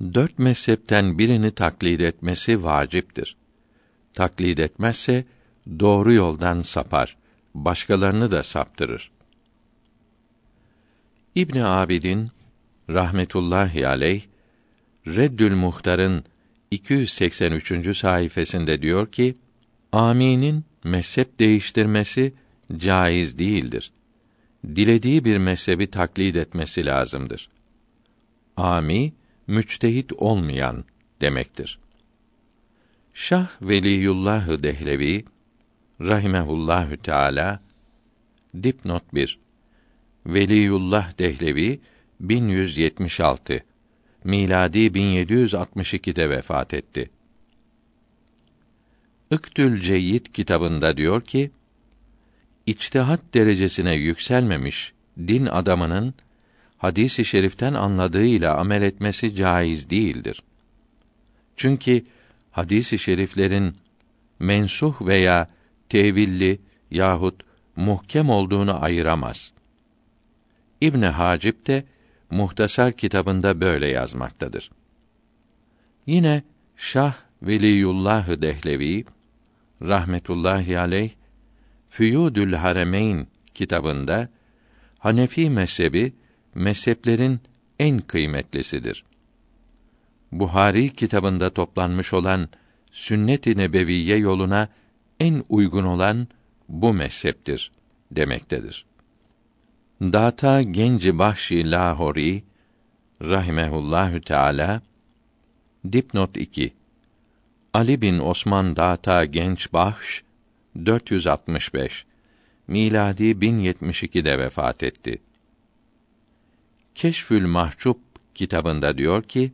Dört mezhepten birini taklit etmesi vaciptir. Taklit etmezse doğru yoldan sapar, başkalarını da saptırır. İbn Abidin rahmetullahi aleyh Reddül Muhtar'ın 283. sayfasında diyor ki: Aminin mezhep değiştirmesi caiz değildir. Dilediği bir mezhebi taklit etmesi lazımdır. Ami müçtehit olmayan demektir. Şah Veliyullah Dehlevi rahimehullahü teala dipnot 1 Veliyullah Dehlevi 1176 miladi 1762'de vefat etti. İktül Ceyyid kitabında diyor ki, içtihat derecesine yükselmemiş din adamının hadisi şeriften anladığıyla amel etmesi caiz değildir. Çünkü hadisi şeriflerin mensuh veya tevilli yahut muhkem olduğunu ayıramaz. İbn Hacip de Muhtasar kitabında böyle yazmaktadır. Yine Şah Veliyullah Dehlevi rahmetullahi aleyh Füyudül Haremeyn kitabında Hanefi mezhebi mezheplerin en kıymetlisidir. Buhari kitabında toplanmış olan sünnet-i nebeviye yoluna en uygun olan bu mezheptir demektedir. Data Genci Bahşi Lahori rahimehullahü teala dipnot 2 Ali bin Osman Data Genç Bahş 465 miladi 1072'de vefat etti. Keşfül Mahcup kitabında diyor ki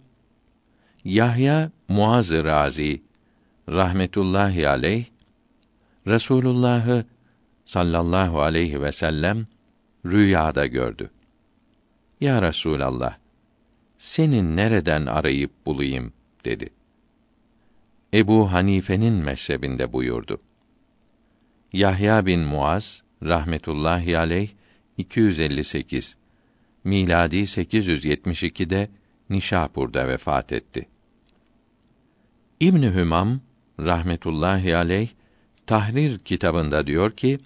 Yahya Muaz Razi rahmetullahi aleyh Resulullah'ı sallallahu aleyhi ve sellem rüyada gördü. Ya Resulallah, senin nereden arayıp bulayım dedi. Ebu Hanife'nin mezhebinde buyurdu. Yahya bin Muaz rahmetullahi aleyh 258 miladi 872'de Nişapur'da vefat etti. İbn Hümam rahmetullahi aleyh Tahrir kitabında diyor ki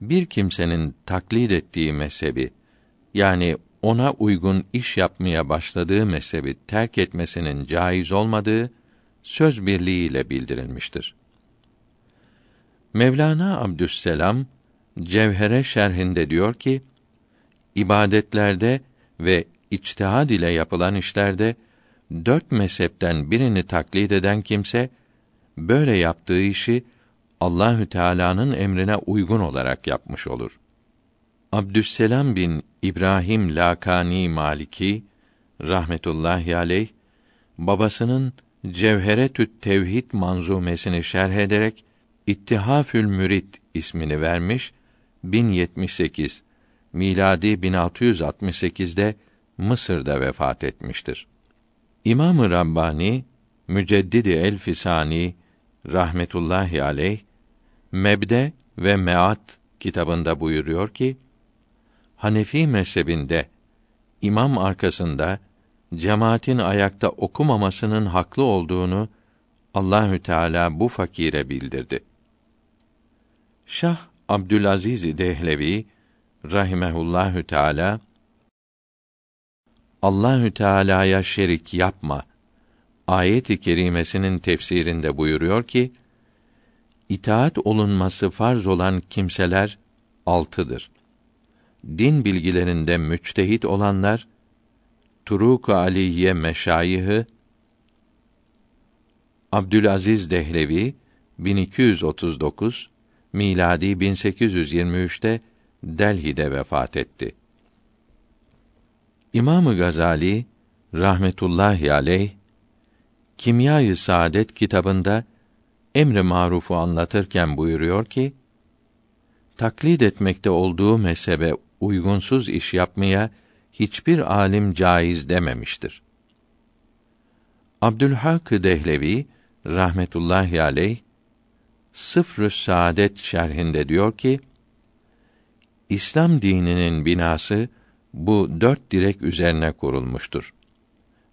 bir kimsenin taklit ettiği mezhebi yani ona uygun iş yapmaya başladığı mezhebi terk etmesinin caiz olmadığı söz birliğiyle bildirilmiştir. Mevlana Abdüsselam Cevhere şerhinde diyor ki ibadetlerde ve içtihad ile yapılan işlerde dört mezhepten birini taklit eden kimse böyle yaptığı işi Allahü Teala'nın emrine uygun olarak yapmış olur. Abdüsselam bin İbrahim Lakani Maliki rahmetullahi aleyh babasının Cevheretü't Tevhid manzumesini şerh ederek İttihafül Mürit ismini vermiş 1078 miladi 1668'de Mısır'da vefat etmiştir. İmam-ı Rabbani Müceddidi El-Fisani rahmetullahi aleyh Mebde ve Meat kitabında buyuruyor ki Hanefi mezhebinde imam arkasında cemaatin ayakta okumamasının haklı olduğunu Allahü Teala bu fakire bildirdi. Şah Abdülaziz Dehlevi rahimehullahü teala Allahü Teala'ya şerik yapma ayet-i kerimesinin tefsirinde buyuruyor ki itaat olunması farz olan kimseler altıdır. Din bilgilerinde müçtehit olanlar Turuk Aliye meşayihı Abdülaziz Dehlevi 1239 miladi 1823'te Delhi'de vefat etti. İmamı Gazali rahmetullahi aleyh Kimya-i Saadet kitabında emri marufu anlatırken buyuruyor ki taklit etmekte olduğu mezhebe uygunsuz iş yapmaya hiçbir alim caiz dememiştir. Abdülhak Dehlevi rahmetullahi aleyh Sıfrü Saadet şerhinde diyor ki İslam dininin binası bu dört direk üzerine kurulmuştur.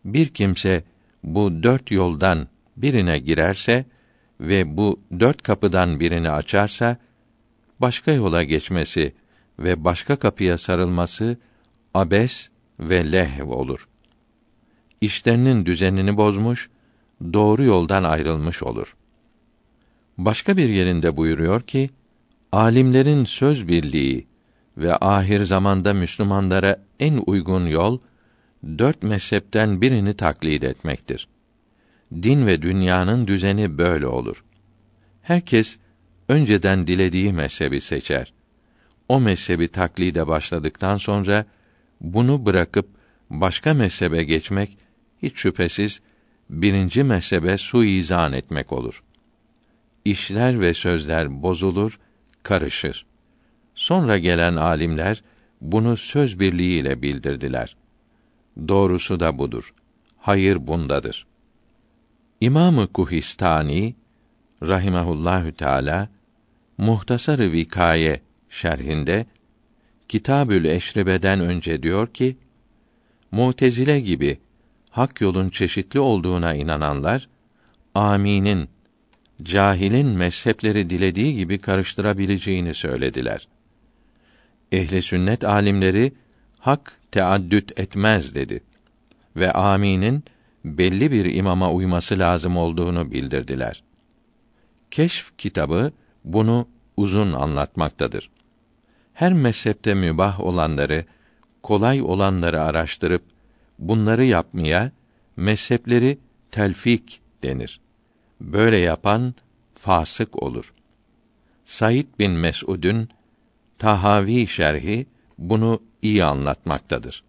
Bir kimse bu dört yoldan birine girerse ve bu dört kapıdan birini açarsa başka yola geçmesi ve başka kapıya sarılması abes ve lehv olur. İşlerinin düzenini bozmuş, doğru yoldan ayrılmış olur. Başka bir yerinde buyuruyor ki, alimlerin söz birliği ve ahir zamanda Müslümanlara en uygun yol dört mezhepten birini taklit etmektir. Din ve dünyanın düzeni böyle olur. Herkes önceden dilediği mezhebi seçer. O mezhebi taklide başladıktan sonra bunu bırakıp başka mezhebe geçmek hiç şüphesiz birinci mezhebe suizan etmek olur. İşler ve sözler bozulur, karışır. Sonra gelen alimler bunu söz birliğiyle bildirdiler. Doğrusu da budur. Hayır bundadır. İmamı Kuhistani rahimehullahü teala Muhtasar-ı Vikaye şerhinde Kitabül Eşribe'den önce diyor ki Mutezile gibi hak yolun çeşitli olduğuna inananlar aminin cahilin mezhepleri dilediği gibi karıştırabileceğini söylediler. Ehli sünnet alimleri hak teaddüt etmez dedi ve aminin belli bir imama uyması lazım olduğunu bildirdiler. Keşf kitabı bunu uzun anlatmaktadır. Her mezhepte mübah olanları, kolay olanları araştırıp bunları yapmaya mezhepleri telfik denir. Böyle yapan fasık olur. Said bin Mes'ud'un Tahavi şerhi bunu iyi anlatmaktadır.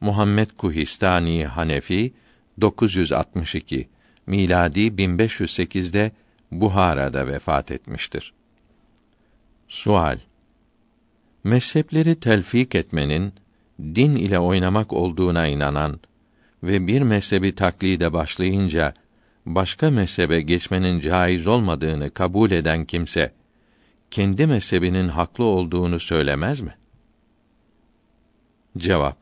Muhammed Kuhistani Hanefi 962 miladi 1508'de Buhara'da vefat etmiştir. Sual Mezhepleri telfik etmenin din ile oynamak olduğuna inanan ve bir mezhebi taklide başlayınca başka mezhebe geçmenin caiz olmadığını kabul eden kimse kendi mezhebinin haklı olduğunu söylemez mi? Cevap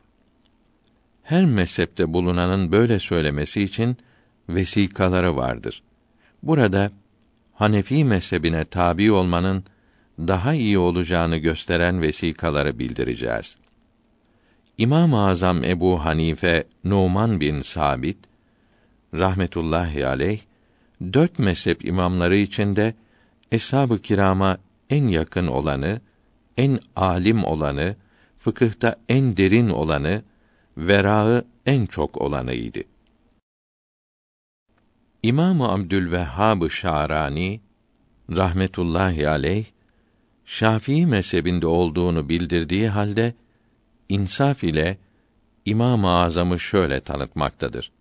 Her mezhepte bulunanın böyle söylemesi için vesikaları vardır. Burada Hanefi mezhebine tabi olmanın daha iyi olacağını gösteren vesikaları bildireceğiz. İmam-ı Azam Ebu Hanife Numan bin Sabit rahmetullahi aleyh dört mezhep imamları içinde eshab-ı kirama en yakın olanı, en alim olanı, fıkıhta en derin olanı, verağı en çok olanıydı. İmam-ı Abdülvehhab Şarani rahmetullahi aleyh Şafii mezhebinde olduğunu bildirdiği halde insaf ile İmam-ı Azam'ı şöyle tanıtmaktadır.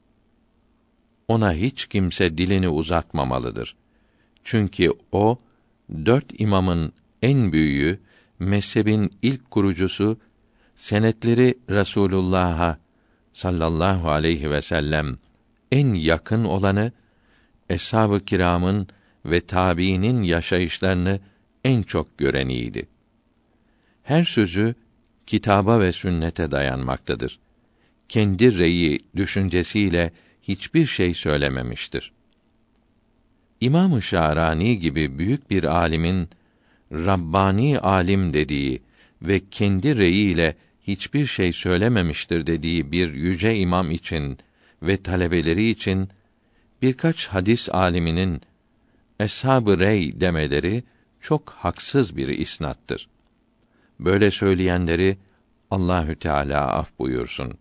Ona hiç kimse dilini uzatmamalıdır. Çünkü o dört imamın en büyüğü, mezhebin ilk kurucusu, senetleri Resulullah'a sallallahu aleyhi ve sellem en yakın olanı, eshab-ı kiramın ve tabiinin yaşayışlarını en çok göreniydi. Her sözü kitaba ve sünnete dayanmaktadır. Kendi reyi, düşüncesiyle hiçbir şey söylememiştir. İmam-ı Şarani gibi büyük bir alimin Rabbani alim dediği ve kendi reyiyle hiçbir şey söylememiştir dediği bir yüce imam için ve talebeleri için birkaç hadis aliminin eshab-ı rey demeleri çok haksız bir isnattır. Böyle söyleyenleri Allahü Teala af buyursun.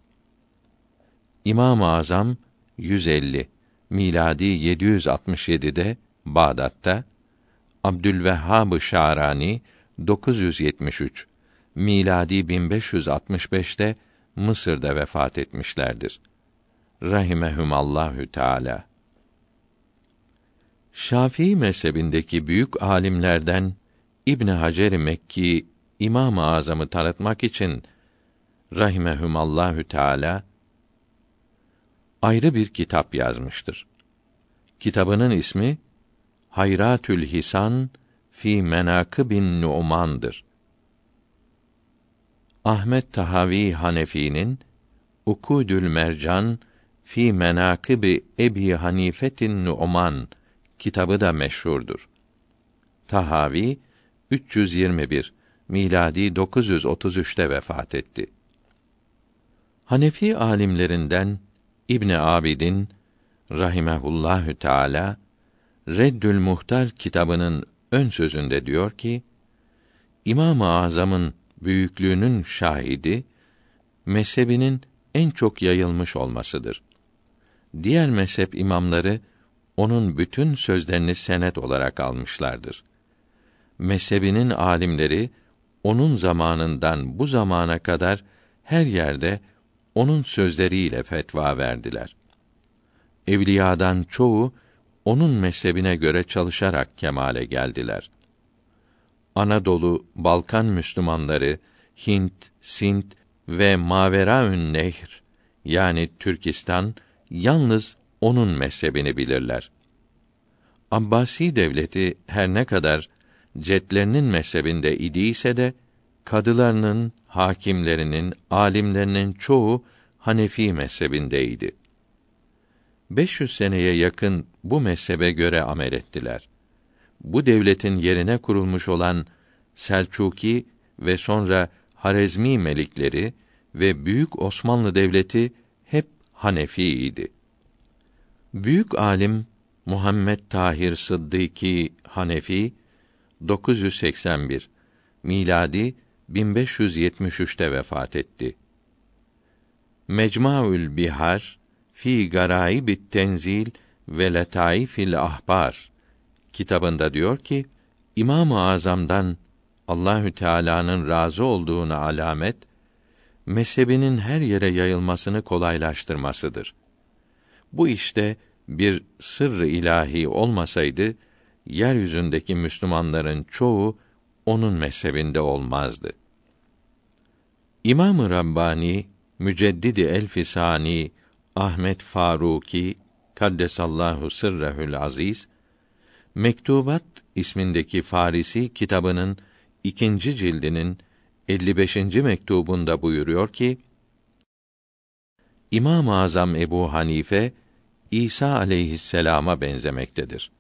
İmam-ı Azam 150 miladi 767'de Bağdat'ta Abdülvehhab Şarani 973 miladi 1565'te Mısır'da vefat etmişlerdir. Rahimehumallahü Teala. Şafii mezhebindeki büyük alimlerden İbn Hacer Mekki İmam-ı Azam'ı tanıtmak için rahimehumallahü teala ayrı bir kitap yazmıştır. Kitabının ismi Hayratül Hisan fi Menakibin Nu'man'dır. Ahmet Tahavi Hanefi'nin Ukudül Mercan fi Menakibi Ebi Hanifetin Nu'man kitabı da meşhurdur. Tahavi 321 miladi 933'te vefat etti. Hanefi alimlerinden İbn Abidin rahimehullahü teala Reddül Muhtar kitabının ön sözünde diyor ki: İmam-ı Azam'ın büyüklüğünün şahidi mezhebinin en çok yayılmış olmasıdır. Diğer mezhep imamları onun bütün sözlerini senet olarak almışlardır. Mezhebinin alimleri onun zamanından bu zamana kadar her yerde onun sözleriyle fetva verdiler. Evliyadan çoğu onun mezhebine göre çalışarak kemale geldiler. Anadolu, Balkan Müslümanları, Hint, Sint ve Maveraün Nehr yani Türkistan yalnız onun mezhebini bilirler. Abbasi devleti her ne kadar cetlerinin mezhebinde idiyse de kadılarının, hakimlerinin, alimlerinin çoğu Hanefi mezhebindeydi. 500 seneye yakın bu mezhebe göre amel ettiler. Bu devletin yerine kurulmuş olan Selçuki ve sonra Harezmi melikleri ve büyük Osmanlı devleti hep Hanefi idi. Büyük alim Muhammed Tahir Sıddıki Hanefi 981 miladi 1573'te vefat etti. Mecmuaül Bihar fi Garaibit Tenzil ve Letaifil Ahbar kitabında diyor ki İmam-ı Azam'dan Allahü Teala'nın razı olduğunu alamet mezhebinin her yere yayılmasını kolaylaştırmasıdır. Bu işte bir sırrı ilahi olmasaydı yeryüzündeki Müslümanların çoğu onun mezhebinde olmazdı. İmam-ı Rabbani Müceddidi Elfisani Ahmet Faruki kaddesallahu sırrehül aziz Mektubat ismindeki Farisi kitabının ikinci cildinin 55. mektubunda buyuruyor ki İmam-ı Azam Ebu Hanife İsa aleyhisselama benzemektedir.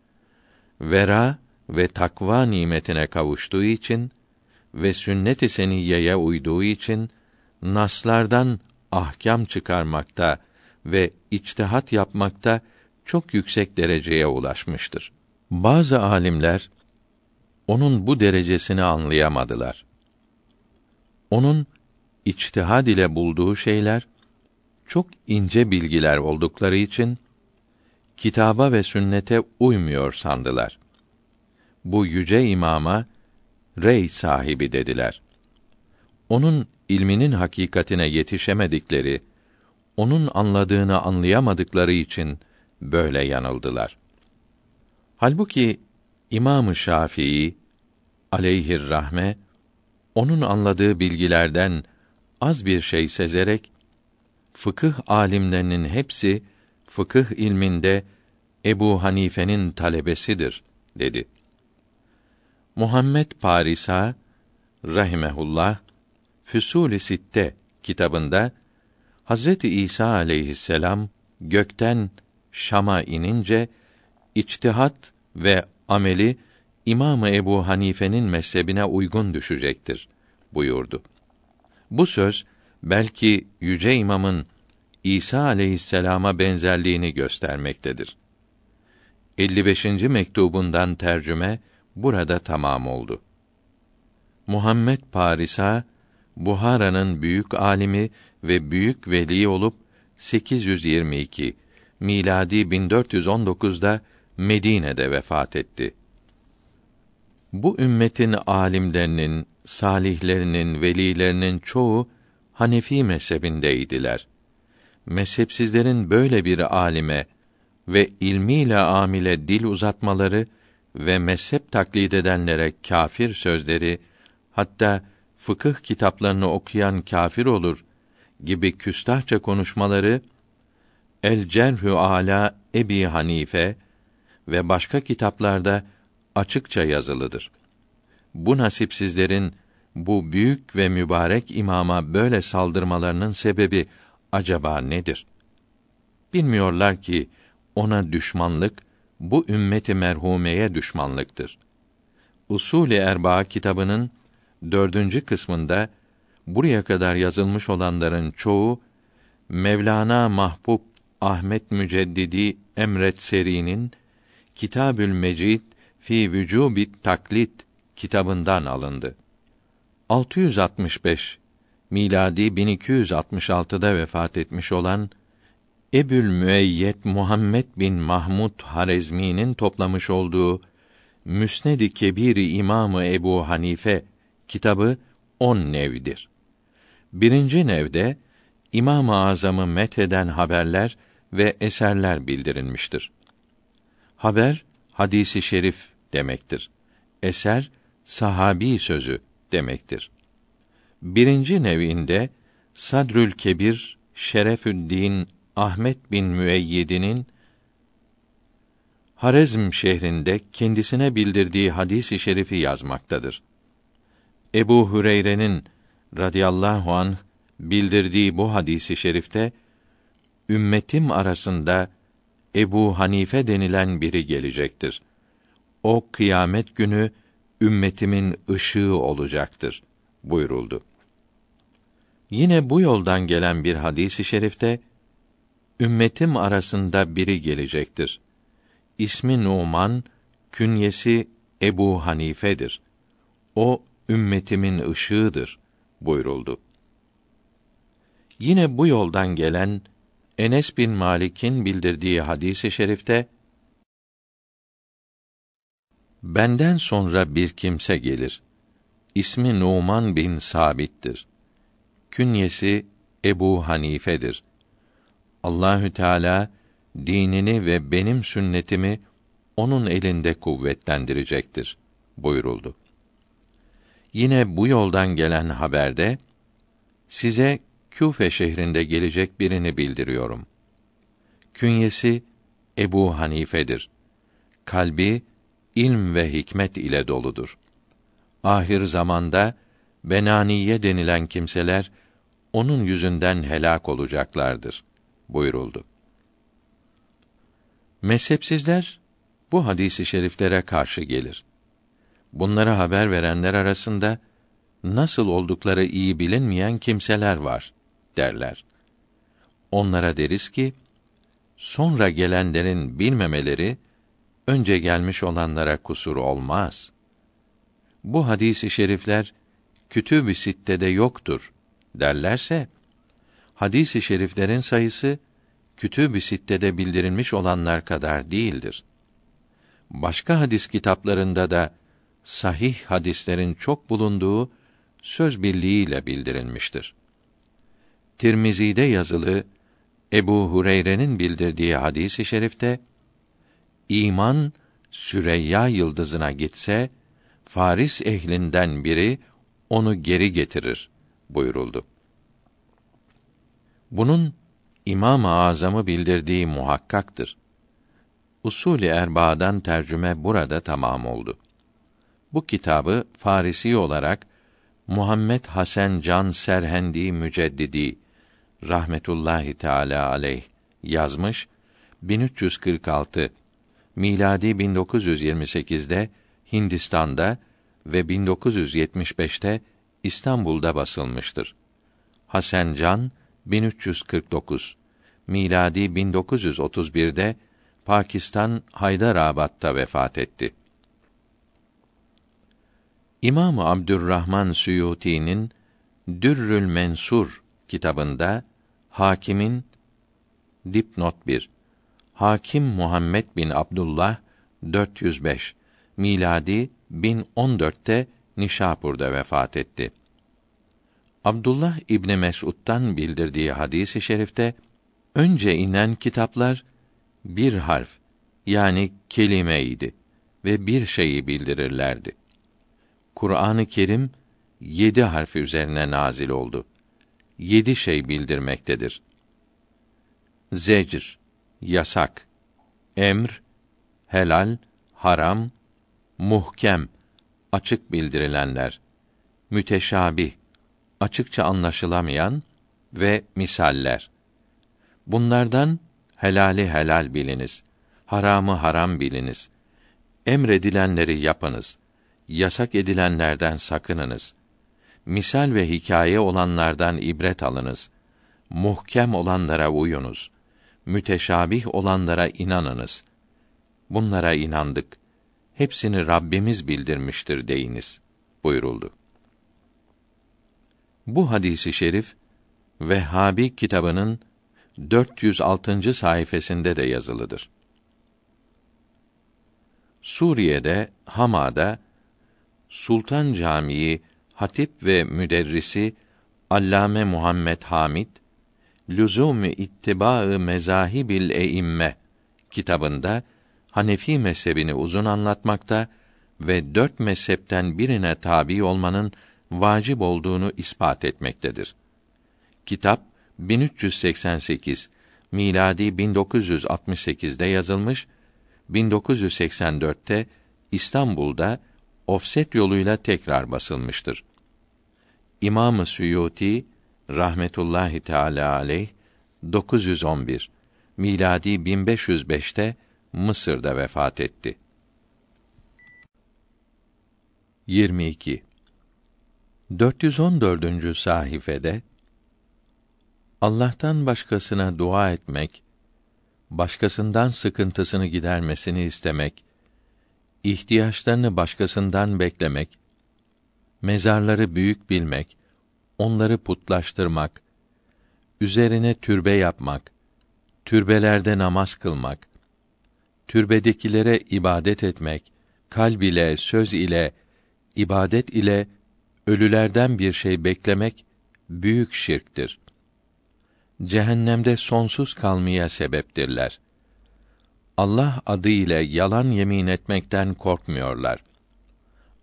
Vera ve takva nimetine kavuştuğu için ve sünnet-i seniyyeye uyduğu için naslardan ahkam çıkarmakta ve içtihat yapmakta çok yüksek dereceye ulaşmıştır. Bazı alimler onun bu derecesini anlayamadılar. Onun içtihad ile bulduğu şeyler çok ince bilgiler oldukları için kitaba ve sünnete uymuyor sandılar. Bu yüce imama rey sahibi dediler. Onun ilminin hakikatine yetişemedikleri, onun anladığını anlayamadıkları için böyle yanıldılar. Halbuki İmam-ı Şafii aleyhir rahme onun anladığı bilgilerden az bir şey sezerek fıkıh alimlerinin hepsi fıkıh ilminde Ebu Hanife'nin talebesidir dedi. Muhammed Parisa rahimehullah Füsul-i Sitte kitabında Hazreti İsa aleyhisselam gökten Şam'a inince içtihat ve ameli İmam Ebu Hanife'nin mezhebine uygun düşecektir buyurdu. Bu söz belki yüce imamın İsa aleyhisselama benzerliğini göstermektedir. 55. mektubundan tercüme burada tamam oldu. Muhammed Parisa Buhara'nın büyük alimi ve büyük veli olup 822 miladi 1419'da Medine'de vefat etti. Bu ümmetin alimlerinin, salihlerinin, velilerinin çoğu Hanefi mezhebindeydiler. Mezhepsizlerin böyle bir alime ve ilmiyle amile dil uzatmaları ve mezhep taklit edenlere kafir sözleri hatta fıkıh kitaplarını okuyan kafir olur gibi küstahça konuşmaları El Cerhü Ala Ebi Hanife ve başka kitaplarda açıkça yazılıdır. Bu nasipsizlerin bu büyük ve mübarek imama böyle saldırmalarının sebebi acaba nedir? Bilmiyorlar ki ona düşmanlık bu ümmeti merhumeye düşmanlıktır. Usul-i Erbaa kitabının dördüncü kısmında buraya kadar yazılmış olanların çoğu Mevlana Mahbub Ahmet Müceddidi Emret Seri'nin Kitabül Mecid fi vücubit taklit kitabından alındı. 665 miladi 1266'da vefat etmiş olan Ebül Müeyyet Muhammed bin Mahmud Harezmi'nin toplamış olduğu Müsned-i Kebir İmamı Ebu Hanife kitabı on nevdir. Birinci nevde İmam-ı Azam'ı metheden haberler ve eserler bildirilmiştir. Haber hadisi şerif demektir. Eser sahabi sözü demektir. Birinci nevinde Sadrül Kebir Şerefüddin Ahmet bin Müeyyid'in Harezm şehrinde kendisine bildirdiği hadisi şerifi yazmaktadır. Ebu Hüreyre'nin radıyallahu anh bildirdiği bu hadisi şerifte ümmetim arasında Ebu Hanife denilen biri gelecektir. O kıyamet günü ümmetimin ışığı olacaktır buyuruldu. Yine bu yoldan gelen bir hadisi şerifte ümmetim arasında biri gelecektir. İsmi Numan, künyesi Ebu Hanife'dir. O ümmetimin ışığıdır buyuruldu. Yine bu yoldan gelen Enes bin Malik'in bildirdiği hadisi şerifte Benden sonra bir kimse gelir. İsmi Numan bin Sabit'tir. Künyesi Ebu Hanife'dir. Allahü Teala dinini ve benim sünnetimi onun elinde kuvvetlendirecektir buyuruldu. Yine bu yoldan gelen haberde size Küfe şehrinde gelecek birini bildiriyorum. Künyesi Ebu Hanife'dir. Kalbi ilm ve hikmet ile doludur. Ahir zamanda Benaniye denilen kimseler onun yüzünden helak olacaklardır buyuruldu. Mezhepsizler bu hadisi şeriflere karşı gelir. Bunlara haber verenler arasında nasıl oldukları iyi bilinmeyen kimseler var derler. Onlara deriz ki sonra gelenlerin bilmemeleri önce gelmiş olanlara kusur olmaz. Bu hadisi şerifler kütüb-i sittede yoktur derlerse hadisi şeriflerin sayısı kütüb-i sittede bildirilmiş olanlar kadar değildir. Başka hadis kitaplarında da sahih hadislerin çok bulunduğu söz birliğiyle bildirilmiştir. Tirmizi'de yazılı Ebu Hureyre'nin bildirdiği hadisi şerifte iman Süreyya yıldızına gitse Faris ehlinden biri onu geri getirir buyuruldu. Bunun İmam-ı Azam'ı bildirdiği muhakkaktır. Usul-i Erba'dan tercüme burada tamam oldu. Bu kitabı Farisi olarak Muhammed Hasan Can Serhendi Müceddidi rahmetullahi teala aleyh yazmış 1346 miladi 1928'de Hindistan'da ve 1975'te İstanbul'da basılmıştır. Hasan Can 1349 miladi 1931'de Pakistan Haydarabad'da vefat etti. İmam Abdurrahman Suyuti'nin Dürrül Mensur kitabında Hakim'in dipnot 1 Hakim Muhammed bin Abdullah 405 miladi 1014'te Nişapur'da vefat etti. Abdullah İbni Mes'ud'dan bildirdiği hadisi i şerifte önce inen kitaplar bir harf yani kelimeydi ve bir şeyi bildirirlerdi. Kur'an-ı Kerim yedi harf üzerine nazil oldu. Yedi şey bildirmektedir. Zecr, yasak, emr, helal, haram, muhkem, açık bildirilenler, müteşabih, açıkça anlaşılamayan ve misaller. Bunlardan helali helal biliniz, haramı haram biliniz. Emredilenleri yapınız, yasak edilenlerden sakınınız. Misal ve hikaye olanlardan ibret alınız. Muhkem olanlara uyunuz. Müteşabih olanlara inanınız. Bunlara inandık. Hepsini Rabbimiz bildirmiştir deyiniz buyuruldu. Bu hadisi şerif Vehhabi kitabının 406. sayfasında da yazılıdır. Suriye'de Hama'da Sultan Camii hatip ve müderrisi Allame Muhammed Hamid Lüzum-u İttibâ-ı Mezahibil Eimme kitabında Hanefi mezhebini uzun anlatmakta ve dört mezhepten birine tabi olmanın vacip olduğunu ispat etmektedir. Kitap 1388 miladi 1968'de yazılmış, 1984'te İstanbul'da ofset yoluyla tekrar basılmıştır. İmam-ı Suyuti rahmetullahi teala aleyh 911 miladi 1505'te Mısır'da vefat etti. 22 414. sayfede Allah'tan başkasına dua etmek, başkasından sıkıntısını gidermesini istemek, ihtiyaçlarını başkasından beklemek, mezarları büyük bilmek, onları putlaştırmak, üzerine türbe yapmak, türbelerde namaz kılmak, türbedekilere ibadet etmek, kalb ile, söz ile, ibadet ile ölülerden bir şey beklemek büyük şirktir. Cehennemde sonsuz kalmaya sebeptirler. Allah adı ile yalan yemin etmekten korkmuyorlar.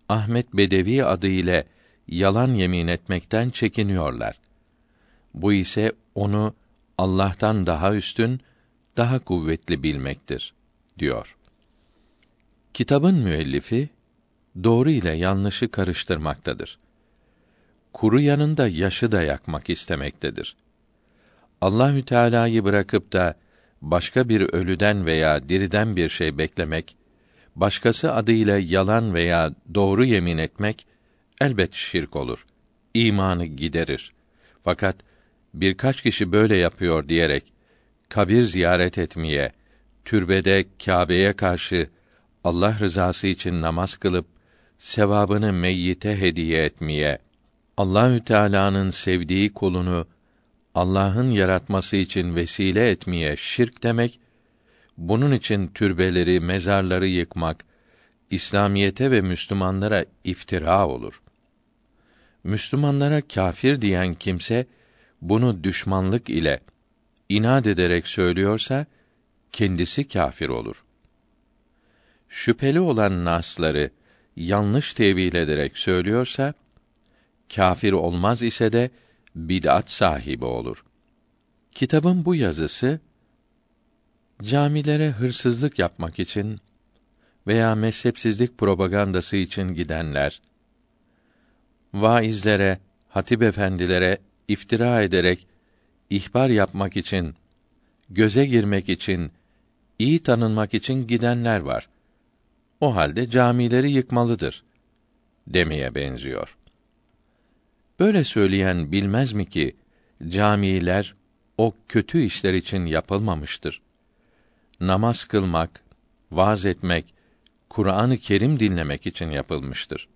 Ahmet Bedevi adı ile yalan yemin etmekten çekiniyorlar. Bu ise onu Allah'tan daha üstün, daha kuvvetli bilmektir diyor. Kitabın müellifi doğru ile yanlışı karıştırmaktadır. Kuru yanında yaşı da yakmak istemektedir. Allahü Teala'yı bırakıp da başka bir ölüden veya diriden bir şey beklemek, başkası adıyla yalan veya doğru yemin etmek elbet şirk olur. İmanı giderir. Fakat birkaç kişi böyle yapıyor diyerek kabir ziyaret etmeye, türbede Kâbe'ye karşı Allah rızası için namaz kılıp sevabını meyyite hediye etmeye, Allahü Teala'nın sevdiği kulunu Allah'ın yaratması için vesile etmeye şirk demek, bunun için türbeleri, mezarları yıkmak, İslamiyete ve Müslümanlara iftira olur. Müslümanlara kâfir diyen kimse bunu düşmanlık ile inat ederek söylüyorsa kendisi kâfir olur. Şüpheli olan nasları yanlış tevil ederek söylüyorsa kâfir olmaz ise de bid'at sahibi olur. Kitabın bu yazısı camilere hırsızlık yapmak için veya mezhepsizlik propagandası için gidenler, vaizlere, hatip efendilere iftira ederek ihbar yapmak için, göze girmek için, iyi tanınmak için gidenler var. O halde camileri yıkmalıdır demeye benziyor. Böyle söyleyen bilmez mi ki camiler o kötü işler için yapılmamıştır. Namaz kılmak, vaaz etmek, Kur'an-ı Kerim dinlemek için yapılmıştır.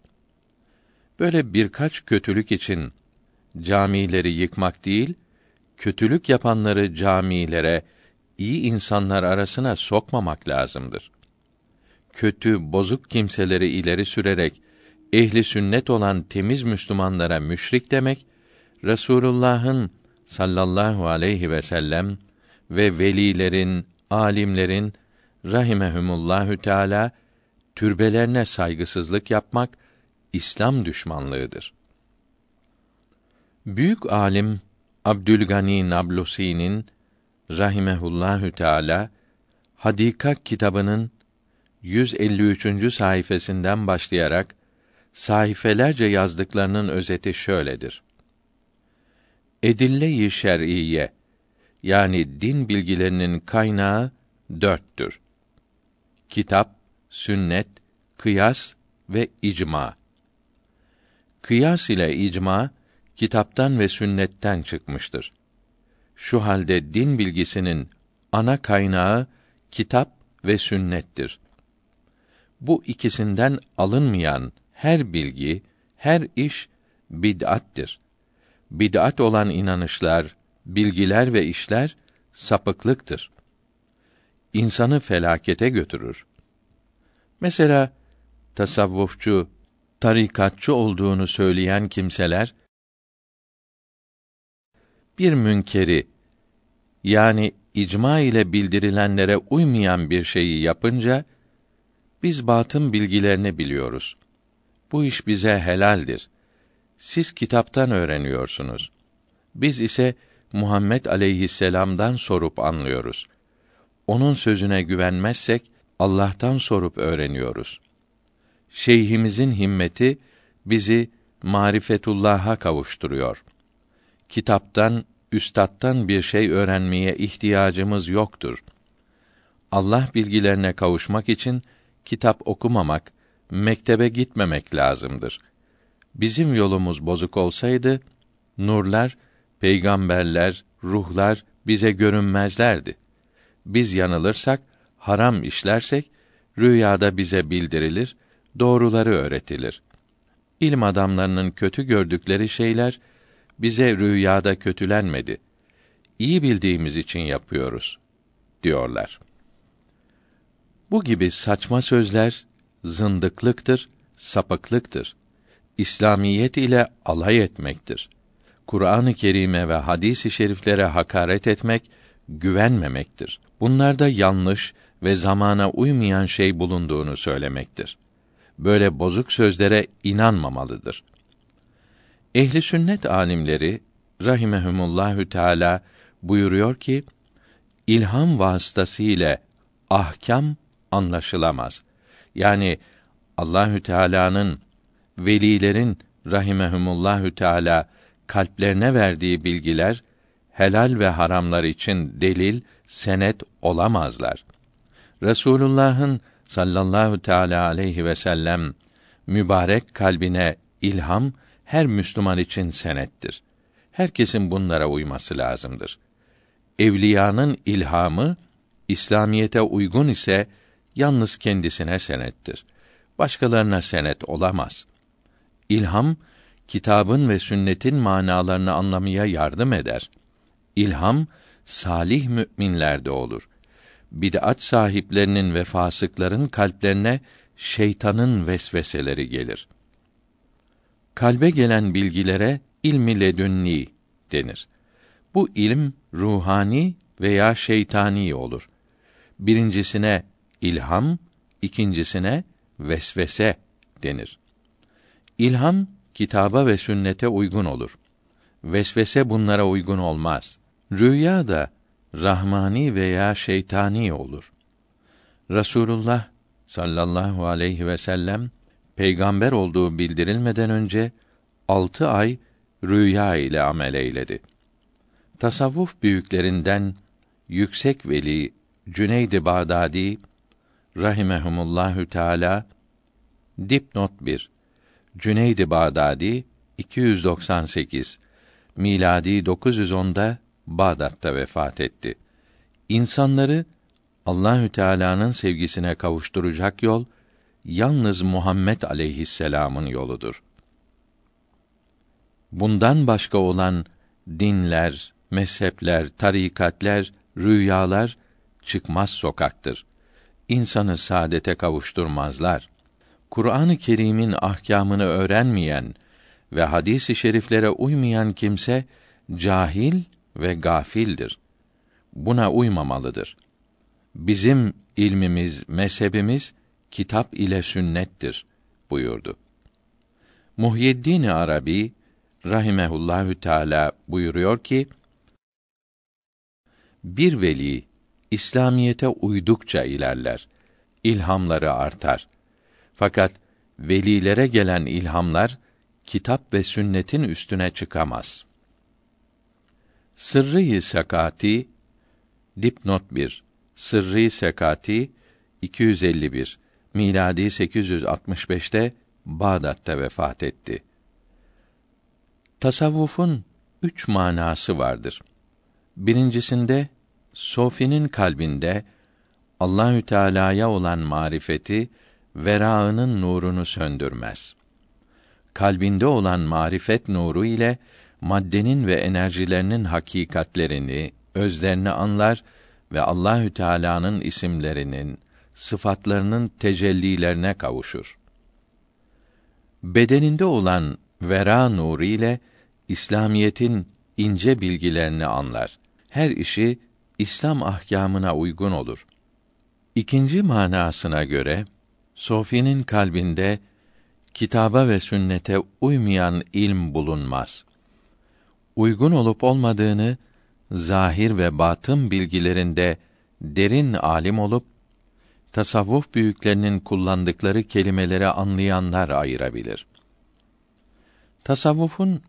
Böyle birkaç kötülük için camileri yıkmak değil, kötülük yapanları camilere, iyi insanlar arasına sokmamak lazımdır. Kötü, bozuk kimseleri ileri sürerek ehli sünnet olan temiz Müslümanlara müşrik demek, Resulullah'ın sallallahu aleyhi ve sellem ve velilerin, alimlerin rahimehumullahü teala türbelerine saygısızlık yapmak İslam düşmanlığıdır. Büyük alim Abdülgani Nablusi'nin rahimehullahü teala Hadika kitabının 153. sayfasından başlayarak sayfelerce yazdıklarının özeti şöyledir. Edille-i şer'iyye yani din bilgilerinin kaynağı dörttür. Kitap, sünnet, kıyas ve icma. Kıyas ile icma kitaptan ve sünnetten çıkmıştır. Şu halde din bilgisinin ana kaynağı kitap ve sünnettir. Bu ikisinden alınmayan her bilgi, her iş bid'attir. Bid'at olan inanışlar, bilgiler ve işler sapıklıktır. İnsanı felakete götürür. Mesela tasavvufçu, tarikatçı olduğunu söyleyen kimseler bir münkeri yani icma ile bildirilenlere uymayan bir şeyi yapınca biz batın bilgilerini biliyoruz. Bu iş bize helaldir. Siz kitaptan öğreniyorsunuz. Biz ise Muhammed aleyhisselam'dan sorup anlıyoruz. Onun sözüne güvenmezsek Allah'tan sorup öğreniyoruz. Şeyhimizin himmeti bizi marifetullah'a kavuşturuyor. Kitaptan, üstattan bir şey öğrenmeye ihtiyacımız yoktur. Allah bilgilerine kavuşmak için kitap okumamak, mektebe gitmemek lazımdır. Bizim yolumuz bozuk olsaydı nurlar, peygamberler, ruhlar bize görünmezlerdi. Biz yanılırsak, haram işlersek rüyada bize bildirilir, doğruları öğretilir. İlim adamlarının kötü gördükleri şeyler bize rüyada kötülenmedi. İyi bildiğimiz için yapıyoruz diyorlar. Bu gibi saçma sözler zındıklıktır, sapıklıktır. İslamiyet ile alay etmektir. Kur'an-ı Kerim'e ve hadis-i şeriflere hakaret etmek, güvenmemektir. Bunlarda yanlış ve zamana uymayan şey bulunduğunu söylemektir. Böyle bozuk sözlere inanmamalıdır. Ehli sünnet alimleri rahimehumullahü teala buyuruyor ki ilham vasıtasıyla ahkam anlaşılamaz. Yani Allahü Teala'nın velilerin rahimehumullahü teala kalplerine verdiği bilgiler helal ve haramlar için delil, senet olamazlar. Resulullah'ın sallallahu teala aleyhi ve sellem mübarek kalbine ilham her Müslüman için senettir. Herkesin bunlara uyması lazımdır. Evliyanın ilhamı İslamiyete uygun ise yalnız kendisine senettir. Başkalarına senet olamaz. İlham kitabın ve sünnetin manalarını anlamaya yardım eder. İlham salih müminlerde olur. Bid'at sahiplerinin ve fasıkların kalplerine şeytanın vesveseleri gelir. Kalbe gelen bilgilere ilmi ledünni denir. Bu ilim ruhani veya şeytani olur. Birincisine ilham, ikincisine vesvese denir. İlham kitaba ve sünnete uygun olur. Vesvese bunlara uygun olmaz. Rüya da rahmani veya şeytani olur. Rasulullah sallallahu aleyhi ve sellem peygamber olduğu bildirilmeden önce altı ay rüya ile amel eyledi. Tasavvuf büyüklerinden yüksek veli Cüneyd-i Bağdadi rahimehumullahü teala dipnot 1 Cüneyd-i Bağdadi 298 miladi 910'da Bağdat'ta vefat etti. İnsanları Allahü Teala'nın sevgisine kavuşturacak yol yalnız Muhammed aleyhisselam'ın yoludur. Bundan başka olan dinler, mezhepler, tarikatler, rüyalar çıkmaz sokaktır. İnsanı saadete kavuşturmazlar. Kur'an-ı Kerim'in ahkamını öğrenmeyen ve hadis-i şeriflere uymayan kimse cahil ve gafildir. Buna uymamalıdır. Bizim ilmimiz, mezhebimiz kitap ile sünnettir buyurdu. Muhyiddin Arabi rahimehullahü teala buyuruyor ki bir veli İslamiyete uydukça ilerler. ilhamları artar. Fakat velilere gelen ilhamlar kitap ve sünnetin üstüne çıkamaz. Sırrı Sakati dipnot 1 Sırrı Sakati 251 miladi 865'te Bağdat'ta vefat etti. Tasavvufun üç manası vardır. Birincisinde Sofi'nin kalbinde Allahü Teala'ya olan marifeti verağının nurunu söndürmez. Kalbinde olan marifet nuru ile maddenin ve enerjilerinin hakikatlerini, özlerini anlar ve Allahü Teala'nın isimlerinin, sıfatlarının tecellilerine kavuşur. Bedeninde olan vera nuru ile İslamiyetin ince bilgilerini anlar. Her işi İslam ahkamına uygun olur. İkinci manasına göre Sofi'nin kalbinde kitaba ve sünnete uymayan ilm bulunmaz. Uygun olup olmadığını zahir ve batın bilgilerinde derin alim olup tasavvuf büyüklerinin kullandıkları kelimeleri anlayanlar ayırabilir. Tasavvufun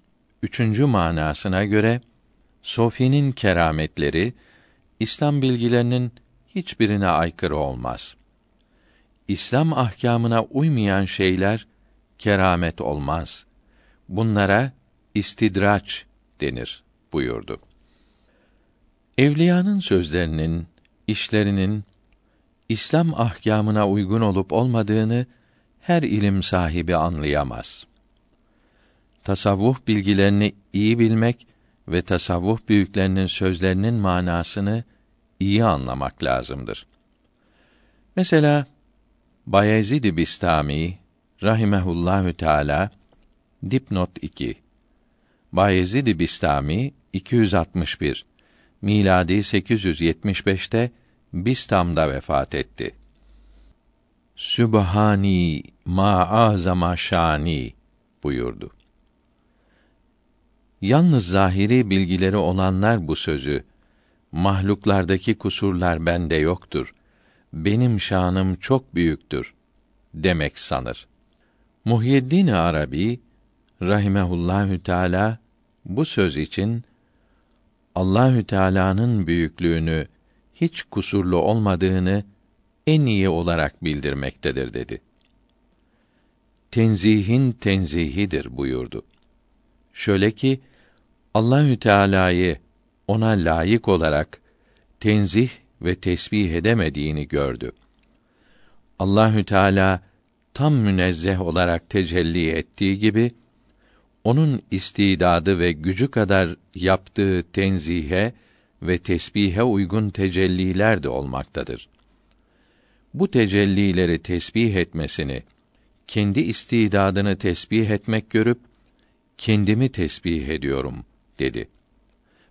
üçüncü manasına göre Sofi'nin kerametleri İslam bilgilerinin hiçbirine aykırı olmaz. İslam ahkamına uymayan şeyler keramet olmaz. Bunlara istidraç denir buyurdu. Evliyanın sözlerinin, işlerinin İslam ahkamına uygun olup olmadığını her ilim sahibi anlayamaz. Tasavvuf bilgilerini iyi bilmek ve tasavvuf büyüklerinin sözlerinin manasını iyi anlamak lazımdır. Mesela Bayezid Bistami rahimehullahü teala dipnot 2 Bayezid Bistami 261 miladi 875'te Bistam'da vefat etti. Sübhani ma azama şani buyurdu. Yalnız zahiri bilgileri olanlar bu sözü mahluklardaki kusurlar bende yoktur. Benim şanım çok büyüktür demek sanır. Muhyiddin Arabi rahimehullahü teala bu söz için Allahü Teala'nın büyüklüğünü hiç kusurlu olmadığını en iyi olarak bildirmektedir dedi. Tenzihin tenzihidir buyurdu. Şöyle ki Allahü Teala'yı ona layık olarak tenzih ve tesbih edemediğini gördü. Allahü Teala tam münezzeh olarak tecelli ettiği gibi onun istidadı ve gücü kadar yaptığı tenzihe ve tesbihe uygun tecelliler de olmaktadır. Bu tecellileri tesbih etmesini, kendi istidadını tesbih etmek görüp, kendimi tesbih ediyorum, dedi.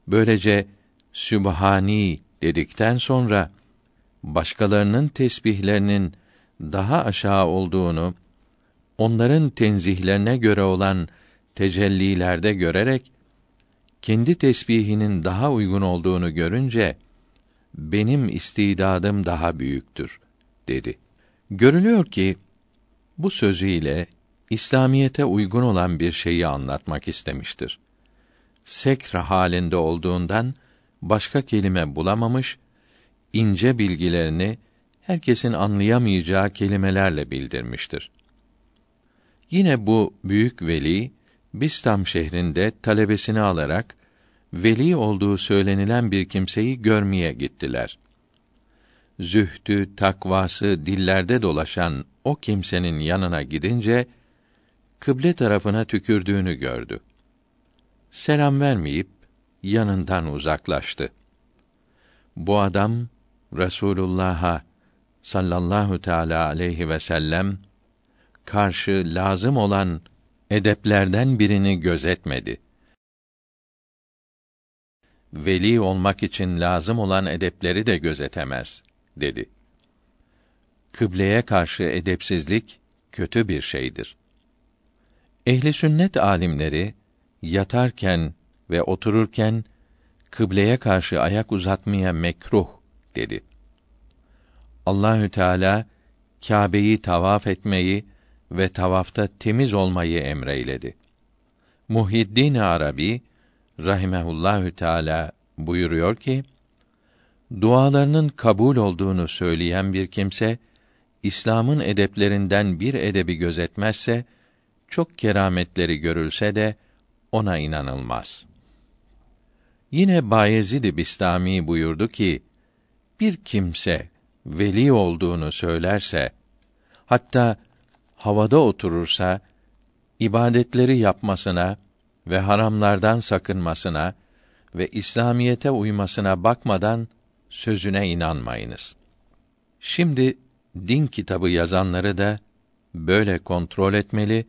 Böylece, Sübhani dedikten sonra, başkalarının tesbihlerinin daha aşağı olduğunu, onların tenzihlerine göre olan tecellilerde görerek kendi tesbihinin daha uygun olduğunu görünce benim istidadım daha büyüktür dedi. Görülüyor ki bu sözüyle İslamiyete uygun olan bir şeyi anlatmak istemiştir. Sekr halinde olduğundan başka kelime bulamamış, ince bilgilerini herkesin anlayamayacağı kelimelerle bildirmiştir. Yine bu büyük veli Bistam şehrinde talebesini alarak veli olduğu söylenilen bir kimseyi görmeye gittiler. Zühtü, takvası dillerde dolaşan o kimsenin yanına gidince kıble tarafına tükürdüğünü gördü. Selam vermeyip yanından uzaklaştı. Bu adam Resulullah'a sallallahu teala aleyhi ve sellem karşı lazım olan edeplerden birini gözetmedi. Veli olmak için lazım olan edepleri de gözetemez dedi. Kıbleye karşı edepsizlik kötü bir şeydir. Ehli sünnet alimleri yatarken ve otururken kıbleye karşı ayak uzatmaya mekruh dedi. Allahü Teala Kâbe'yi tavaf etmeyi ve tavafta temiz olmayı emreyledi. Muhiddin Arabi rahimehullahü teala buyuruyor ki dualarının kabul olduğunu söyleyen bir kimse İslam'ın edeplerinden bir edebi gözetmezse çok kerametleri görülse de ona inanılmaz. Yine Bayezid Bistami buyurdu ki bir kimse veli olduğunu söylerse hatta havada oturursa ibadetleri yapmasına ve haramlardan sakınmasına ve İslamiyete uymasına bakmadan sözüne inanmayınız. Şimdi din kitabı yazanları da böyle kontrol etmeli,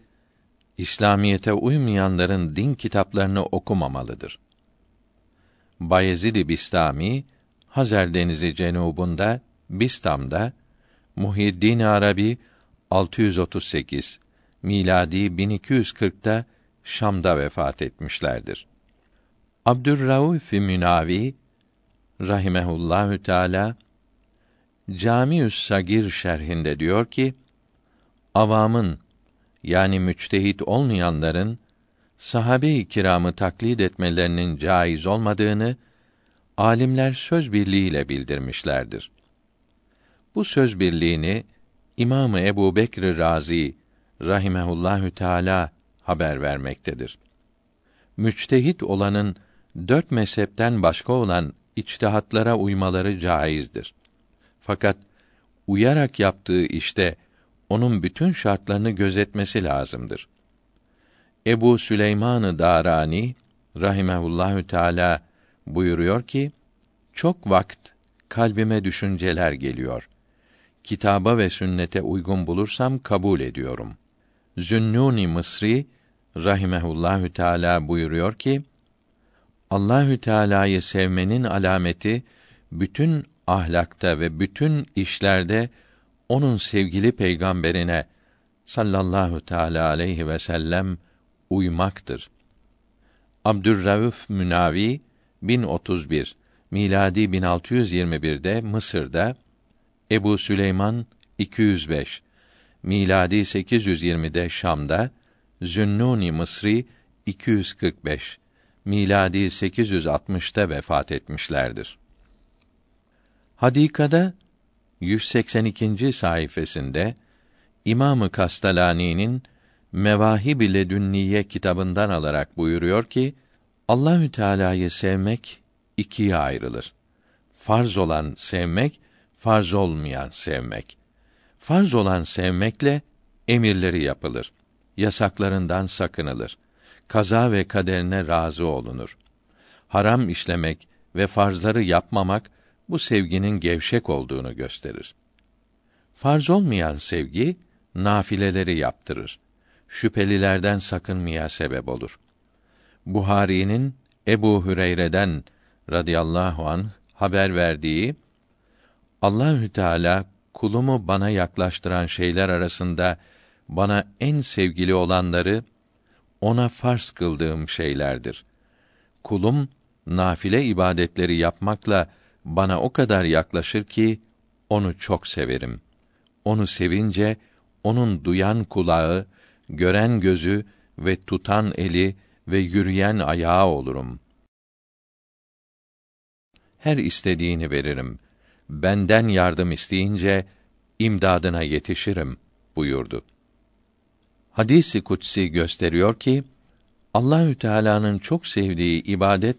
İslamiyete uymayanların din kitaplarını okumamalıdır. Bayezid Bistami Hazer Denizi cenubunda Bistam'da Muhiddin Arabi 638 miladi 1240'ta Şam'da vefat etmişlerdir. Abdurrauf Münavi rahimehullahü teala Camiü's Sagir şerhinde diyor ki avamın yani müçtehit olmayanların sahabe-i kiramı taklit etmelerinin caiz olmadığını alimler söz birliğiyle bildirmişlerdir. Bu söz birliğini İmamı Ebu Bekr Razi rahimehullahü teala haber vermektedir. Müçtehit olanın dört mezhepten başka olan içtihatlara uymaları caizdir. Fakat uyarak yaptığı işte onun bütün şartlarını gözetmesi lazımdır. Ebu Süleyman-ı Darani rahimehullahü teala buyuruyor ki çok vakt kalbime düşünceler geliyor. Kitaba ve sünnete uygun bulursam kabul ediyorum. Zünnuni Mısri rahimehullahü teala buyuruyor ki Allahü Teala'yı sevmenin alameti bütün ahlakta ve bütün işlerde onun sevgili peygamberine sallallahu teala aleyhi ve sellem uymaktır. Abdurrauf Münavi 1031 miladi 1621'de Mısır'da Ebu Süleyman 205 miladi 820'de Şam'da Zünnuni Mısri 245 miladi 860'ta vefat etmişlerdir. Hadikada 182. sayfasında İmamı Kastalani'nin Mevahib ile Dünniye kitabından alarak buyuruyor ki Allahü Teala'yı sevmek ikiye ayrılır. Farz olan sevmek, farz olmayan sevmek. Farz olan sevmekle emirleri yapılır. Yasaklarından sakınılır. Kaza ve kaderine razı olunur. Haram işlemek ve farzları yapmamak bu sevginin gevşek olduğunu gösterir. Farz olmayan sevgi nafileleri yaptırır. Şüphelilerden sakınmaya sebep olur. Buhari'nin Ebu Hüreyre'den radıyallahu an haber verdiği Allahü Teala kulumu bana yaklaştıran şeyler arasında bana en sevgili olanları ona farz kıldığım şeylerdir. Kulum nafile ibadetleri yapmakla bana o kadar yaklaşır ki onu çok severim. Onu sevince onun duyan kulağı, gören gözü ve tutan eli ve yürüyen ayağı olurum. Her istediğini veririm. Benden yardım isteyince imdadına yetişirim buyurdu. Hadisi kutsi gösteriyor ki Allahü Teala'nın çok sevdiği ibadet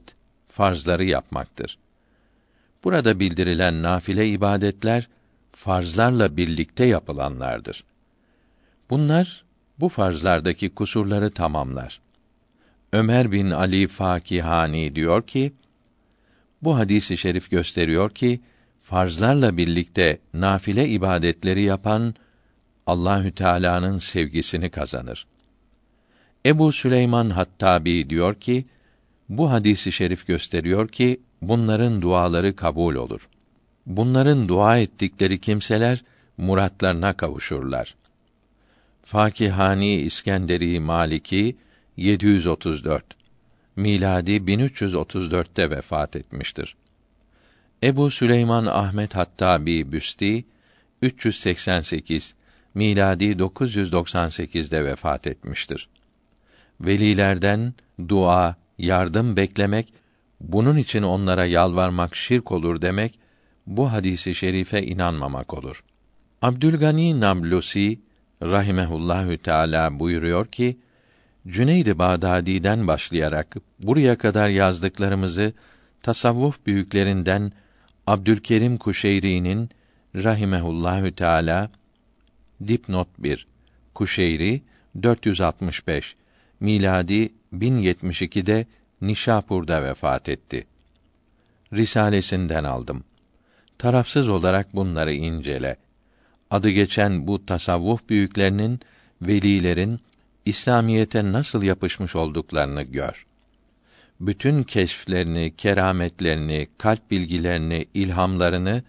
farzları yapmaktır. Burada bildirilen nafile ibadetler farzlarla birlikte yapılanlardır. Bunlar bu farzlardaki kusurları tamamlar. Ömer bin Ali Fakihani diyor ki, bu hadisi şerif gösteriyor ki farzlarla birlikte nafile ibadetleri yapan Allahü Teala'nın sevgisini kazanır. Ebu Süleyman Hattabi diyor ki, bu hadisi şerif gösteriyor ki bunların duaları kabul olur. Bunların dua ettikleri kimseler muratlarına kavuşurlar. Fakihani İskenderi Maliki 734 miladi 1334'te vefat etmiştir. Ebu Süleyman Ahmet Hattabi Büsti 388 miladi 998'de vefat etmiştir. Velilerden dua, yardım beklemek, bunun için onlara yalvarmak şirk olur demek, bu hadisi şerife inanmamak olur. Abdülgani Nablusi rahimehullahü teala buyuruyor ki Cüneyd-i Bağdadi'den başlayarak buraya kadar yazdıklarımızı tasavvuf büyüklerinden Abdülkerim Kuşeyri'nin rahimehullahü teala dipnot 1 Kuşeyri 465 miladi 1072'de Nişapur'da vefat etti. Risalesinden aldım. Tarafsız olarak bunları incele. Adı geçen bu tasavvuf büyüklerinin, velilerin İslamiyete nasıl yapışmış olduklarını gör. Bütün keşflerini, kerametlerini, kalp bilgilerini, ilhamlarını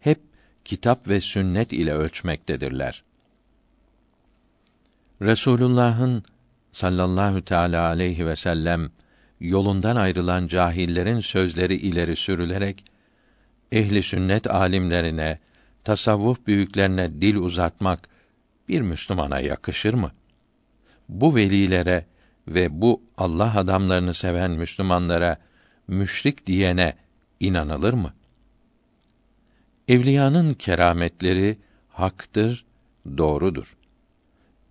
hep kitap ve sünnet ile ölçmektedirler. Resulullah'ın sallallahu teala aleyhi ve sellem yolundan ayrılan cahillerin sözleri ileri sürülerek ehli sünnet alimlerine, tasavvuf büyüklerine dil uzatmak bir Müslümana yakışır mı? Bu velilere ve bu Allah adamlarını seven Müslümanlara müşrik diyene inanılır mı? Evliyanın kerametleri haktır, doğrudur.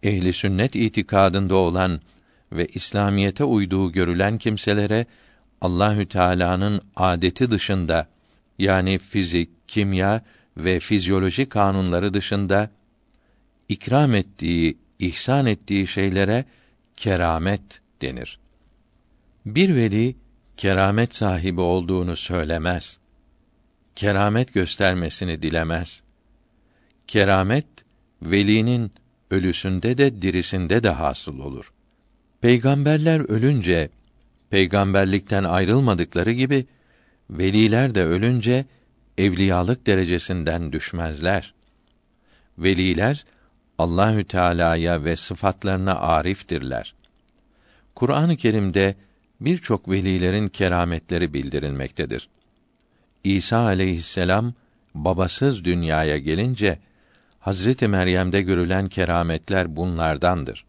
Ehli sünnet itikadında olan ve İslamiyete uyduğu görülen kimselere Allahü Teala'nın adeti dışında yani fizik, kimya ve fizyoloji kanunları dışında ikram ettiği, ihsan ettiği şeylere keramet denir. Bir veli keramet sahibi olduğunu söylemez. Keramet göstermesini dilemez. Keramet velinin ölüsünde de dirisinde de hasıl olur. Peygamberler ölünce peygamberlikten ayrılmadıkları gibi veliler de ölünce evliyalık derecesinden düşmezler. Veliler Allahü Teala'ya ve sıfatlarına ariftirler. Kur'an-ı Kerim'de birçok velilerin kerametleri bildirilmektedir. İsa aleyhisselam babasız dünyaya gelince Hazreti Meryem'de görülen kerametler bunlardandır.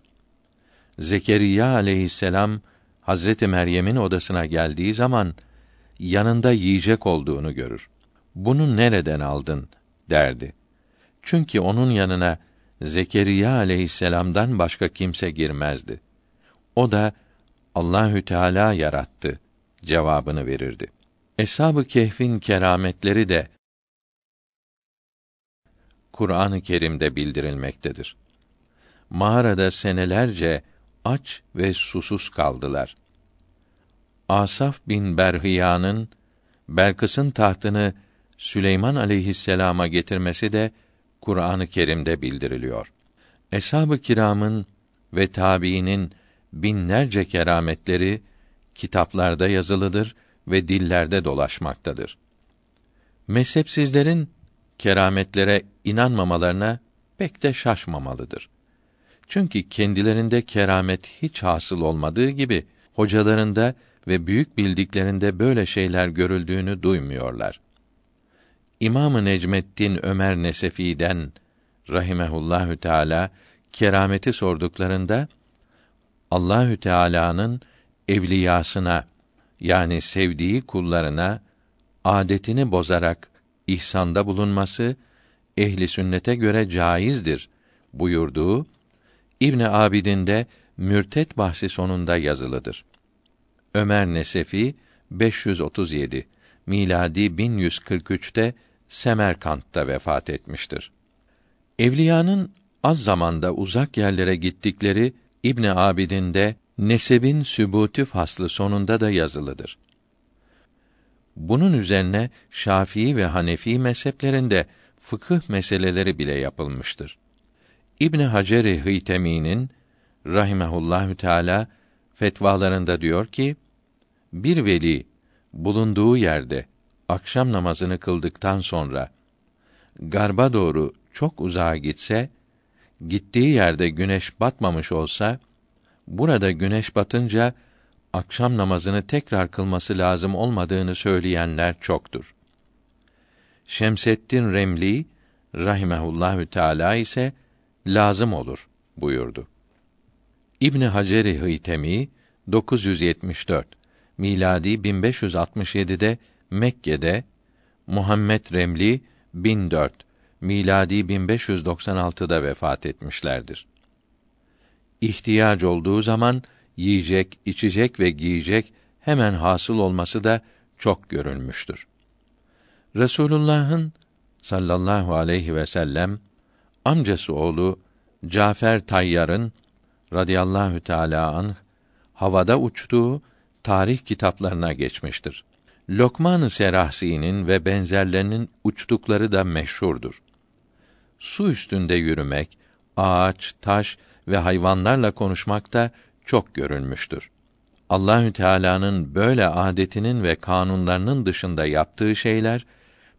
Zekeriya aleyhisselam Hazreti Meryem'in odasına geldiği zaman yanında yiyecek olduğunu görür. Bunu nereden aldın derdi. Çünkü onun yanına Zekeriya aleyhisselam'dan başka kimse girmezdi. O da Allahü Teala yarattı cevabını verirdi. Eshab-ı Kehf'in kerametleri de Kur'an-ı Kerim'de bildirilmektedir. Mağarada senelerce aç ve susuz kaldılar. Asaf bin Berhiya'nın Belkıs'ın tahtını Süleyman aleyhisselama getirmesi de Kur'an-ı Kerim'de bildiriliyor. Eshab-ı kiramın ve tabiinin binlerce kerametleri kitaplarda yazılıdır ve dillerde dolaşmaktadır. Mezhepsizlerin kerametlere inanmamalarına pek de şaşmamalıdır. Çünkü kendilerinde keramet hiç hasıl olmadığı gibi hocalarında ve büyük bildiklerinde böyle şeyler görüldüğünü duymuyorlar. İmamı Necmettin Ömer Nesefi'den rahimehullahü teala kerameti sorduklarında Allahü Teala'nın evliyasına yani sevdiği kullarına adetini bozarak ihsanda bulunması ehli sünnete göre caizdir buyurduğu İbn Abidin'de mürtet bahsi sonunda yazılıdır. Ömer Nesefi 537 miladi 1143'te Semerkant'ta vefat etmiştir. Evliyanın az zamanda uzak yerlere gittikleri İbn Abidin'de Nesebin sübutu faslı sonunda da yazılıdır. Bunun üzerine Şafii ve Hanefi mezheplerinde fıkıh meseleleri bile yapılmıştır. İbn Hacer-i Hıytemi'nin rahimehullahü teala fetvalarında diyor ki bir veli bulunduğu yerde akşam namazını kıldıktan sonra garba doğru çok uzağa gitse gittiği yerde güneş batmamış olsa burada güneş batınca akşam namazını tekrar kılması lazım olmadığını söyleyenler çoktur. Şemseddin Remli rahimehullahü teala ise lazım olur buyurdu. İbn Hacer-i Hıytemi 974 miladi 1567'de Mekke'de Muhammed Remli 1004 miladi 1596'da vefat etmişlerdir. İhtiyaç olduğu zaman yiyecek, içecek ve giyecek hemen hasıl olması da çok görülmüştür. Resulullah'ın sallallahu aleyhi ve sellem amcası oğlu Cafer Tayyar'ın radıyallahu teala anh havada uçtuğu tarih kitaplarına geçmiştir. Lokman-ı Serahsi'nin ve benzerlerinin uçtukları da meşhurdur. Su üstünde yürümek, ağaç, taş ve hayvanlarla konuşmak da çok görülmüştür. Allahü Teala'nın böyle adetinin ve kanunlarının dışında yaptığı şeyler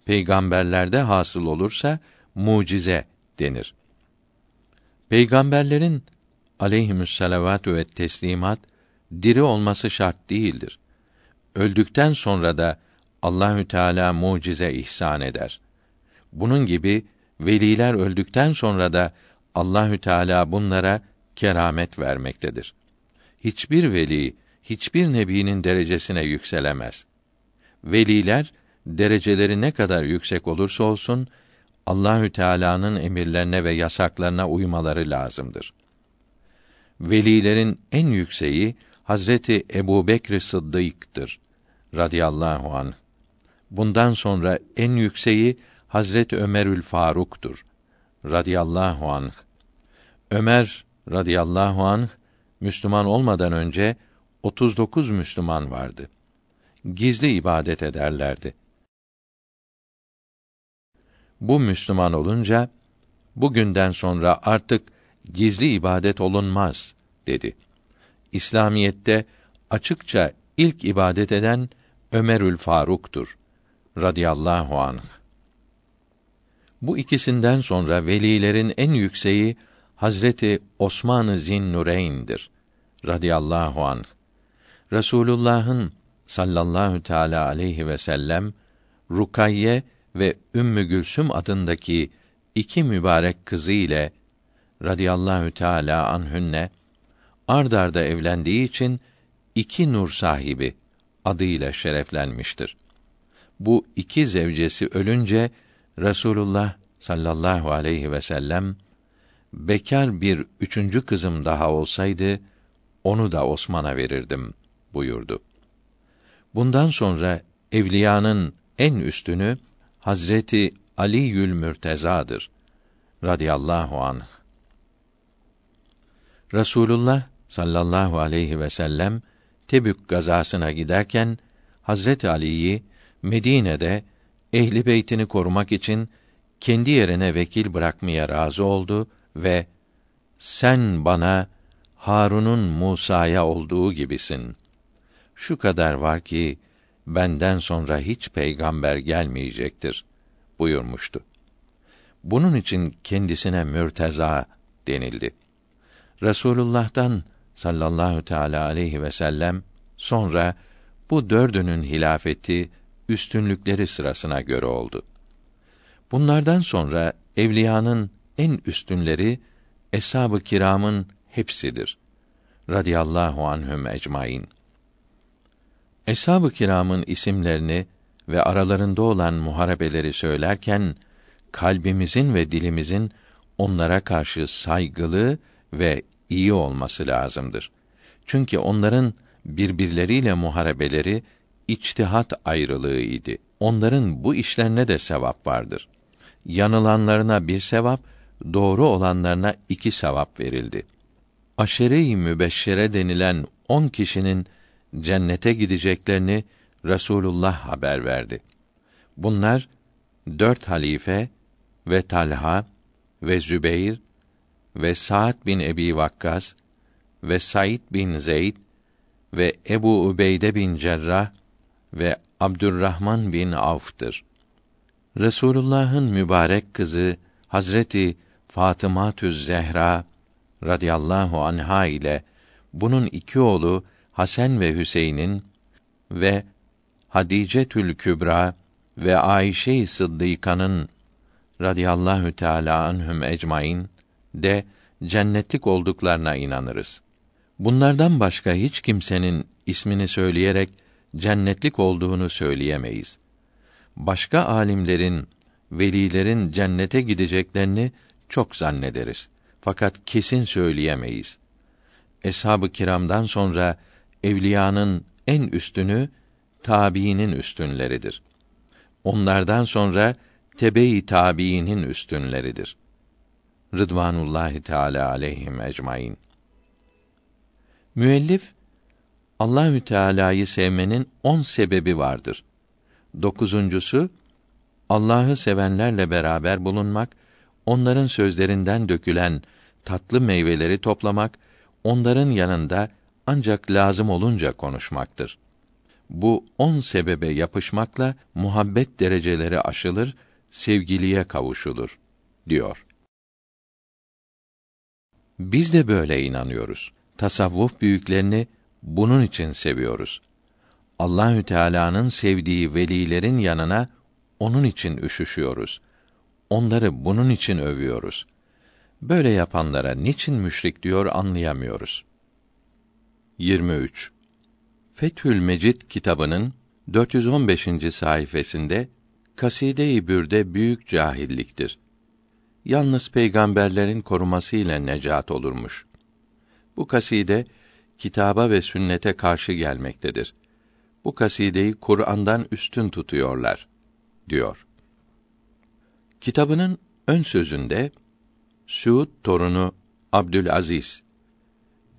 peygamberlerde hasıl olursa mucize denir. Peygamberlerin aleyhimüsselavatü ve teslimat diri olması şart değildir. Öldükten sonra da Allahü Teala mucize ihsan eder. Bunun gibi veliler öldükten sonra da Allahü Teala bunlara keramet vermektedir. Hiçbir veli hiçbir nebinin derecesine yükselemez. Veliler dereceleri ne kadar yüksek olursa olsun Allahü Teala'nın emirlerine ve yasaklarına uymaları lazımdır. Velilerin en yükseği Hazreti Ebu Bekr Sıddık'tır radıyallahu anh. Bundan sonra en yükseği Hazret Ömerül Faruk'tur radıyallahu anh. Ömer radıyallahu anh Müslüman olmadan önce 39 Müslüman vardı. Gizli ibadet ederlerdi. Bu Müslüman olunca bugünden sonra artık gizli ibadet olunmaz dedi. İslamiyette açıkça ilk ibadet eden Ömerül Faruk'tur radıyallahu anh. Bu ikisinden sonra velilerin en yükseği Hazreti Osman-ı Zinnureyn'dir radıyallahu anh. Resulullah'ın sallallahu teala aleyhi ve sellem Rukayye ve Ümmü Gülsüm adındaki iki mübarek kızı ile radıyallahu teala anhünne ard arda evlendiği için iki nur sahibi adıyla şereflenmiştir. Bu iki zevcesi ölünce Resulullah sallallahu aleyhi ve sellem bekar bir üçüncü kızım daha olsaydı onu da Osman'a verirdim buyurdu. Bundan sonra evliyanın en üstünü Hazreti Ali Yül Mürteza'dır radıyallahu anh. Resulullah sallallahu aleyhi ve sellem Tebük gazasına giderken Hazret Ali'yi Medine'de ehli beytini korumak için kendi yerine vekil bırakmaya razı oldu ve sen bana Harun'un Musa'ya olduğu gibisin. Şu kadar var ki benden sonra hiç peygamber gelmeyecektir buyurmuştu. Bunun için kendisine mürteza denildi. Resulullah'tan sallallahu teala aleyhi ve sellem sonra bu dördünün hilafeti üstünlükleri sırasına göre oldu. Bunlardan sonra evliyanın en üstünleri eshab-ı kiramın hepsidir. Radiyallahu anhum ecmaîn. Eshab-ı kiramın isimlerini ve aralarında olan muharebeleri söylerken kalbimizin ve dilimizin onlara karşı saygılı ve iyi olması lazımdır. Çünkü onların birbirleriyle muharebeleri içtihat ayrılığı idi. Onların bu işlerine de sevap vardır. Yanılanlarına bir sevap, doğru olanlarına iki sevap verildi. Aşere-i mübeşşere denilen on kişinin cennete gideceklerini Resulullah haber verdi. Bunlar dört halife ve Talha ve Zübeyr ve Sa'd bin Ebi Vakkas ve Said bin Zeyd ve Ebu Ubeyde bin Cerrah ve Abdurrahman bin Avf'tır. Resulullah'ın mübarek kızı Hazreti Fatıma Zehra radıyallahu anha ile bunun iki oğlu Hasan ve Hüseyin'in ve Hadice Tül Kübra ve Ayşe-i Sıddıka'nın radıyallahu teala anhum ecmaîn de cennetlik olduklarına inanırız. Bunlardan başka hiç kimsenin ismini söyleyerek cennetlik olduğunu söyleyemeyiz. Başka alimlerin, velilerin cennete gideceklerini çok zannederiz. Fakat kesin söyleyemeyiz. Eshab-ı kiramdan sonra evliyanın en üstünü tabiinin üstünleridir. Onlardan sonra tebe-i tabiinin üstünleridir. Rıdvanullahi Teala aleyhim ecmaîn. Müellif Allahü Teala'yı sevmenin on sebebi vardır. Dokuzuncusu Allah'ı sevenlerle beraber bulunmak, onların sözlerinden dökülen tatlı meyveleri toplamak, onların yanında ancak lazım olunca konuşmaktır. Bu on sebebe yapışmakla muhabbet dereceleri aşılır, sevgiliye kavuşulur diyor. Biz de böyle inanıyoruz. Tasavvuf büyüklerini bunun için seviyoruz. Allahü Teala'nın sevdiği velilerin yanına onun için üşüşüyoruz. Onları bunun için övüyoruz. Böyle yapanlara niçin müşrik diyor anlayamıyoruz. 23. Fethül Mecid kitabının 415. sayfasında Kaside-i Bürde büyük cahilliktir. Yalnız peygamberlerin koruması ile necat olurmuş. Bu kaside kitaba ve sünnete karşı gelmektedir. Bu kasideyi Kur'an'dan üstün tutuyorlar diyor. Kitabının ön sözünde Suud torunu Abdülaziz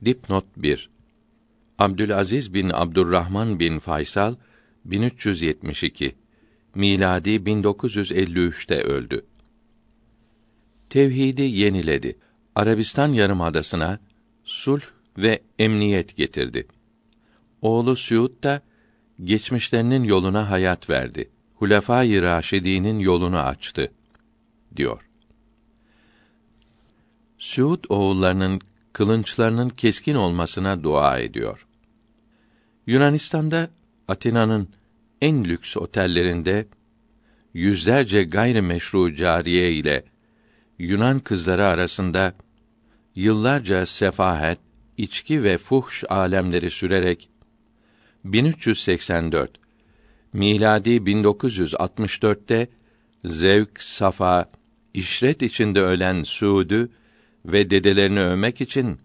dipnot 1 Abdülaziz bin Abdurrahman bin Faysal 1372 miladi 1953'te öldü. Tevhidi yeniledi. Arabistan yarımadasına sulh ve emniyet getirdi. Oğlu Suud da geçmişlerinin yoluna hayat verdi. Hulefâ-i Raşidî'nin yolunu açtı diyor. Suud oğullarının kılınçlarının keskin olmasına dua ediyor. Yunanistan'da Atina'nın en lüks otellerinde yüzlerce gayrimeşru cariye ile Yunan kızları arasında yıllarca sefahet, içki ve fuhş alemleri sürerek 1384 miladi 1964'te zevk, safa, işret içinde ölen Suud'u ve dedelerini övmek için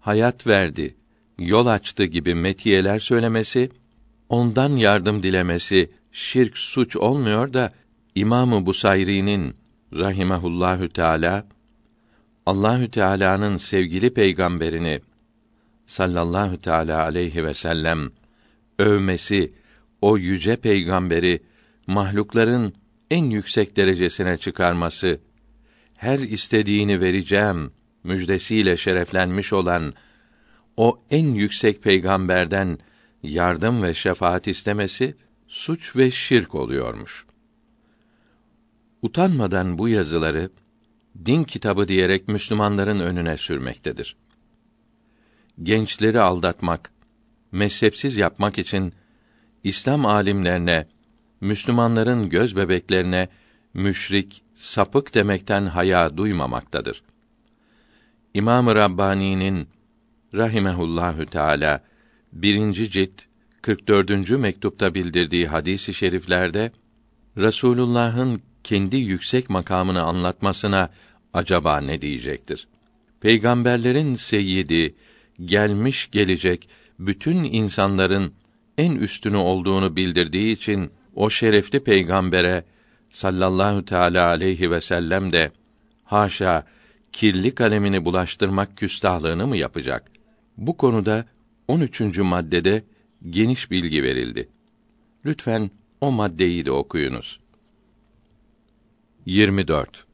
hayat verdi, yol açtı gibi metiyeler söylemesi, ondan yardım dilemesi şirk suç olmuyor da İmamı Busayri'nin rahimehullahü teala Allahü Teala'nın sevgili peygamberini sallallahu teala aleyhi ve sellem övmesi o yüce peygamberi mahlukların en yüksek derecesine çıkarması her istediğini vereceğim müjdesiyle şereflenmiş olan o en yüksek peygamberden yardım ve şefaat istemesi suç ve şirk oluyormuş. Utanmadan bu yazıları din kitabı diyerek Müslümanların önüne sürmektedir. Gençleri aldatmak, mezhepsiz yapmak için İslam alimlerine, Müslümanların göz bebeklerine müşrik, sapık demekten haya duymamaktadır. İmam-ı Rabbani'nin rahimehullahü teala birinci cilt 44. mektupta bildirdiği hadisi i şeriflerde Resulullah'ın kendi yüksek makamını anlatmasına acaba ne diyecektir? Peygamberlerin seyyidi, gelmiş gelecek bütün insanların en üstünü olduğunu bildirdiği için o şerefli peygambere sallallahu teala aleyhi ve sellem de haşa kirli kalemini bulaştırmak küstahlığını mı yapacak? Bu konuda 13. maddede geniş bilgi verildi. Lütfen o maddeyi de okuyunuz. 24.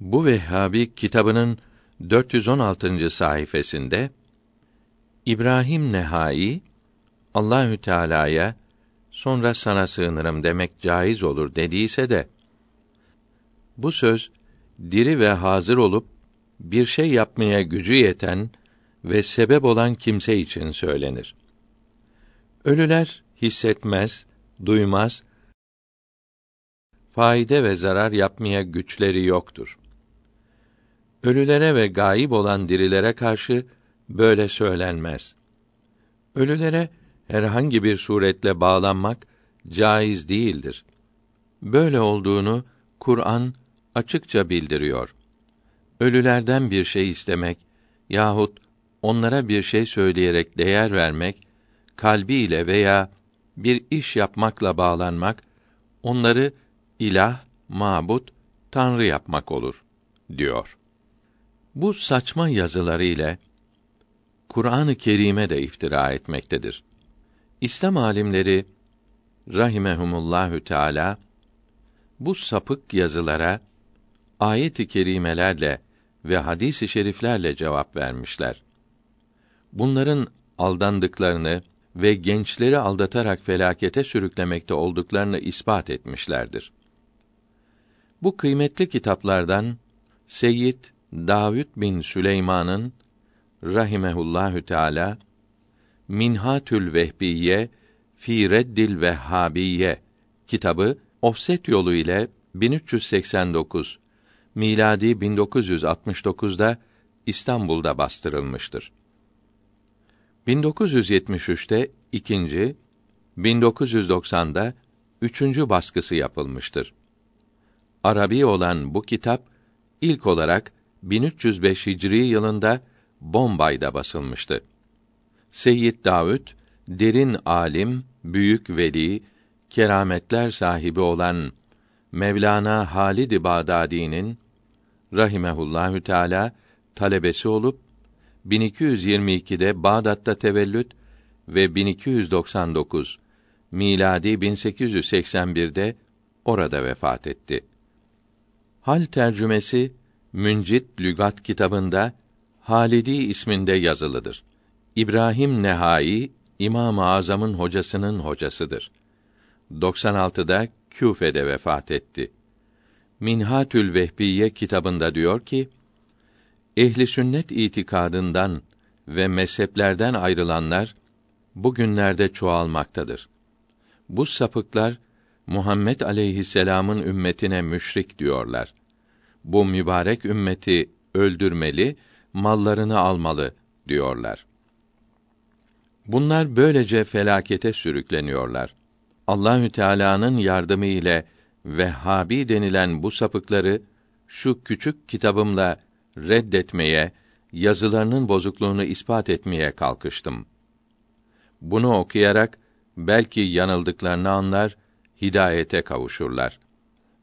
Bu Vehhabi kitabının 416. sayfasında İbrahim Nehai Allahü Teala'ya sonra sana sığınırım demek caiz olur dediyse de bu söz diri ve hazır olup bir şey yapmaya gücü yeten ve sebep olan kimse için söylenir. Ölüler hissetmez, duymaz, faide ve zarar yapmaya güçleri yoktur. Ölülere ve gayip olan dirilere karşı böyle söylenmez. Ölülere herhangi bir suretle bağlanmak caiz değildir. Böyle olduğunu Kur'an açıkça bildiriyor. Ölülerden bir şey istemek yahut onlara bir şey söyleyerek değer vermek, kalbiyle veya bir iş yapmakla bağlanmak, onları ilah, mabut, tanrı yapmak olur, diyor. Bu saçma yazıları ile Kur'an-ı Kerim'e de iftira etmektedir. İslam alimleri rahimehumullahü teala bu sapık yazılara ayet-i kerimelerle ve hadis-i şeriflerle cevap vermişler. Bunların aldandıklarını ve gençleri aldatarak felakete sürüklemekte olduklarını ispat etmişlerdir. Bu kıymetli kitaplardan Seyyid Davud bin Süleyman'ın rahimehullahü teala Minhatül Vehbiye fi Reddil Vehhabiye kitabı ofset yolu ile 1389 miladi 1969'da İstanbul'da bastırılmıştır. 1973'te ikinci, 1990'da üçüncü baskısı yapılmıştır. Arabi olan bu kitap ilk olarak 1305 Hicri yılında Bombay'da basılmıştı. Seyyid Davud derin alim, büyük veli, kerametler sahibi olan Mevlana Halid Bağdadi'nin rahimehullahü teala talebesi olup 1222'de Bağdat'ta tevellüt ve 1299 miladi 1881'de orada vefat etti. Hal tercümesi Müncit Lügat kitabında Halidi isminde yazılıdır. İbrahim Nehai İmam-ı Azam'ın hocasının hocasıdır. 96'da Küfe'de vefat etti. Minhatül Vehbiye kitabında diyor ki: Ehli sünnet itikadından ve mezheplerden ayrılanlar bugünlerde çoğalmaktadır. Bu sapıklar Muhammed aleyhisselam'ın ümmetine müşrik diyorlar. Bu mübarek ümmeti öldürmeli, mallarını almalı diyorlar. Bunlar böylece felakete sürükleniyorlar. Allahü Teala'nın yardımı ile Vehhabi denilen bu sapıkları şu küçük kitabımla reddetmeye, yazılarının bozukluğunu ispat etmeye kalkıştım. Bunu okuyarak belki yanıldıklarını anlar, hidayete kavuşurlar.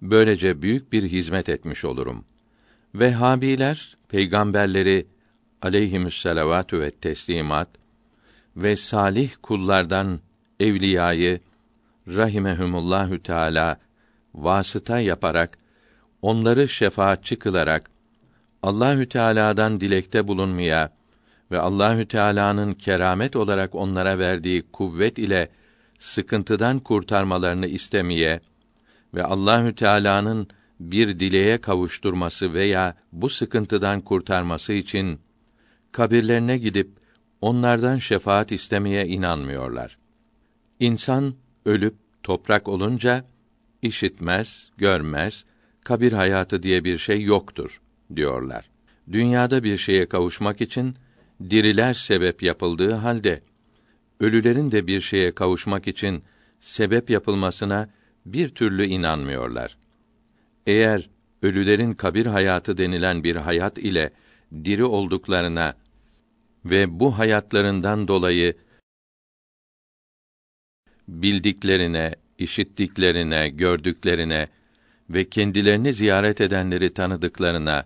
Böylece büyük bir hizmet etmiş olurum. Vehhabiler peygamberleri aleyhimüsselavatü ve teslimat ve salih kullardan evliyayı rahimehumullahü teala vasıta yaparak onları şefaatçi kılarak Allahü Teala'dan dilekte bulunmaya ve Allahü Teala'nın keramet olarak onlara verdiği kuvvet ile sıkıntıdan kurtarmalarını istemeye ve Allahü Teala'nın bir dileğe kavuşturması veya bu sıkıntıdan kurtarması için kabirlerine gidip onlardan şefaat istemeye inanmıyorlar. İnsan ölüp toprak olunca işitmez, görmez, kabir hayatı diye bir şey yoktur diyorlar. Dünyada bir şeye kavuşmak için diriler sebep yapıldığı halde ölülerin de bir şeye kavuşmak için sebep yapılmasına bir türlü inanmıyorlar. Eğer ölülerin kabir hayatı denilen bir hayat ile diri olduklarına ve bu hayatlarından dolayı bildiklerine, işittiklerine, gördüklerine ve kendilerini ziyaret edenleri tanıdıklarına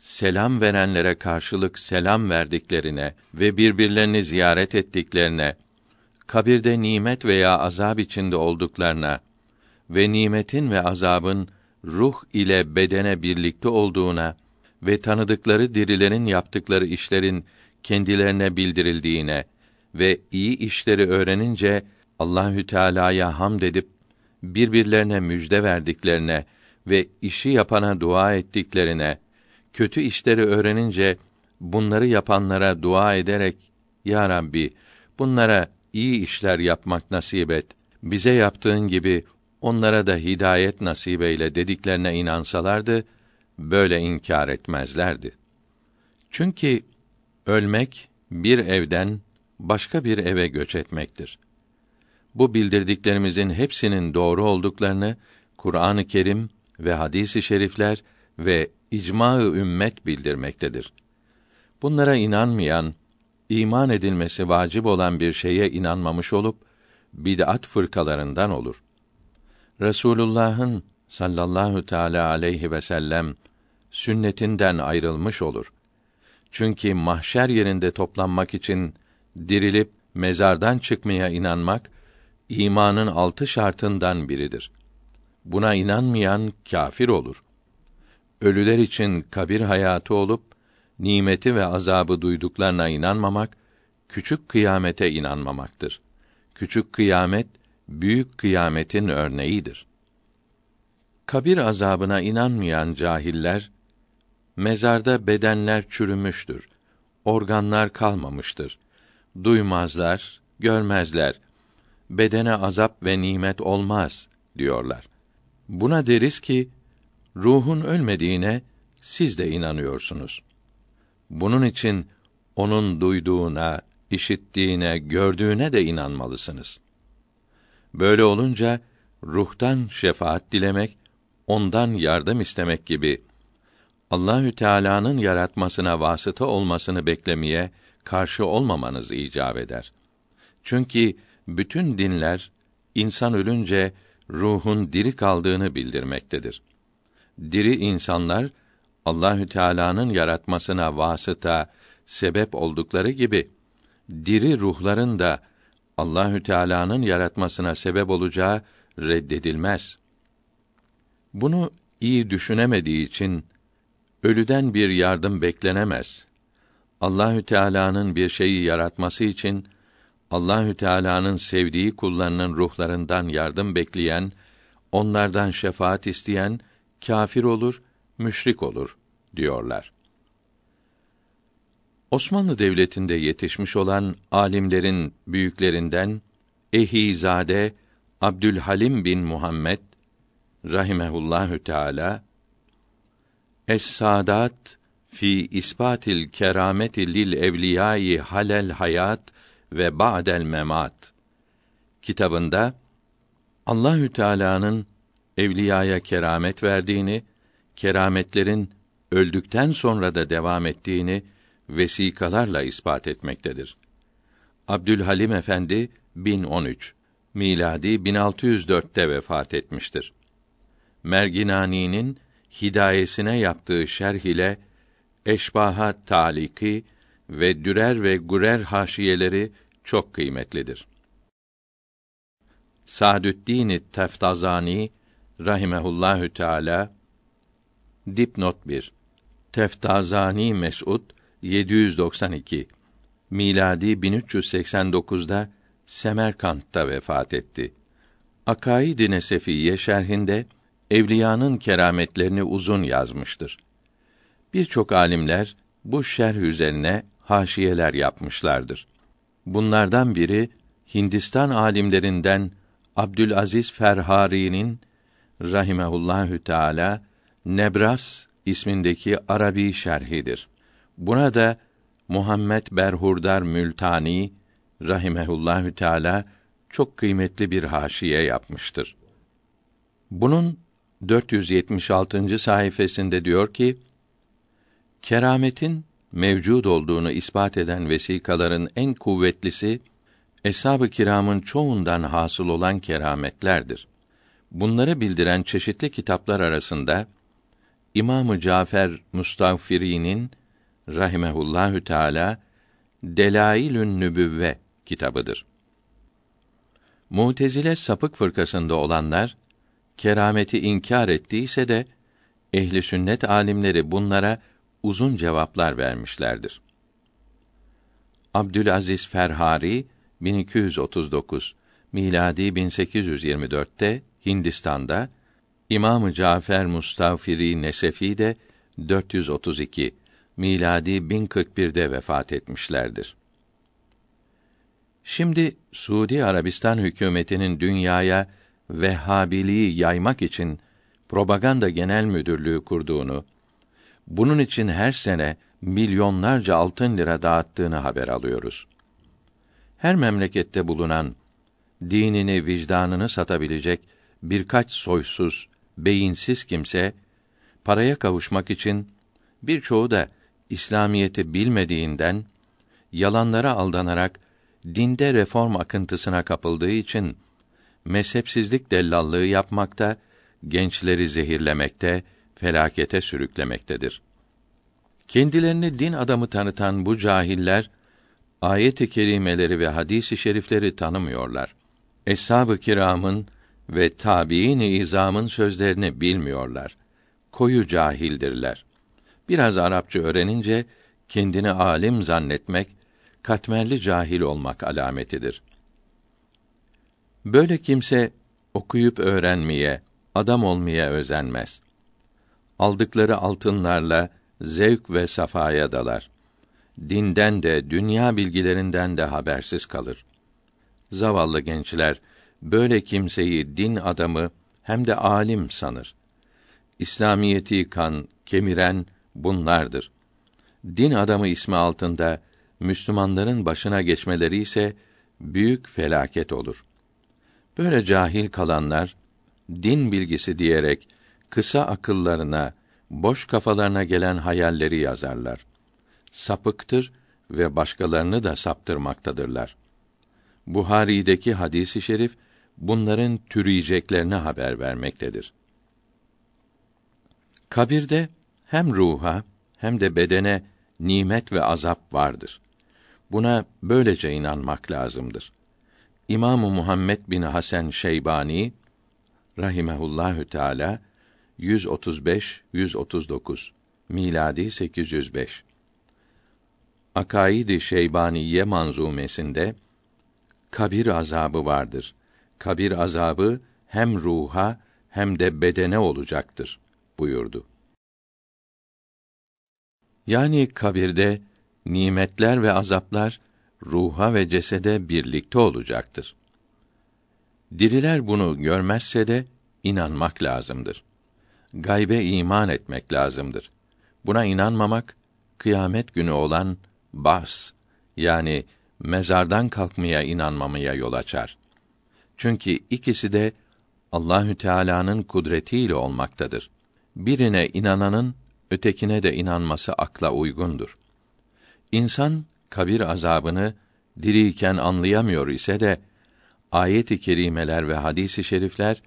selam verenlere karşılık selam verdiklerine ve birbirlerini ziyaret ettiklerine, kabirde nimet veya azab içinde olduklarına ve nimetin ve azabın ruh ile bedene birlikte olduğuna ve tanıdıkları dirilerin yaptıkları işlerin kendilerine bildirildiğine ve iyi işleri öğrenince Allahü Teala'ya hamd edip birbirlerine müjde verdiklerine ve işi yapana dua ettiklerine kötü işleri öğrenince bunları yapanlara dua ederek ya Rabbi bunlara iyi işler yapmak nasip et. Bize yaptığın gibi onlara da hidayet nasip eyle dediklerine inansalardı böyle inkar etmezlerdi. Çünkü ölmek bir evden başka bir eve göç etmektir. bu bildirdiklerimizin hepsinin doğru olduklarını Kur'an-ı Kerim ve hadis-i şerifler ve icma-ı ümmet bildirmektedir. Bunlara inanmayan, iman edilmesi vacip olan bir şeye inanmamış olup bid'at fırkalarından olur. Resulullah'ın sallallahu teala aleyhi ve sellem sünnetinden ayrılmış olur. Çünkü mahşer yerinde toplanmak için dirilip mezardan çıkmaya inanmak imanın altı şartından biridir. Buna inanmayan kâfir olur. Ölüler için kabir hayatı olup nimeti ve azabı duyduklarına inanmamak küçük kıyamete inanmamaktır. Küçük kıyamet büyük kıyametin örneğidir. Kabir azabına inanmayan cahiller mezarda bedenler çürümüştür. Organlar kalmamıştır. Duymazlar, görmezler. Bedene azap ve nimet olmaz diyorlar. Buna deriz ki ruhun ölmediğine siz de inanıyorsunuz. Bunun için onun duyduğuna, işittiğine, gördüğüne de inanmalısınız. Böyle olunca ruhtan şefaat dilemek, ondan yardım istemek gibi Allahü Teala'nın yaratmasına vasıta olmasını beklemeye karşı olmamanız icap eder. Çünkü bütün dinler insan ölünce ruhun diri kaldığını bildirmektedir. Diri insanlar Allahü Teala'nın yaratmasına vasıta, sebep oldukları gibi diri ruhların da Allahü Teala'nın yaratmasına sebep olacağı reddedilmez. Bunu iyi düşünemediği için ölüden bir yardım beklenemez. Allahü Teala'nın bir şeyi yaratması için Allahü Teala'nın sevdiği kullarının ruhlarından yardım bekleyen, onlardan şefaat isteyen kâfir olur, müşrik olur diyorlar. Osmanlı Devleti'nde yetişmiş olan alimlerin büyüklerinden Ehizade Abdülhalim bin Muhammed rahimehullahü teala Es-Sadat fi ispatil kerameti lil evliyai halel hayat ve ba'del memat kitabında Allahü Teala'nın evliyaya keramet verdiğini, kerametlerin öldükten sonra da devam ettiğini vesikalarla ispat etmektedir. Abdülhalim Efendi 1013 miladi 1604'te vefat etmiştir. Merginani'nin hidayesine yaptığı şerh ile Eşbaha Taliki ve Dürer ve Gurer haşiyeleri çok kıymetlidir. Sadüddin Teftazani rahimehullahü teala dipnot 1 Teftazani Mes'ud 792 miladi 1389'da Semerkant'ta vefat etti. Akaid-i Nesefiye şerhinde evliyanın kerametlerini uzun yazmıştır. Birçok alimler bu şerh üzerine haşiyeler yapmışlardır. Bunlardan biri Hindistan alimlerinden Abdülaziz Ferhari'nin rahimehullahü teala Nebras ismindeki Arabi şerhidir. Buna da Muhammed Berhurdar Mültani rahimehullahü teala çok kıymetli bir haşiye yapmıştır. Bunun 476. sayfasında diyor ki: Kerametin mevcud olduğunu ispat eden vesikaların en kuvvetlisi eshab-ı kiramın çoğundan hasıl olan kerametlerdir. Bunları bildiren çeşitli kitaplar arasında İmamı Cafer Mustagfiri'nin rahimehullahü teala Delailün Nübüvve kitabıdır. Mutezile sapık fırkasında olanlar kerameti inkar ettiyse de ehli sünnet alimleri bunlara uzun cevaplar vermişlerdir. Abdülaziz Ferhari 1239 miladi 1824'te Hindistan'da İmamı Cafer Mustafiri Nesefi de 432 miladi 1041'de vefat etmişlerdir. Şimdi Suudi Arabistan hükümetinin dünyaya Vehhabiliği yaymak için propaganda genel müdürlüğü kurduğunu, bunun için her sene milyonlarca altın lira dağıttığını haber alıyoruz. Her memlekette bulunan dinini, vicdanını satabilecek birkaç soysuz, beyinsiz kimse paraya kavuşmak için birçoğu da İslamiyeti bilmediğinden yalanlara aldanarak dinde reform akıntısına kapıldığı için mezhepsizlik dellallığı yapmakta, gençleri zehirlemekte, felakete sürüklemektedir. Kendilerini din adamı tanıtan bu cahiller ayet-i kerimeleri ve hadis-i şerifleri tanımıyorlar. Eshab-ı kiramın ve tabiin-i izamın sözlerini bilmiyorlar. Koyu cahildirler. Biraz Arapça öğrenince kendini alim zannetmek, katmerli cahil olmak alametidir. Böyle kimse okuyup öğrenmeye, adam olmaya özenmez. Aldıkları altınlarla zevk ve safaya dalar. Dinden de, dünya bilgilerinden de habersiz kalır. Zavallı gençler böyle kimseyi din adamı hem de alim sanır. İslamiyeti kan, kemiren bunlardır. Din adamı ismi altında Müslümanların başına geçmeleri ise büyük felaket olur. Böyle cahil kalanlar din bilgisi diyerek kısa akıllarına, boş kafalarına gelen hayalleri yazarlar. Sapıktır ve başkalarını da saptırmaktadırlar. Buhari'deki hadisi şerif bunların türüyeceklerini haber vermektedir. Kabirde hem ruha hem de bedene nimet ve azap vardır. Buna böylece inanmak lazımdır. İmam Muhammed bin Hasan Şeybani rahimehullahü teala 135 139 miladi 805 Akaid-i Şeybaniye manzumesinde kabir azabı vardır. Kabir azabı hem ruha hem de bedene olacaktır buyurdu. Yani kabirde nimetler ve azaplar ruha ve cesede birlikte olacaktır. Diriler bunu görmezse de inanmak lazımdır. Gaybe iman etmek lazımdır. Buna inanmamak kıyamet günü olan bas yani mezardan kalkmaya inanmamaya yol açar. Çünkü ikisi de Allahü Teala'nın kudretiyle olmaktadır. Birine inananın ötekine de inanması akla uygundur. İnsan kabir azabını diriyken anlayamıyor ise de ayet-i kerimeler ve hadis-i şerifler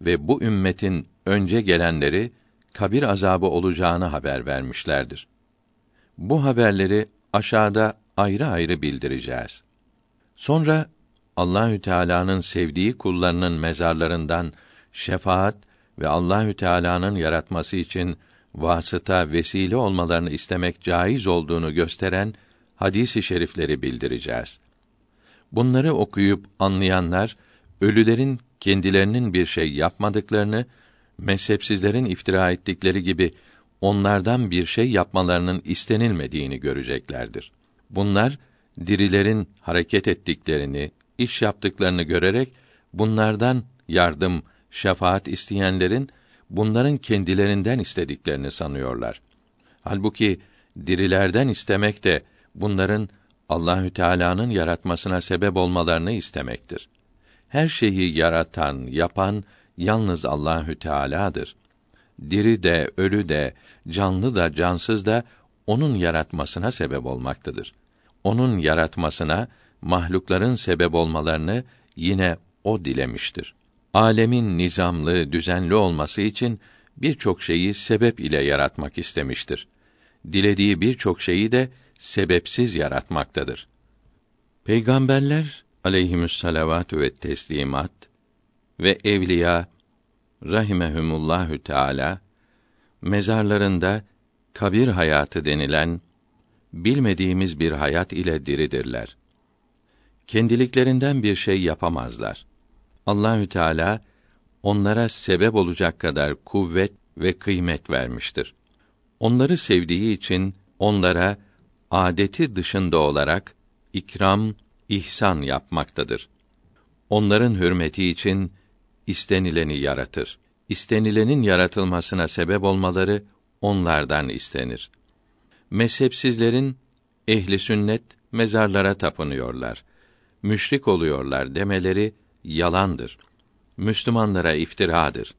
ve bu ümmetin önce gelenleri kabir azabı olacağını haber vermişlerdir. Bu haberleri aşağıda ayrı ayrı bildireceğiz. Sonra Allahü Teala'nın sevdiği kullarının mezarlarından şefaat ve Allahü Teala'nın yaratması için vasıta, vesile olmalarını istemek caiz olduğunu gösteren hadis-i şerifleri bildireceğiz. Bunları okuyup anlayanlar ölülerin kendilerinin bir şey yapmadıklarını, mezhepsizlerin iftira ettikleri gibi onlardan bir şey yapmalarının istenilmediğini göreceklerdir. Bunlar dirilerin hareket ettiklerini, iş yaptıklarını görerek bunlardan yardım, şefaat isteyenlerin bunların kendilerinden istediklerini sanıyorlar. Halbuki dirilerden istemek de bunların Allahü Teala'nın yaratmasına sebep olmalarını istemektir. Her şeyi yaratan, yapan yalnız Allahü Teala'dır. Diri de, ölü de, canlı da, cansız da onun yaratmasına sebep olmaktadır. Onun yaratmasına mahlukların sebep olmalarını yine o dilemiştir. Alemin nizamlı, düzenli olması için birçok şeyi sebep ile yaratmak istemiştir. Dilediği birçok şeyi de sebepsiz yaratmaktadır. Peygamberler aleyhimüsselavatü ve teslimat ve evliya rahimehumullahü teala mezarlarında kabir hayatı denilen bilmediğimiz bir hayat ile diridirler. Kendiliklerinden bir şey yapamazlar. Allahü Teala onlara sebep olacak kadar kuvvet ve kıymet vermiştir. Onları sevdiği için onlara adeti dışında olarak ikram, ihsan yapmaktadır. Onların hürmeti için istenileni yaratır. İstenilenin yaratılmasına sebep olmaları onlardan istenir. Mezhepsizlerin ehli sünnet mezarlara tapınıyorlar. Müşrik oluyorlar demeleri yalandır. Müslümanlara iftiradır.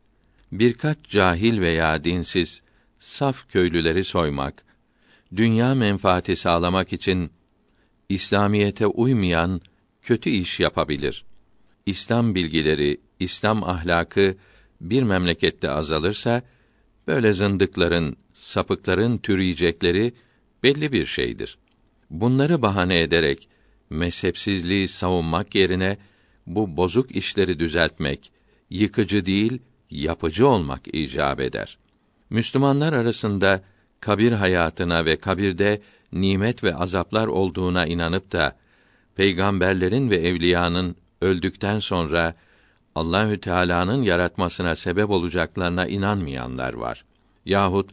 Birkaç cahil veya dinsiz saf köylüleri soymak, dünya menfaati sağlamak için İslamiyete uymayan kötü iş yapabilir. İslam bilgileri, İslam ahlakı bir memlekette azalırsa böyle zındıkların, sapıkların türüyecekleri belli bir şeydir. Bunları bahane ederek mezhepsizliği savunmak yerine bu bozuk işleri düzeltmek, yıkıcı değil, yapıcı olmak icap eder. Müslümanlar arasında kabir hayatına ve kabirde nimet ve azaplar olduğuna inanıp da peygamberlerin ve evliyanın öldükten sonra Allahü Teala'nın yaratmasına sebep olacaklarına inanmayanlar var. Yahut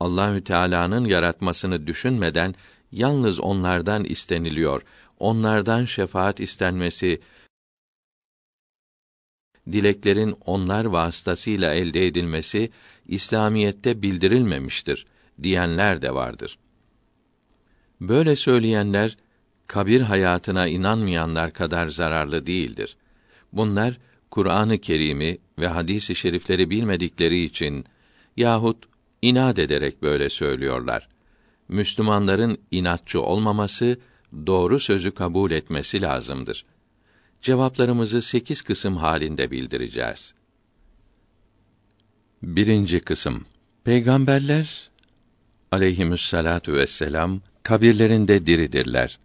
Allahü Teala'nın yaratmasını düşünmeden yalnız onlardan isteniliyor. Onlardan şefaat istenmesi dileklerin onlar vasıtasıyla elde edilmesi İslamiyette bildirilmemiştir diyenler de vardır. Böyle söyleyenler kabir hayatına inanmayanlar kadar zararlı değildir. Bunlar Kur'an-ı Kerim'i ve hadis-i şerifleri bilmedikleri için yahut inat ederek böyle söylüyorlar. Müslümanların inatçı olmaması, doğru sözü kabul etmesi lazımdır. Cevaplarımızı sekiz kısım halinde bildireceğiz. Birinci kısım Peygamberler aleyhimüssalatu vesselam kabirlerinde diridirler.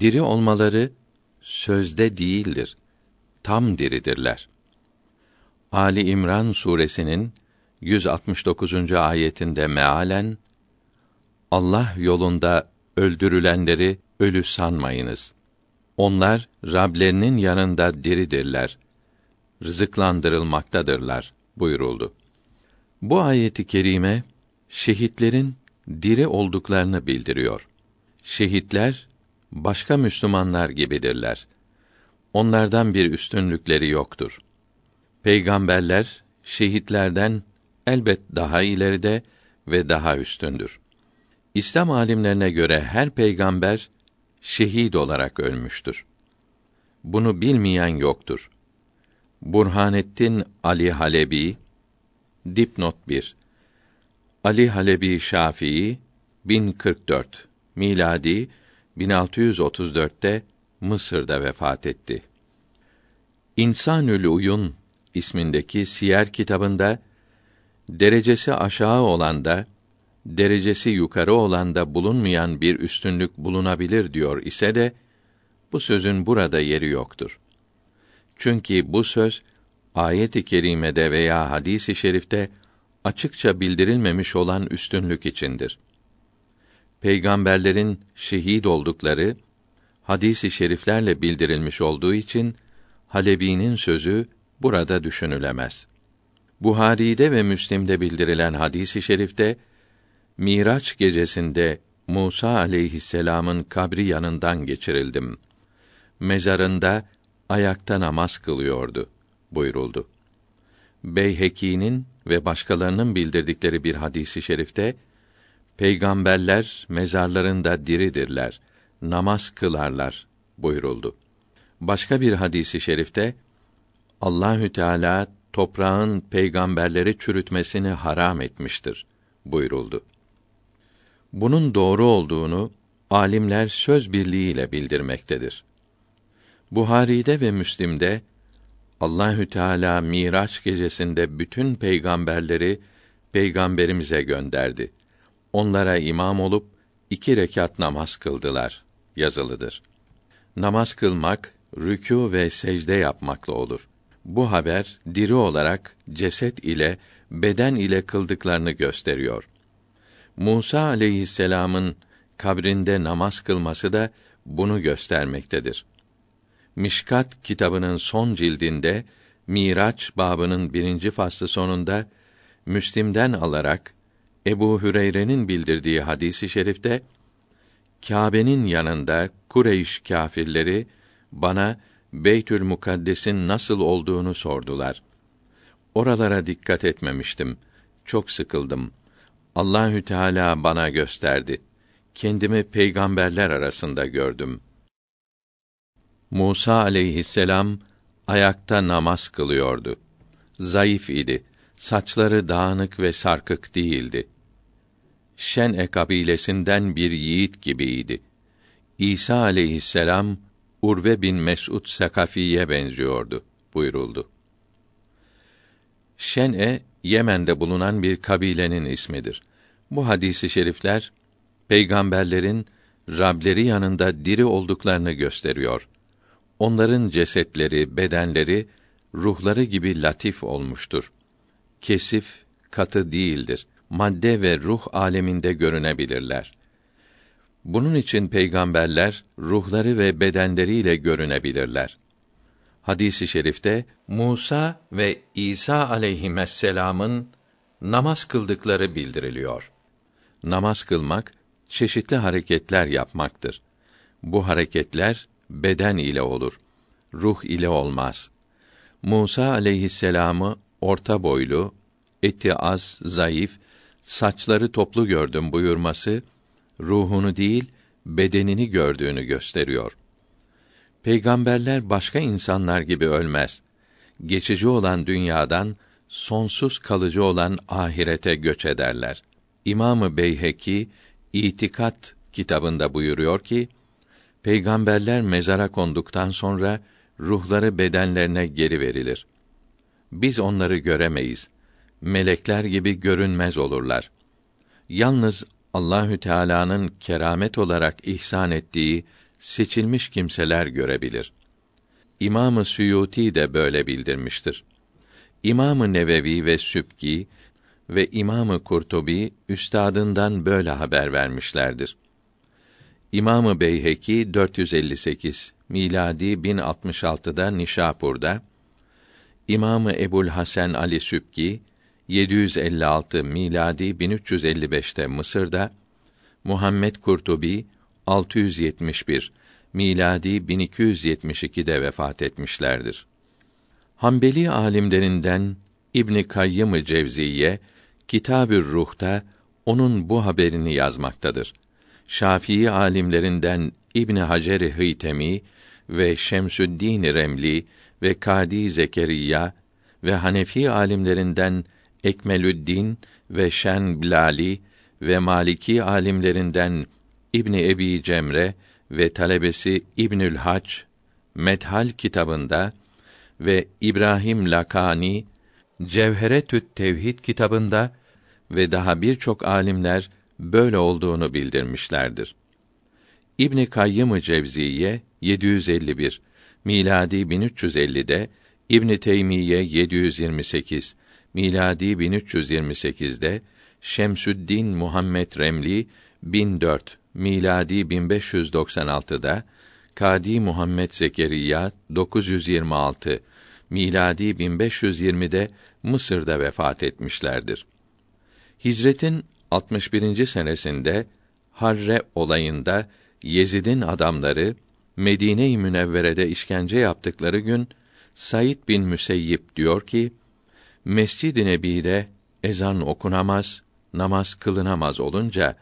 Diri olmaları sözde değildir. Tam diridirler. Ali İmran suresinin 169. ayetinde mealen Allah yolunda öldürülenleri ölü sanmayınız. Onlar Rablerinin yanında diridirler. Rızıklandırılmaktadırlar buyuruldu. Bu ayeti kerime şehitlerin diri olduklarını bildiriyor. Şehitler başka Müslümanlar gibidirler. Onlardan bir üstünlükleri yoktur. Peygamberler şehitlerden elbet daha ileride ve daha üstündür. İslam alimlerine göre her peygamber şehit olarak ölmüştür. Bunu bilmeyen yoktur. Burhanettin Ali Halebi dipnot 1 Ali Halebi Şafii 1044 miladi 1634'te Mısır'da vefat etti. İnsanül Uyun ismindeki siyer kitabında derecesi aşağı olan da derecesi yukarı olan da bulunmayan bir üstünlük bulunabilir diyor ise de bu sözün burada yeri yoktur. Çünkü bu söz ayet-i kerimede veya hadisi şerifte açıkça bildirilmemiş olan üstünlük içindir. Peygamberlerin şehit oldukları hadisi şeriflerle bildirilmiş olduğu için Halebi'nin sözü burada düşünülemez. Buhari'de ve Müslim'de bildirilen hadisi şerifte Miraç gecesinde Musa aleyhisselam'ın kabri yanından geçirildim. Mezarında ayakta namaz kılıyordu buyuruldu. Beyheki'nin ve başkalarının bildirdikleri bir hadisi şerifte peygamberler mezarlarında diridirler, namaz kılarlar buyuruldu. Başka bir hadisi şerifte Allahü Teala toprağın peygamberleri çürütmesini haram etmiştir buyuruldu. Bunun doğru olduğunu alimler söz birliğiyle bildirmektedir. Buhari'de ve Müslim'de Allahü Teala Miraç gecesinde bütün peygamberleri peygamberimize gönderdi. Onlara imam olup iki rekat namaz kıldılar yazılıdır. Namaz kılmak rükû ve secde yapmakla olur. Bu haber diri olarak ceset ile beden ile kıldıklarını gösteriyor. Musa aleyhisselam'ın kabrinde namaz kılması da bunu göstermektedir. Mişkat kitabının son cildinde Miraç babının birinci faslı sonunda Müslim'den alarak Ebu Hüreyre'nin bildirdiği hadisi i şerifte Kâbe'nin yanında Kureyş kâfirleri bana Beytül Mukaddes'in nasıl olduğunu sordular. Oralara dikkat etmemiştim. Çok sıkıldım. Allahü Teala bana gösterdi. Kendimi peygamberler arasında gördüm. Musa aleyhisselam ayakta namaz kılıyordu. Zayıf idi. Saçları dağınık ve sarkık değildi. Şen'e kabilesinden bir yiğit gibiydi. İsa aleyhisselam Urve bin Mes'ud Sakafi'ye benziyordu buyuruldu. Şen'e Yemen'de bulunan bir kabilenin ismidir. Bu hadisi şerifler peygamberlerin Rableri yanında diri olduklarını gösteriyor. Onların cesetleri, bedenleri ruhları gibi latif olmuştur. Kesif, katı değildir. Madde ve ruh aleminde görünebilirler. Bunun için peygamberler ruhları ve bedenleriyle görünebilirler. Hadisi i şerifte Musa ve İsa aleyhisselam'ın namaz kıldıkları bildiriliyor. Namaz kılmak çeşitli hareketler yapmaktır. Bu hareketler beden ile olur. Ruh ile olmaz. Musa aleyhisselamı orta boylu, eti az, zayıf, saçları toplu gördüm buyurması ruhunu değil bedenini gördüğünü gösteriyor. Peygamberler başka insanlar gibi ölmez. Geçici olan dünyadan sonsuz kalıcı olan ahirete göç ederler. İmamı Beyheki İtikat kitabında buyuruyor ki peygamberler mezara konduktan sonra ruhları bedenlerine geri verilir. Biz onları göremeyiz. Melekler gibi görünmez olurlar. Yalnız Allahü Teala'nın keramet olarak ihsan ettiği seçilmiş kimseler görebilir. İmamı Suyuti de böyle bildirmiştir. İmamı Nevevi ve Sübki ve İmamı Kurtubi üstadından böyle haber vermişlerdir. İmamı Beyheki 458 miladi 1066'da Nişapur'da İmamı Ebul Hasan Ali Sübki 756 miladi 1355'te Mısır'da Muhammed Kurtubi 671 miladi 1272'de vefat etmişlerdir. Hanbeli alimlerinden İbn Kayyım Cevziye Kitabür Ruh'ta onun bu haberini yazmaktadır. Şafii alimlerinden İbn Hacer Hıytemi ve Şemsüddin Remli ve Kadi Zekeriya ve Hanefi alimlerinden Ekmelüddin ve Şen Bilali ve Maliki alimlerinden İbni Ebi Cemre ve talebesi İbnül Hac Methal kitabında ve İbrahim Lakani Cevheretü't Tevhid kitabında ve daha birçok alimler böyle olduğunu bildirmişlerdir. İbn Kayyım Cevziye 751 miladi 1350'de İbn Teymiye 728 miladi 1328'de Şemsüddin Muhammed Remli 1004 miladi 1596'da Kadi Muhammed Zekeriya 926 miladi 1520'de Mısır'da vefat etmişlerdir. Hicretin 61. senesinde Harre olayında Yezid'in adamları Medine-i Münevvere'de işkence yaptıkları gün Said bin Müseyyip diyor ki: Mescid-i Nebi'de ezan okunamaz, namaz kılınamaz olunca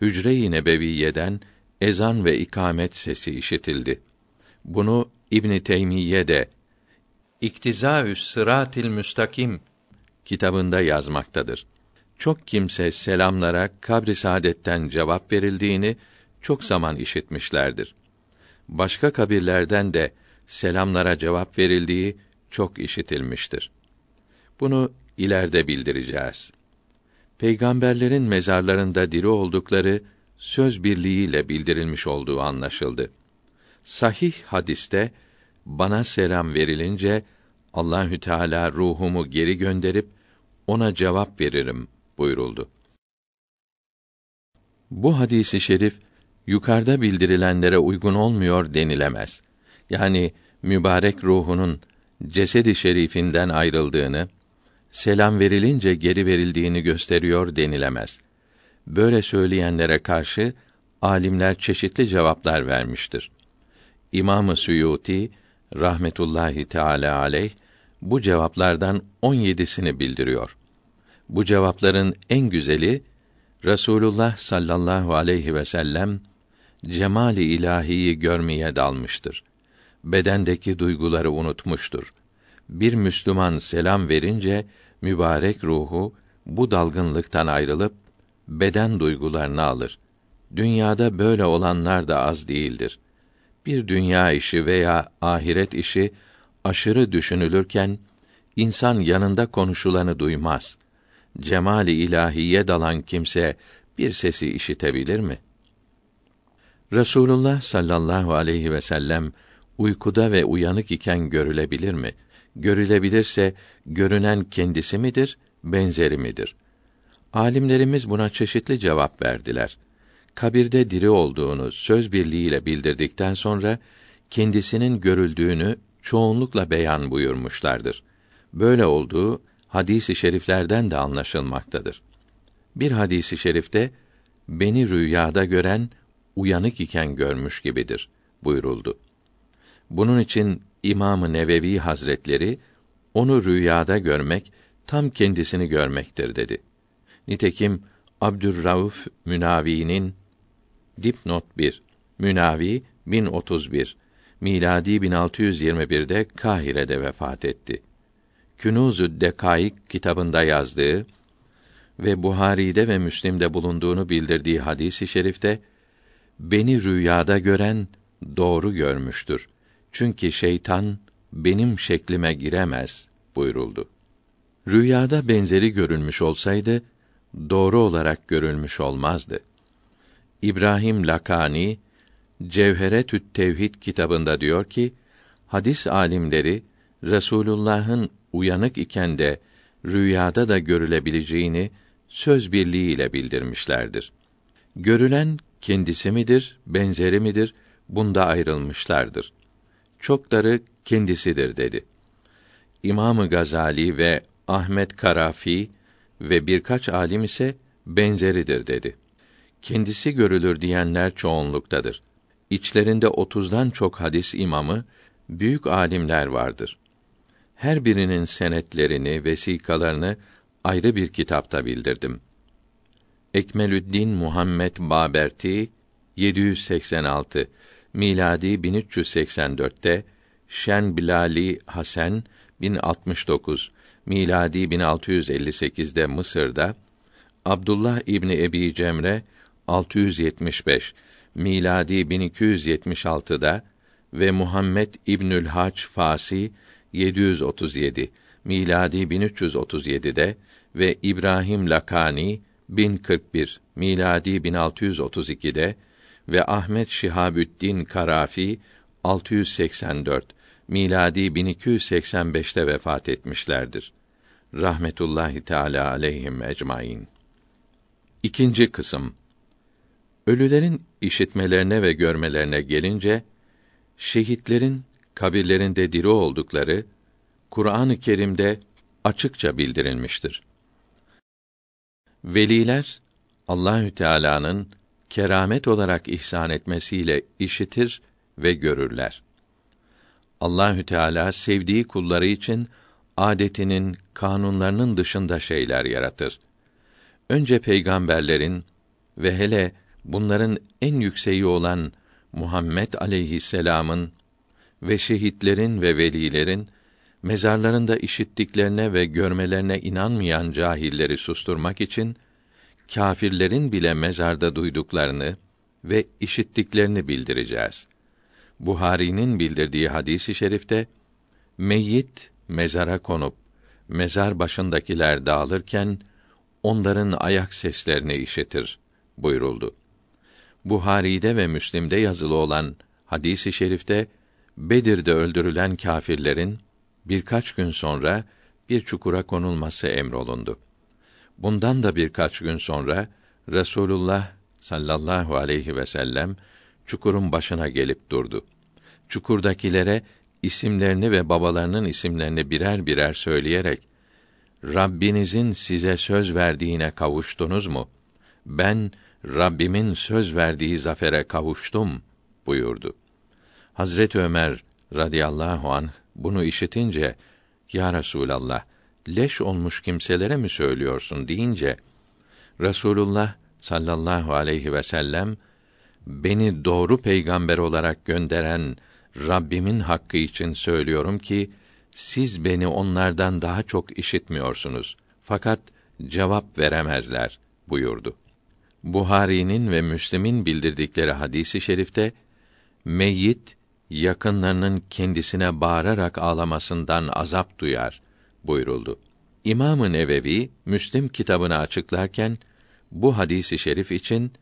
Hücre-i Nebeviyeden ezan ve ikamet sesi işitildi. Bunu İbn Teymiyye de İktizaü's Sıratil Müstakim kitabında yazmaktadır. Çok kimse selamlara kabri saadetten cevap verildiğini çok zaman işitmişlerdir. Başka kabirlerden de selamlara cevap verildiği çok işitilmiştir. Bunu ileride bildireceğiz. Peygamberlerin mezarlarında diri oldukları söz birliğiyle bildirilmiş olduğu anlaşıldı. Sahih hadiste bana selam verilince Allahü Teala ruhumu geri gönderip ona cevap veririm buyuruldu. Bu hadisi şerif yukarıda bildirilenlere uygun olmuyor denilemez. Yani mübarek ruhunun cesedi şerifinden ayrıldığını, selam verilince geri verildiğini gösteriyor denilemez. Böyle söyleyenlere karşı alimler çeşitli cevaplar vermiştir. İmamı Suyuti rahmetullahi teala aleyh bu cevaplardan 17'sini bildiriyor. Bu cevapların en güzeli Resulullah sallallahu aleyhi ve sellem cemali ilahiyi görmeye dalmıştır. bedendeki duyguları unutmuştur. Bir Müslüman selam verince mübarek ruhu bu dalgınlıktan ayrılıp beden duygularını alır. Dünyada böyle olanlar da az değildir. Bir dünya işi veya ahiret işi aşırı düşünülürken insan yanında konuşulanı duymaz. Cemali ilahiye dalan kimse bir sesi işitebilir mi? Resulullah sallallahu aleyhi ve sellem uykuda ve uyanık iken görülebilir mi? Görülebilirse görünen kendisi midir, benzeri midir? Alimlerimiz buna çeşitli cevap verdiler. Kabirde diri olduğunu söz birliğiyle bildirdikten sonra kendisinin görüldüğünü çoğunlukla beyan buyurmuşlardır. Böyle olduğu hadisi şeriflerden de anlaşılmaktadır. Bir hadisi şerifte beni rüyada gören uyanık iken görmüş gibidir buyuruldu. Bunun için İmam-ı Nevevi Hazretleri onu rüyada görmek tam kendisini görmektir dedi. Nitekim Abdurrauf Münavi'nin dipnot 1 Münavi 1031 miladi 1621'de Kahire'de vefat etti. Künuzü Dekaik kitabında yazdığı ve Buhari'de ve Müslim'de bulunduğunu bildirdiği hadisi i şerifte beni rüyada gören doğru görmüştür. Çünkü şeytan benim şeklime giremez buyuruldu. Rüyada benzeri görülmüş olsaydı doğru olarak görülmüş olmazdı. İbrahim Lakani Cevheretü't Tevhid kitabında diyor ki hadis alimleri Resulullah'ın uyanık iken de rüyada da görülebileceğini söz birliğiyle bildirmişlerdir. Görülen kendisi midir, benzeri midir? Bunda ayrılmışlardır. Çokları kendisidir dedi. İmamı Gazali ve Ahmet Karafi ve birkaç alim ise benzeridir dedi. Kendisi görülür diyenler çoğunluktadır. İçlerinde otuzdan çok hadis imamı, büyük alimler vardır. Her birinin senetlerini, vesikalarını ayrı bir kitapta bildirdim. Ekmelüddin Muhammed Baberti 786 miladi 1384'te Şen Bilali Hasan 1069 miladi 1658'de Mısır'da Abdullah İbni Ebi Cemre 675 miladi 1276'da ve Muhammed İbnül Hac Fasi 737 miladi 1337'de ve İbrahim Lakani 1041 miladi 1632'de ve Ahmet Şihabüddin Karafi 684 miladi 1285'te vefat etmişlerdir. Rahmetullahi Teala aleyhim ecmaîn. İkinci kısım Ölülerin işitmelerine ve görmelerine gelince şehitlerin kabirlerinde diri oldukları Kur'an-ı Kerim'de açıkça bildirilmiştir. Veliler Allahü Teala'nın keramet olarak ihsan etmesiyle işitir ve görürler. Allahü Teala sevdiği kulları için adetinin, kanunlarının dışında şeyler yaratır. Önce peygamberlerin ve hele bunların en yükseği olan Muhammed aleyhisselam'ın ve şehitlerin ve velilerin mezarlarında işittiklerine ve görmelerine inanmayan cahilleri susturmak için kâfirlerin bile mezarda duyduklarını ve işittiklerini bildireceğiz. Buhari'nin bildirdiği hadisi i şerifte meyyit mezara konup mezar başındakiler dağılırken onların ayak seslerini işitir buyuruldu. Buhari'de ve Müslim'de yazılı olan hadisi i şerifte Bedir'de öldürülen kâfirlerin birkaç gün sonra bir çukura konulması emrolundu. Bundan da birkaç gün sonra Resulullah sallallahu aleyhi ve sellem çukurun başına gelip durdu. Çukurdakilere isimlerini ve babalarının isimlerini birer birer söyleyerek Rabbinizin size söz verdiğine kavuştunuz mu? Ben Rabbimin söz verdiği zafere kavuştum buyurdu. Hazret Ömer radıyallahu anh bunu işitince ya Resulallah leş olmuş kimselere mi söylüyorsun deyince Resulullah sallallahu aleyhi ve sellem beni doğru peygamber olarak gönderen Rabbimin hakkı için söylüyorum ki siz beni onlardan daha çok işitmiyorsunuz. Fakat cevap veremezler buyurdu. Buhari'nin ve Müslim'in bildirdikleri hadisi şerifte meyyit yakınlarının kendisine bağırarak ağlamasından azap duyar buyuruldu. İmam-ı Nevevi Müslim kitabını açıklarken bu hadisi şerif için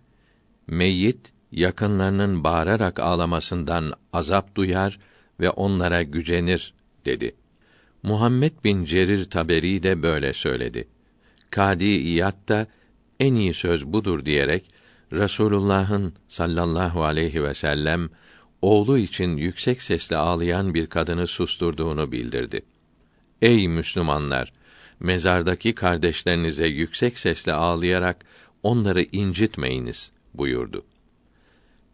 meyyit yakınlarının bağırarak ağlamasından azap duyar ve onlara gücenir dedi. Muhammed bin Cerir Taberi de böyle söyledi. Kadi İyad da en iyi söz budur diyerek Resulullah'ın sallallahu aleyhi ve sellem oğlu için yüksek sesle ağlayan bir kadını susturduğunu bildirdi. Ey Müslümanlar, mezardaki kardeşlerinize yüksek sesle ağlayarak onları incitmeyiniz buyurdu.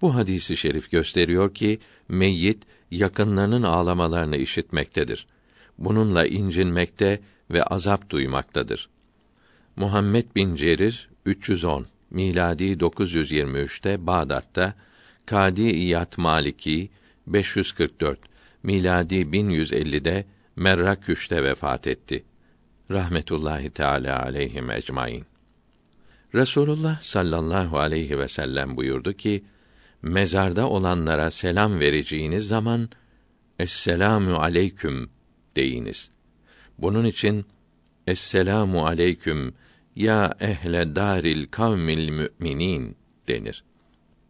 Bu hadisi şerif gösteriyor ki meyyit yakınlarının ağlamalarını işitmektedir. Bununla incinmekte ve azap duymaktadır. Muhammed bin Cerir 310 miladi 923'te Bağdat'ta Kadi İyad Maliki 544 miladi 1150'de Merraküş'te vefat etti. Rahmetullahi Teala aleyhi ecmaîn. Resulullah sallallahu aleyhi ve sellem buyurdu ki: Mezarda olanlara selam vereceğiniz zaman Esselamu aleyküm deyiniz. Bunun için Esselamu aleyküm ya ehle daril kavmil müminin denir.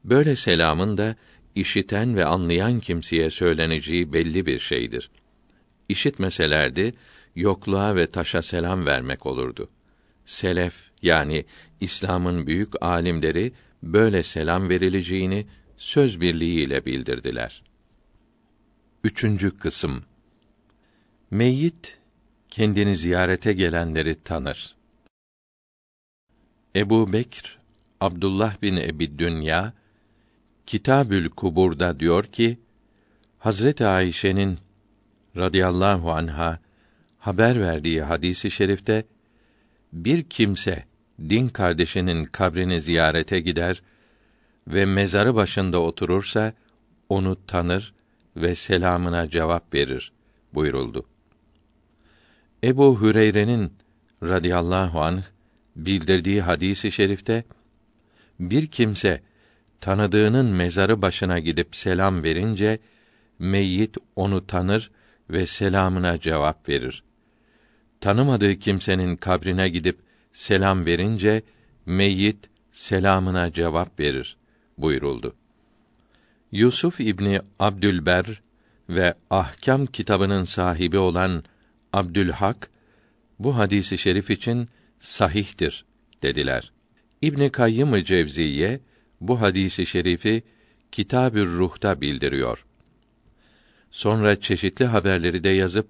Böyle selamın da işiten ve anlayan kimseye söyleneceği belli bir şeydir. İşitmeselerdi yokluğa ve taşa selam vermek olurdu. Selef yani İslam'ın büyük alimleri böyle selam verileceğini söz birliğiyle bildirdiler. Üçüncü kısım Meyyit kendini ziyarete gelenleri tanır. Ebu Bekr, Abdullah bin Ebi Dünya, Kitabül Kubur'da diyor ki, Hazreti Ayşe'nin radıyallahu anha haber verdiği hadisi şerifte bir kimse din kardeşinin kabrini ziyarete gider ve mezarı başında oturursa onu tanır ve selamına cevap verir buyuruldu. Ebu Hüreyre'nin radıyallahu anh bildirdiği hadisi şerifte bir kimse tanıdığının mezarı başına gidip selam verince meyyit onu tanır ve selamına cevap verir. Tanımadığı kimsenin kabrine gidip selam verince meyyit selamına cevap verir buyuruldu. Yusuf İbni Abdülber ve Ahkam kitabının sahibi olan Abdülhak bu hadisi şerif için sahihtir dediler. İbn Kayyım Cevziye bu hadisi şerifi Kitabür Ruh'ta bildiriyor. Sonra çeşitli haberleri de yazıp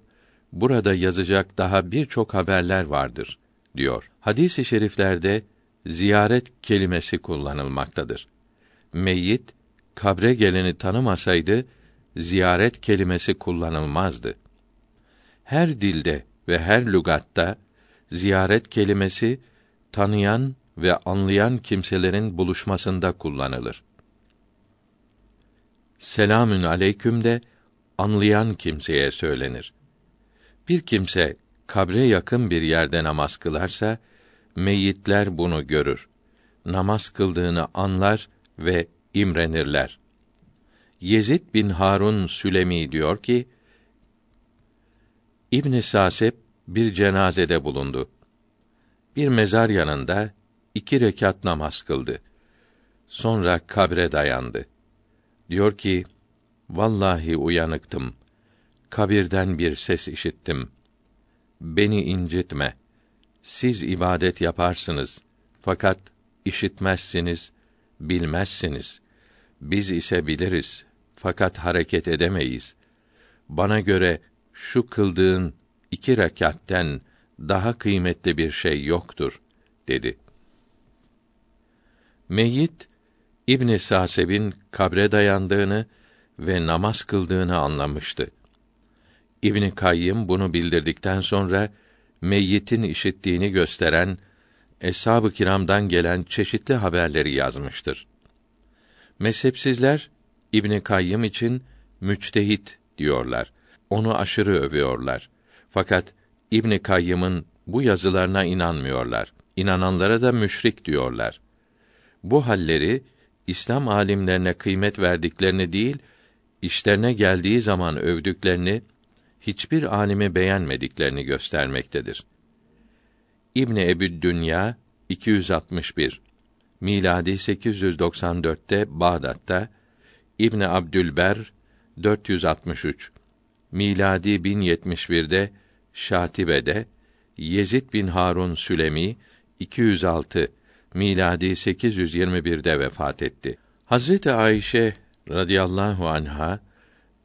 burada yazacak daha birçok haberler vardır diyor. Hadis-i şeriflerde ziyaret kelimesi kullanılmaktadır. Meyyit kabre geleni tanımasaydı ziyaret kelimesi kullanılmazdı. Her dilde ve her lügatta ziyaret kelimesi tanıyan ve anlayan kimselerin buluşmasında kullanılır. Selamün aleyküm de anlayan kimseye söylenir. Bir kimse kabre yakın bir yerde namaz kılarsa meyyitler bunu görür. Namaz kıldığını anlar ve imrenirler. Yezid bin Harun Sülemi diyor ki: İbn Sasep bir cenazede bulundu. Bir mezar yanında iki rekat namaz kıldı. Sonra kabre dayandı. Diyor ki: Vallahi uyanıktım. Kabirden bir ses işittim. Beni incitme. Siz ibadet yaparsınız fakat işitmezsiniz, bilmezsiniz. Biz ise biliriz fakat hareket edemeyiz. Bana göre şu kıldığın iki rekatten daha kıymetli bir şey yoktur dedi. Meyyit İbn Saseb'in kabre dayandığını ve namaz kıldığını anlamıştı. İbn Kayyım bunu bildirdikten sonra meyyitin işittiğini gösteren eshab-ı kiramdan gelen çeşitli haberleri yazmıştır. Mezhepsizler İbn Kayyım için müçtehit diyorlar. Onu aşırı övüyorlar. Fakat İbn Kayyım'ın bu yazılarına inanmıyorlar. İnananlara da müşrik diyorlar. Bu halleri İslam alimlerine kıymet verdiklerini değil, işlerine geldiği zaman övdüklerini, hiçbir alimi beğenmediklerini göstermektedir. İbn Ebu Dünya 261 miladi 894'te Bağdat'ta İbn Abdülber 463 miladi 1071'de Şatibe'de Yezid bin Harun Sülemi 206 miladi 821'de vefat etti. Hazreti Ayşe radıyallahu anha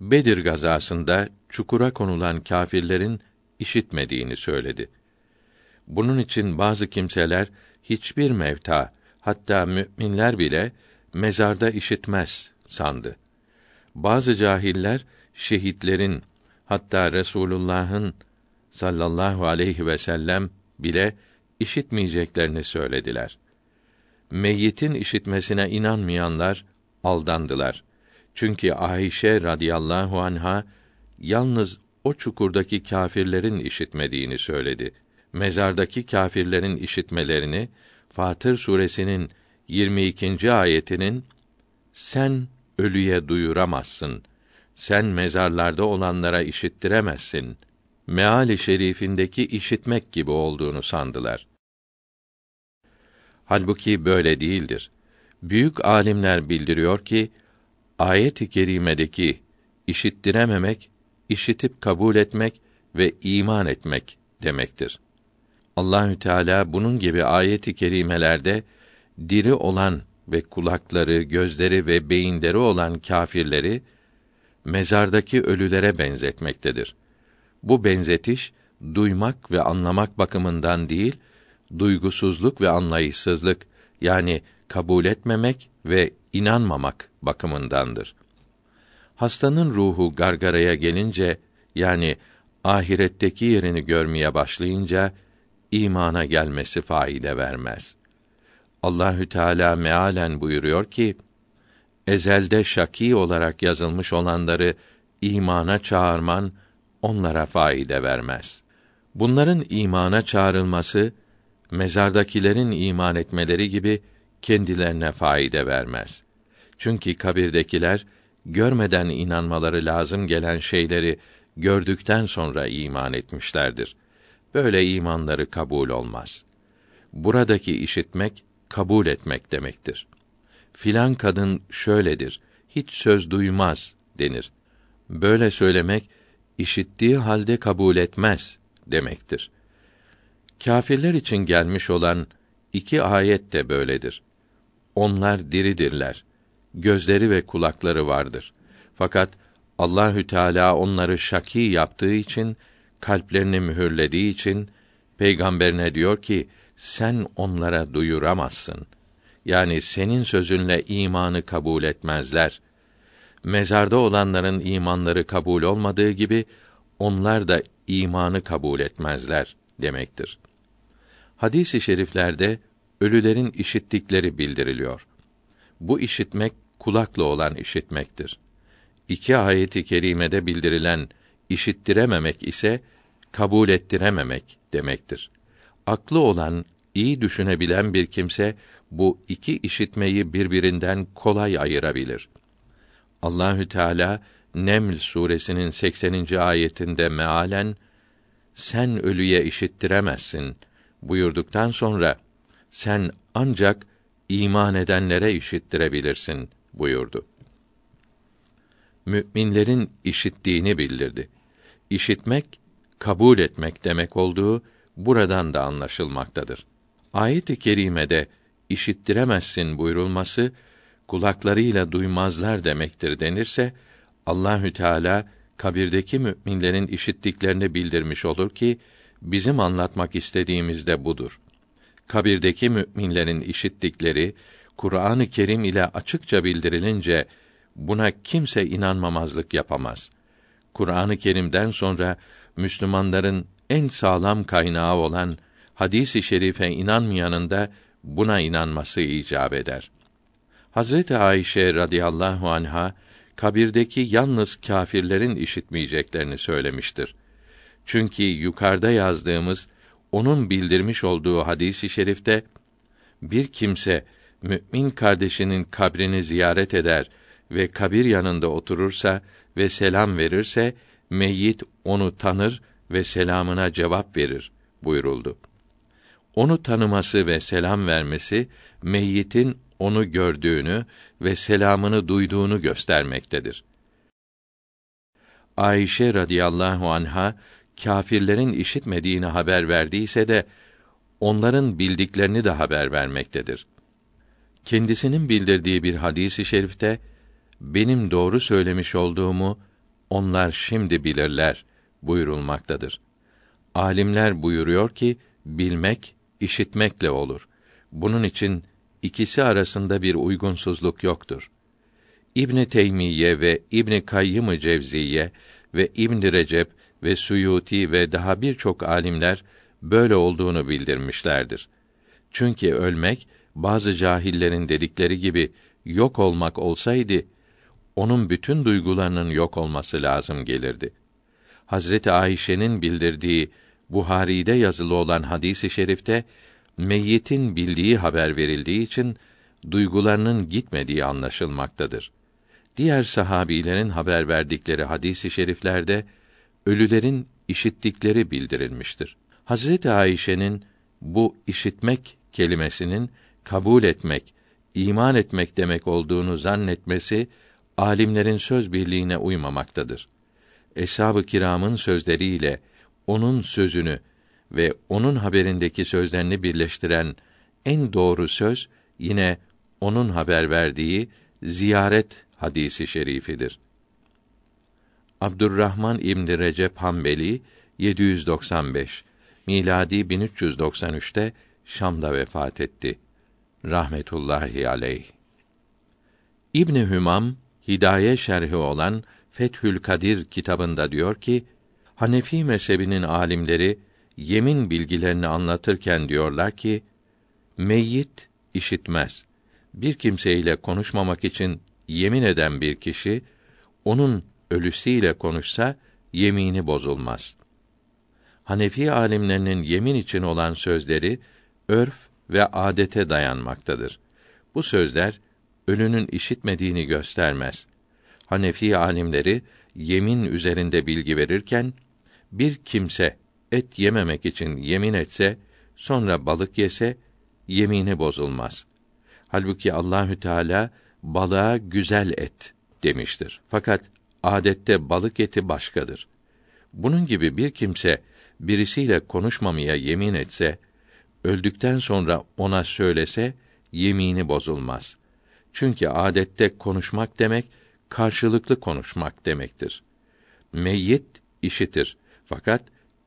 Bedir gazasında çukura konulan kâfirlerin işitmediğini söyledi. Bunun için bazı kimseler hiçbir mevta, hatta müminler bile mezarda işitmez sandı. Bazı cahiller şehitlerin hatta Resulullah'ın sallallahu aleyhi ve sellem bile işitmeyeceklerini söylediler. Meyyitin işitmesine inanmayanlar aldandılar. Çünkü Ayşe radıyallahu anha yalnız o çukurdaki kâfirlerin işitmediğini söyledi. Mezardaki kâfirlerin işitmelerini Fatır suresinin 22. ayetinin sen ölüye duyuramazsın. Sen mezarlarda olanlara işittiremezsin. Meali şerifindeki işitmek gibi olduğunu sandılar. Halbuki böyle değildir. Büyük alimler bildiriyor ki ayet-i kerimedeki işittirememek, işitip kabul etmek ve iman etmek demektir. Allahü Teala bunun gibi ayet-i kerimelerde diri olan ve kulakları, gözleri ve beyinleri olan kâfirleri mezardaki ölülere benzetmektedir. Bu benzetiş duymak ve anlamak bakımından değil, duygusuzluk ve anlayışsızlık yani kabul etmemek ve inanmamak bakımındandır. Hastanın ruhu gargaraya gelince yani ahiretteki yerini görmeye başlayınca imana gelmesi faide vermez. Allahü Teala mealen buyuruyor ki: Ezelde şaki olarak yazılmış olanları imana çağırman onlara faide vermez. Bunların imana çağrılması mezardakilerin iman etmeleri gibi kendilerine faide vermez. Çünkü kabirdekiler görmeden inanmaları lazım gelen şeyleri gördükten sonra iman etmişlerdir. Böyle imanları kabul olmaz. Buradaki işitmek kabul etmek demektir. Filan kadın şöyledir, hiç söz duymaz denir. Böyle söylemek işittiği halde kabul etmez demektir. Kâfirler için gelmiş olan iki ayet de böyledir. Onlar diridirler. Gözleri ve kulakları vardır. Fakat Allahü Teala onları şaki yaptığı için, kalplerini mühürlediği için peygamberine diyor ki: sen onlara duyuramazsın. Yani senin sözünle imanı kabul etmezler. Mezarda olanların imanları kabul olmadığı gibi onlar da imanı kabul etmezler demektir. Hadis-i şeriflerde ölülerin işittikleri bildiriliyor. Bu işitmek kulakla olan işitmektir. İki ayeti kerimede bildirilen işittirememek ise kabul ettirememek demektir. Aklı olan, iyi düşünebilen bir kimse bu iki işitmeyi birbirinden kolay ayırabilir. Allahü Teala Neml suresinin 80. ayetinde mealen sen ölüye işittiremezsin buyurduktan sonra sen ancak iman edenlere işittirebilirsin buyurdu. Müminlerin işittiğini bildirdi. İşitmek kabul etmek demek olduğu buradan da anlaşılmaktadır. Ayet-i kerimede işittiremezsin buyurulması kulaklarıyla duymazlar demektir denirse Allahü Teala kabirdeki müminlerin işittiklerini bildirmiş olur ki bizim anlatmak istediğimiz de budur. Kabirdeki müminlerin işittikleri Kur'an-ı Kerim ile açıkça bildirilince buna kimse inanmamazlık yapamaz. Kur'an-ı Kerim'den sonra Müslümanların en sağlam kaynağı olan hadisi i şerife inanmayanın da buna inanması icap eder. Hazreti Ayşe radıyallahu anha kabirdeki yalnız kâfirlerin işitmeyeceklerini söylemiştir. Çünkü yukarıda yazdığımız onun bildirmiş olduğu hadisi şerifte bir kimse mümin kardeşinin kabrini ziyaret eder ve kabir yanında oturursa ve selam verirse meyyit onu tanır ve selamına cevap verir buyuruldu. Onu tanıması ve selam vermesi meyyitin onu gördüğünü ve selamını duyduğunu göstermektedir. Ayşe radıyallahu anha kâfirlerin işitmediğini haber verdiyse de onların bildiklerini de haber vermektedir. Kendisinin bildirdiği bir hadisi i şerifte benim doğru söylemiş olduğumu onlar şimdi bilirler buyurulmaktadır. Alimler buyuruyor ki bilmek işitmekle olur. Bunun için ikisi arasında bir uygunsuzluk yoktur. İbn Teymiye ve İbn Kayyım Cevziye ve İbn Recep ve Suyuti ve daha birçok alimler böyle olduğunu bildirmişlerdir. Çünkü ölmek bazı cahillerin dedikleri gibi yok olmak olsaydı onun bütün duygularının yok olması lazım gelirdi. Hazreti Ayşe'nin bildirdiği Buhari'de yazılı olan hadisi şerifte meyyitin bildiği haber verildiği için duygularının gitmediği anlaşılmaktadır. Diğer sahabilerin haber verdikleri hadisi şeriflerde ölülerin işittikleri bildirilmiştir. Hazreti Ayşe'nin bu işitmek kelimesinin kabul etmek, iman etmek demek olduğunu zannetmesi alimlerin söz birliğine uymamaktadır. Eshab-ı kiramın sözleriyle onun sözünü ve onun haberindeki sözlerini birleştiren en doğru söz yine onun haber verdiği ziyaret hadisi şerifidir. Abdurrahman İbn Recep Hanbeli 795 miladi 1393'te Şam'da vefat etti. Rahmetullahi aleyh. İbn Hümam Hidaye şerhi olan Fethül Kadir kitabında diyor ki Hanefi mezhebinin alimleri yemin bilgilerini anlatırken diyorlar ki meyyit işitmez. Bir kimseyle konuşmamak için yemin eden bir kişi onun ölüsüyle konuşsa yemini bozulmaz. Hanefi alimlerinin yemin için olan sözleri örf ve adete dayanmaktadır. Bu sözler ölünün işitmediğini göstermez. Hanefi alimleri yemin üzerinde bilgi verirken bir kimse et yememek için yemin etse sonra balık yese yemini bozulmaz. Halbuki Allahü Teala balığa güzel et demiştir. Fakat adette balık eti başkadır. Bunun gibi bir kimse birisiyle konuşmamaya yemin etse, öldükten sonra ona söylese yemini bozulmaz. Çünkü adette konuşmak demek karşılıklı konuşmak demektir. Meyyit işitir fakat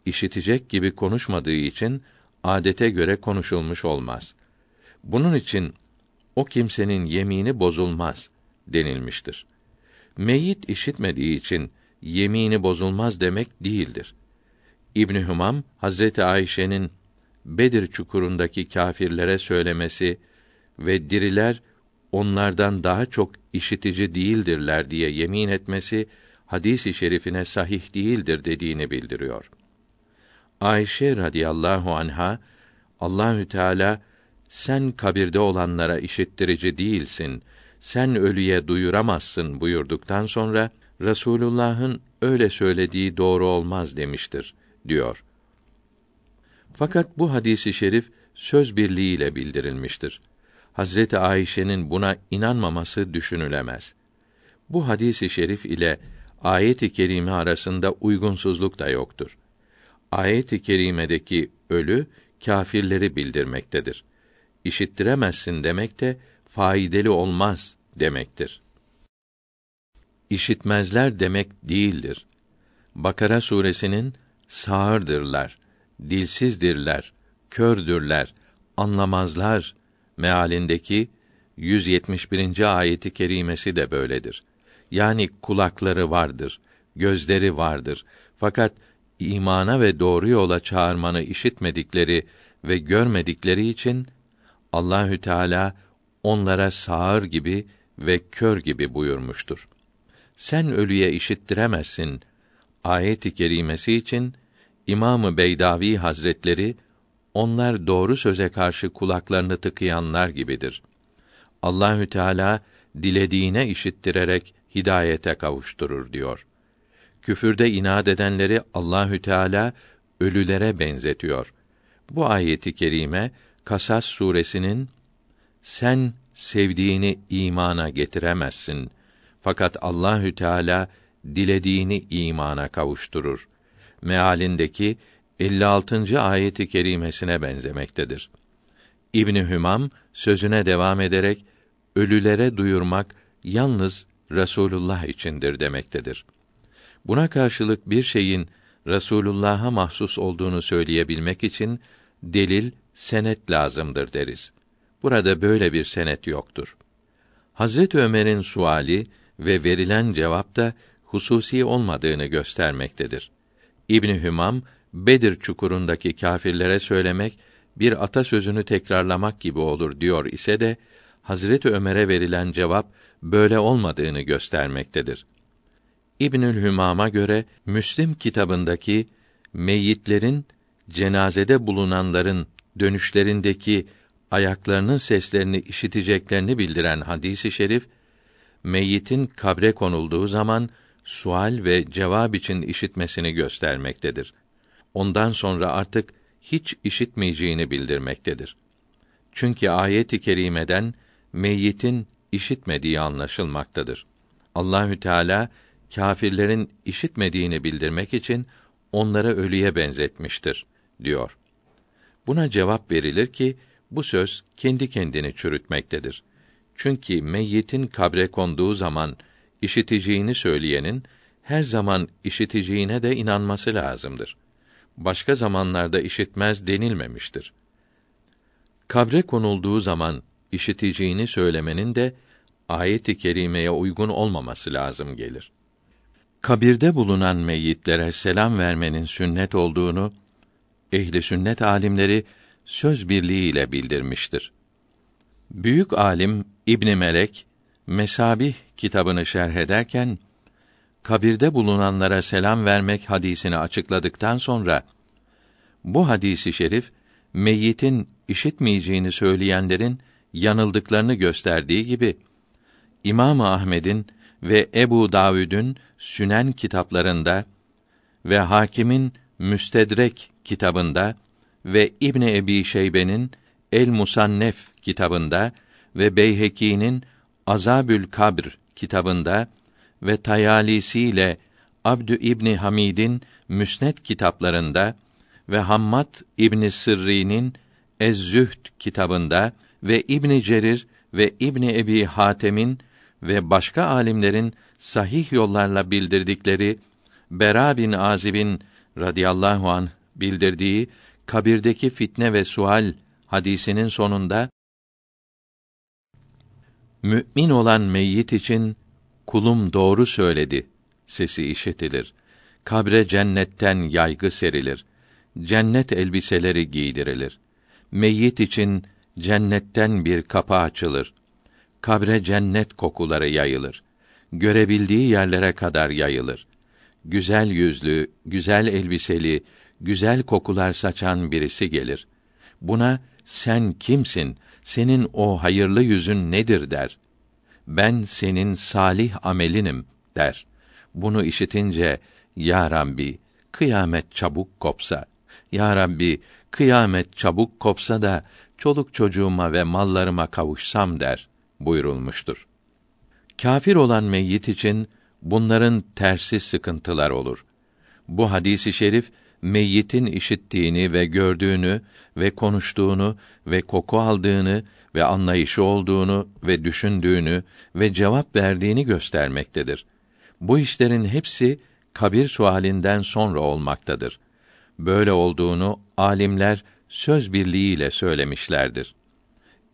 işitecek gibi konuşmadığı için adete göre konuşulmuş olmaz. Bunun için o kimsenin yemini bozulmaz denilmiştir. Meyyit işitmediği için yemini bozulmaz demek değildir. İbn Hümam Hazreti Ayşe'nin Bedir çukurundaki kâfirlere söylemesi ve diriler onlardan daha çok işitici değildirler diye yemin etmesi hadisi şerifine sahih değildir dediğini bildiriyor. Ayşe radıyallahu anha Allahü Teala sen kabirde olanlara işittirici değilsin. Sen ölüye duyuramazsın buyurduktan sonra Resulullah'ın öyle söylediği doğru olmaz demiştir diyor. Fakat bu hadisi şerif söz birliğiyle bildirilmiştir. Hazreti Ayşe'nin buna inanmaması düşünülemez. Bu hadisi şerif ile ayet-i kerime arasında uygunsuzluk da yoktur. Ayet-i kerimedeki ölü kâfirleri bildirmektedir. İşittiremezsin demek de faydalı olmaz demektir. İşitmezler demek değildir. Bakara suresinin sağırdırlar, dilsizdirler, kördürler, anlamazlar mealindeki 171. ayeti kerimesi de böyledir. Yani kulakları vardır, gözleri vardır. Fakat imana ve doğru yola çağırmanı işitmedikleri ve görmedikleri için Allahü Teala onlara sağır gibi ve kör gibi buyurmuştur. sen ölüye işittiremezsin. Ayet-i kerimesi için İmamı Beydavi Hazretleri onlar doğru söze karşı kulaklarını tıkayanlar gibidir. Allahü Teala dilediğine işittirerek hidayete kavuşturur diyor. Küfürde inat edenleri Allahü Teala ölülere benzetiyor. Bu ayeti kerime Kasas suresinin sen sevdiğini imana getiremezsin. Fakat Allahü Teala dilediğini imana kavuşturur. Mealindeki 56. ayeti kerimesine benzemektedir. İbni Hümam sözüne devam ederek ölülere duyurmak yalnız Resulullah içindir demektedir. Buna karşılık bir şeyin Resulullah'a mahsus olduğunu söyleyebilmek için delil, senet lazımdır deriz. Burada böyle bir senet yoktur. Hazret Ömer'in suali ve verilen cevap da hususi olmadığını göstermektedir. İbni Hümam Bedir çukurundaki kâfirlere söylemek bir atasözünü tekrarlamak gibi olur diyor ise de Hazreti Ömer'e verilen cevap böyle olmadığını göstermektedir. İbnül Hümam'a göre Müslim kitabındaki meyyitlerin cenazede bulunanların dönüşlerindeki ayaklarının seslerini işiteceklerini bildiren hadisi şerif meyyitin kabre konulduğu zaman sual ve cevap için işitmesini göstermektedir. Ondan sonra artık hiç işitmeyeceğini bildirmektedir. Çünkü ayet-i kerimeden meyyitin işitmediği anlaşılmaktadır. Allahü Teala kâfirlerin işitmediğini bildirmek için onlara ölüye benzetmiştir diyor. Buna cevap verilir ki bu söz kendi kendini çürütmektedir. Çünkü meyyitin kabre konduğu zaman işiteceğini söyleyenin her zaman işiteceğine de inanması lazımdır. Başka zamanlarda işitmez denilmemiştir. Kabre konulduğu zaman işiteceğini söylemenin de ayet-i kerimeye uygun olmaması lazım gelir. Kabirde bulunan meyyitlere selam vermenin sünnet olduğunu ehli sünnet alimleri söz birliğiyle bildirmiştir. Büyük alim İbn Melek Mesabih kitabını şerh ederken kabirde bulunanlara selam vermek hadisini açıkladıktan sonra bu hadisi şerif meyyitin işitmeyeceğini söyleyenlerin yanıldıklarını gösterdiği gibi İmam Ahmed'in ve Ebu Davud'un Sünen kitaplarında ve Hakim'in Müstedrek kitabında ve İbn Ebi Şeybe'nin El Musannef kitabında ve Beyheki'nin Azabül Kabr kitabında ve Tayalisi ile Abdü İbni Hamid'in Müsned kitaplarında ve Hammad İbni Sırri'nin Ez-Zühd kitabında ve İbni Cerir ve İbni Ebi Hatem'in ve başka alimlerin sahih yollarla bildirdikleri Bera bin Azib'in radıyallahu an bildirdiği kabirdeki fitne ve sual hadisinin sonunda mümin olan meyyit için kulum doğru söyledi sesi işitilir. Kabre cennetten yaygı serilir. Cennet elbiseleri giydirilir. Meyyit için cennetten bir kapı açılır. Kabre cennet kokuları yayılır. Görebildiği yerlere kadar yayılır. Güzel yüzlü, güzel elbiseli, güzel kokular saçan birisi gelir. Buna sen kimsin? Senin o hayırlı yüzün nedir der. Ben senin salih amelinim der. Bunu işitince ya Rabbi kıyamet çabuk kopsa. Ya Rabbi kıyamet çabuk kopsa da çoluk çocuğuma ve mallarıma kavuşsam der buyurulmuştur. Kafir olan meyyit için bunların tersi sıkıntılar olur. Bu hadisi şerif meyyitin işittiğini ve gördüğünü ve konuştuğunu ve koku aldığını ve anlayışı olduğunu ve düşündüğünü ve cevap verdiğini göstermektedir. Bu işlerin hepsi kabir sualinden sonra olmaktadır. Böyle olduğunu alimler söz birliğiyle söylemişlerdir.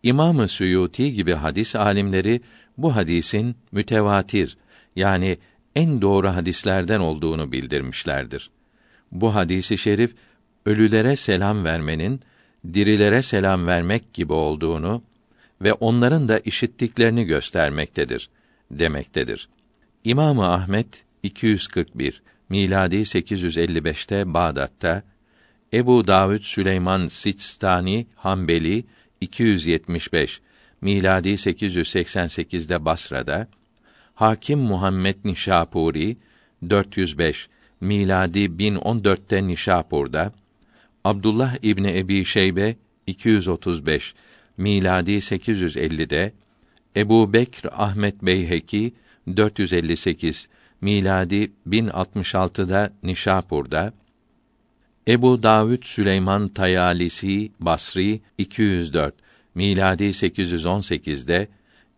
İmamı Suyuti gibi hadis alimleri bu hadisin mütevatir yani en doğru hadislerden olduğunu bildirmişlerdir. Bu hadisi şerif ölülere selam vermenin dirilere selam vermek gibi olduğunu ve onların da işittiklerini göstermektedir demektedir. İmamı Ahmet 241 miladi 855'te Bağdat'ta Ebu Davud Süleyman Sistani Hanbeli 275 miladi 888'de Basra'da Hakim Muhammed Nişapuri 405 miladi 1014'te Nişapur'da Abdullah İbni Ebi Şeybe 235 miladi 850'de Ebu Bekr Ahmet Beyheki 458 miladi 1066'da Nişapur'da Ebu Davud Süleyman Tayalisi Basri 204 miladi 818'de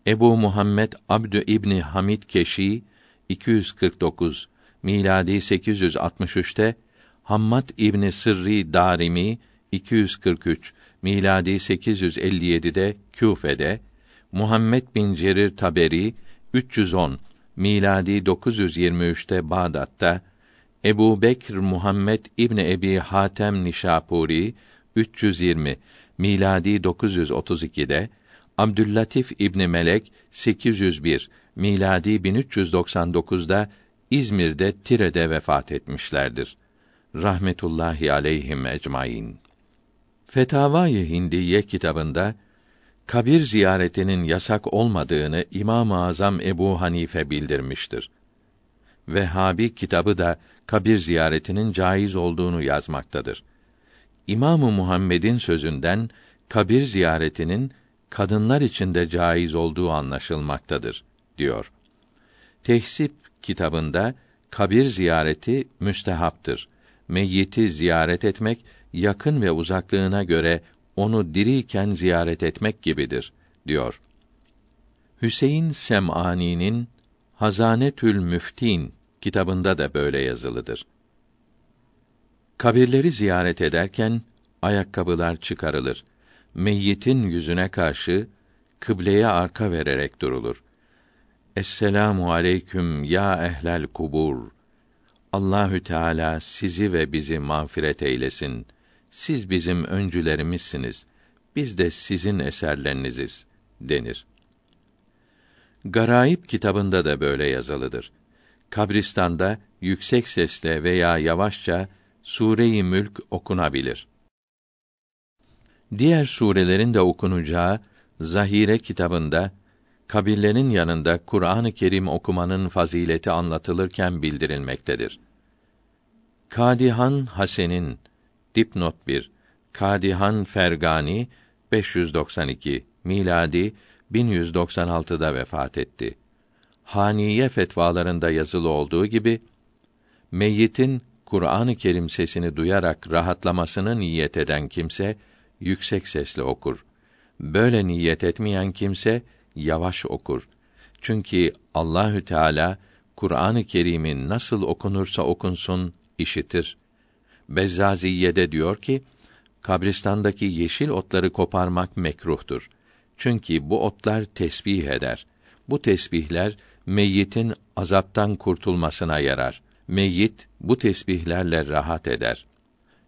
Ebu Muhammed Abdü İbni Hamid Keşi 249 miladi 863'te Hammad İbni Sırri Darimi 243 miladi 857'de Küfe'de Muhammed bin Cerir Taberi 310 miladi 923'te Bağdat'ta Ebu Bekr Muhammed İbni Ebi Hatem Nişapuri 320 miladi 932'de Abdüllatif İbni Melek 801 miladi 1399'da İzmir'de Tire'de vefat etmişlerdir. Rahmetullahi aleyhim ecmaîn. Fetavai Hindiye kitabında kabir ziyaretinin yasak olmadığını İmam-ı Azam Ebu Hanife bildirmiştir. Vehhabi kitabı da kabir ziyaretinin caiz olduğunu yazmaktadır. İmamı Muhammed'in sözünden kabir ziyaretinin kadınlar için de caiz olduğu anlaşılmaktadır diyor. Tehsip kitabında kabir ziyareti müstehaptır. Meyyiti ziyaret etmek yakın ve uzaklığına göre onu diriyken ziyaret etmek gibidir diyor. Hüseyin Sem'ani'nin Hazanetül Müftin kitabında da böyle yazılıdır. Kabirleri ziyaret ederken ayakkabılar çıkarılır. Meyyitin yüzüne karşı kıbleye arka vererek durulur. Esselamu aleyküm ya ehlel kubur. Allahü Teala sizi ve bizi mağfiret eylesin. Siz bizim öncülerimizsiniz. Biz de sizin eserleriniziz denir. Garaip kitabında da böyle yazılıdır. Kabristanda yüksek sesle veya yavaşça Sure-i Mülk okunabilir. Diğer surelerin de okunacağı Zahire kitabında kabirlerin yanında Kur'an-ı Kerim okumanın fazileti anlatılırken bildirilmektedir. Kadihan Hasen'in dipnot 1 Kadihan Fergani 592 miladi 1196'da vefat etti. Haniye fetvalarında yazılı olduğu gibi meyyitin Kur'an-ı Kerim sesini duyarak rahatlamasını niyet eden kimse yüksek sesle okur. Böyle niyet etmeyen kimse yavaş okur. Çünkü Allahü Teala Kur'an-ı Kerim'in nasıl okunursa okunsun işitir. Bezzaziye'de diyor ki, kabristandaki yeşil otları koparmak mekruhtur. Çünkü bu otlar tesbih eder. Bu tesbihler meyyitin azaptan kurtulmasına yarar. Meyyit bu tesbihlerle rahat eder.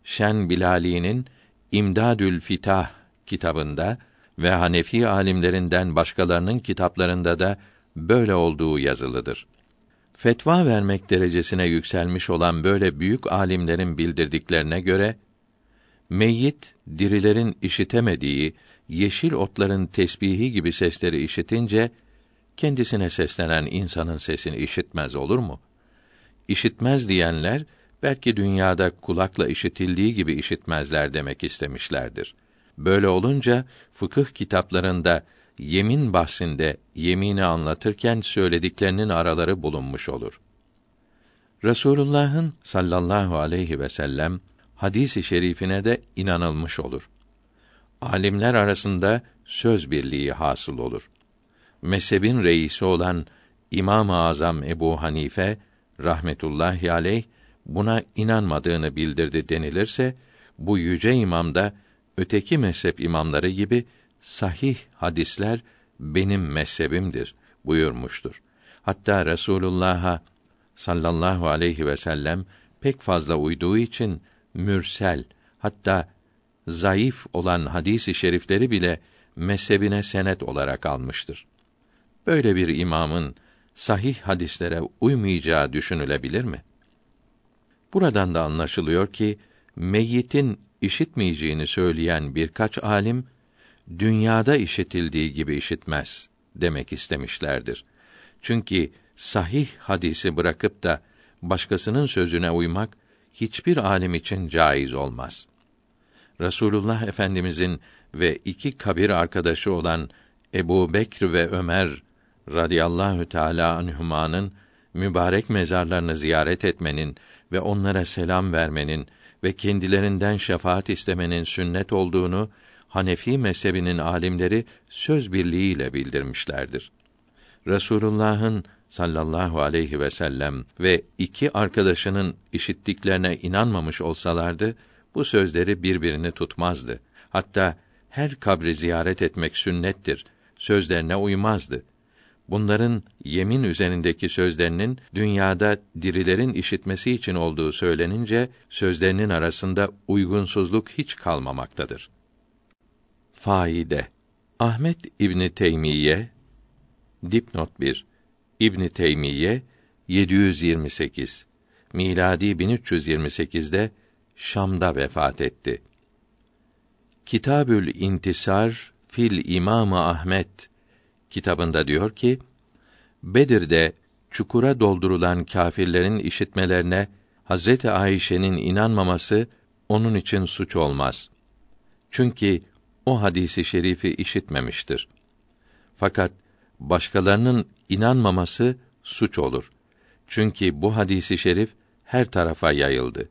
Şen Bilali'nin İmdadül Fitah kitabında ve Hanefi alimlerinden başkalarının kitaplarında da böyle olduğu yazılıdır. Fetva vermek derecesine yükselmiş olan böyle büyük alimlerin bildirdiklerine göre meyyit dirilerin işitemediği yeşil otların tesbihi gibi sesleri işitince kendisine seslenen insanın sesini işitmez olur mu? İşitmez diyenler belki dünyada kulakla işitildiği gibi işitmezler demek istemişlerdir. Böyle olunca fıkıh kitaplarında yemin bahsinde yemini anlatırken söylediklerinin araları bulunmuş olur. Resulullah'ın sallallahu aleyhi ve sellem hadisi şerifine de inanılmış olur. Alimler arasında söz birliği hasıl olur. Mezhebin reisi olan İmam-ı Azam Ebu Hanife rahmetullahi aleyh buna inanmadığını bildirdi denilirse bu yüce imam da öteki mezhep imamları gibi sahih hadisler benim mezhebimdir buyurmuştur. Hatta Resulullah'a sallallahu aleyhi ve sellem pek fazla uyduğu için mürsel hatta zayıf olan hadisi şerifleri bile mezhebine senet olarak almıştır. Böyle bir imamın sahih hadislere uymayacağı düşünülebilir mi? Buradan da anlaşılıyor ki meyyitin işitmeyeceğini söyleyen birkaç alim dünyada işitildiği gibi işitmez demek istemişlerdir. Çünkü sahih hadisi bırakıp da başkasının sözüne uymak hiçbir alim için caiz olmaz. Resulullah Efendimizin ve iki kabir arkadaşı olan Ebu Bekr ve Ömer radıyallahu teala anhümanın mübarek mezarlarını ziyaret etmenin ve onlara selam vermenin ve kendilerinden şefaat istemenin sünnet olduğunu Hanefi mezhebinin alimleri söz birliğiyle bildirmişlerdir. Resulullah'ın sallallahu aleyhi ve sellem ve iki arkadaşının işittiklerine inanmamış olsalardı bu sözleri birbirini tutmazdı. Hatta her kabri ziyaret etmek sünnettir. Sözlerine uymazdı. Bunların yemin üzerindeki sözlerinin dünyada dirilerin işitmesi için olduğu söylenince sözlerinin arasında uygunsuzluk hiç kalmamaktadır. Faide Ahmet İbni Teymiye dipnot 1 İbni Teymiye 728 miladi 1328'de Şam'da vefat etti. Kitabül İntisar fil İmam Ahmet kitabında diyor ki Bedir'de çukura doldurulan kâfirlerin işitmelerine Hazreti Ayşe'nin inanmaması onun için suç olmaz. Çünkü o hadisi şerifi işitmemiştir. Fakat başkalarının inanmaması suç olur. Çünkü bu hadisi şerif her tarafa yayıldı.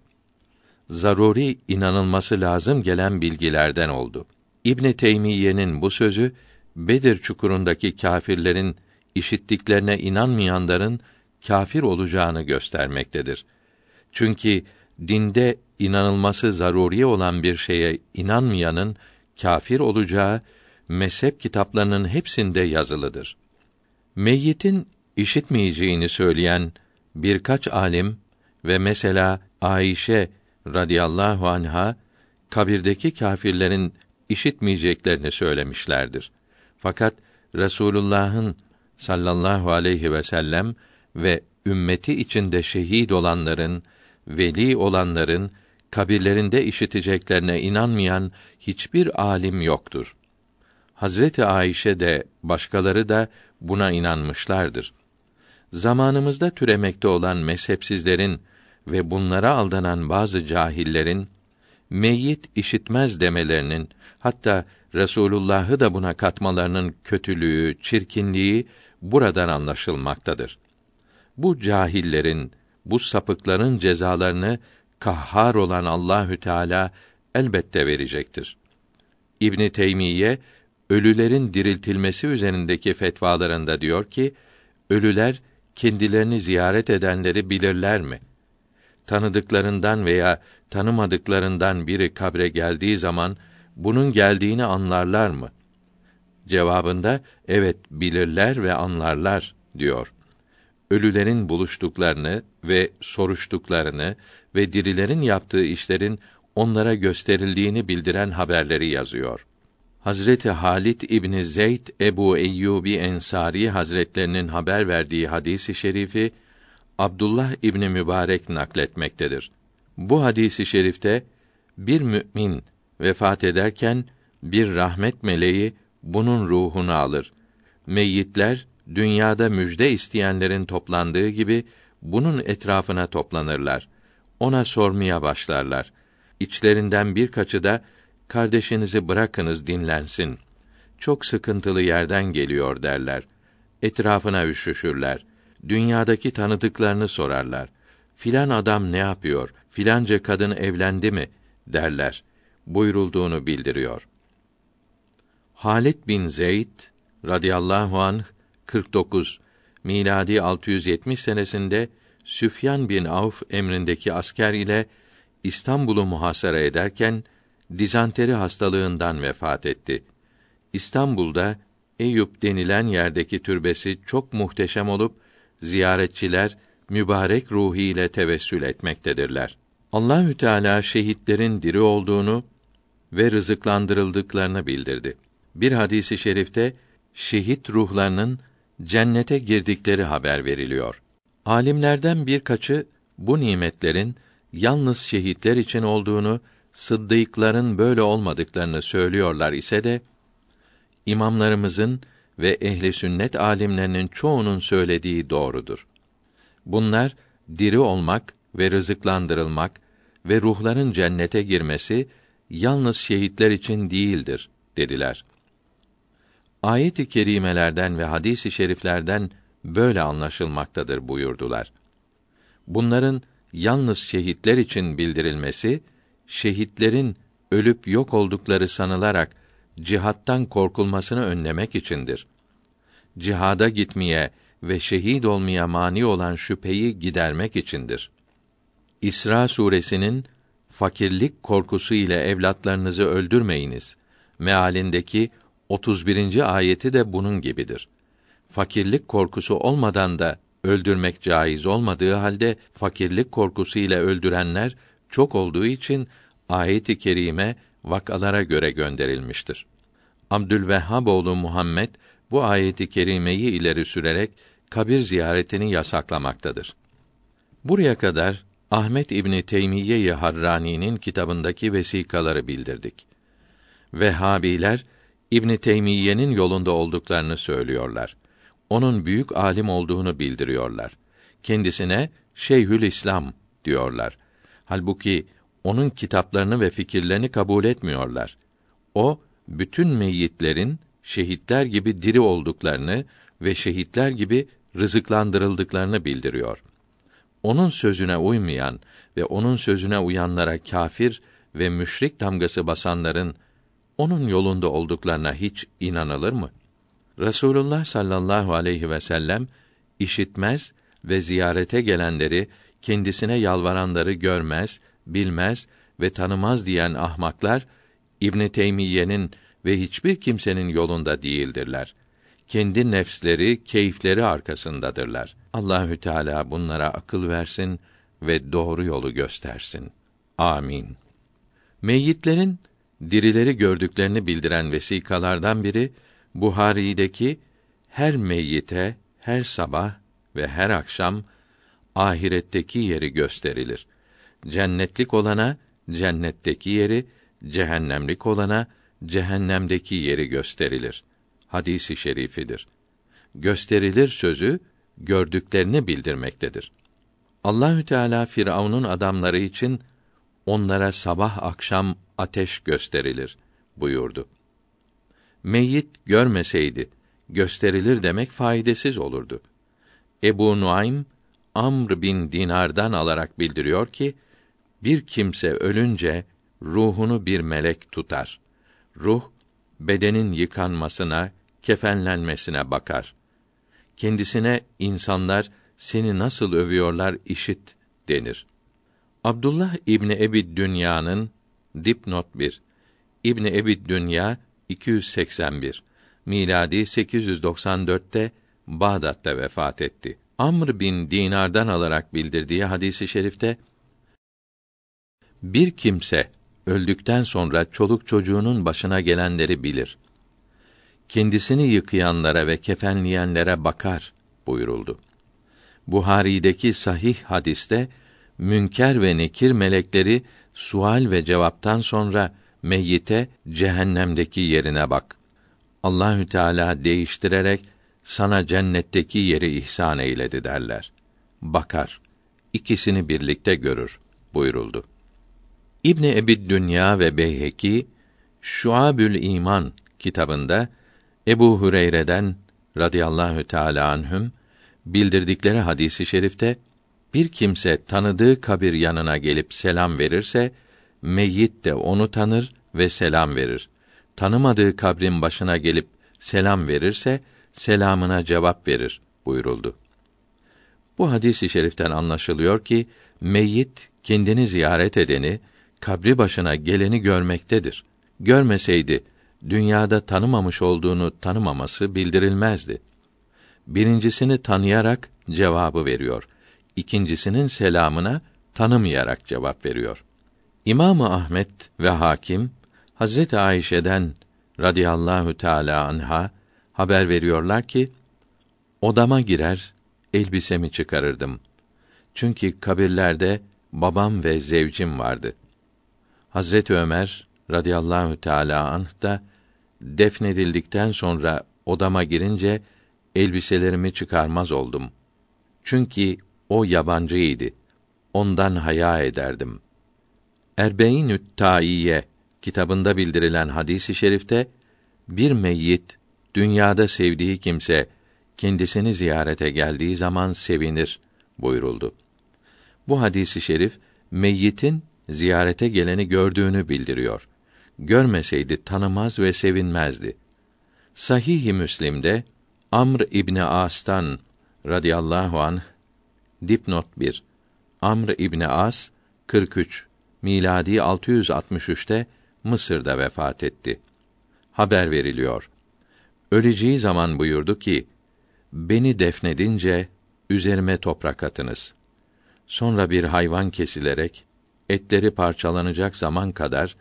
Zaruri inanılması lazım gelen bilgilerden oldu. İbn Teymiyye'nin bu sözü Bedir çukurundaki kâfirlerin işittiklerine inanmayanların kâfir olacağını göstermektedir. Çünkü dinde inanılması zaruri olan bir şeye inanmayanın kâfir olacağı mezhep kitaplarının hepsinde yazılıdır. Meyyitin işitmeyeceğini söyleyen birkaç alim ve mesela Ayşe radıyallahu anha kabirdeki kâfirlerin işitmeyeceklerini söylemişlerdir. Fakat Resulullah'ın sallallahu aleyhi ve sellem ve ümmeti içinde şehit olanların, veli olanların kabirlerinde işiteceklerine inanmayan hiçbir alim yoktur. Hazreti Ayşe de başkaları da buna inanmışlardır. Zamanımızda türemekte olan mezhepsizlerin ve bunlara aldanan bazı cahillerin meyyit işitmez demelerinin hatta Resulullah'ı da buna katmalarının kötülüğü, çirkinliği buradan anlaşılmaktadır. Bu cahillerin, bu sapıkların cezalarını kahhar olan Allahü Teala elbette verecektir. İbn Teymiye ölülerin diriltilmesi üzerindeki fetvalarında diyor ki ölüler kendilerini ziyaret edenleri bilirler mi? Tanıdıklarından veya tanımadıklarından biri kabre geldiği zaman bunun geldiğini anlarlar mı? Cevabında evet bilirler ve anlarlar diyor. Ölülerin buluştuklarını ve soruştuklarını ve dirilerin yaptığı işlerin onlara gösterildiğini bildiren haberleri yazıyor. Hazreti Halit İbni Zeyd Ebu Eyyubi Ensari Hazretlerinin haber verdiği hadisi şerifi Abdullah İbni Mübarek nakletmektedir. Bu hadisi şerifte bir mümin vefat ederken bir rahmet meleği bunun ruhunu alır. Meyyitler dünyada müjde isteyenlerin toplandığı gibi bunun etrafına toplanırlar. Ona sormaya başlarlar. İçlerinden birkaçı da kardeşinizi bırakınız dinlensin. Çok sıkıntılı yerden geliyor derler. Etrafına üşüşürler. Dünyadaki tanıdıklarını sorarlar. Filan adam ne yapıyor? Filanca kadın evlendi mi? derler. Buyurulduğunu bildiriyor. Halit bin Zeyd radıyallahu anh 49 miladi 670 senesinde Süfyan bin Avf emrindeki asker ile İstanbul'u muhasara ederken dizanteri hastalığından vefat etti. İstanbul'da Eyüp denilen yerdeki türbesi çok muhteşem olup ziyaretçiler mübarek ruhi ile tevessül etmektedirler. Allahü Teala şehitlerin diri olduğunu ve rızıklandırıldıklarını bildirdi. Bir hadisi şerifte şehit ruhlarının cennete girdikleri haber veriliyor. Alimlerden birkaçı bu nimetlerin yalnız şehitler için olduğunu, sıddıkların böyle olmadıklarını söylüyorlar ise de imamlarımızın ve ehli sünnet alimlerinin çoğunun söylediği doğrudur. Bunlar diri olmak ve rızıklandırılmak ve ruhların cennete girmesi yalnız şehitler için değildir dediler. Ayet-i kerimelerden ve hadis-i şeriflerden böyle anlaşılmaktadır buyurdular. Bunların yalnız şehitler için bildirilmesi, şehitlerin ölüp yok oldukları sanılarak cihattan korkulmasını önlemek içindir. Cihada gitmeye ve şehit olmaya mani olan şüpheyi gidermek içindir. İsra suresinin fakirlik korkusu ile evlatlarınızı öldürmeyiniz mealindeki 31. ayeti de bunun gibidir. Fakirlik korkusu olmadan da öldürmek caiz olmadığı halde fakirlik korkusu ile öldürenler çok olduğu için ayet-i kerime vakalara göre gönderilmiştir. Abdülvehhab oğlu Muhammed bu ayeti kerimeyi ileri sürerek kabir ziyaretini yasaklamaktadır. Buraya kadar Ahmet İbni Teymiye-i Harrani'nin kitabındaki vesikaları bildirdik. Vehhabiler İbni Teymiye'nin yolunda olduklarını söylüyorlar. Onun büyük alim olduğunu bildiriyorlar. Kendisine Şeyhül İslam diyorlar. Halbuki onun kitaplarını ve fikirlerini kabul etmiyorlar. O bütün meyyitlerin şehitler gibi diri olduklarını ve şehitler gibi rızıklandırıldıklarını bildiriyor. Onun sözüne uymayan ve onun sözüne uyanlara kafir ve müşrik damgası basanların onun yolunda olduklarına hiç inanılır mı? Resulullah sallallahu aleyhi ve sellem işitmez ve ziyarete gelenleri kendisine yalvaranları görmez, bilmez ve tanımaz diyen ahmaklar İbn Teymiyye'nin ve hiçbir kimsenin yolunda değildirler. Kendi nefsleri, keyifleri arkasındadırlar. Allahü Teala bunlara akıl versin ve doğru yolu göstersin. Amin. Meyyitlerin dirileri gördüklerini bildiren vesikalardan biri Buhari'deki her meyyite her sabah ve her akşam ahiretteki yeri gösterilir. Cennetlik olana cennetteki yeri, cehennemlik olana cehennemdeki yeri gösterilir. Hadisi şerifidir. Gösterilir sözü gördüklerini bildirmektedir. Allahü Teala Firavun'un adamları için onlara sabah akşam ateş gösterilir buyurdu. Meyyit görmeseydi gösterilir demek faydasız olurdu. Ebu Nuaym Amr bin Dinar'dan alarak bildiriyor ki bir kimse ölünce ruhunu bir melek tutar. Ruh bedenin yıkanmasına, kefenlenmesine bakar. Kendisine insanlar seni nasıl övüyorlar işit denir. Abdullah İbni Ebi Dünya'nın dipnot 1 İbni Ebi Dünya 281 miladi 894'te Bağdat'ta vefat etti. Amr bin Dinar'dan alarak bildirdiği hadisi şerifte bir kimse öldükten sonra çoluk çocuğunun başına gelenleri bilir. Kendisini yıkayanlara ve kefenleyenlere bakar buyuruldu. Buhari'deki sahih hadiste münker ve nekir melekleri sual ve cevaptan sonra meyyite cehennemdeki yerine bak. Allahü Teala değiştirerek sana cennetteki yeri ihsan eyledi derler. Bakar, ikisini birlikte görür buyuruldu. İbni Ebi Dünya ve Beyheki Şuabül İman kitabında Ebu Hüreyre'den radıyallahu teala anhüm bildirdikleri hadisi şerifte bir kimse tanıdığı kabir yanına gelip selam verirse meyyit de onu tanır ve selam verir. Tanımadığı kabrin başına gelip selam verirse selamına cevap verir buyuruldu. Bu hadisi şeriften anlaşılıyor ki meyyit kendini ziyaret edeni kabri başına geleni görmektedir. Görmeseydi dünyada tanımamış olduğunu tanımaması bildirilmezdi. Birincisini tanıyarak cevabı veriyor. İkincisinin selamına tanımayarak cevap veriyor. İmamı Ahmet ve Hakim Hazreti Ayşe'den radıyallahu teala anha haber veriyorlar ki Odama girer, elbisemi çıkarırdım. Çünkü kabirlerde babam ve zevcim vardı. Hazreti Ömer radıyallahu teala anh da defnedildikten sonra odama girince elbiselerimi çıkarmaz oldum. Çünkü o yabancıydı. Ondan haya ederdim. Erbe'in Taiye kitabında bildirilen hadisi i şerifte bir meyyit dünyada sevdiği kimse kendisini ziyarete geldiği zaman sevinir buyuruldu. Bu hadisi şerif meyyitin ziyarete geleni gördüğünü bildiriyor. Görmeseydi tanımaz ve sevinmezdi. Sahih-i Müslim'de Amr İbni As'tan radıyallahu anh dipnot 1 Amr İbni As 43 miladi 663'te Mısır'da vefat etti. Haber veriliyor. Öleceği zaman buyurdu ki: Beni defnedince üzerime toprak atınız. Sonra bir hayvan kesilerek etleri parçalanacak zaman kadar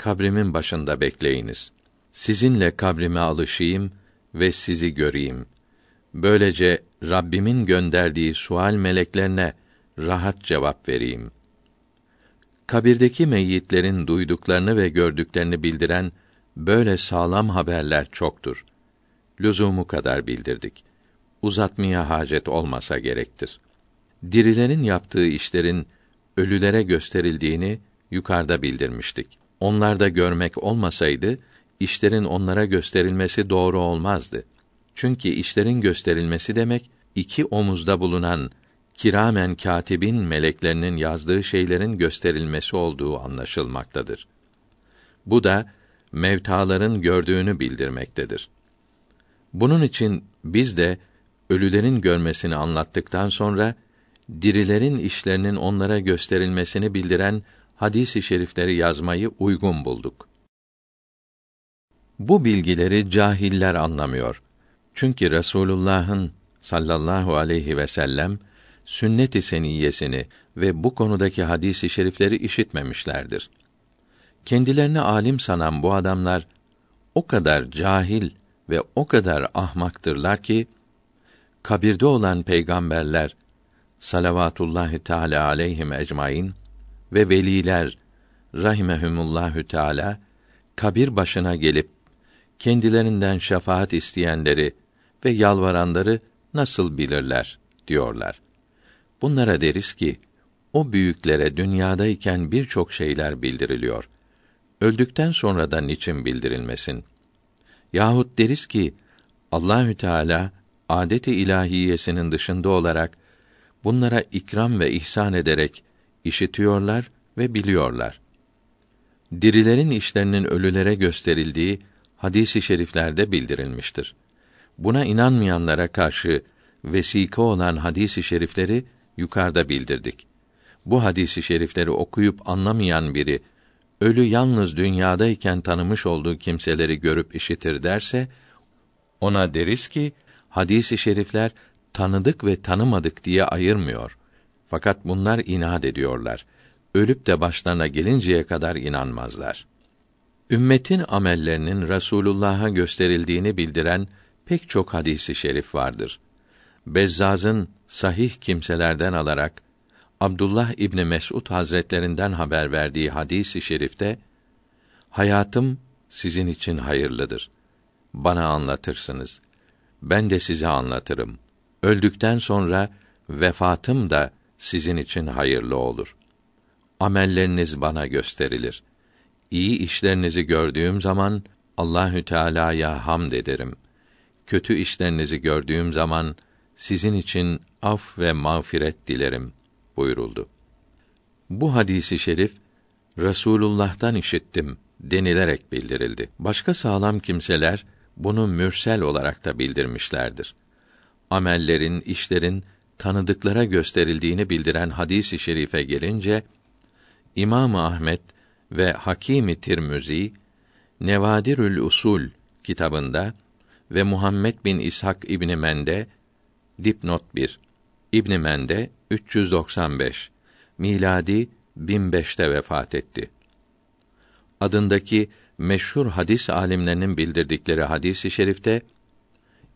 kabrimin başında bekleyiniz. Sizinle kabrime alışayım ve sizi göreyim. Böylece Rabbimin gönderdiği sual meleklerine rahat cevap vereyim. Kabirdeki meyyitlerin duyduklarını ve gördüklerini bildiren böyle sağlam haberler çoktur. Lüzumu kadar bildirdik. Uzatmaya hacet olmasa gerektir. Dirilerin yaptığı işlerin ölülere gösterildiğini yukarıda bildirmiştik. Onlarda görmek olmasaydı işlerin onlara gösterilmesi doğru olmazdı. Çünkü işlerin gösterilmesi demek iki omuzda bulunan kiramen katibin meleklerinin yazdığı şeylerin gösterilmesi olduğu anlaşılmaktadır. Bu da mevtaların gördüğünü bildirmektedir. Bunun için biz de ölülerin görmesini anlattıktan sonra dirilerin işlerinin onlara gösterilmesini bildiren hadis-i şerifleri yazmayı uygun bulduk. Bu bilgileri cahiller anlamıyor. Çünkü Resulullah'ın sallallahu aleyhi ve sellem sünnet-i seniyyesini ve bu konudaki hadis-i şerifleri işitmemişlerdir. Kendilerini alim sanan bu adamlar o kadar cahil ve o kadar ahmaktırlar ki kabirde olan peygamberler salavatullahi teala aleyhim ecmaîn ve veliler rahimehumullahü teala kabir başına gelip kendilerinden şefaat isteyenleri ve yalvaranları nasıl bilirler diyorlar. Bunlara deriz ki o büyüklere dünyadayken birçok şeyler bildiriliyor. Öldükten sonra da niçin bildirilmesin? Yahut deriz ki Allahü Teala adeti ilahiyesinin dışında olarak bunlara ikram ve ihsan ederek işitiyorlar ve biliyorlar. Dirilerin işlerinin ölülere gösterildiği hadisi şeriflerde bildirilmiştir. Buna inanmayanlara karşı vesika olan hadisi şerifleri yukarıda bildirdik. Bu hadisi şerifleri okuyup anlamayan biri ölü yalnız dünyadayken tanımış olduğu kimseleri görüp işitir derse ona deriz ki hadisi şerifler tanıdık ve tanımadık diye ayırmıyor. Fakat bunlar inat ediyorlar. Ölüp de başlarına gelinceye kadar inanmazlar. Ümmetin amellerinin Resulullah'a gösterildiğini bildiren pek çok hadisi şerif vardır. Bezzaz'ın sahih kimselerden alarak Abdullah İbni Mes'ud Hazretlerinden haber verdiği hadisi şerifte hayatım sizin için hayırlıdır. Bana anlatırsınız. Ben de size anlatırım. Öldükten sonra vefatım da sizin için hayırlı olur. Amelleriniz bana gösterilir. İyi işlerinizi gördüğüm zaman Allahü Teala'ya hamd ederim. Kötü işlerinizi gördüğüm zaman sizin için af ve mağfiret dilerim buyuruldu. Bu hadisi şerif Resulullah'tan işittim denilerek bildirildi. Başka sağlam kimseler bunu mürsel olarak da bildirmişlerdir. Amellerin, işlerin tanıdıklara gösterildiğini bildiren hadisi i şerife gelince İmam Ahmet ve Hakîm-i Tirmizi Nevadirül Usul kitabında ve Muhammed bin İshak İbni Mende dipnot 1 İbn Mende 395 miladi 1005'te vefat etti. Adındaki meşhur hadis alimlerinin bildirdikleri hadisi i şerifte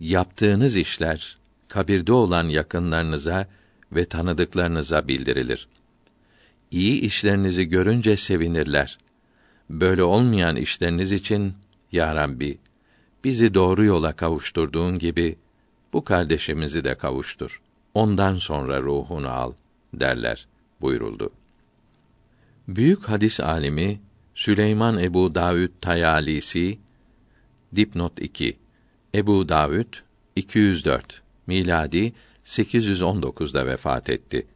yaptığınız işler kabirde olan yakınlarınıza ve tanıdıklarınıza bildirilir. İyi işlerinizi görünce sevinirler. Böyle olmayan işleriniz için ya Rabbi bizi doğru yola kavuşturduğun gibi bu kardeşimizi de kavuştur. Ondan sonra ruhunu al derler buyuruldu. Büyük hadis alimi Süleyman Ebu Davud Tayalisi dipnot 2 Ebu Davud 204 miladi 819'da vefat etti.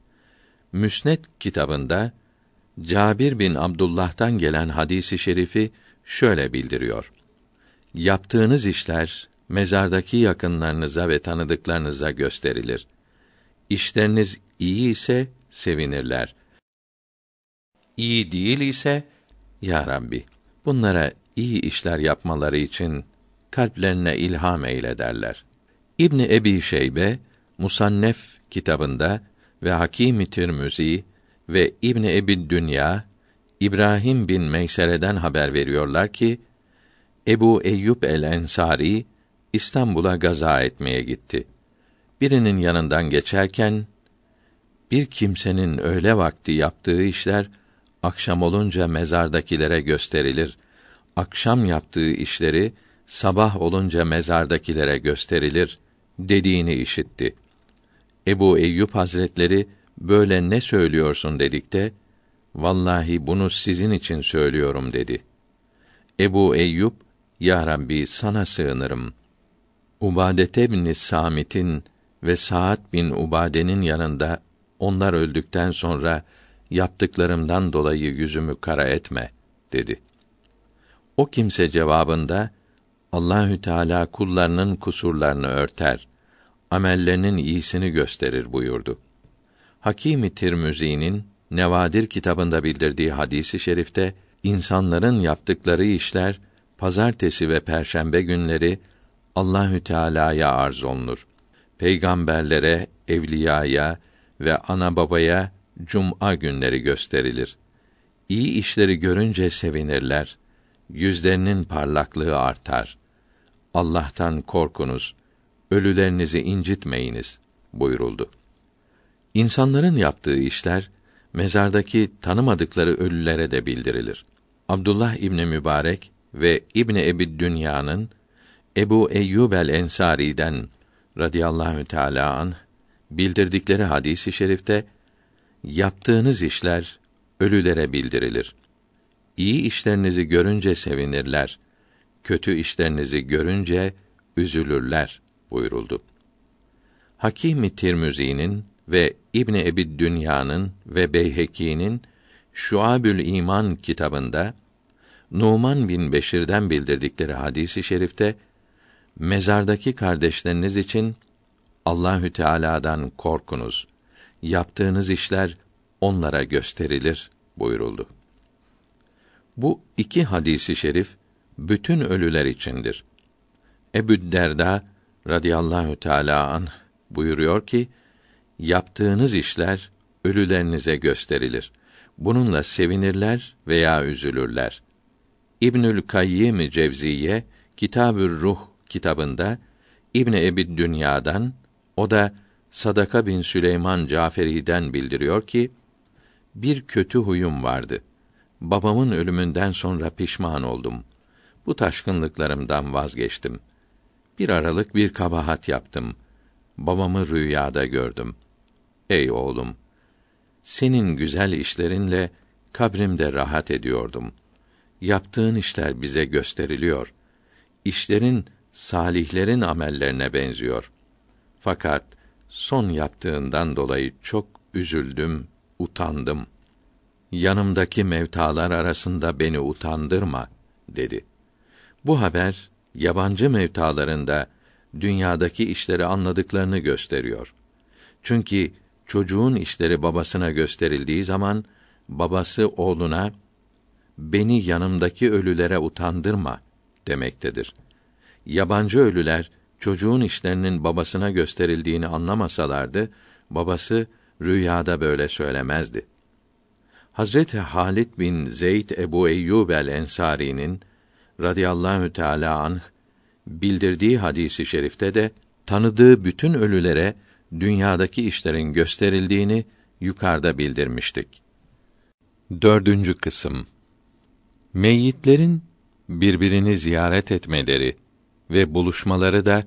Müsned kitabında Cabir bin Abdullah'tan gelen hadisi şerifi şöyle bildiriyor. Yaptığınız işler mezardaki yakınlarınıza ve tanıdıklarınıza gösterilir. İşleriniz iyi ise sevinirler. İyi değil ise ya Rabbi bunlara iyi işler yapmaları için kalplerine ilham eyle derler. İbni Ebi Şeybe Musannef kitabında ve Hakim-i Tirmizi ve İbni Ebi Dünya İbrahim bin Meysere'den haber veriyorlar ki Ebu Eyyub el-Ensari İstanbul'a gaza etmeye gitti. Birinin yanından geçerken bir kimsenin öğle vakti yaptığı işler akşam olunca mezardakilere gösterilir. Akşam yaptığı işleri sabah olunca mezardakilere gösterilir dediğini işitti. Ebu Eyyub Hazretleri böyle ne söylüyorsun dedikte vallahi bunu sizin için söylüyorum dedi. Ebu Eyyub ya Rabbi sana sığınırım. Ubadete bin Samit'in ve Saat bin Ubade'nin yanında onlar öldükten sonra yaptıklarımdan dolayı yüzümü kara etme dedi. O kimse cevabında Allahü Teala kullarının kusurlarını örter, amellerinin iyisini gösterir buyurdu. Hakîm-i Tirmizi'nin Nevadir kitabında bildirdiği hadisi şerifte insanların yaptıkları işler pazartesi ve perşembe günleri Allahü Teala'ya arz olunur. Peygamberlere, evliyaya ve ana babaya cuma günleri gösterilir. İyi işleri görünce sevinirler. Yüzlerinin parlaklığı artar. Allah'tan korkunuz. Ölülerinizi incitmeyiniz buyuruldu. İnsanların yaptığı işler mezardaki tanımadıkları ölülere de bildirilir. Abdullah İbni Mübarek ve İbni Ebi Dünya'nın Ebu Eyyub el Ensari'den radıyallahu teala an bildirdikleri hadisi i şerifte yaptığınız işler ölülere bildirilir. İyi işlerinizi görünce sevinirler. Kötü işlerinizi görünce üzülürler buyuruldu. Hakim-i Tirmizi'nin ve İbn Ebi Dünya'nın ve Beyheki'nin Şuabül İman kitabında Numan bin Beşir'den bildirdikleri hadisi i şerifte mezardaki kardeşleriniz için Allahü Teala'dan korkunuz. Yaptığınız işler onlara gösterilir buyuruldu. Bu iki hadisi şerif bütün ölüler içindir. Ebu Derda radıyallahu teala an buyuruyor ki yaptığınız işler ölülerinize gösterilir. Bununla sevinirler veya üzülürler. İbnül Kayyim Cevziye Kitabür Ruh kitabında İbn Ebi Dünya'dan o da Sadaka bin Süleyman Caferi'den bildiriyor ki bir kötü huyum vardı. Babamın ölümünden sonra pişman oldum. Bu taşkınlıklarımdan vazgeçtim. Bir aralık bir kabahat yaptım. Babamı rüyada gördüm. Ey oğlum, senin güzel işlerinle kabrimde rahat ediyordum. Yaptığın işler bize gösteriliyor. İşlerin salihlerin amellerine benziyor. Fakat son yaptığından dolayı çok üzüldüm, utandım. Yanımdaki mevtalar arasında beni utandırma dedi. Bu haber yabancı mevtalarında dünyadaki işleri anladıklarını gösteriyor. Çünkü çocuğun işleri babasına gösterildiği zaman babası oğluna beni yanımdaki ölülere utandırma demektedir. Yabancı ölüler çocuğun işlerinin babasına gösterildiğini anlamasalardı, babası rüyada böyle söylemezdi. Hazreti Halid bin Zeyd Ebu Eyyub el Ensari'nin radıyallahu teala anh bildirdiği hadisi şerifte de tanıdığı bütün ölülere dünyadaki işlerin gösterildiğini yukarıda bildirmiştik. Dördüncü kısım Meyyitlerin birbirini ziyaret etmeleri ve buluşmaları da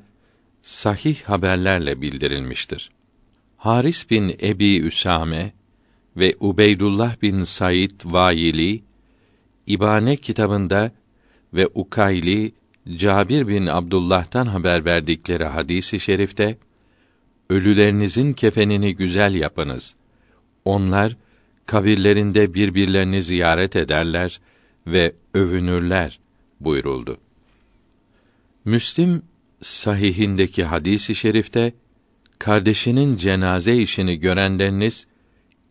sahih haberlerle bildirilmiştir. Haris bin Ebi Üsame ve Ubeydullah bin Said Vayili İbane kitabında ve Ukayli Cabir bin Abdullah'tan haber verdikleri hadisi i şerifte ölülerinizin kefenini güzel yapınız. Onlar kabirlerinde birbirlerini ziyaret ederler ve övünürler buyuruldu. Müslim sahihindeki hadisi i şerifte kardeşinin cenaze işini görenleriniz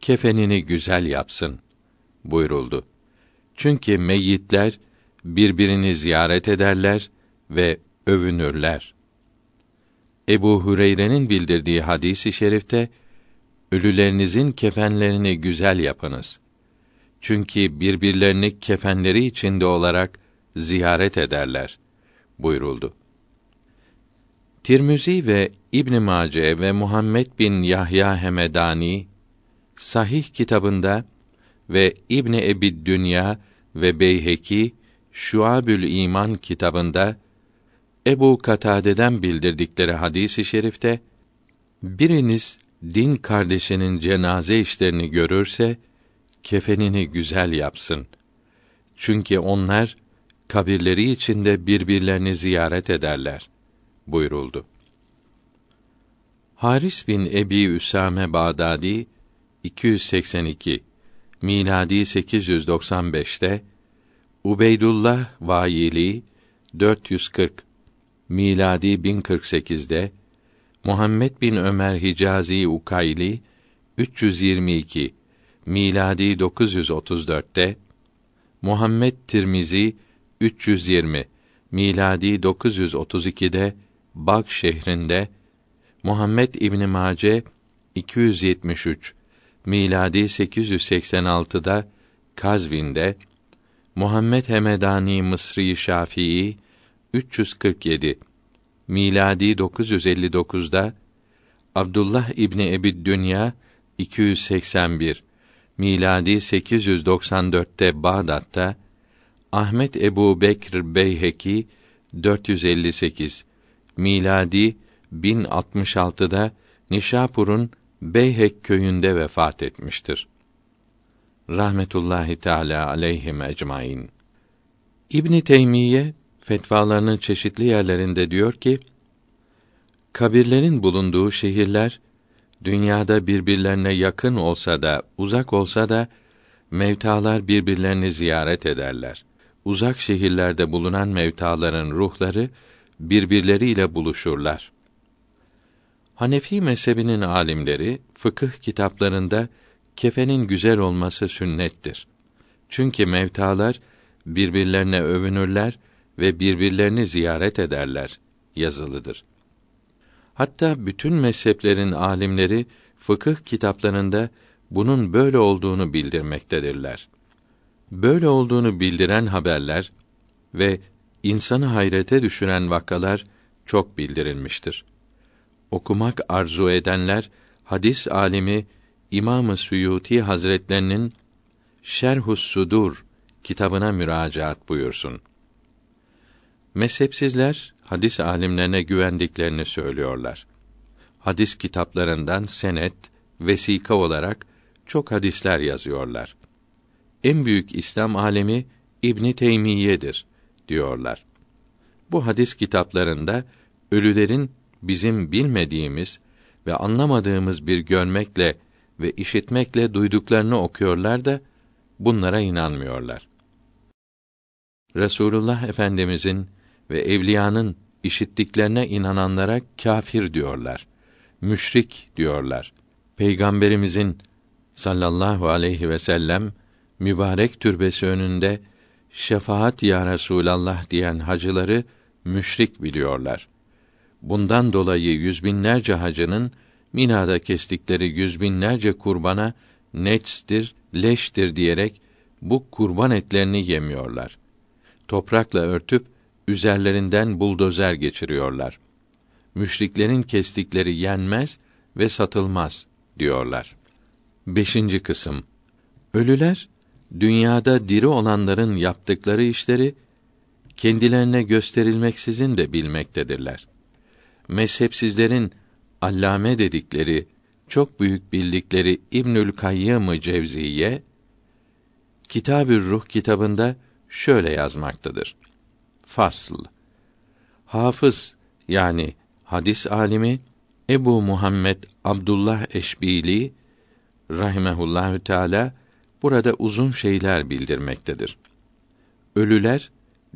kefenini güzel yapsın buyuruldu. Çünkü meyyitler birbirini ziyaret ederler ve övünürler. Ebu Hureyre'nin bildirdiği hadisi şerifte ölülerinizin kefenlerini güzel yapınız. Çünkü birbirlerini kefenleri içinde olarak ziyaret ederler buyuruldu. Tirmizi ve İbn Mace ve Muhammed bin Yahya Hemedani Sahih kitabında ve İbn Ebi Dünya ve Beyheki Şuabül İman kitabında Ebu Katade'den bildirdikleri hadisi i şerifte biriniz din kardeşinin cenaze işlerini görürse kefenini güzel yapsın. Çünkü onlar kabirleri içinde birbirlerini ziyaret ederler buyuruldu. Haris bin Ebi Üsame Bağdadi 282 miladi 895'te Ubeydullah Vayili 440 miladi 1048'de Muhammed bin Ömer Hicazi Ukayli 322 miladi 934'te Muhammed Tirmizi 320 miladi 932'de Bak şehrinde Muhammed İbn Mace 273 miladi 886'da Kazvin'de Muhammed Hemedani Mısri Şafii 347 miladi 959'da Abdullah İbni Ebi Dünya 281 miladi 894'te Bağdat'ta Ahmet Ebu Bekr Beyheki 458 miladi 1066'da Nişapur'un Beyhek köyünde vefat etmiştir. Rahmetullahi Teala aleyhim ecmaîn. İbn Teymiye fetvalarının çeşitli yerlerinde diyor ki: Kabirlerin bulunduğu şehirler dünyada birbirlerine yakın olsa da uzak olsa da mevtalar birbirlerini ziyaret ederler. Uzak şehirlerde bulunan mevtaların ruhları birbirleriyle buluşurlar. Hanefi mezhebinin alimleri fıkıh kitaplarında kefenin güzel olması sünnettir. Çünkü mevtalar birbirlerine övünürler ve birbirlerini ziyaret ederler yazılıdır. Hatta bütün mezheplerin alimleri fıkıh kitaplarında bunun böyle olduğunu bildirmektedirler. Böyle olduğunu bildiren haberler ve insanı hayrete düşüren vakalar çok bildirilmiştir. Okumak arzu edenler hadis alimi İmam-ı Suyuti Hazretlerinin Şerhus Sudur kitabına müracaat buyursun. Mezhepsizler hadis alimlerine güvendiklerini söylüyorlar. Hadis kitaplarından senet, vesika olarak çok hadisler yazıyorlar. En büyük İslam alemi İbn Teymiyye'dir diyorlar. Bu hadis kitaplarında ölülerin bizim bilmediğimiz ve anlamadığımız bir görmekle ve işitmekle duyduklarını okuyorlar da bunlara inanmıyorlar. Resulullah Efendimizin ve evliyanın işittiklerine inananlara kâfir diyorlar. Müşrik diyorlar. Peygamberimizin sallallahu aleyhi ve sellem mübarek türbesi önünde şefaat ya Resulallah diyen hacıları müşrik biliyorlar. Bundan dolayı yüz binlerce hacının Mina'da kestikleri yüz binlerce kurbana netstir, leştir diyerek bu kurban etlerini yemiyorlar. Toprakla örtüp üzerlerinden buldozer geçiriyorlar. müşriklerin kestikleri yenmez ve satılmaz diyorlar. Beşinci kısım. Ölüler dünyada diri olanların yaptıkları işleri kendilerine gösterilmeksizin de bilmektedirler. Mezhepsizlerin allame dedikleri, çok büyük bildikleri İbnül Kayyım Cevziye Kitab-ı Ruh kitabında şöyle yazmaktadır. Fasl Hafız yani hadis alimi Ebu Muhammed Abdullah Eşbili rahimehullahü teala burada uzun şeyler bildirmektedir. Ölüler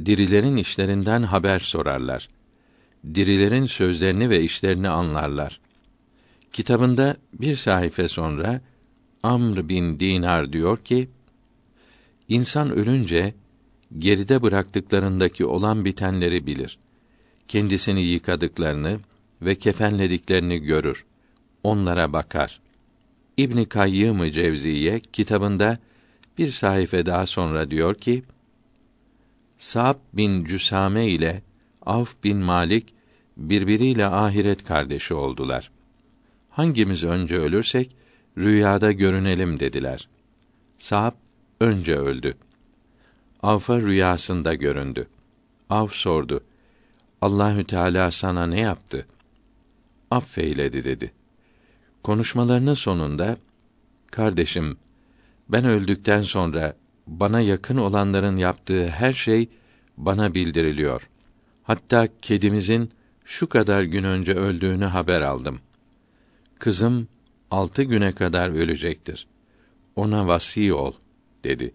dirilerin işlerinden haber sorarlar. Dirilerin sözlerini ve işlerini anlarlar. Kitabında bir sayfa sonra Amr bin Dinar diyor ki: İnsan ölünce geride bıraktıklarındaki olan bitenleri bilir. Kendisini yıkadıklarını ve kefenlediklerini görür. Onlara bakar. İbn Kayyım Cevziye kitabında bir sayfa daha sonra diyor ki: Sa'b bin Cüsame ile Avf bin Malik birbiriyle ahiret kardeşi oldular. Hangimiz önce ölürsek rüyada görünelim dediler. Sa'b önce öldü. Avf'a rüyasında göründü. Avf sordu. Allahü Teala sana ne yaptı? Affeyledi dedi. Konuşmalarının sonunda kardeşim ben öldükten sonra bana yakın olanların yaptığı her şey bana bildiriliyor. Hatta kedimizin şu kadar gün önce öldüğünü haber aldım. Kızım altı güne kadar ölecektir. Ona vasi ol, dedi.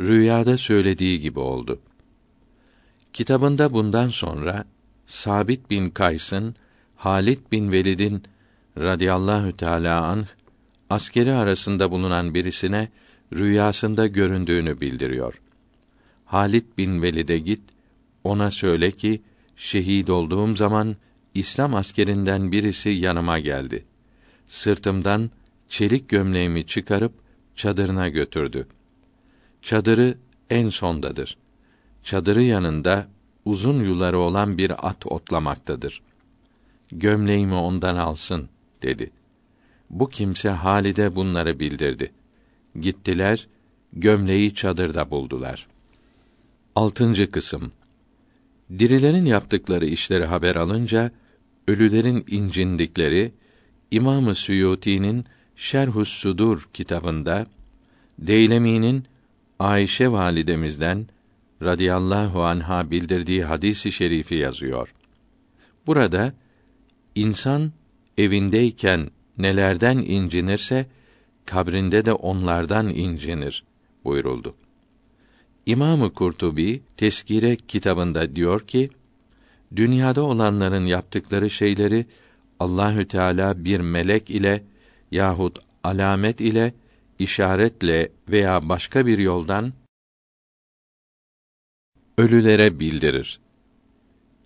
Rüyada söylediği gibi oldu. Kitabında bundan sonra Sabit bin Kays'ın Halit bin Velid'in radıyallahu teala anh askeri arasında bulunan birisine rüyasında göründüğünü bildiriyor. Halit bin Velid'e git, ona söyle ki şehit olduğum zaman İslam askerinden birisi yanıma geldi. Sırtımdan çelik gömleğimi çıkarıp çadırına götürdü. Çadırı en sondadır. Çadırı yanında uzun yuları olan bir at otlamaktadır. Gömleğimi ondan alsın dedi. Bu kimse Halide bunları bildirdi. Gittiler, gömleği çadırda buldular. Altıncı kısım. Dirilerin yaptıkları işleri haber alınca, ölülerin incindikleri, İmam-ı Suyuti'nin Şerhus Sudur kitabında, Deylemi'nin Ayşe validemizden radıyallahu anha bildirdiği hadisi şerifi yazıyor. Burada insan evindeyken nelerden incinirse kabrinde de onlardan incinir buyuruldu. İmamı Kurtubi Teskire kitabında diyor ki: Dünyada olanların yaptıkları şeyleri Allahü Teala bir melek ile yahut alamet ile işaretle veya başka bir yoldan ölülere bildirir.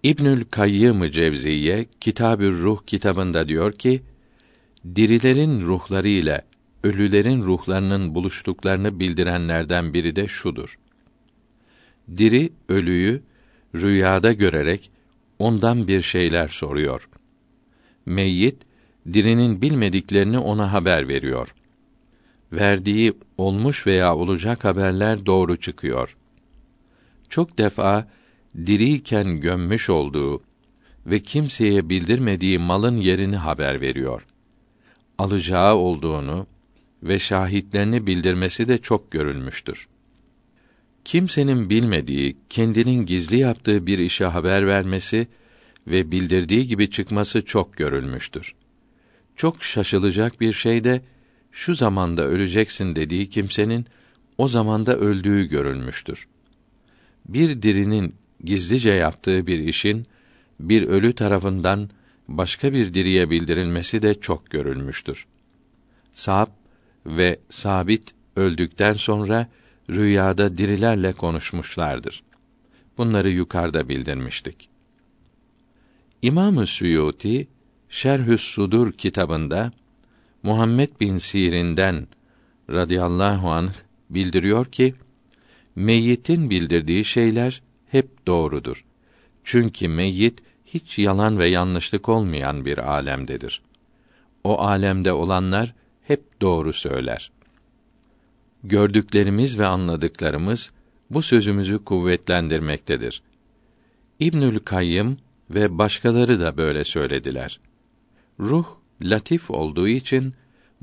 İbnül Kayyım Cevziye Kitabür Ruh kitabında diyor ki: Dirilerin ruhları ile ölülerin ruhlarının buluştuklarını bildirenlerden biri de şudur. Diri ölüyü rüyada görerek ondan bir şeyler soruyor. Meyyit dirinin bilmediklerini ona haber veriyor. Verdiği olmuş veya olacak haberler doğru çıkıyor. Çok defa diriyken gömmüş olduğu ve kimseye bildirmediği malın yerini haber veriyor. Alacağı olduğunu ve şahitlerini bildirmesi de çok görülmüştür. Kimsenin bilmediği, kendinin gizli yaptığı bir işe haber vermesi ve bildirdiği gibi çıkması çok görülmüştür. Çok şaşılacak bir şey de şu zamanda öleceksin dediği kimsenin o zamanda öldüğü görülmüştür. Bir dirinin gizlice yaptığı bir işin bir ölü tarafından başka bir diriye bildirilmesi de çok görülmüştür. Sa'b ve Sabit öldükten sonra rüyada dirilerle konuşmuşlardır. Bunları yukarıda bildirmiştik. İmam-ı Suyuti Şerhü's Sudur kitabında Muhammed bin Sirin'den radıyallahu anh bildiriyor ki meyyitin bildirdiği şeyler hep doğrudur. Çünkü meyyit hiç yalan ve yanlışlık olmayan bir alemdedir. O alemde olanlar hep doğru söyler. Gördüklerimiz ve anladıklarımız bu sözümüzü kuvvetlendirmektedir. İbnül Kayyım ve başkaları da böyle söylediler. Ruh latif olduğu için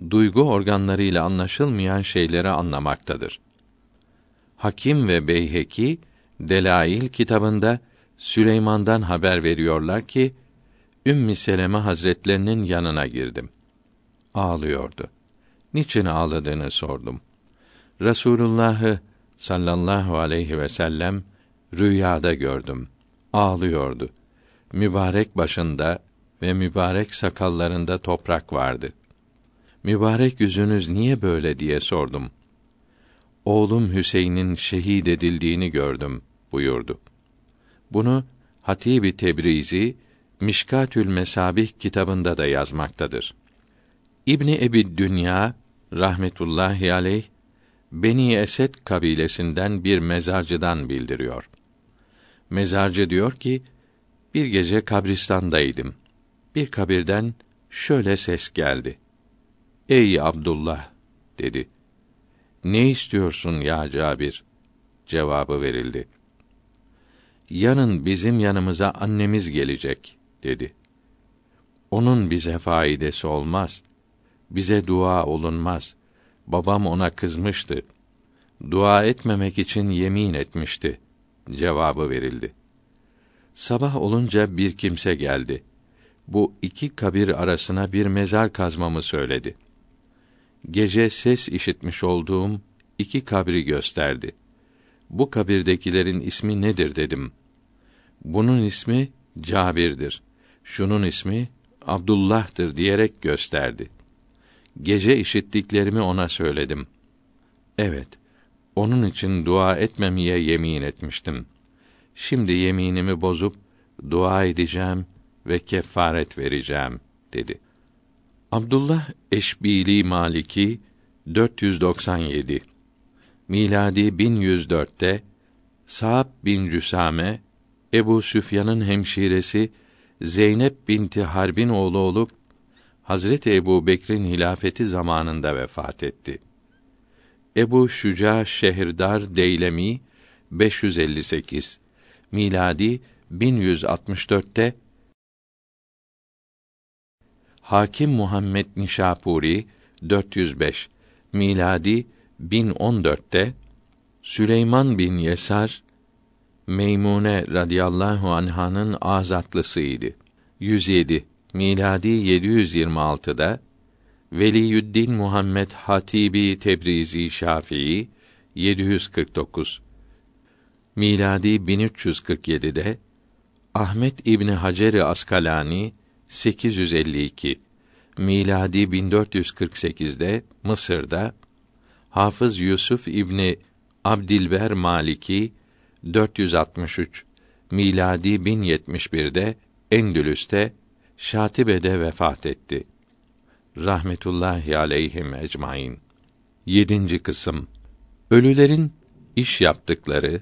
duygu organlarıyla anlaşılmayan şeyleri anlamaktadır. Hakim ve Beyheki Delail kitabında Süleyman'dan haber veriyorlar ki Ümmü Seleme Hazretlerinin yanına girdim. Ağlıyordu. Niçin ağladığını sordum. Resulullah'ı sallallahu aleyhi ve sellem rüyada gördüm. Ağlıyordu. Mübarek başında ve mübarek sakallarında toprak vardı. Mübarek yüzünüz niye böyle diye sordum. Oğlum Hüseyin'in şehit edildiğini gördüm buyurdu. Bunu Hatibi Tebrizi Mişkatül Mesabih kitabında da yazmaktadır. İbni Ebi Dünya rahmetullahi aleyh Beni Esed kabilesinden bir mezarcıdan bildiriyor. Mezarcı diyor ki, bir gece kabristandaydım. Bir kabirden şöyle ses geldi. Ey Abdullah dedi. Ne istiyorsun ya Cabir? Cevabı verildi. Yarın bizim yanımıza annemiz gelecek dedi. Onun bize faidesi olmaz. Bize dua olunmaz. Babam ona kızmıştı. Dua etmemek için yemin etmişti. Cevabı verildi. Sabah olunca bir kimse geldi. Bu iki kabir arasına bir mezar kazmamı söyledi. Gece ses işitmiş olduğum iki kabri gösterdi. Bu kabirdekilerin ismi nedir dedim. Bunun ismi Cabir'dir. Şunun ismi Abdullah'tır diyerek gösterdi. Gece işittiklerimi ona söyledim. Evet, onun için dua etmemeye yemin etmiştim. Şimdi yeminimi bozup dua edeceğim ve kefaret vereceğim dedi. Abdullah Eşbili Maliki 497 miladi 1104'te Sa'b bin Cüsame Ebu Süfyan'ın hemşiresi Zeynep binti Harbin oğlu olup Hazreti Ebu Bekir'in hilafeti zamanında vefat etti. Ebu Şuca Şehirdar Deylemi 558 miladi 1164'te Hakim Muhammed Nişapuri 405 miladi 1014'te Süleyman bin Yesar Meymune radıyallahu anhanın azatlısıydı. 107 miladi 726'da Veliyüddin Muhammed Hatibi Tebrizi Şafii 749 miladi 1347'de Ahmet İbni Hacer Askalani 852 miladi 1448'de Mısır'da Hafız Yusuf İbni Abdilber Maliki 463 miladi 1071'de Endülüs'te Şatibe'de vefat etti. Rahmetullahi aleyhim ecmaîn. Yedinci kısım. Ölülerin iş yaptıkları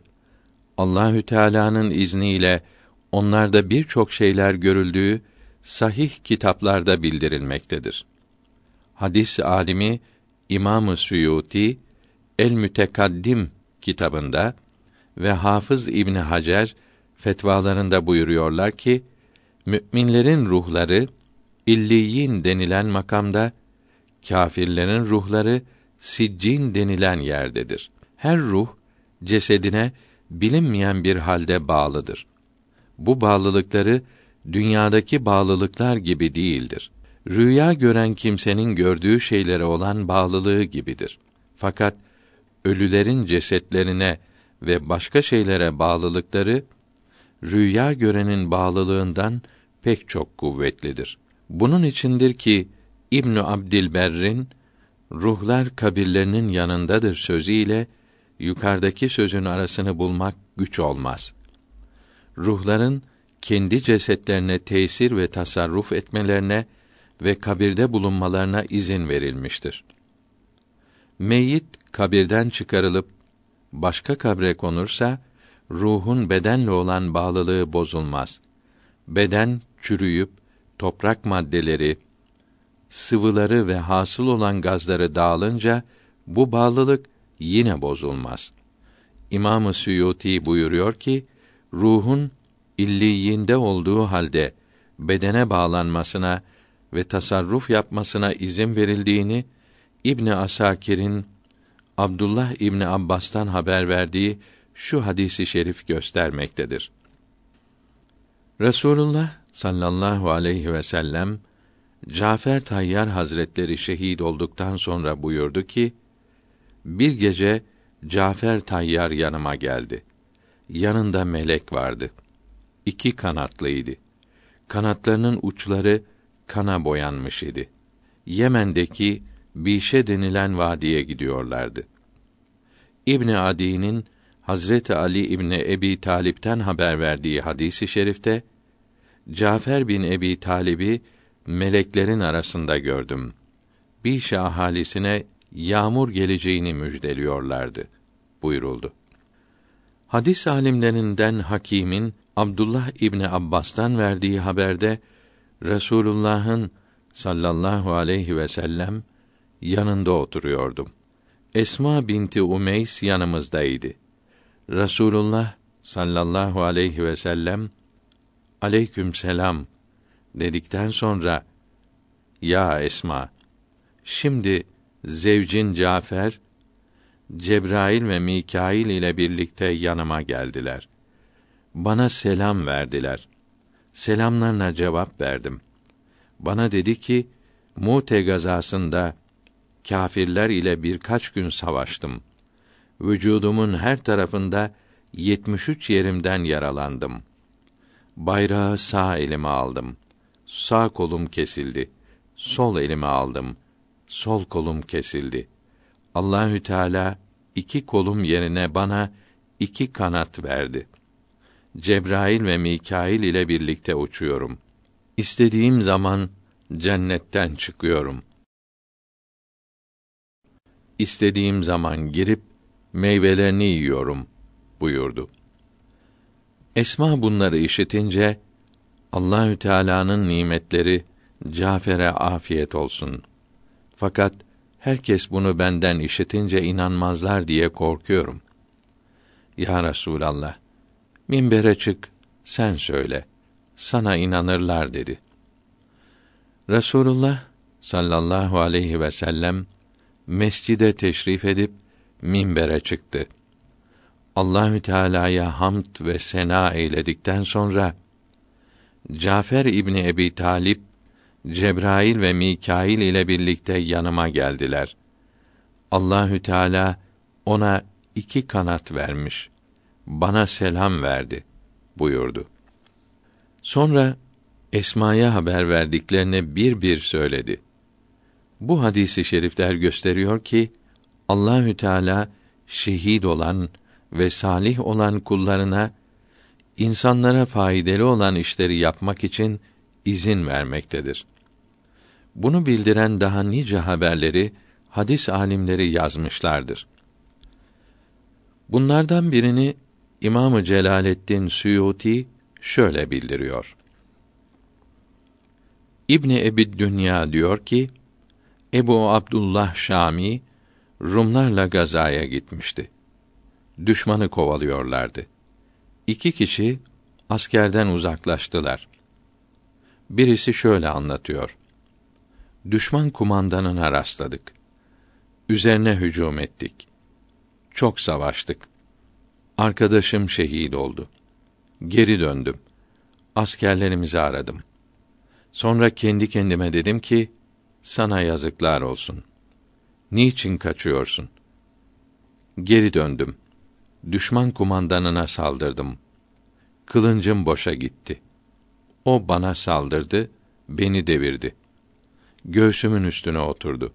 Allahü Teala'nın izniyle onlarda birçok şeyler görüldüğü sahih kitaplarda bildirilmektedir. Hadis alimi İmam-ı Suyuti El Mütekaddim kitabında ve Hafız İbn Hacer fetvalarında buyuruyorlar ki müminlerin ruhları illiyin denilen makamda kâfirlerin ruhları siccin denilen yerdedir. Her ruh cesedine bilinmeyen bir halde bağlıdır. Bu bağlılıkları dünyadaki bağlılıklar gibi değildir. Rüya gören kimsenin gördüğü şeylere olan bağlılığı gibidir. Fakat ölülerin cesetlerine ve başka şeylere bağlılıkları rüya görenin bağlılığından pek çok kuvvetlidir. Bunun içindir ki İbn Abdilberr'in ruhlar kabirlerinin yanındadır sözüyle yukarıdaki sözün arasını bulmak güç olmaz. Ruhların kendi cesetlerine tesir ve tasarruf etmelerine ve kabirde bulunmalarına izin verilmiştir. Meyyit kabirden çıkarılıp başka kabre konursa ruhun bedenle olan bağlılığı bozulmaz. beden çürüyüp toprak maddeleri, sıvıları ve hasıl olan gazları dağılınca bu bağlılık yine bozulmaz. İmam-ı Suyuti buyuruyor ki ruhun illiyinde olduğu halde bedene bağlanmasına ve tasarruf yapmasına izin verildiğini İbn Asakir'in Abdullah İbni Abbas'tan haber verdiği şu hadisi şerif göstermektedir. Resulullah sallallahu aleyhi ve sellem Cafer Tayyar Hazretleri şehit olduktan sonra buyurdu ki: Bir gece Cafer Tayyar yanıma geldi. Yanında melek vardı. İki kanatlıydı. Kanatlarının uçları kana boyanmış idi. Yemen'deki Bişe denilen vadiye gidiyorlardı. İbni Adi'nin Hazreti Ali İbni Ebi Talip'ten haber verdiği hadisi şerifte Cafer bin Ebi Talib'i meleklerin arasında gördüm. Bişe ahalisine yağmur geleceğini müjdeliyorlardı buyuruldu. Hadis alimlerinden Hakim'in Abdullah İbni Abbas'tan verdiği haberde Resulullah'ın sallallahu aleyhi ve sellem yanında oturuyordum. Esma binti Umeys yanımızdaydı. Resulullah sallallahu aleyhi ve sellem aleyküm selam dedikten sonra ya Esma şimdi zevcin Cafer Cebrail ve Mikail ile birlikte yanıma geldiler. Bana selam verdiler. Selamlarına cevap verdim. Bana dedi ki, Mute gazasında kâfirler ile birkaç gün savaştım. Vücudumun her tarafında 73 yerimden yaralandım. Bayrağı sağ elime aldım. Sağ kolum kesildi. Sol elime aldım. Sol kolum kesildi. Allahü Teala iki kolum yerine bana iki kanat verdi. Cebrail ve Mikail ile birlikte uçuyorum. İstediğim zaman cennetten çıkıyorum. İstediğim zaman girip meyvelerini yiyorum buyurdu. Esma bunları işitince Allahü Teala'nın nimetleri Cafer'e afiyet olsun. Fakat herkes bunu benden işitince inanmazlar diye korkuyorum. Ya Resulallah, minbere çık, sen söyle. Sana inanırlar dedi. Resulullah sallallahu aleyhi ve sellem mescide teşrif edip minbere çıktı. Allahü Teala'ya hamd ve sena eyledikten sonra Cafer İbni Ebi Talip Cebrail ve Mikail ile birlikte yanıma geldiler. Allahü Teala ona iki kanat vermiş. Bana selam verdi buyurdu. Sonra Esma'ya haber verdiklerini bir bir söyledi. Bu hadisi şerifler gösteriyor ki Allahü Teala şehit olan ve salih olan kullarına insanlara faydalı olan işleri yapmak için izin vermektedir. Bunu bildiren daha nice haberleri hadis alimleri yazmışlardır. Bunlardan birini İmamı Celaleddin Suyuti şöyle bildiriyor. İbni Ebi Dünya diyor ki, Ebu Abdullah Şami Rumlarla gazaya gitmişti. Düşmanı kovalıyorlardı. İki kişi askerden uzaklaştılar. Birisi şöyle anlatıyor. Düşman kumandanına rastladık. Üzerine hücum ettik. Çok savaştık. Arkadaşım şehit oldu. Geri döndüm. Askerlerimizi aradım. Sonra kendi kendime dedim ki, sana yazıklar olsun. Niçin kaçıyorsun? Geri döndüm. Düşman kumandanına saldırdım. Kılıncım boşa gitti. O bana saldırdı, beni devirdi. Göğsümün üstüne oturdu.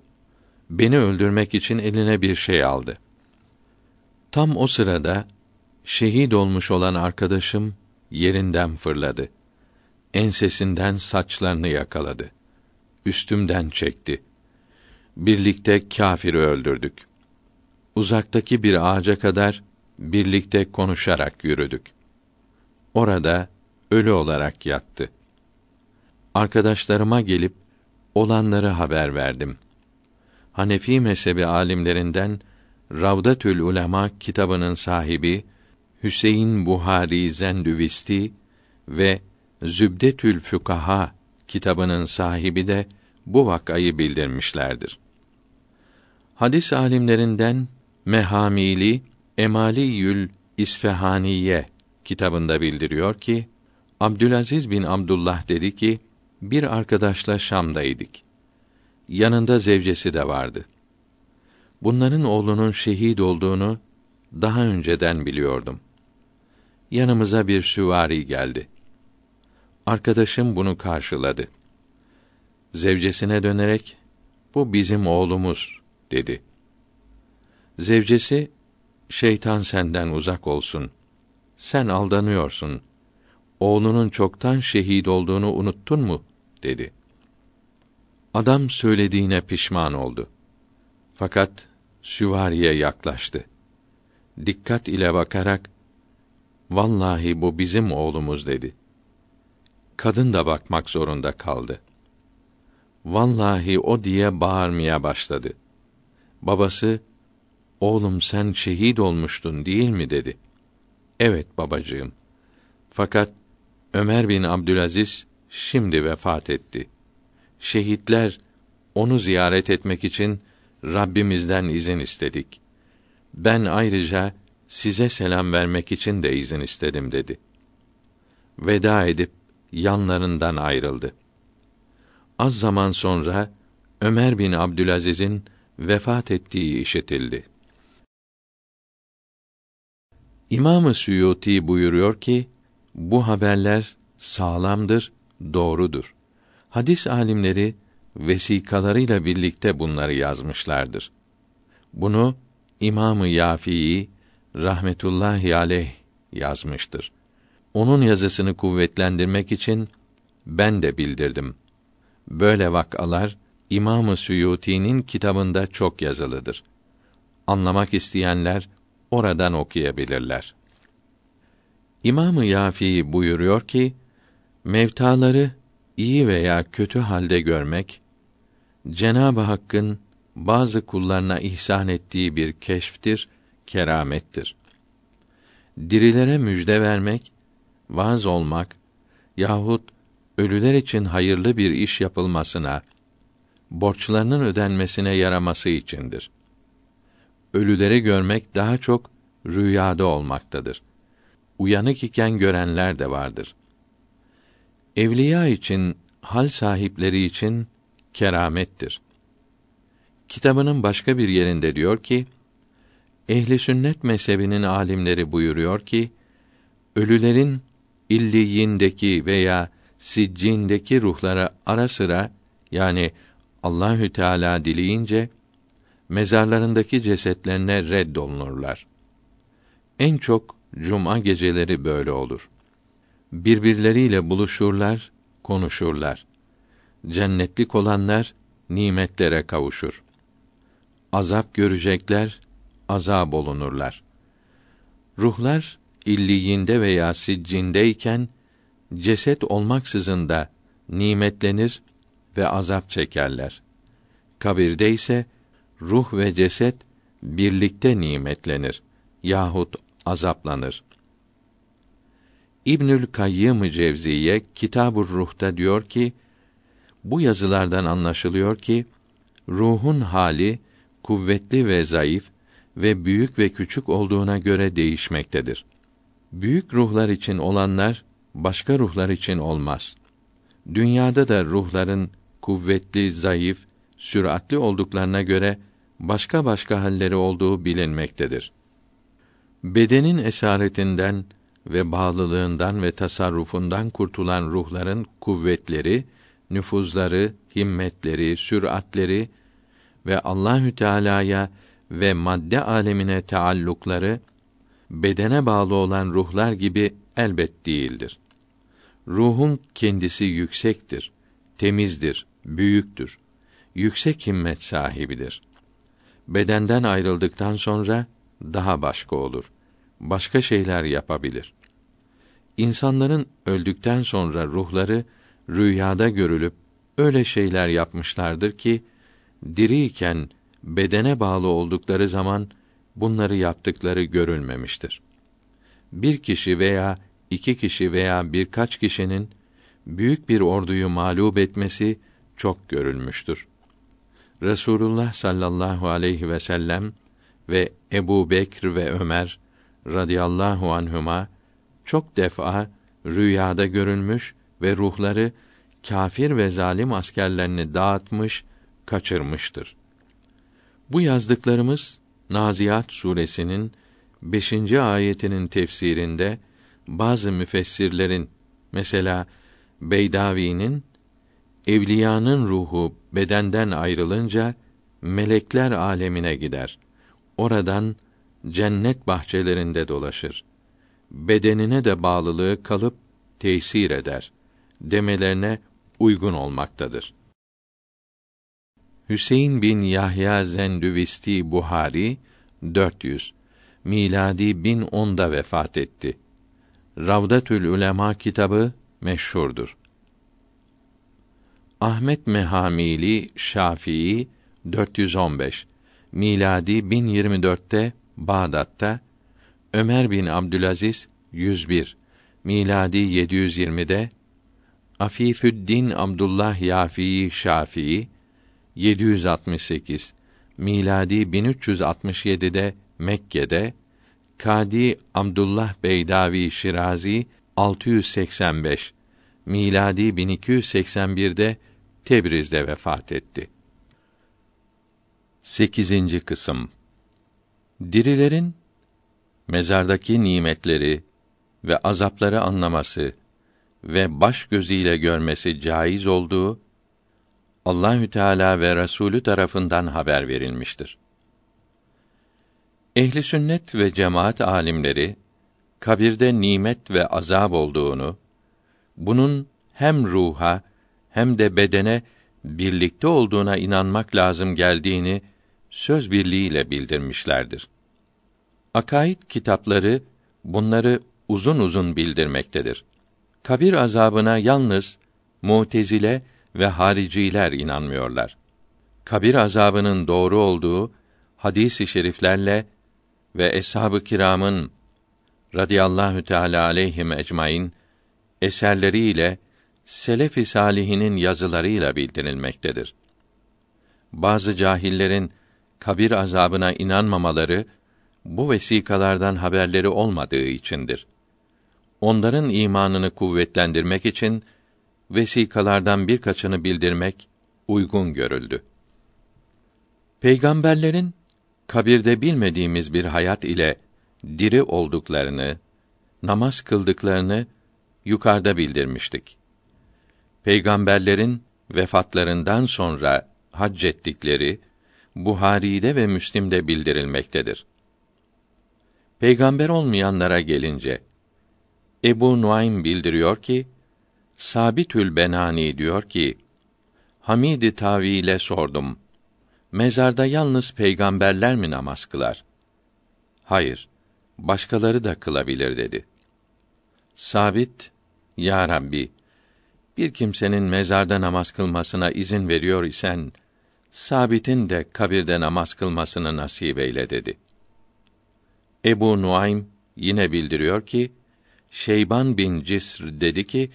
Beni öldürmek için eline bir şey aldı. Tam o sırada şehit olmuş olan arkadaşım yerinden fırladı. Ensesinden saçlarını yakaladı. Üstümden çekti. Birlikte kâfiri öldürdük. Uzaktaki bir ağaca kadar birlikte konuşarak yürüdük. Orada ölü olarak yattı. Arkadaşlarıma gelip olanları haber verdim. Hanefi mezhebi alimlerinden Ravdatül Ulema kitabının sahibi Hüseyin Buhari Zendüvisti ve Zübdetül Fükaha kitabının sahibi de bu vakayı bildirmişlerdir. Hadis alimlerinden Mehamili Emaliyül İsfahaniye kitabında bildiriyor ki Abdülaziz bin Abdullah dedi ki bir arkadaşla Şam'daydık. Yanında zevcesi de vardı. Bunların oğlunun şehit olduğunu daha önceden biliyordum. Yanımıza bir süvari geldi. Arkadaşım bunu karşıladı. Zevcesine dönerek, bu bizim oğlumuz, dedi. Zevcesi, şeytan senden uzak olsun. Sen aldanıyorsun. Oğlunun çoktan şehit olduğunu unuttun mu? dedi. Adam söylediğine pişman oldu. Fakat süvariye yaklaştı. Dikkat ile bakarak, Vallahi bu bizim oğlumuz dedi. Kadın da bakmak zorunda kaldı. Vallahi o diye bağırmaya başladı. Babası, oğlum sen şehit olmuştun değil mi dedi. Evet babacığım. Fakat Ömer bin Abdülaziz şimdi vefat etti. Şehitler onu ziyaret etmek için Rabbimizden izin istedik. Ben ayrıca size selam vermek için de izin istedim dedi. Veda edip yanlarından ayrıldı. Az zaman sonra Ömer bin Abdülaziz'in vefat ettiği işitildi. İmam-ı Suyuti buyuruyor ki bu haberler sağlamdır, doğrudur. Hadis alimleri vesikalarıyla birlikte bunları yazmışlardır. Bunu İmamı Yafii rahmetullahi aleyh yazmıştır. Onun yazısını kuvvetlendirmek için ben de bildirdim. Böyle vakalar İmamı Suyuti'nin kitabında çok yazılıdır. Anlamak isteyenler oradan okuyabilirler. İmamı Yafii buyuruyor ki mevtaları iyi veya kötü halde görmek Cenab-ı Hakk'ın bazı kullarına ihsan ettiği bir keşftir, keramettir. Dirilere müjde vermek, vaaz olmak yahut ölüler için hayırlı bir iş yapılmasına, borçlarının ödenmesine yaraması içindir. Ölüleri görmek daha çok rüyada olmaktadır. Uyanık iken görenler de vardır. Evliya için, hal sahipleri için keramettir. Kitabının başka bir yerinde diyor ki, Ehli sünnet mezhebinin alimleri buyuruyor ki, ölülerin illiyindeki veya siccindeki ruhlara ara sıra yani Allahü Teala dileyince mezarlarındaki cesetlerine reddolunurlar. En çok cuma geceleri böyle olur. Birbirleriyle buluşurlar, konuşurlar. Cennetlik olanlar nimetlere kavuşur. Azap görecekler, azab olunurlar. Ruhlar illiyinde veya siccindeyken ceset olmaksızın da nimetlenir ve azap çekerler. Kabirde ise ruh ve ceset birlikte nimetlenir yahut azaplanır. İbnül Kayyım Cevziye Kitabur Ruh'ta diyor ki bu yazılardan anlaşılıyor ki ruhun hali kuvvetli ve zayıf ve büyük ve küçük olduğuna göre değişmektedir. Büyük ruhlar için olanlar başka ruhlar için olmaz. Dünyada da ruhların kuvvetli, zayıf, süratli olduklarına göre başka başka halleri olduğu bilinmektedir. Bedenin esaretinden ve bağlılığından ve tasarrufundan kurtulan ruhların kuvvetleri, nüfuzları, himmetleri, süratleri ve Allahü Teala'ya ve madde alemine taallukları bedene bağlı olan ruhlar gibi elbet değildir. Ruhun kendisi yüksektir, temizdir, büyüktür. Yüksek himmet sahibidir. Bedenden ayrıldıktan sonra daha başka olur. Başka şeyler yapabilir. insanların öldükten sonra ruhları rüyada görülüp öyle şeyler yapmışlardır ki diriyken bedene bağlı oldukları zaman bunları yaptıkları görülmemiştir. Bir kişi veya iki kişi veya birkaç kişinin büyük bir orduyu mağlup etmesi çok görülmüştür. Resulullah sallallahu aleyhi ve sellem ve Ebu Bekr ve Ömer radıyallahu anhuma çok defa rüyada görülmüş ve ruhları kafir ve zalim askerlerini dağıtmış, kaçırmıştır. Bu yazdıklarımız Naziat suresinin 5. ayetinin tefsirinde bazı müfessirlerin mesela Beydavi'nin evliyanın ruhu bedenden ayrılınca melekler alemine gider. Oradan cennet bahçelerinde dolaşır. Bedenine de bağlılığı kalıp tesir eder demelerine uygun olmaktadır. Hüseyin bin Yahya Zendüvisti Buhari 400 miladi 1010'da vefat etti. Ravdatül Ulema kitabı meşhurdur. Ahmet Mehamili Şafii 415 miladi 1024'te Bağdat'ta. Ömer bin Abdülaziz 101 miladi 720'de Afifüddin Abdullah Yafii Şafii 768 miladi 1367'de Mekke'de. Kadi Abdullah Beydavi Şirazi 685 miladi 1281'de Tebriz'de vefat etti. 8. kısım Dirilerin mezardaki nimetleri ve azapları anlaması ve baş gözüyle görmesi caiz olduğu Allahü Teala ve Resulü tarafından haber verilmiştir. Ehli sünnet ve cemaat alimleri kabirde nimet ve azab olduğunu, bunun hem ruha hem de bedene birlikte olduğuna inanmak lazım geldiğini söz birliğiyle bildirmişlerdir. Akaid kitapları bunları uzun uzun bildirmektedir. Kabir azabına yalnız Mutezile ve hariciler inanmıyorlar. Kabir azabının doğru olduğu hadis-i şeriflerle ve eshab-ı kiramın radıyallahu teala aleyhim ecmaîn eserleriyle selef-i salihinin yazılarıyla bildirilmektedir. Bazı cahillerin kabir azabına inanmamaları bu vesikalardan haberleri olmadığı içindir. Onların imanını kuvvetlendirmek için vesikalardan birkaçını bildirmek uygun görüldü. Peygamberlerin kabirde bilmediğimiz bir hayat ile diri olduklarını, namaz kıldıklarını yukarıda bildirmiştik. Peygamberlerin vefatlarından sonra hac ettikleri Buhari'de ve Müslim'de bildirilmektedir. Peygamber olmayanlara gelince Ebu Nuaym bildiriyor ki Sabitül Benani diyor ki Hamidi Tavi'yle sordum. Mezarda yalnız peygamberler mi namaz kılar? Hayır, başkaları da kılabilir dedi. Sabit, Ya Rabbi, bir kimsenin mezarda namaz kılmasına izin veriyor isen, Sabit'in de kabirde namaz kılmasını nasip eyle dedi. Ebu Nuaym yine bildiriyor ki, Şeyban bin Cisr dedi ki,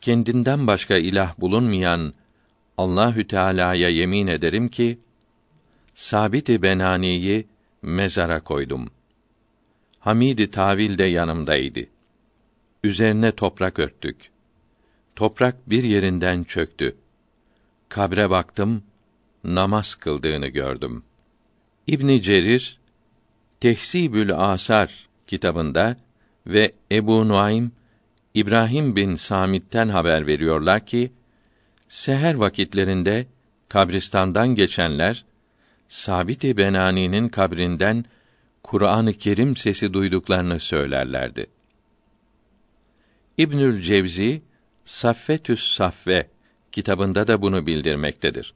kendinden başka ilah bulunmayan Allahü Teala'ya yemin ederim ki Sabit-i Benani'yi mezara koydum. Hamidi Tavil de yanımdaydı. Üzerine toprak örttük. Toprak bir yerinden çöktü. Kabre baktım, namaz kıldığını gördüm. İbn Cerir Tehsibül Asar kitabında ve Ebu Nuaym İbrahim bin Samit'ten haber veriyorlar ki seher vakitlerinde kabristandan geçenler Sabit-i Benani'nin kabrinden Kur'an-ı Kerim sesi duyduklarını söylerlerdi. İbnül Cevzi Saffetüs Safve kitabında da bunu bildirmektedir.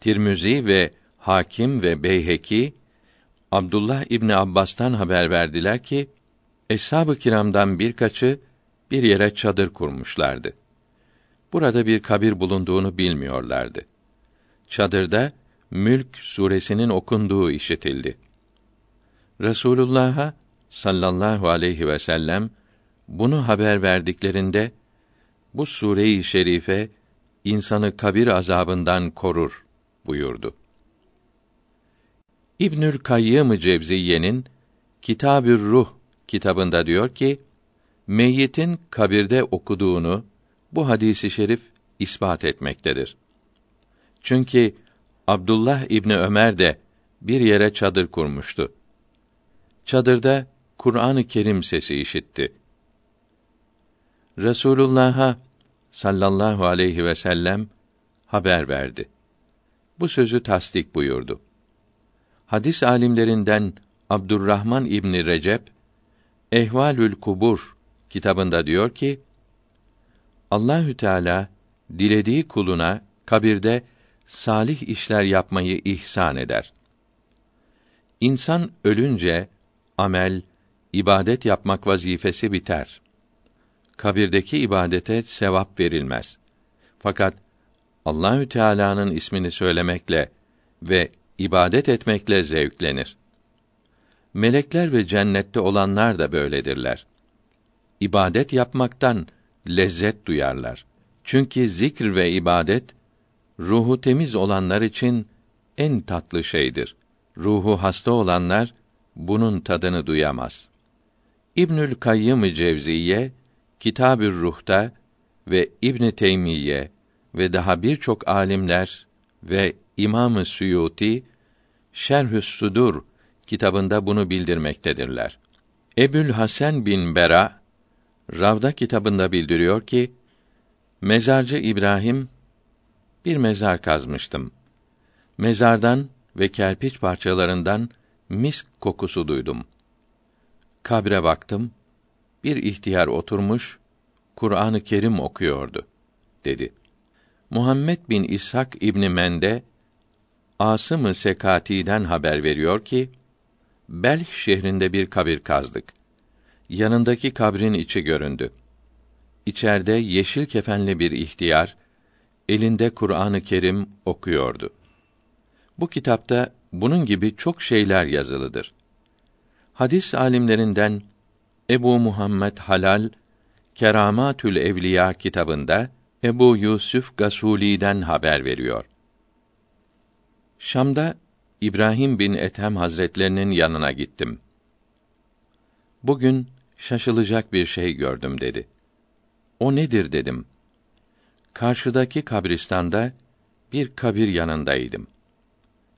Tirmizi ve Hakim ve Beyheki Abdullah İbni Abbas'tan haber verdiler ki Eshab-ı kiramdan birkaçı bir yere çadır kurmuşlardı. Burada bir kabir bulunduğunu bilmiyorlardı. Çadırda Mülk suresinin okunduğu işitildi. Resulullah'a sallallahu aleyhi ve sellem bunu haber verdiklerinde bu sure-i şerife insanı kabir azabından korur buyurdu. İbnül Kayyım Cevziye'nin Kitabür Ruh kitabında diyor ki, meyyitin kabirde okuduğunu bu hadisi şerif ispat etmektedir. Çünkü Abdullah İbni Ömer de bir yere çadır kurmuştu. Çadırda Kur'an-ı Kerim sesi işitti. Resulullah'a sallallahu aleyhi ve sellem haber verdi. Bu sözü tasdik buyurdu. Hadis alimlerinden Abdurrahman İbni Recep Ehvalül Kubur kitabında diyor ki Allahü Teala dilediği kuluna kabirde salih işler yapmayı ihsan eder. İnsan ölünce amel, ibadet yapmak vazifesi biter. Kabirdeki ibadete sevap verilmez. Fakat Allahü Teala'nın ismini söylemekle ve ibadet etmekle zevklenir. Melekler ve cennette olanlar da böyledirler. İbadet yapmaktan lezzet duyarlar. Çünkü zikr ve ibadet ruhu temiz olanlar için en tatlı şeydir. Ruhu hasta olanlar bunun tadını duyamaz. İbnül Kayyım Cevziye Kitabür Ruh'ta ve İbn Teymiyye ve daha birçok alimler ve İmam-ı Suyuti Şerhü's Sudur kitabında bunu bildirmektedirler. Ebül Hasan bin Bera Ravda kitabında bildiriyor ki mezarcı İbrahim bir mezar kazmıştım. Mezardan ve kerpiç parçalarından misk kokusu duydum. Kabre baktım. Bir ihtiyar oturmuş Kur'an-ı Kerim okuyordu dedi. Muhammed bin İshak İbni Mende Asım-ı Sekati'den haber veriyor ki Belh şehrinde bir kabir kazdık. Yanındaki kabrin içi göründü. İçeride yeşil kefenli bir ihtiyar elinde Kur'an-ı Kerim okuyordu. Bu kitapta bunun gibi çok şeyler yazılıdır. Hadis alimlerinden Ebu Muhammed Halal Keramatül Evliya kitabında Ebu Yusuf Gasuli'den haber veriyor. Şam'da İbrahim bin Ethem Hazretlerinin yanına gittim. Bugün şaşılacak bir şey gördüm dedi. O nedir dedim. Karşıdaki kabristanda bir kabir yanındaydım.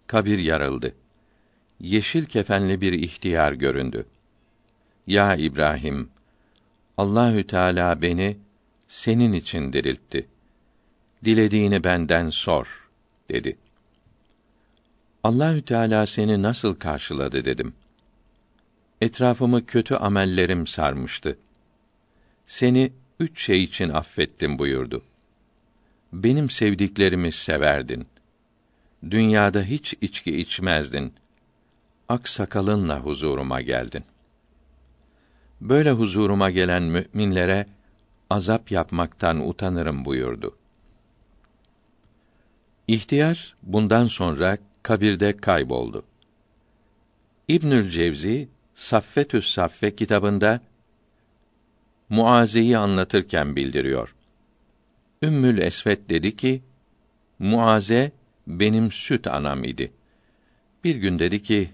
Kabir yarıldı. Yeşil kefenli bir ihtiyar göründü. Ya İbrahim, Allahü Teala beni senin için diriltti. Dilediğini benden sor dedi. Allahü Teala seni nasıl karşıladı dedim. Etrafımı kötü amellerim sarmıştı. Seni üç şey için affettim buyurdu. Benim sevdiklerimi severdin. Dünyada hiç içki içmezdin. Ak sakalınla huzuruma geldin. Böyle huzuruma gelen müminlere azap yapmaktan utanırım buyurdu. İhtiyar bundan sonra kabirde kayboldu. İbnül Cevzi Saffetü's Saffe kitabında Muaze'yi anlatırken bildiriyor. Ümmül Esvet dedi ki, Muaze benim süt anam idi. Bir gün dedi ki,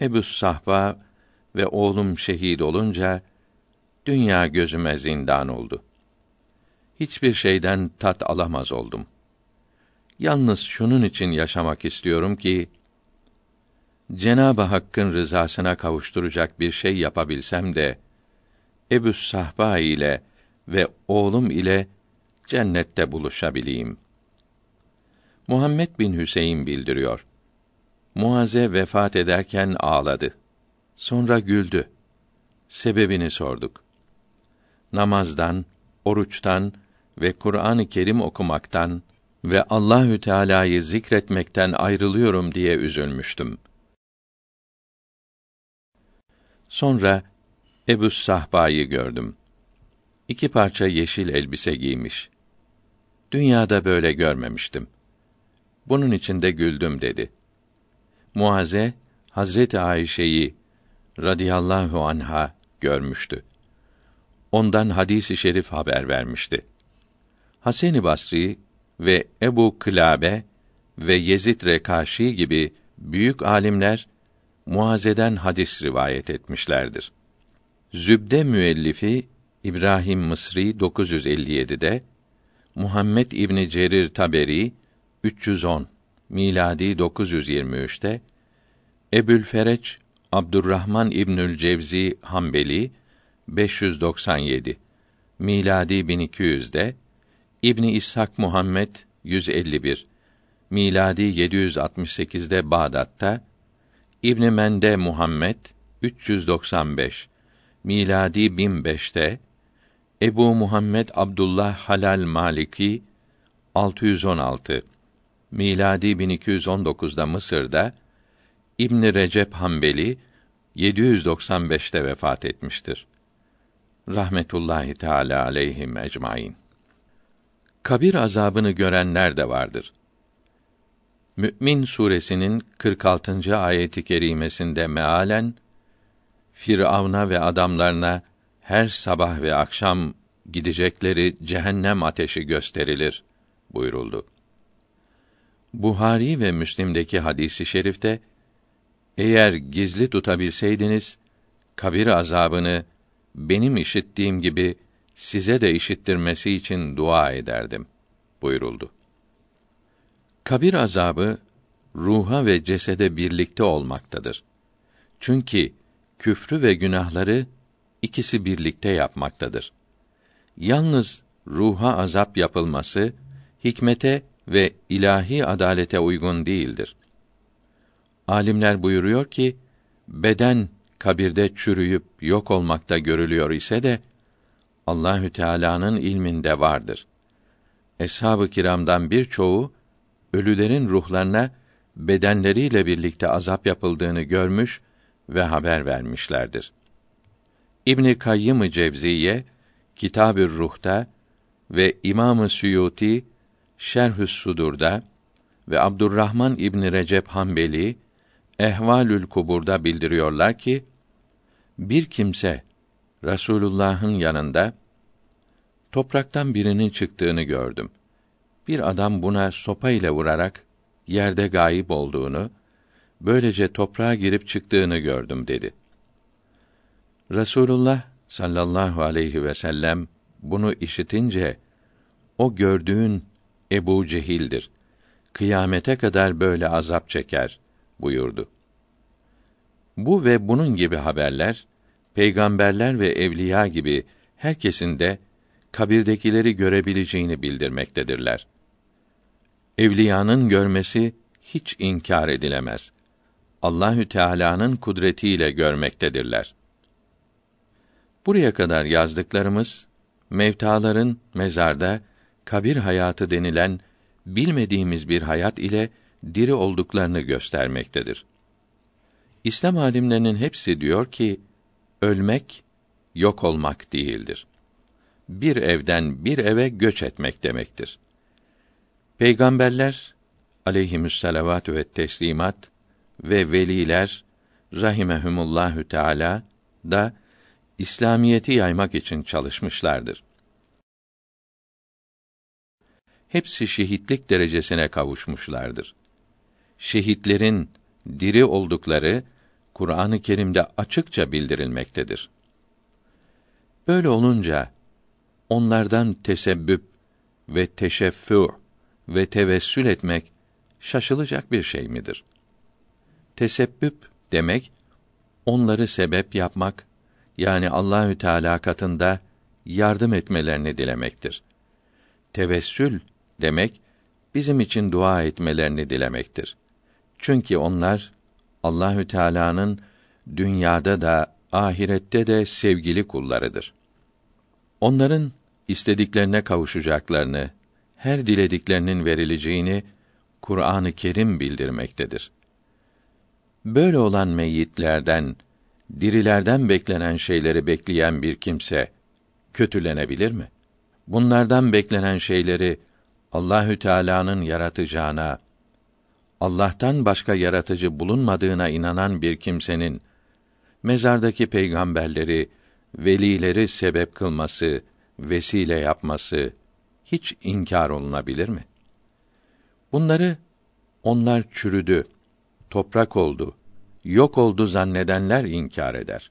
Ebu Sahba ve oğlum şehit olunca dünya gözüme zindan oldu. Hiçbir şeyden tat alamaz oldum. Yalnız şunun için yaşamak istiyorum ki Cenab-ı Hakk'ın rızasına kavuşturacak bir şey yapabilsem de Ebu Sahba ile ve oğlum ile cennette buluşabileyim. Muhammed bin Hüseyin bildiriyor. Muaze vefat ederken ağladı. Sonra güldü. Sebebini sorduk. Namazdan, oruçtan ve Kur'an-ı Kerim okumaktan ve Allahü Teala'yı zikretmekten ayrılıyorum diye üzülmüştüm. Sonra Ebu Sahba'yı gördüm. İki parça yeşil elbise giymiş. Dünyada böyle görmemiştim. Bunun için de güldüm dedi. Muaze Hazreti Ayşe'yi radıyallahu anha görmüştü. Ondan hadisi şerif haber vermişti. Hasan-ı Basri ve Ebu Kılabe ve Yezid Rekaşi gibi büyük alimler Muaze'den hadis rivayet etmişlerdir. Zübde müellifi İbrahim Mısri 957'de, Muhammed İbni Cerir Taberi 310 miladi 923'te, Ebül Fereç Abdurrahman İbnül Cevzi Hanbeli 597 miladi 1200'de, İbni İshak Muhammed 151 miladi 768'de Bağdat'ta, İbn Mende Muhammed 395 miladi 1005'te Ebu Muhammed Abdullah Halal Maliki 616 miladi 1219'da Mısır'da İbn Recep Hanbeli 795'te vefat etmiştir. Rahmetullahi Teala aleyhim ecmaîn. Kabir azabını görenler de vardır. Mü'min suresinin 46. ayeti kerimesinde mealen Firavun'a ve adamlarına her sabah ve akşam gidecekleri cehennem ateşi gösterilir buyuruldu. Buhari ve Müslim'deki hadisi şerifte eğer gizli tutabilseydiniz kabir azabını benim işittiğim gibi size de işittirmesi için dua ederdim buyuruldu. Kabir azabı ruha ve cesede birlikte olmaktadır. Çünkü küfrü ve günahları ikisi birlikte yapmaktadır. Yalnız ruha azap yapılması hikmete ve ilahi adalete uygun değildir. Alimler buyuruyor ki beden kabirde çürüyüp yok olmakta görülüyor ise de Allahü Teala'nın ilminde vardır. Eshab-ı kiramdan birçoğu ölülerin ruhlarına bedenleriyle birlikte azap yapıldığını görmüş ve haber vermişlerdir. İbn Kayyım Cevziye Kitab-ı Ruh'ta ve İmam-ı Suyuti Şerhü's Sudur'da ve Abdurrahman İbn Recep Hanbeli Ehvalül Kubur'da bildiriyorlar ki bir kimse Rasulullah'ın yanında topraktan birinin çıktığını gördüm. Bir adam buna sopa ile vurarak yerde gayip olduğunu, böylece toprağa girip çıktığını gördüm dedi. Resulullah sallallahu aleyhi ve sellem bunu işitince o gördüğün Ebu Cehil'dir. Kıyamete kadar böyle azap çeker buyurdu. Bu ve bunun gibi haberler peygamberler ve evliya gibi herkesin de kabirdekileri görebileceğini bildirmektedirler. Evliyanın görmesi hiç inkar edilemez. Allahü Teala'nın kudretiyle görmektedirler. Buraya kadar yazdıklarımız mevtaların mezarda kabir hayatı denilen bilmediğimiz bir hayat ile diri olduklarını göstermektedir. İslam alimlerinin hepsi diyor ki ölmek yok olmak değildir. Bir evden bir eve göç etmek demektir. Peygamberler aleyhimüsselavatü ve teslimat ve veliler rahimehumullahü teala da İslamiyeti yaymak için çalışmışlardır. Hepsi şehitlik derecesine kavuşmuşlardır. Şehitlerin diri oldukları Kur'an-ı Kerim'de açıkça bildirilmektedir. Böyle olunca onlardan tesebbüp ve teşeffü ve tevessül etmek şaşılacak bir şey midir? Tesebbüp demek onları sebep yapmak yani Allahü Teala katında yardım etmelerini dilemektir. Tevessül demek bizim için dua etmelerini dilemektir. Çünkü onlar Allahü Teala'nın dünyada da ahirette de sevgili kullarıdır. Onların istediklerine kavuşacaklarını, her dilediklerinin verileceğini Kur'an-ı Kerim bildirmektedir. Böyle olan meyyitlerden dirilerden beklenen şeyleri bekleyen bir kimse kötülenebilir mi? Bunlardan beklenen şeyleri Allahü Teala'nın yaratacağına, Allah'tan başka yaratıcı bulunmadığına inanan bir kimsenin mezardaki peygamberleri, velileri sebep kılması, vesile yapması hiç inkar olunabilir mi? Bunları onlar çürüdü, toprak oldu, yok oldu zannedenler inkar eder.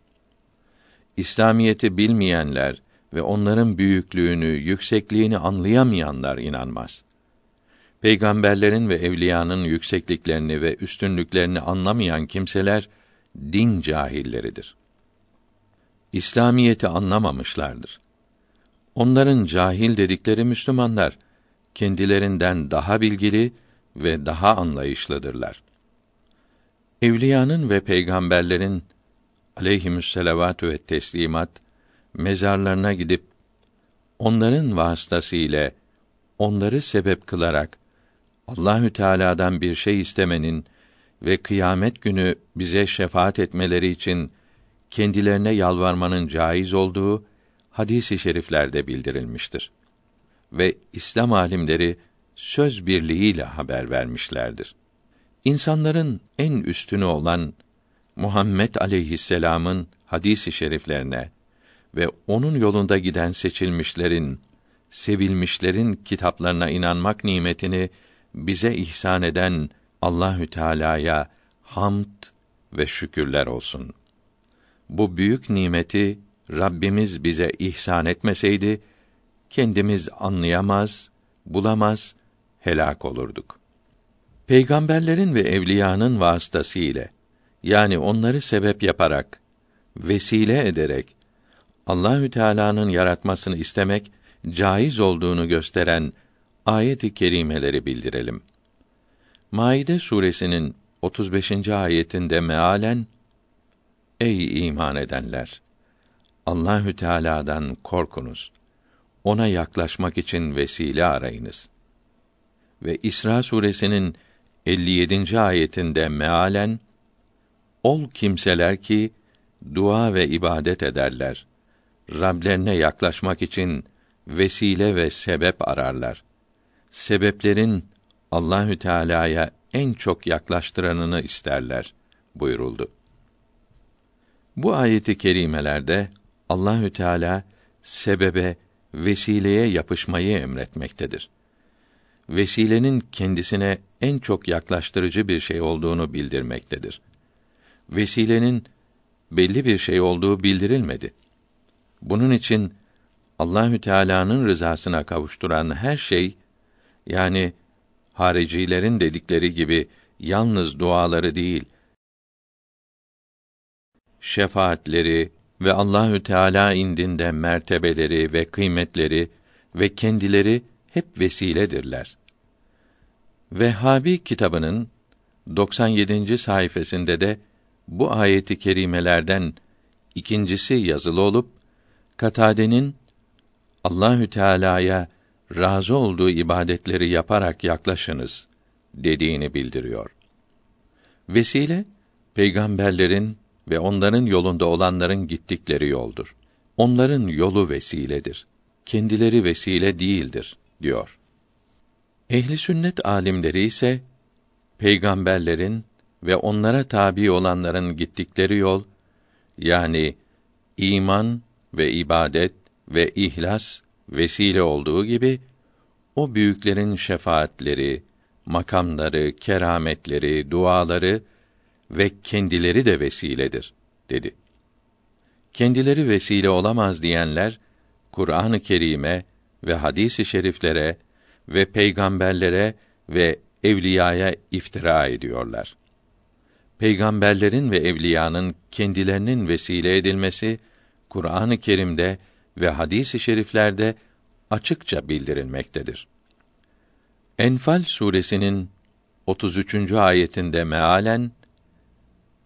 İslamiyeti bilmeyenler ve onların büyüklüğünü, yüksekliğini anlayamayanlar inanmaz. Peygamberlerin ve evliyanın yüksekliklerini ve üstünlüklerini anlamayan kimseler din cahilleridir. İslamiyeti anlamamışlardır. Onların cahil dedikleri Müslümanlar kendilerinden daha bilgili ve daha anlayışlıdırlar. Evliyanın ve peygamberlerin aleyhimüsselavatü ve teslimat mezarlarına gidip onların vasıtasıyla onları sebep kılarak Allahü Teala'dan bir şey istemenin ve kıyamet günü bize şefaat etmeleri için kendilerine yalvarmanın caiz olduğu hadis-i şeriflerde bildirilmiştir. Ve İslam alimleri söz birliğiyle haber vermişlerdir. İnsanların en üstünü olan Muhammed aleyhisselam'ın hadis-i şeriflerine ve onun yolunda giden seçilmişlerin, sevilmişlerin kitaplarına inanmak nimetini bize ihsan eden Allahü Teala'ya hamd ve şükürler olsun. Bu büyük nimeti Rabbimiz bize ihsan etmeseydi kendimiz anlayamaz, bulamaz, helak olurduk. Peygamberlerin ve evliyanın vasıtasıyla yani onları sebep yaparak, vesile ederek Allahü Teala'nın yaratmasını istemek caiz olduğunu gösteren ayet-i kerimeleri bildirelim. Maide suresinin 35. ayetinde mealen Ey iman edenler! Allahü Teala'dan korkunuz. Ona yaklaşmak için vesile arayınız. Ve İsra suresinin 57. ayetinde mealen Ol kimseler ki dua ve ibadet ederler. Rablerine yaklaşmak için vesile ve sebep ararlar. Sebeplerin Allahü Teala'ya en çok yaklaştıranını isterler buyuruldu. Bu ayeti kerimelerde Allahü Teala sebebe, vesileye yapışmayı emretmektedir. Vesilenin kendisine en çok yaklaştırıcı bir şey olduğunu bildirmektedir. Vesilenin belli bir şey olduğu bildirilmedi. Bunun için Allahü Teala'nın rızasına kavuşturan her şey yani haricilerin dedikleri gibi yalnız duaları değil, şefaatleri ve Allahü Teala indinde mertebeleri ve kıymetleri ve kendileri hep vesiledirler. Vehhabi kitabının 97. sayfasında de bu ayeti kerimelerden ikincisi yazılı olup Katade'nin Allahü Teala'ya razı olduğu ibadetleri yaparak yaklaşınız dediğini bildiriyor. Vesile peygamberlerin ve onların yolunda olanların gittikleri yoldur. Onların yolu vesiledir. Kendileri vesile değildir diyor. Ehli sünnet alimleri ise peygamberlerin ve onlara tabi olanların gittikleri yol yani iman ve ibadet ve ihlas vesile olduğu gibi o büyüklerin şefaatleri, makamları, kerametleri, duaları ve kendileri de vesiledir dedi. Kendileri vesile olamaz diyenler Kur'an-ı Kerim'e ve hadis-i şeriflere ve peygamberlere ve evliyaya iftira ediyorlar. Peygamberlerin ve evliyanın kendilerinin vesile edilmesi Kur'an-ı Kerim'de ve hadis-i şeriflerde açıkça bildirilmektedir. Enfal suresinin 33. ayetinde mealen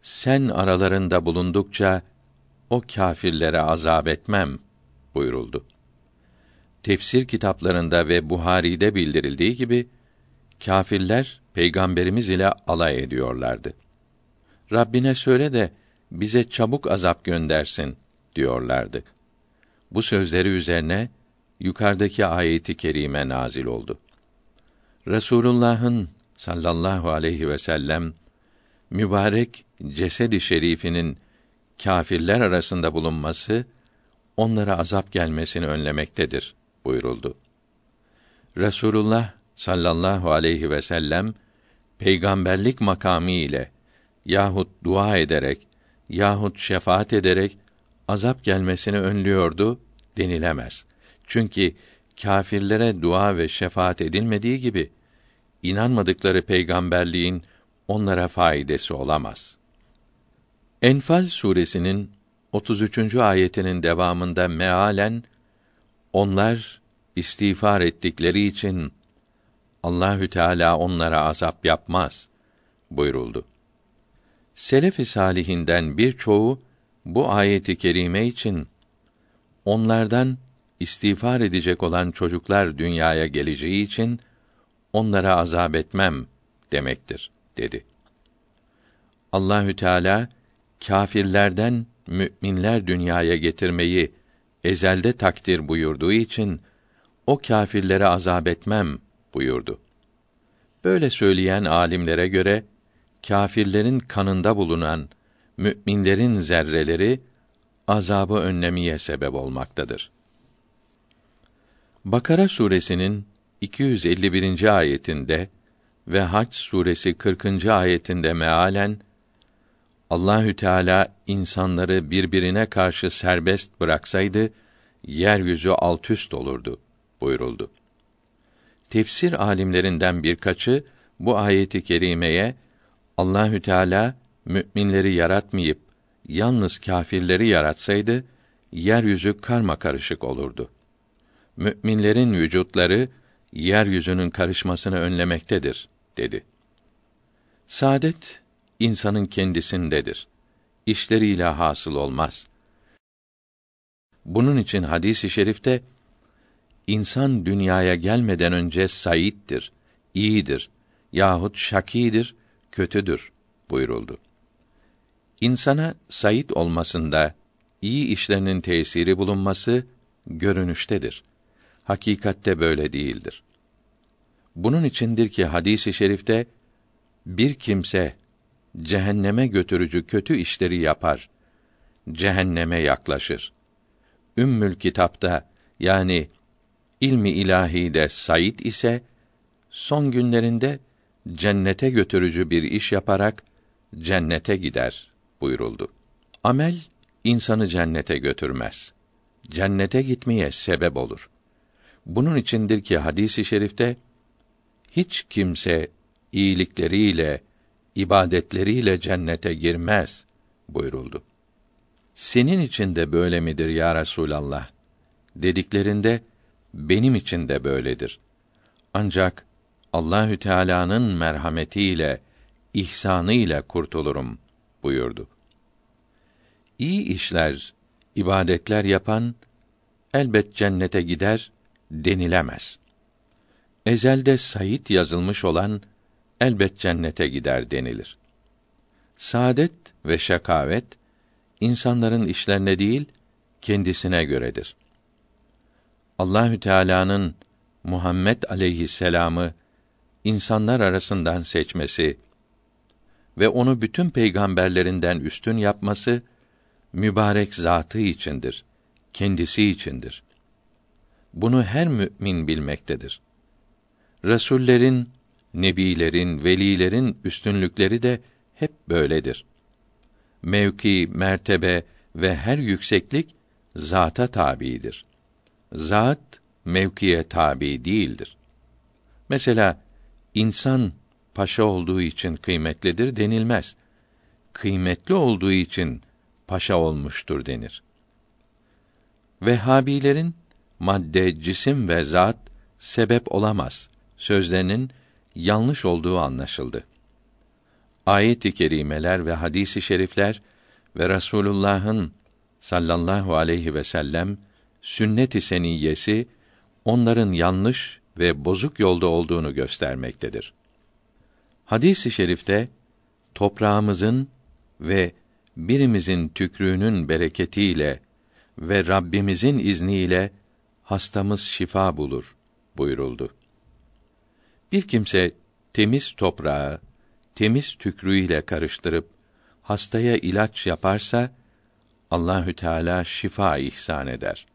sen aralarında bulundukça o kâfirlere azap etmem buyuruldu. Tefsir kitaplarında ve Buhari'de bildirildiği gibi kâfirler peygamberimiz ile alay ediyorlardı. Rabbine söyle de bize çabuk azap göndersin diyorlardı. Bu sözleri üzerine yukarıdaki ayeti kerime nazil oldu. Resulullah'ın sallallahu aleyhi ve sellem mübarek cesedi şerifinin kâfirler arasında bulunması onlara azap gelmesini önlemektedir buyuruldu. Resulullah sallallahu aleyhi ve sellem peygamberlik makamı ile yahut dua ederek yahut şefaat ederek azap gelmesini önlüyordu denilemez. Çünkü kâfirlere dua ve şefaat edilmediği gibi inanmadıkları peygamberliğin onlara faydası olamaz. Enfal suresinin 33. ayetinin devamında mealen onlar istiğfar ettikleri için Allahü Teala onlara azap yapmaz buyuruldu. Selef-i salihinden birçoğu bu ayeti kerime için onlardan istiğfar edecek olan çocuklar dünyaya geleceği için onlara azap etmem demektir dedi. Allahü Teala kâfirlerden müminler dünyaya getirmeyi ezelde takdir buyurduğu için o kâfirlere azap etmem buyurdu. Böyle söyleyen alimlere göre kâfirlerin kanında bulunan müminlerin zerreleri azabı önlemeye sebep olmaktadır. Bakara suresinin 251. ayetinde ve Hac suresi 40. ayetinde mealen Allahü Teala insanları birbirine karşı serbest bıraksaydı yeryüzü alt üst olurdu buyuruldu. Tefsir alimlerinden birkaçı bu ayeti kerimeye Allahü Teala müminleri yaratmayıp yalnız kâfirleri yaratsaydı yeryüzü karma karışık olurdu. Müminlerin vücutları yeryüzünün karışmasını önlemektedir dedi. Saadet insanın kendisindedir. İşleriyle hasıl olmaz. Bunun için hadisi şerifte insan dünyaya gelmeden önce saittir, iyidir yahut şakidir, kötüdür buyuruldu. İnsana sait olmasında iyi işlerinin tesiri bulunması görünüştedir. Hakikatte böyle değildir. Bunun içindir ki hadisi i şerifte bir kimse cehenneme götürücü kötü işleri yapar. Cehenneme yaklaşır. Ümmül kitapta yani ilmi ilahide Said ise son günlerinde cennete götürücü bir iş yaparak cennete gider buyuruldu. Amel insanı cennete götürmez. Cennete gitmeye sebep olur. Bunun içindir ki hadisi i şerifte hiç kimse iyilikleriyle, ibadetleriyle cennete girmez buyuruldu. Senin için de böyle midir ya Resulallah? dediklerinde benim için de böyledir. Ancak Allahü Teala'nın merhametiyle, ihsanıyla kurtulurum buyurdu. İyi işler, ibadetler yapan elbet cennete gider denilemez. Ezelde sayit yazılmış olan elbet cennete gider denilir. Saadet ve şakavet insanların işlerine değil kendisine göredir. Allahü Teala'nın Muhammed aleyhisselamı insanlar arasından seçmesi ve onu bütün peygamberlerinden üstün yapması mübarek zatı içindir, kendisi içindir. Bunu her mümin bilmektedir. Resullerin, nebilerin, velilerin üstünlükleri de hep böyledir. Mevki, mertebe ve her yükseklik zata tabidir. Zat mevkiye tabi değildir. Mesela insan paşa olduğu için kıymetlidir denilmez. Kıymetli olduğu için paşa olmuştur denir. Vehhabilerin madde, cisim ve zat sebep olamaz sözlerinin yanlış olduğu anlaşıldı. Ayet-i kerimeler ve hadisi i şerifler ve Rasulullah'ın sallallahu aleyhi ve sellem sünnet-i seniyyesi onların yanlış ve bozuk yolda olduğunu göstermektedir. Hadis-i şerifte toprağımızın ve birimizin tükrüğünün bereketiyle ve Rabbimizin izniyle hastamız şifa bulur buyuruldu. Bir kimse temiz toprağı temiz tükrüğüyle karıştırıp hastaya ilaç yaparsa Allahü Teala şifa ihsan eder.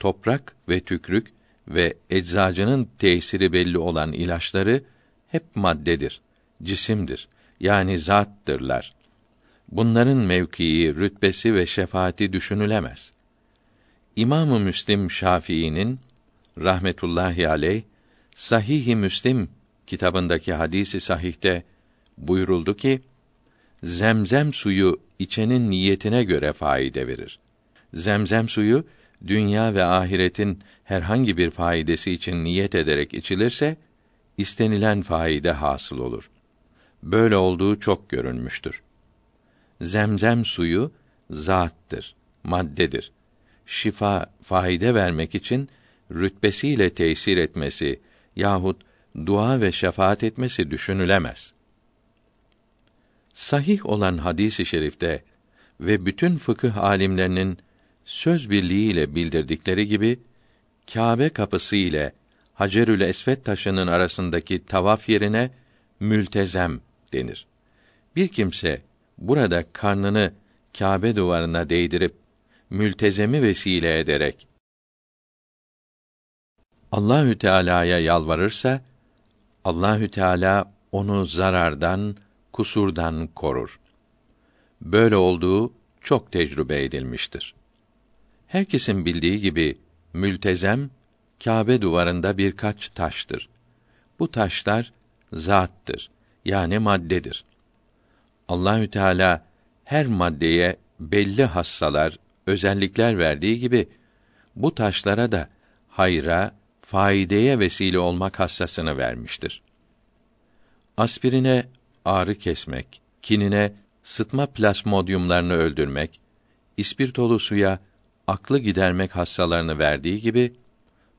Toprak ve tükrük ve eczacının tesiri belli olan ilaçları hep maddedir, cisimdir. Yani zattırlar. Bunların mevkii, rütbesi ve şefaati düşünülemez. İmamı Müslim Şafii'nin rahmetullahi aleyh Sahih-i Müslim kitabındaki hadisi sahihte buyuruldu ki zemzem suyu içenin niyetine göre faide verir. Zemzem suyu dünya ve ahiretin herhangi bir faidesi için niyet ederek içilirse istenilen faide hasıl olur. Böyle olduğu çok görünmüştür. Zemzem suyu zattır, maddedir. Şifa, faide vermek için rütbesiyle tesir etmesi yahut dua ve şefaat etmesi düşünülemez. Sahih olan hadisi i şerifte ve bütün fıkıh alimlerinin söz birliğiyle bildirdikleri gibi Kâbe kapısı ile Hacerül Esved taşının arasındaki tavaf yerine mültezem denir. Bir kimse burada karnını Kâbe duvarına değdirip mültezemi vesile ederek Allahü Teala'ya yalvarırsa Allahü Teala onu zarardan, kusurdan korur. Böyle olduğu çok tecrübe edilmiştir. Herkesin bildiği gibi mültezem Kâbe duvarında birkaç taştır. Bu taşlar zattır. Yani maddedir. Allahü Teala her maddeye belli hassalar, özellikler verdiği gibi bu taşlara da hayra, faideye vesile olmak hassasını vermiştir. Aspirine ağrı kesmek, kinine sıtma plasmodyumlarını öldürmek, ispirtolu suya aklı gidermek hassalarını verdiği gibi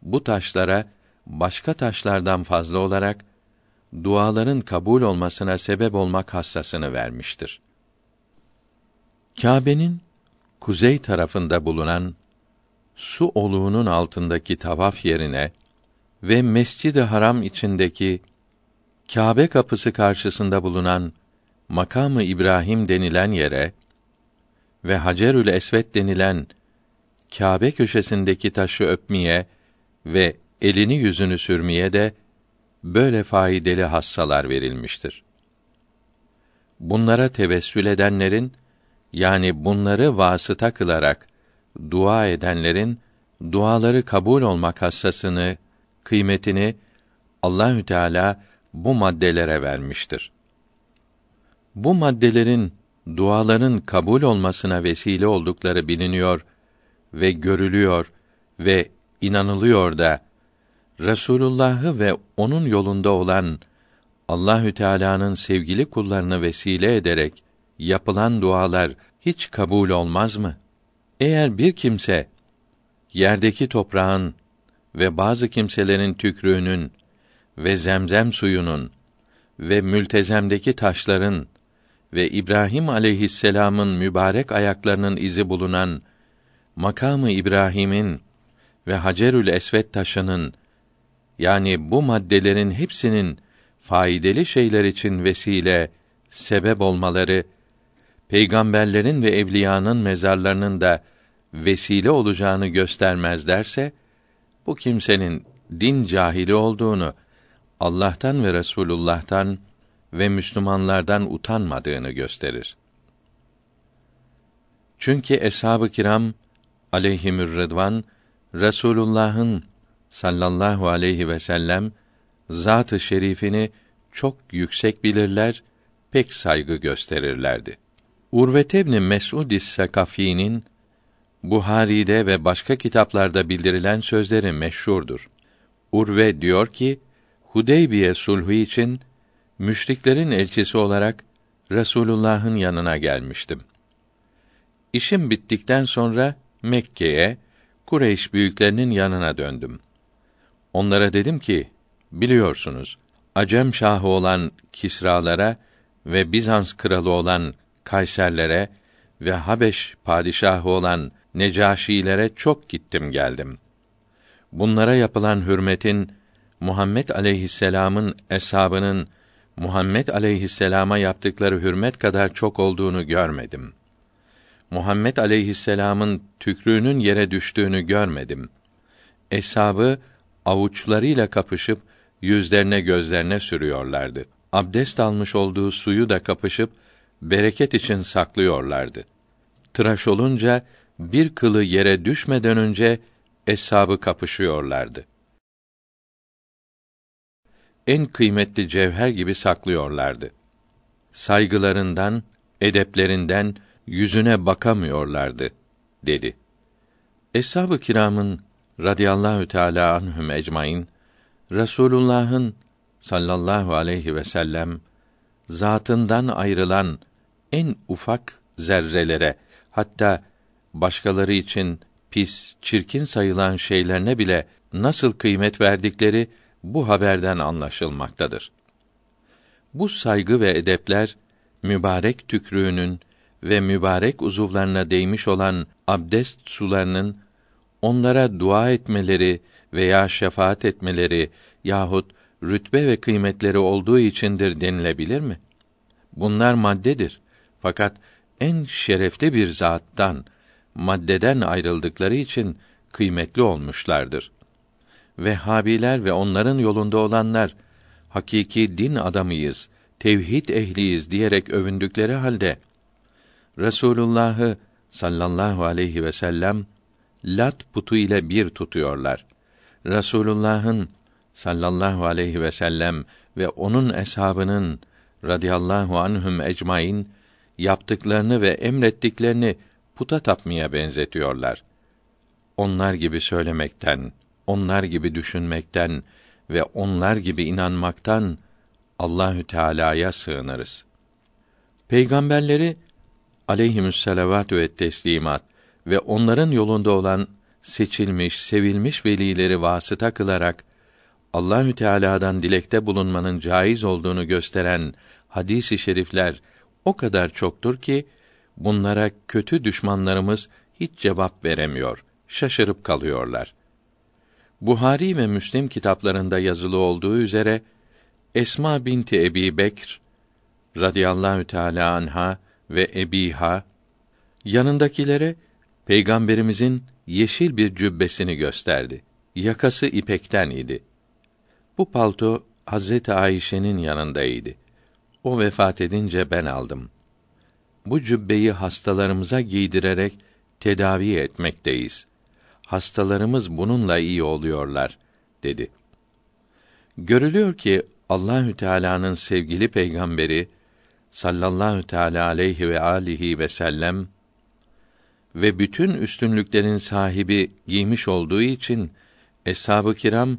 bu taşlara başka taşlardan fazla olarak duaların kabul olmasına sebep olmak hassasını vermiştir. Kâbe'nin kuzey tarafında bulunan su oluğunun altındaki tavaf yerine ve Mescid-i Haram içindeki Kâbe kapısı karşısında bulunan makamı İbrahim denilen yere ve Hacerül Esved denilen Kâbe köşesindeki taşı öpmeye ve elini yüzünü sürmeye de böyle faydalı hassalar verilmiştir. Bunlara tevessül edenlerin yani bunları vasıta kılarak dua edenlerin duaları kabul olmak hassasını, kıymetini Allahü Teala bu maddelere vermiştir. Bu maddelerin duaların kabul olmasına vesile oldukları biliniyor ve görülüyor ve inanılıyor da Resulullah'ı ve onun yolunda olan Allahü Teala'nın sevgili kullarını vesile ederek yapılan dualar hiç kabul olmaz mı? Eğer bir kimse yerdeki toprağın ve bazı kimselerin tükrüğünün ve zemzem suyunun ve mültezemdeki taşların ve İbrahim aleyhisselam'ın mübarek ayaklarının izi bulunan makamı İbrahim'in ve Hacerül Esved taşının yani bu maddelerin hepsinin faydalı şeyler için vesile, sebep olmaları peygamberlerin ve evliyanın mezarlarının da vesile olacağını göstermezlerse bu kimsenin din cahili olduğunu Allah'tan ve Resulullah'tan ve Müslümanlardan utanmadığını gösterir. Çünkü eshab-ı kiram aleyhimür rıdvan Resulullah'ın sallallahu aleyhi ve sellem zat-ı şerifini çok yüksek bilirler, pek saygı gösterirlerdi. Urvet ibn Mes'ud is-Sakafi'nin Buhari'de ve başka kitaplarda bildirilen sözleri meşhurdur. Urve diyor ki, Hudeybiye sulhu için müşriklerin elçisi olarak Resulullah'ın yanına gelmiştim. İşim bittikten sonra Mekke'ye Kureyş büyüklerinin yanına döndüm. Onlara dedim ki, biliyorsunuz, Acem şahı olan Kisralara ve Bizans kralı olan Kayserlere ve Habeş padişahı olan Necaşilere çok gittim geldim. Bunlara yapılan hürmetin Muhammed aleyhisselam'ın eshabının Muhammed aleyhisselama yaptıkları hürmet kadar çok olduğunu görmedim. Muhammed aleyhisselam'ın tükrüğünün yere düştüğünü görmedim. Eshabı avuçlarıyla kapışıp yüzlerine gözlerine sürüyorlardı. Abdest almış olduğu suyu da kapışıp bereket için saklıyorlardı. Tıraş olunca bir kılı yere düşmeden önce eshabı kapışıyorlardı. En kıymetli cevher gibi saklıyorlardı. Saygılarından, edeplerinden yüzüne bakamıyorlardı dedi. Eshab-ı kiramın radıyallahu teala anhum ecmaîn Resulullah'ın sallallahu aleyhi ve sellem zatından ayrılan en ufak zerrelere hatta başkaları için pis, çirkin sayılan şeylerine bile nasıl kıymet verdikleri bu haberden anlaşılmaktadır. Bu saygı ve edepler mübarek tükrüğünün ve mübarek uzuvlarına değmiş olan abdest sularının onlara dua etmeleri veya şefaat etmeleri yahut rütbe ve kıymetleri olduğu içindir denilebilir mi? Bunlar maddedir. Fakat en şerefli bir zattan, maddeden ayrıldıkları için kıymetli olmuşlardır. Vehhabiler ve onların yolunda olanlar hakiki din adamıyız, tevhid ehliyiz diyerek övündükleri halde Resulullah'ı sallallahu aleyhi ve sellem lat putu ile bir tutuyorlar. Resulullah'ın sallallahu aleyhi ve sellem ve onun eshabının radıyallahu anhum ecmaîn yaptıklarını ve emrettiklerini puta tapmaya benzetiyorlar. Onlar gibi söylemekten, onlar gibi düşünmekten ve onlar gibi inanmaktan Allahü Teala'ya sığınırız. Peygamberleri aleyhimüsselavatü ve teslimat ve onların yolunda olan seçilmiş, sevilmiş velileri vasıta kılarak Allahü Teala'dan dilekte bulunmanın caiz olduğunu gösteren hadisi şerifler o kadar çoktur ki bunlara kötü düşmanlarımız hiç cevap veremiyor, şaşırıp kalıyorlar. Buhari ve Müslim kitaplarında yazılı olduğu üzere Esma binti Ebi Bekr radıyallahu teala anha ve Ebiha yanındakilere Peygamberimizin yeşil bir cübbesini gösterdi. Yakası ipekten idi. Bu palto Hazreti Ayşe'nin yanındaydı. O vefat edince ben aldım. Bu cübbeyi hastalarımıza giydirerek tedavi etmekteyiz. Hastalarımız bununla iyi oluyorlar dedi. Görülüyor ki Allahü Teala'nın sevgili peygamberi sallallahu teala aleyhi ve alihi ve sellem ve bütün üstünlüklerin sahibi giymiş olduğu için eshab-ı kiram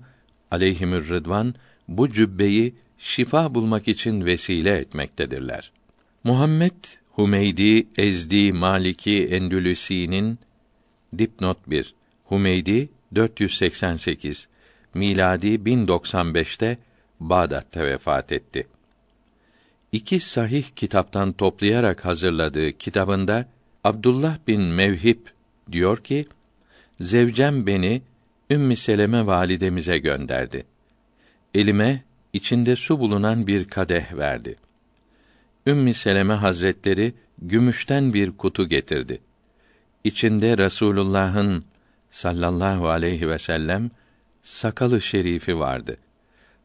aleyhimür rıdvan bu cübbeyi şifa bulmak için vesile etmektedirler. Muhammed Humeydi Ezdi Maliki Endülüsi'nin dipnot 1 Humeydi 488 miladi 1095'te Bağdat'ta vefat etti. İki sahih kitaptan toplayarak hazırladığı kitabında Abdullah bin Mevhib diyor ki: Zevcem beni Ümmü Seleme validemize gönderdi. Elime içinde su bulunan bir kadeh verdi. Ümmü Seleme Hazretleri gümüşten bir kutu getirdi. İçinde Resulullah'ın sallallahu aleyhi ve sellem sakalı şerifi vardı.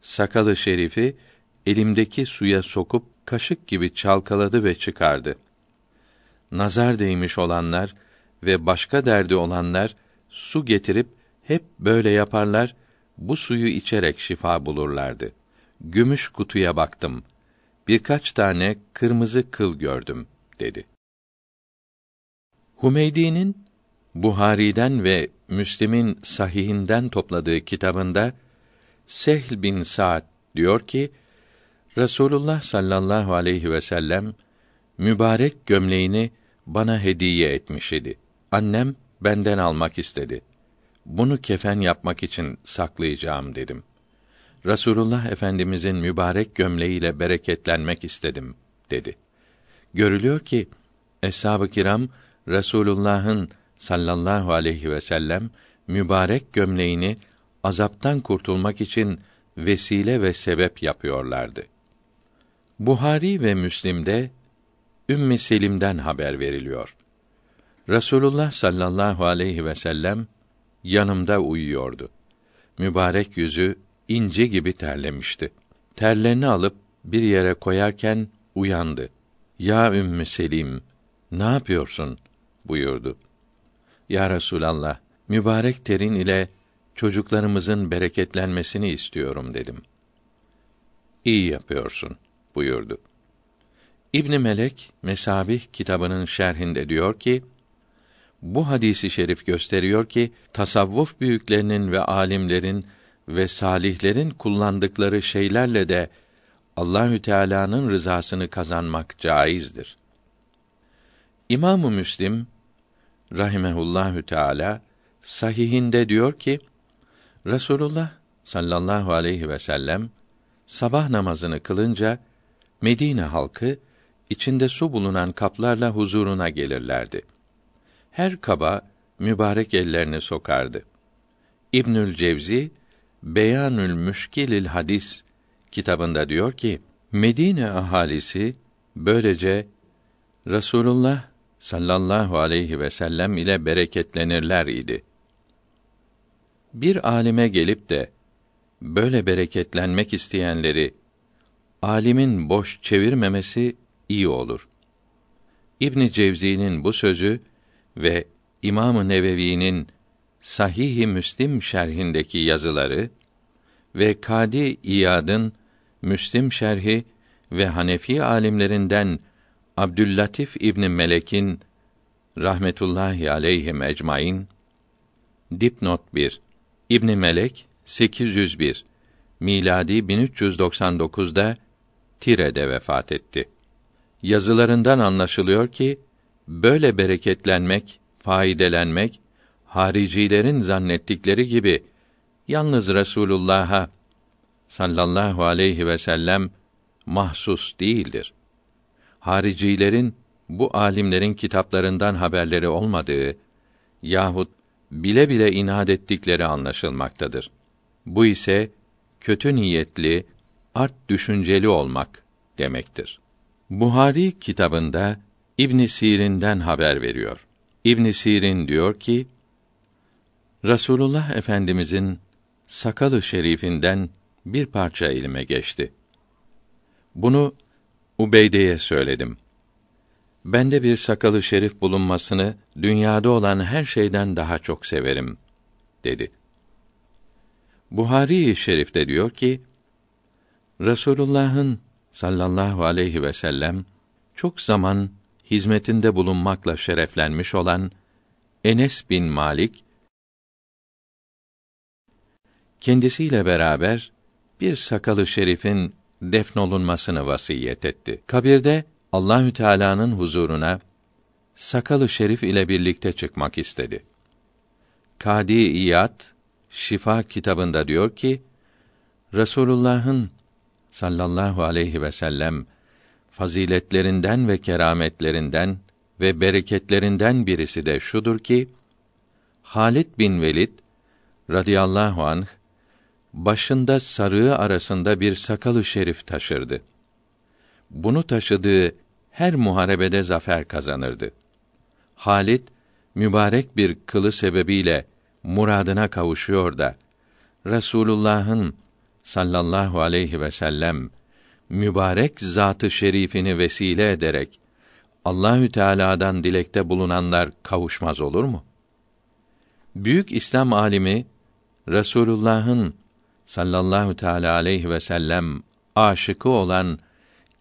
Sakalı şerifi elimdeki suya sokup kaşık gibi çalkaladı ve çıkardı. Nazar değmiş olanlar ve başka derdi olanlar su getirip hep böyle yaparlar, bu suyu içerek şifa bulurlardı. Gümüş kutuya baktım. Birkaç tane kırmızı kıl gördüm, dedi. Humeydi'nin Buhari'den ve Müslim'in sahihinden topladığı kitabında Sehl bin Sa'd diyor ki Resulullah sallallahu aleyhi ve sellem mübarek gömleğini bana hediye etmiş idi. Annem benden almak istedi. Bunu kefen yapmak için saklayacağım dedim. Resulullah Efendimizin mübarek gömleğiyle bereketlenmek istedim dedi. Görülüyor ki Eshab-ı kiram Resulullah'ın sallallahu aleyhi ve sellem mübarek gömleğini azaptan kurtulmak için vesile ve sebep yapıyorlardı. Buhari ve Müslim'de Ümmü Selim'den haber veriliyor. Resulullah sallallahu aleyhi ve sellem yanımda uyuyordu. Mübarek yüzü inci gibi terlemişti. Terlerini alıp bir yere koyarken uyandı. Ya Ümmü Selim, ne yapıyorsun? buyurdu. Ya Resulallah, mübarek terin ile çocuklarımızın bereketlenmesini istiyorum dedim. İyi yapıyorsun buyurdu. İbn Melek Mesabih kitabının şerhinde diyor ki: Bu hadisi şerif gösteriyor ki tasavvuf büyüklerinin ve alimlerin ve salihlerin kullandıkları şeylerle de Allahü Teala'nın rızasını kazanmak caizdir. İmamı Müslim rahimehullahü teala sahihinde diyor ki Resulullah sallallahu aleyhi ve sellem sabah namazını kılınca Medine halkı içinde su bulunan kaplarla huzuruna gelirlerdi. Her kaba mübarek ellerini sokardı. İbnül Cevzi Beyanül Müşkilil Hadis kitabında diyor ki Medine ahalisi böylece Resulullah sallallahu aleyhi ve sellem ile bereketlenirler idi. Bir alime gelip de böyle bereketlenmek isteyenleri alimin boş çevirmemesi iyi olur. İbn Cevzi'nin bu sözü ve İmam-ı Nevevi'nin Sahih-i Müslim şerhindeki yazıları ve Kadi İyad'ın Müslim şerhi ve Hanefi alimlerinden Abdüllatif İbn Melek'in rahmetullahi aleyhi ecmaîn dipnot 1 İbn Melek 801 miladi 1399'da Tire'de vefat etti. Yazılarından anlaşılıyor ki böyle bereketlenmek, faydelenmek haricilerin zannettikleri gibi yalnız Resulullah'a sallallahu aleyhi ve sellem mahsus değildir. Haricilerin bu alimlerin kitaplarından haberleri olmadığı yahut bile bile inat ettikleri anlaşılmaktadır. Bu ise kötü niyetli, art düşünceli olmak demektir. Buhari kitabında İbn Sirin'den haber veriyor. İbn Sirin diyor ki: Rasulullah Efendimizin sakalı şerifinden bir parça elime geçti. Bunu Ubeyde'ye söyledim. Bende bir sakalı şerif bulunmasını dünyada olan her şeyden daha çok severim dedi. Buhari şerifte diyor ki Resulullah'ın sallallahu aleyhi ve sellem çok zaman hizmetinde bulunmakla şereflenmiş olan Enes bin Malik kendisiyle beraber bir sakalı şerifin defnolunmasını vasiyet etti. Kabirde Allahü Teala'nın huzuruna sakalı şerif ile birlikte çıkmak istedi. Kadi İyad Şifa kitabında diyor ki Resulullah'ın sallallahu aleyhi ve sellem faziletlerinden ve kerametlerinden ve bereketlerinden birisi de şudur ki Halid bin Velid radıyallahu anh başında sarığı arasında bir sakalı şerif taşırdı. Bunu taşıdığı her muharebede zafer kazanırdı. Halit mübarek bir kılı sebebiyle muradına kavuşuyor da Resulullah'ın sallallahu aleyhi ve sellem mübarek zatı şerifini vesile ederek Allahü Teala'dan dilekte bulunanlar kavuşmaz olur mu? Büyük İslam alimi Resulullah'ın sallallahu teala aleyhi ve sellem aşıkı olan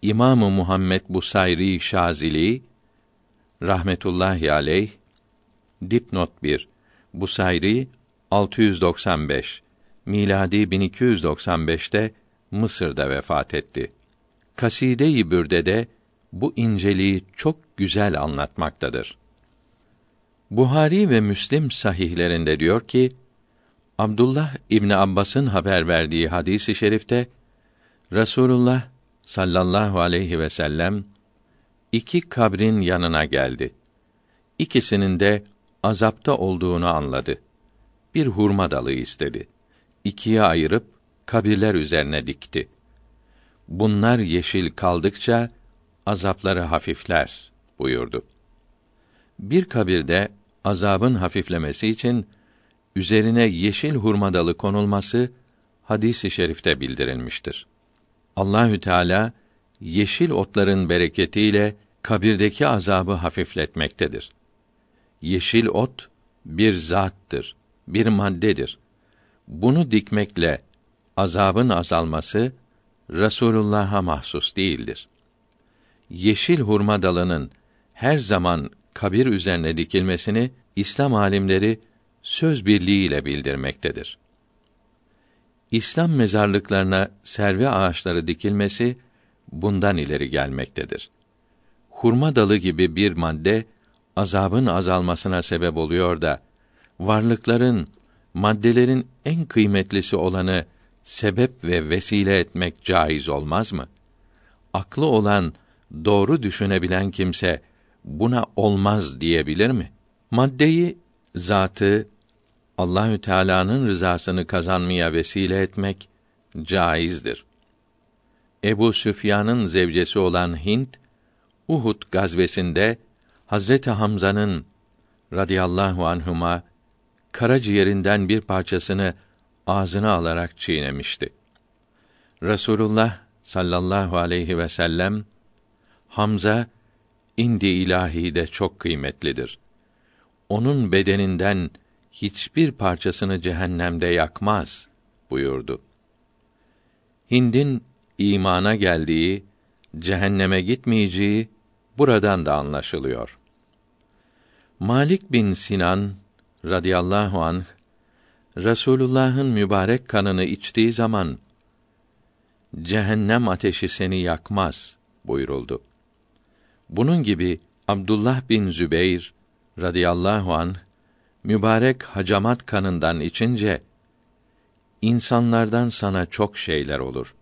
İmamı Muhammed Busayri Şazili rahmetullahi aleyh dipnot 1 Busayri 695 miladi 1295'te Mısır'da vefat etti. Kaside-i Bürde'de bu inceliği çok güzel anlatmaktadır. Buhari ve Müslim sahihlerinde diyor ki Abdullah İbni Abbas'ın haber verdiği hadisi i şerifte Rasulullah sallallahu aleyhi ve sellem iki kabrin yanına geldi. İkisinin de azapta olduğunu anladı. Bir hurma dalı istedi. İkiye ayırıp kabirler üzerine dikti. Bunlar yeşil kaldıkça azapları hafifler buyurdu. Bir kabirde azabın hafiflemesi için üzerine yeşil hurma dalı konulması hadis-i şerifte bildirilmiştir. Allahü Teala yeşil otların bereketiyle kabirdeki azabı hafifletmektedir. Yeşil ot bir zattır, bir maddedir. Bunu dikmekle azabın azalması Resulullah'a mahsus değildir. Yeşil hurma dalının her zaman kabir üzerine dikilmesini İslam alimleri söz birliğiyle bildirmektedir. İslam mezarlıklarına servi ağaçları dikilmesi bundan ileri gelmektedir. Hurma dalı gibi bir madde azabın azalmasına sebep oluyor da varlıkların maddelerin en kıymetlisi olanı sebep ve vesile etmek caiz olmaz mı? Aklı olan, doğru düşünebilen kimse buna olmaz diyebilir mi? Maddeyi, zatı Allahü Teala'nın rızasını kazanmaya vesile etmek caizdir. Ebu Süfyan'ın zevcesi olan Hint, Uhud gazvesinde Hazreti Hamza'nın radıyallahu anhuma karaciğerinden bir parçasını ağzına alarak çiğnemişti. Resulullah sallallahu aleyhi ve sellem Hamza indi ilahi de çok kıymetlidir. Onun bedeninden hiçbir parçasını cehennemde yakmaz buyurdu. Hind'in imana geldiği, cehenneme gitmeyeceği buradan da anlaşılıyor. Malik bin Sinan radıyallahu anh Resulullah'ın mübarek kanını içtiği zaman cehennem ateşi seni yakmaz buyuruldu. Bunun gibi Abdullah bin Zübeyr radıyallahu anh mübarek hacamat kanından içince insanlardan sana çok şeyler olur.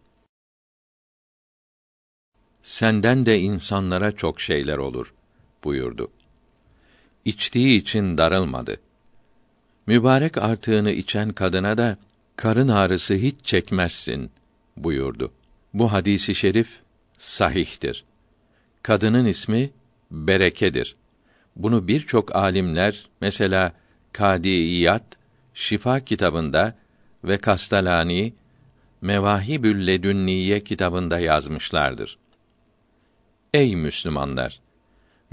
Senden de insanlara çok şeyler olur buyurdu. İçtiği için darılmadı. Mübarek artığını içen kadına da karın ağrısı hiç çekmezsin buyurdu. Bu hadisi şerif sahihtir. Kadının ismi Berekedir. Bunu birçok alimler mesela Kadiyat Şifa kitabında ve Kastalani Mevahibül Ledünniye kitabında yazmışlardır. Ey Müslümanlar!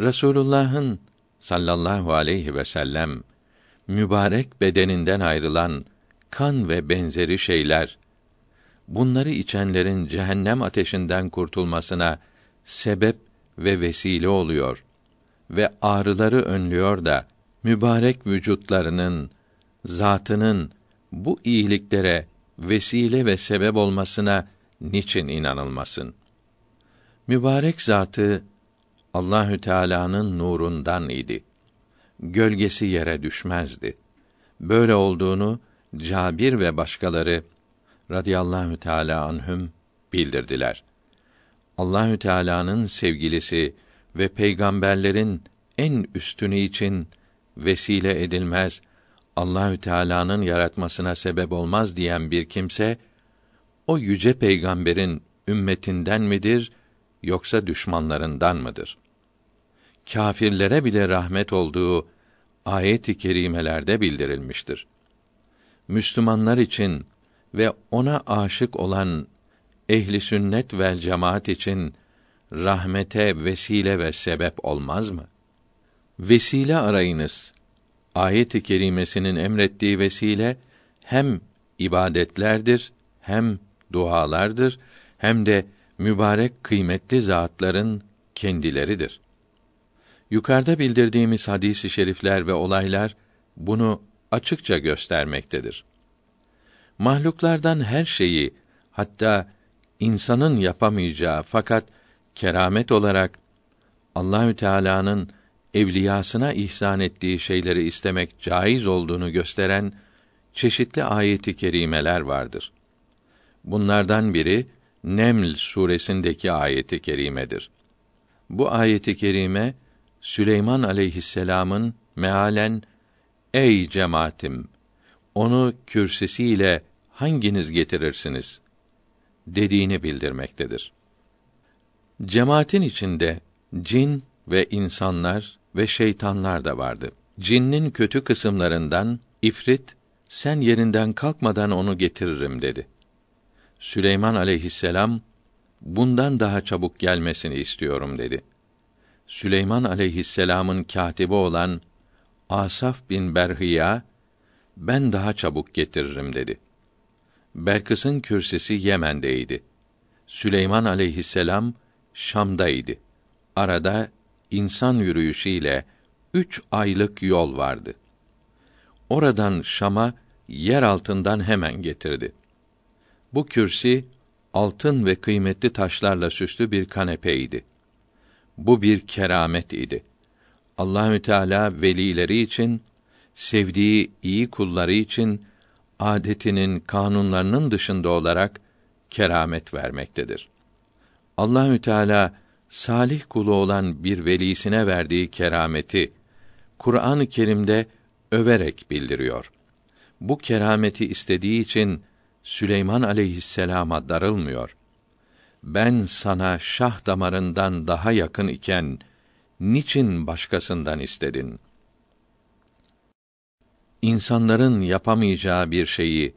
Resulullah'ın sallallahu aleyhi ve sellem mübarek bedeninden ayrılan kan ve benzeri şeyler bunları içenlerin cehennem ateşinden kurtulmasına sebep ve vesile oluyor ve ağrıları önlüyor da mübarek vücutlarının zatının bu iyiliklere vesile ve sebep olmasına niçin inanılmasın? Mübarek zatı Allahü Teala'nın nurundan idi. Gölgesi yere düşmezdi. Böyle olduğunu Cabir ve başkaları radıyallahu teala anhüm bildirdiler. Allahü Teala'nın sevgilisi ve peygamberlerin en üstünü için vesile edilmez, Allahü Teala'nın yaratmasına sebep olmaz diyen bir kimse o yüce peygamberin ümmetinden midir yoksa düşmanlarından mıdır? Kâfirlere bile rahmet olduğu ayet-i kerimelerde bildirilmiştir. Müslümanlar için ve ona aşık olan ehli sünnet ve cemaat için rahmete vesile ve sebep olmaz mı? Vesile arayınız. Ayet-i kerimesinin emrettiği vesile hem ibadetlerdir, hem dualardır, hem de mübarek kıymetli zatların kendileridir. Yukarıda bildirdiğimiz hadis-i şerifler ve olaylar bunu açıkça göstermektedir. Mahluklardan her şeyi, hatta insanın yapamayacağı fakat keramet olarak Allahü Teala'nın evliyasına ihsan ettiği şeyleri istemek caiz olduğunu gösteren çeşitli ayeti kerimeler vardır. Bunlardan biri Neml suresindeki ayeti kerimedir. Bu ayeti kerime Süleyman aleyhisselam'ın mealen ey cemaatim onu kürsisiyle hanginiz getirirsiniz dediğini bildirmektedir. Cemaatin içinde cin ve insanlar ve şeytanlar da vardı. Cinnin kötü kısımlarından ifrit sen yerinden kalkmadan onu getiririm dedi. Süleyman aleyhisselam bundan daha çabuk gelmesini istiyorum dedi. Süleyman aleyhisselam'ın katibi olan Asaf bin Berhiya ben daha çabuk getiririm dedi. Belkıs'ın kürsüsü Yemen'deydi. Süleyman aleyhisselam Şam'daydı. Arada insan yürüyüşüyle üç aylık yol vardı. Oradan Şam'a yer altından hemen getirdi. Bu kürsi altın ve kıymetli taşlarla süslü bir kanepeydi. Bu bir keramet idi. Allahü Teala velileri için, sevdiği iyi kulları için adetinin, kanunlarının dışında olarak keramet vermektedir. Allahü Teala salih kulu olan bir velisine verdiği kerameti Kur'an-ı Kerim'de överek bildiriyor. Bu kerameti istediği için Süleyman aleyhisselama darılmıyor. Ben sana şah damarından daha yakın iken niçin başkasından istedin? İnsanların yapamayacağı bir şeyi,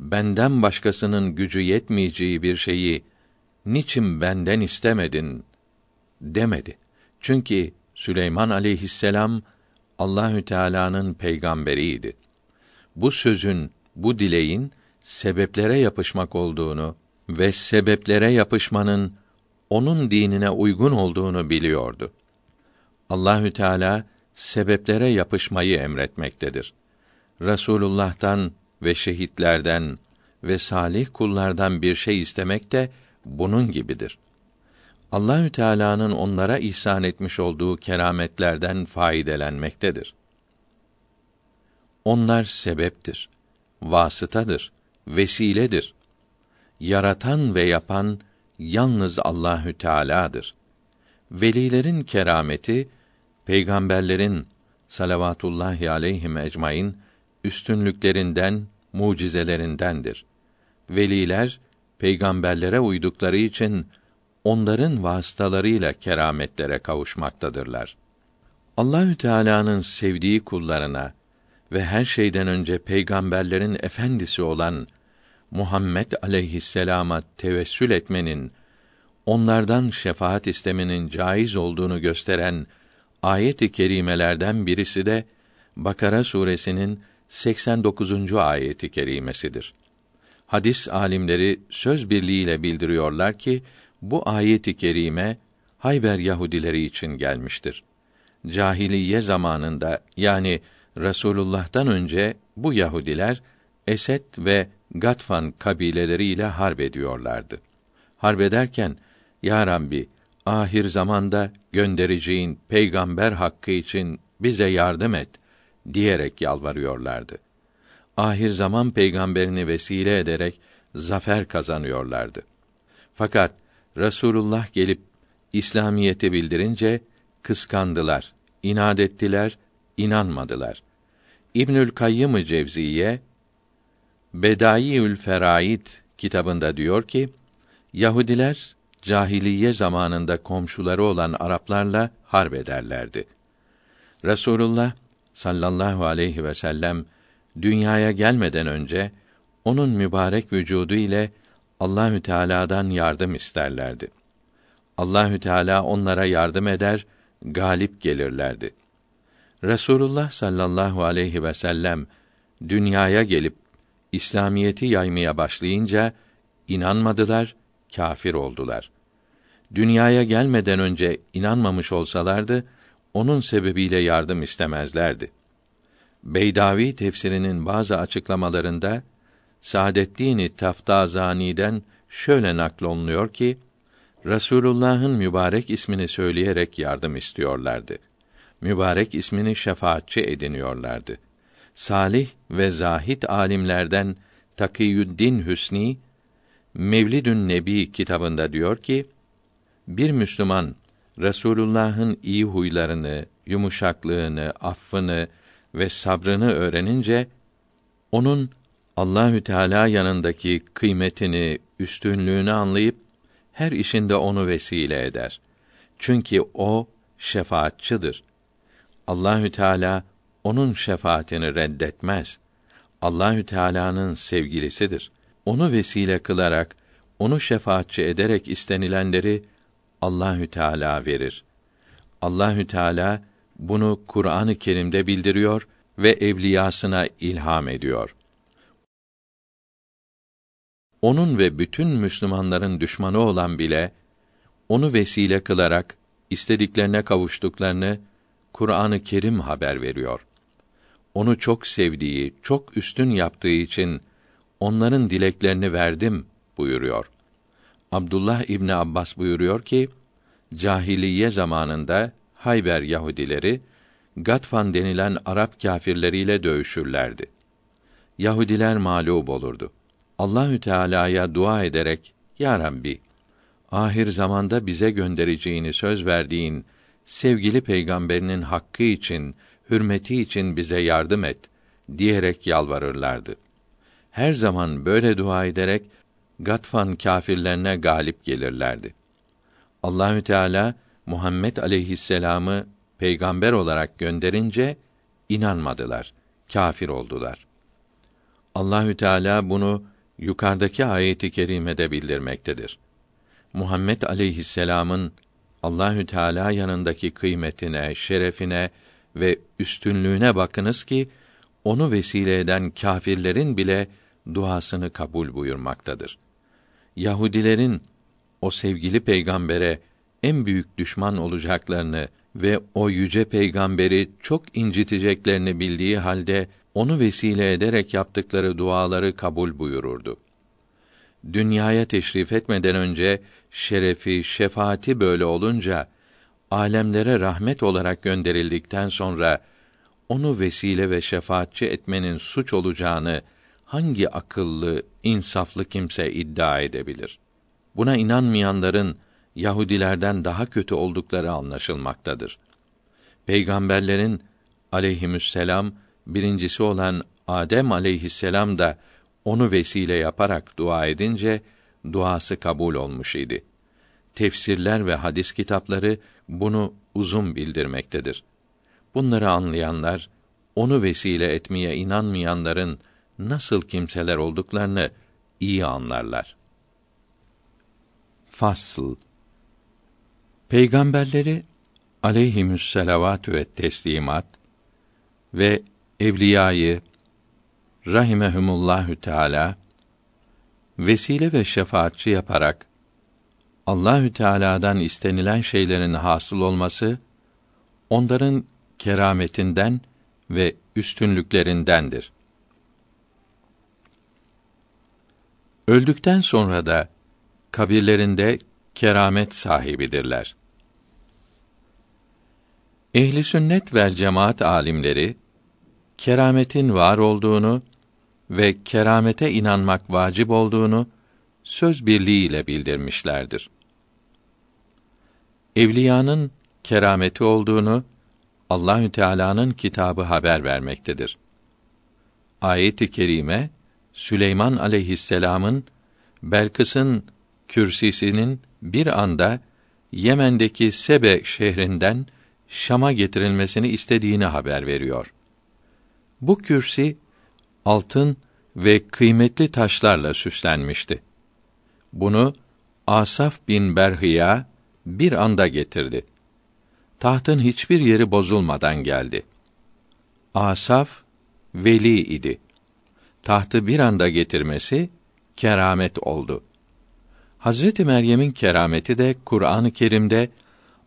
benden başkasının gücü yetmeyeceği bir şeyi niçin benden istemedin demedi. Çünkü Süleyman aleyhisselam Allahü Teala'nın peygamberiydi. Bu sözün, bu dileğin sebeplere yapışmak olduğunu ve sebeplere yapışmanın onun dinine uygun olduğunu biliyordu. Allahü Teala sebeplere yapışmayı emretmektedir. Resulullah'tan ve şehitlerden ve salih kullardan bir şey istemek de bunun gibidir. Allahü Teala'nın onlara ihsan etmiş olduğu kerametlerden faydelenmektedir. Onlar sebeptir, vasıtadır, vesiledir. Yaratan ve yapan yalnız Allahü Teala'dır. Velilerin kerameti peygamberlerin salavatullahi aleyhim ecmaîn üstünlüklerinden, mucizelerindendir. Veliler peygamberlere uydukları için onların vasıtalarıyla kerametlere kavuşmaktadırlar. Allahü Teala'nın sevdiği kullarına ve her şeyden önce peygamberlerin efendisi olan Muhammed aleyhisselama tevessül etmenin, onlardan şefaat istemenin caiz olduğunu gösteren ayet-i kerimelerden birisi de Bakara suresinin 89. ayeti kerimesidir. Hadis alimleri söz birliğiyle bildiriyorlar ki bu ayeti kerime Hayber Yahudileri için gelmiştir. Cahiliye zamanında yani Resulullah'tan önce bu Yahudiler Esed ve Gatfan kabileleriyle harp ediyorlardı. Harp ederken Ya Rabbi ahir zamanda göndereceğin peygamber hakkı için bize yardım et diyerek yalvarıyorlardı. Ahir zaman peygamberini vesile ederek zafer kazanıyorlardı. Fakat Resulullah gelip İslamiyeti bildirince kıskandılar, inat ettiler, inanmadılar. İbnül Kayyım Cevziye Bedaiül Feraid kitabında diyor ki Yahudiler cahiliye zamanında komşuları olan Araplarla harp ederlerdi. Resulullah sallallahu aleyhi ve sellem dünyaya gelmeden önce onun mübarek vücudu ile Allahü Teala'dan yardım isterlerdi. Allahü Teala onlara yardım eder, galip gelirlerdi. Resulullah sallallahu aleyhi ve sellem dünyaya gelip İslamiyeti yaymaya başlayınca inanmadılar, kafir oldular. Dünyaya gelmeden önce inanmamış olsalardı onun sebebiyle yardım istemezlerdi. Beydavi tefsirinin bazı açıklamalarında Saadeddin Taftazani'den şöyle naklolunuyor ki Resulullah'ın mübarek ismini söyleyerek yardım istiyorlardı. Mübarek ismini şefaatçi ediniyorlardı. Salih ve zahit alimlerden Takiyüddin Hüsni Mevlidün Nebi kitabında diyor ki bir Müslüman Resulullah'ın iyi huylarını, yumuşaklığını, affını ve sabrını öğrenince onun Allahü Teala yanındaki kıymetini, üstünlüğünü anlayıp her işinde onu vesile eder. Çünkü o şefaatçıdır. Allahü Teala onun şefaatini reddetmez. Allahü Teala'nın sevgilisidir. Onu vesile kılarak, onu şefaatçi ederek istenilenleri Allahü Teala verir. Allahü Teala bunu Kur'an-ı Kerim'de bildiriyor ve evliyasına ilham ediyor. Onun ve bütün Müslümanların düşmanı olan bile onu vesile kılarak istediklerine kavuştuklarını Kur'an-ı Kerim haber veriyor. Onu çok sevdiği, çok üstün yaptığı için onların dileklerini verdim buyuruyor. Abdullah İbni Abbas buyuruyor ki, cahiliye zamanında Hayber Yahudileri Gatfan denilen Arap kâfirleriyle dövüşürlerdi. Yahudiler mağlup olurdu. Allahü Teala'ya dua ederek Ya Rabbi ahir zamanda bize göndereceğini söz verdiğin sevgili peygamberinin hakkı için, hürmeti için bize yardım et diyerek yalvarırlardı. Her zaman böyle dua ederek Gatfan kâfirlerine galip gelirlerdi. Allahü Teala Muhammed aleyhisselamı peygamber olarak gönderince inanmadılar, kâfir oldular. Allahü Teala bunu yukarıdaki ayeti kerimede bildirmektedir. Muhammed aleyhisselam'ın Allahü Teala yanındaki kıymetine, şerefine ve üstünlüğüne bakınız ki onu vesile eden kâfirlerin bile duasını kabul buyurmaktadır. Yahudilerin o sevgili peygambere en büyük düşman olacaklarını ve o yüce peygamberi çok inciteceklerini bildiği halde onu vesile ederek yaptıkları duaları kabul buyururdu. Dünyaya teşrif etmeden önce şerefi, şefaati böyle olunca alemlere rahmet olarak gönderildikten sonra onu vesile ve şefaatçi etmenin suç olacağını hangi akıllı, insaflı kimse iddia edebilir? Buna inanmayanların Yahudilerden daha kötü oldukları anlaşılmaktadır. Peygamberlerin aleyhisselam birincisi olan Adem aleyhisselam da onu vesile yaparak dua edince duası kabul olmuş idi. Tefsirler ve hadis kitapları bunu uzun bildirmektedir. Bunları anlayanlar onu vesile etmeye inanmayanların nasıl kimseler olduklarını iyi anlarlar. Fasıl Peygamberleri aleyhimüsselavatü ve teslimat ve evliyayı rahimehumullahü teala vesile ve şefaatçi yaparak Allahü Teala'dan istenilen şeylerin hasıl olması onların kerametinden ve üstünlüklerindendir. Öldükten sonra da kabirlerinde keramet sahibidirler. Ehli sünnet vel cemaat alimleri kerametin var olduğunu ve keramete inanmak vacip olduğunu söz birliğiyle bildirmişlerdir. Evliyanın kerameti olduğunu Allahü Teala'nın kitabı haber vermektedir. Ayet-i kerime Süleyman aleyhisselam'ın Belkıs'ın kürsisinin bir anda Yemen'deki Sebe şehrinden Şam'a getirilmesini istediğini haber veriyor. Bu kürsi altın ve kıymetli taşlarla süslenmişti. Bunu Asaf bin Berhiya bir anda getirdi. Tahtın hiçbir yeri bozulmadan geldi. Asaf veli idi. Tahtı bir anda getirmesi keramet oldu. Hazreti Meryem'in kerameti de Kur'an-ı Kerim'de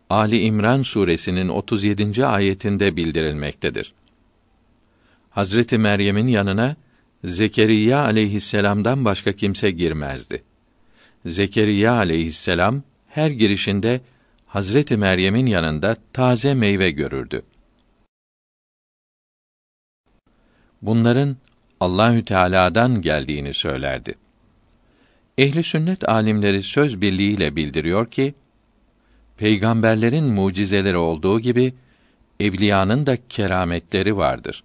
Ali İmran suresinin 37. ayetinde bildirilmektedir. Hazreti Meryem'in yanına Zekeriya aleyhisselam'dan başka kimse girmezdi. Zekeriya aleyhisselam her girişinde Hazreti Meryem'in yanında taze meyve görürdü. Bunların Allahü Teala'dan geldiğini söylerdi. Ehli sünnet alimleri söz birliğiyle bildiriyor ki peygamberlerin mucizeleri olduğu gibi evliyanın da kerametleri vardır.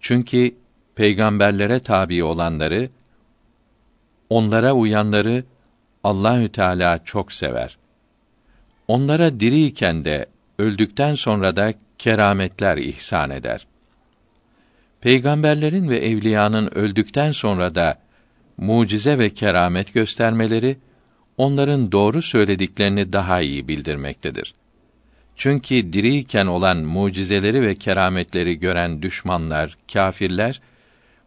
Çünkü peygamberlere tabi olanları onlara uyanları Allahü Teala çok sever. Onlara diriyken de öldükten sonra da kerametler ihsan eder. Peygamberlerin ve evliyanın öldükten sonra da mucize ve keramet göstermeleri onların doğru söylediklerini daha iyi bildirmektedir. Çünkü diriyken olan mucizeleri ve kerametleri gören düşmanlar, kâfirler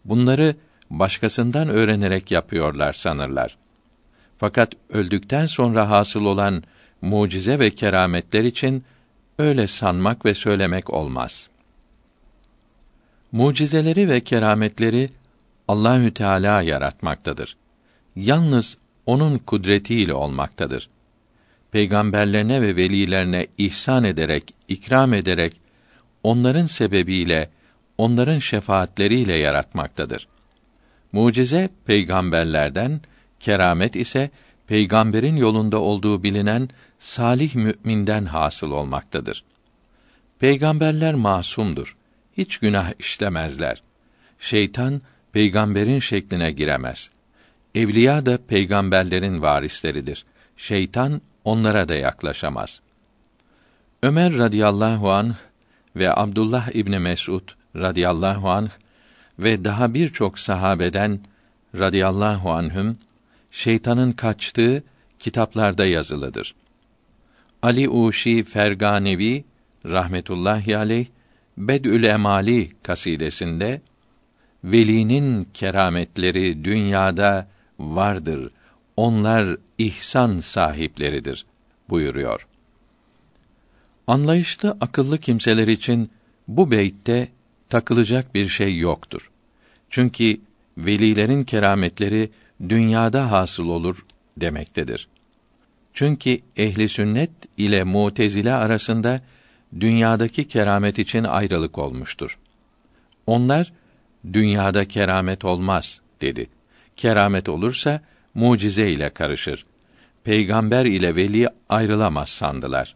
bunları başkasından öğrenerek yapıyorlar sanırlar. Fakat öldükten sonra hasıl olan mucize ve kerametler için öyle sanmak ve söylemek olmaz. Mucizeleri ve kerametleri Allahü Teala yaratmaktadır. Yalnız onun kudretiyle olmaktadır. Peygamberlerine ve velilerine ihsan ederek, ikram ederek onların sebebiyle, onların şefaatleriyle yaratmaktadır. Mucize peygamberlerden, keramet ise peygamberin yolunda olduğu bilinen salih müminden hasıl olmaktadır. Peygamberler masumdur. Hiç günah işlemezler. Şeytan peygamberin şekline giremez. Evliya da peygamberlerin varisleridir. Şeytan onlara da yaklaşamaz. Ömer radıyallahu anh ve Abdullah İbni Mesud radıyallahu anh ve daha birçok sahabeden radıyallahu anhüm şeytanın kaçtığı kitaplarda yazılıdır. Ali Uşi Ferganevi rahmetullahi aleyh Bedül Emali kasidesinde velinin kerametleri dünyada vardır. Onlar ihsan sahipleridir buyuruyor. Anlayışlı akıllı kimseler için bu beytte takılacak bir şey yoktur. Çünkü velilerin kerametleri dünyada hasıl olur demektedir. Çünkü ehli sünnet ile mutezile arasında dünyadaki keramet için ayrılık olmuştur. Onlar dünyada keramet olmaz dedi. Keramet olursa mucize ile karışır. Peygamber ile veli ayrılamaz sandılar.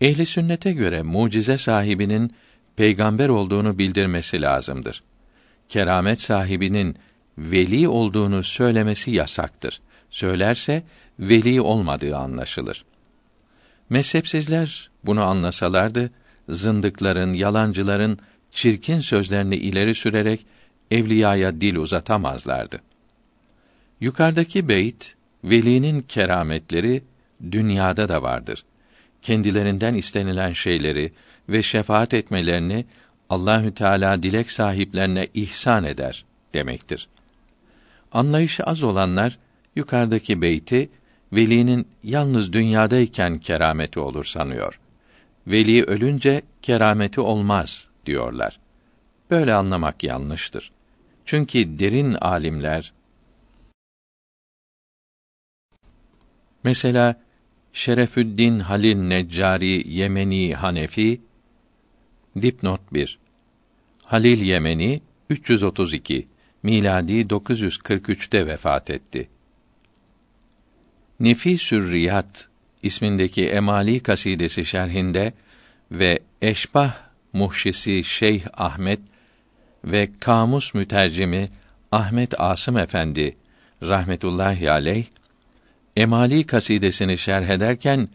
Ehli sünnete göre mucize sahibinin peygamber olduğunu bildirmesi lazımdır. Keramet sahibinin veli olduğunu söylemesi yasaktır. Söylerse veli olmadığı anlaşılır. Mezhepsizler bunu anlasalardı, zındıkların, yalancıların çirkin sözlerini ileri sürerek evliyaya dil uzatamazlardı. Yukarıdaki beyt velinin kerametleri dünyada da vardır. Kendilerinden istenilen şeyleri ve şefaat etmelerini Allahü Teala dilek sahiplerine ihsan eder demektir. Anlayışı az olanlar yukarıdaki beyti velinin yalnız dünyadayken kerameti olur sanıyor. Veli ölünce kerameti olmaz diyorlar. Böyle anlamak yanlıştır. Çünkü derin alimler Mesela Şerefüddin Halil Neccari Yemeni Hanefi dipnot 1 Halil Yemeni 332 miladi 943'te vefat etti. Nefisür Riyat ismindeki Emali kasidesi şerhinde ve Eşbah muhşisi Şeyh Ahmet ve kamus mütercimi Ahmet Asım Efendi rahmetullahi aleyh Emali kasidesini şerh ederken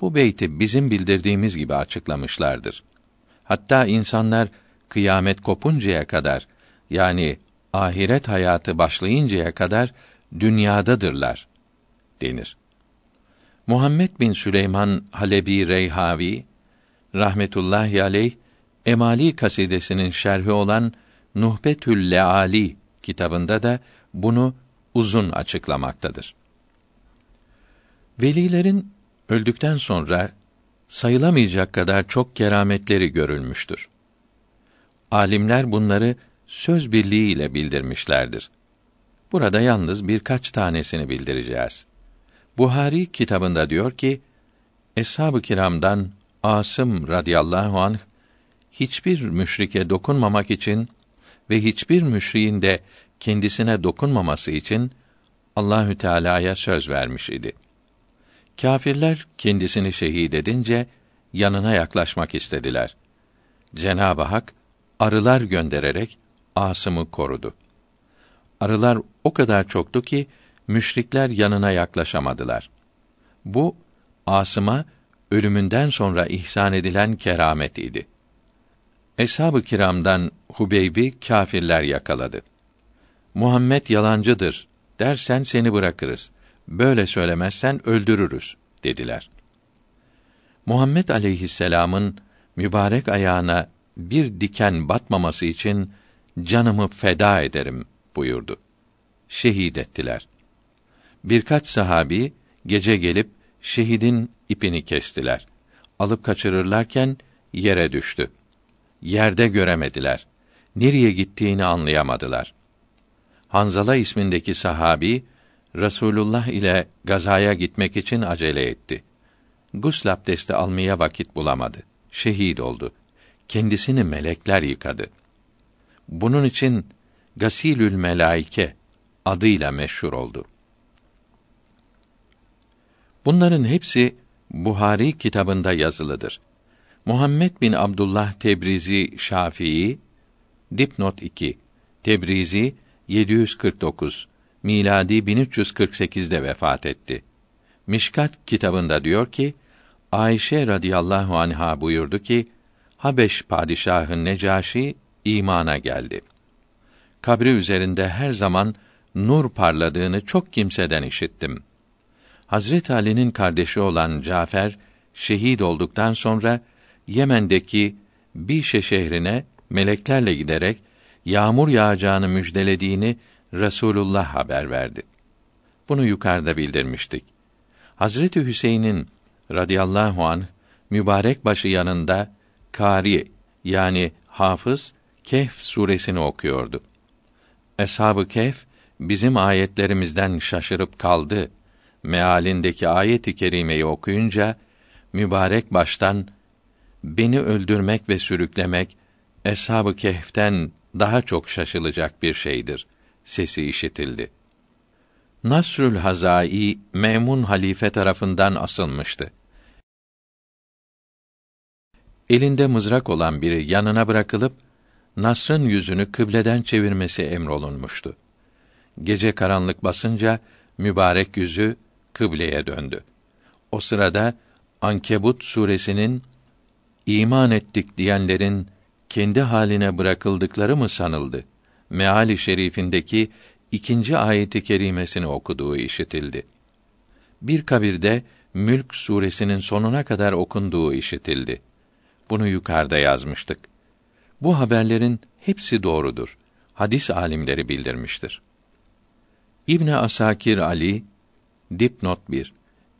bu beyti bizim bildirdiğimiz gibi açıklamışlardır. Hatta insanlar kıyamet kopuncaya kadar yani ahiret hayatı başlayıncaya kadar dünyadadırlar denir. Muhammed bin Süleyman Halebi Reyhavi rahmetullahi aleyh Emali kasidesinin şerhi olan Nuhbetül Leali kitabında da bunu uzun açıklamaktadır. Velilerin öldükten sonra sayılamayacak kadar çok kerametleri görülmüştür. Alimler bunları söz birliği ile bildirmişlerdir. Burada yalnız birkaç tanesini bildireceğiz. Buhari kitabında diyor ki, Eshab-ı kiramdan Asım radıyallahu anh hiçbir müşrike dokunmamak için ve hiçbir müşriğin de kendisine dokunmaması için Allahü Teala'ya söz vermiş idi. Kâfirler kendisini şehit edince yanına yaklaşmak istediler. Cenab-ı Hak arılar göndererek Asım'ı korudu. Arılar o kadar çoktu ki müşrikler yanına yaklaşamadılar. Bu Asım'a ölümünden sonra ihsan edilen keramet idi. Eshab-ı kiramdan Hubeybi kâfirler yakaladı. Muhammed yalancıdır dersen seni bırakırız. Böyle söylemezsen öldürürüz dediler. Muhammed aleyhisselamın mübarek ayağına bir diken batmaması için canımı feda ederim buyurdu. Şehit ettiler. Birkaç sahabi gece gelip şehidin ipini kestiler. Alıp kaçırırlarken yere düştü. Yerde göremediler. Nereye gittiğini anlayamadılar. Hanzala ismindeki sahabi Resulullah ile gazaya gitmek için acele etti. Gusl abdesti almaya vakit bulamadı. Şehit oldu. Kendisini melekler yıkadı. Bunun için Gasilül Melaike adıyla meşhur oldu. Bunların hepsi Buhari kitabında yazılıdır. Muhammed bin Abdullah Tebrizi Şafii dipnot 2 Tebrizi 749 miladi 1348'de vefat etti. Mişkat kitabında diyor ki Ayşe radıyallahu anha buyurdu ki Habeş padişahı Necaşi imana geldi. Kabri üzerinde her zaman nur parladığını çok kimseden işittim. Hazret Ali'nin kardeşi olan Cafer şehit olduktan sonra Yemen'deki Bişe şehrine meleklerle giderek yağmur yağacağını müjdelediğini Resulullah haber verdi. Bunu yukarıda bildirmiştik. Hazreti Hüseyin'in radıyallahu an mübarek başı yanında kari yani hafız Kehf suresini okuyordu. Eshab-ı Kehf bizim ayetlerimizden şaşırıp kaldı. Mealindeki ayet-i kerimeyi okuyunca mübarek baştan beni öldürmek ve sürüklemek Eshab-ı Kehf'ten daha çok şaşılacak bir şeydir. Sesi işitildi. Nasrül Hazai Memun halife tarafından asılmıştı. Elinde mızrak olan biri yanına bırakılıp Nasr'ın yüzünü kıbleden çevirmesi emrolunmuştu. Gece karanlık basınca mübarek yüzü kıbleye döndü. O sırada Ankebut suresinin iman ettik diyenlerin kendi haline bırakıldıkları mı sanıldı? Meali şerifindeki ikinci ayeti kerimesini okuduğu işitildi. Bir kabirde Mülk suresinin sonuna kadar okunduğu işitildi. Bunu yukarıda yazmıştık. Bu haberlerin hepsi doğrudur. Hadis alimleri bildirmiştir. İbn Asakir Ali dipnot 1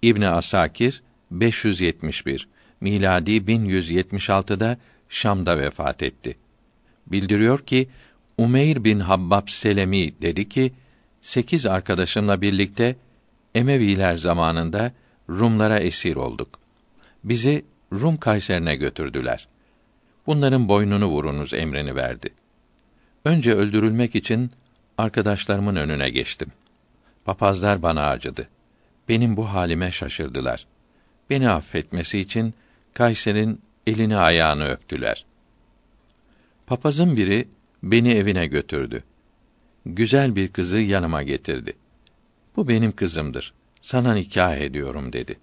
İbn Asakir 571 miladi 1176'da Şam'da vefat etti. Bildiriyor ki Umeyr bin Habbab Selemi dedi ki sekiz arkadaşımla birlikte Emeviler zamanında Rumlara esir olduk. Bizi Rum Kayserine götürdüler. Bunların boynunu vurunuz emrini verdi. Önce öldürülmek için arkadaşlarımın önüne geçtim. Papazlar bana acıdı. Benim bu halime şaşırdılar. Beni affetmesi için Kayser'in elini ayağını öptüler. Papazın biri beni evine götürdü. Güzel bir kızı yanıma getirdi. Bu benim kızımdır. Sana nikah ediyorum dedi.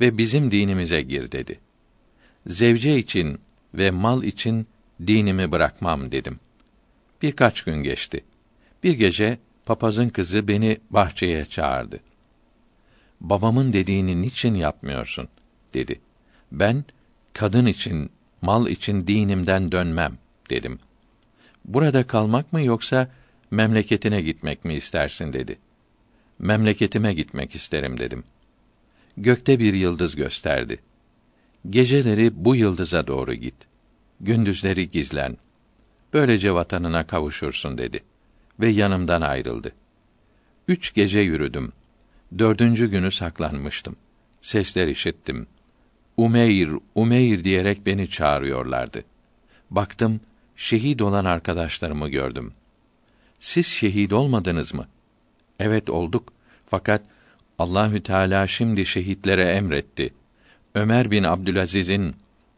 Ve bizim dinimize gir dedi. Zevce için ve mal için dinimi bırakmam dedim. Birkaç gün geçti. Bir gece papazın kızı beni bahçeye çağırdı. Babamın dediğini niçin yapmıyorsun? dedi. Ben kadın için, mal için dinimden dönmem dedim. Burada kalmak mı yoksa memleketine gitmek mi istersin dedi. Memleketime gitmek isterim dedim. Gökte bir yıldız gösterdi. Geceleri bu yıldıza doğru git. Gündüzleri gizlen. Böylece vatanına kavuşursun dedi. Ve yanımdan ayrıldı. Üç gece yürüdüm. Dördüncü günü saklanmıştım. Sesler işittim. Umeyr, Umeyr diyerek beni çağırıyorlardı. Baktım, şehit olan arkadaşlarımı gördüm. Siz şehit olmadınız mı? Evet olduk. Fakat Allahü Teala şimdi şehitlere emretti. Ömer bin Abdülaziz'in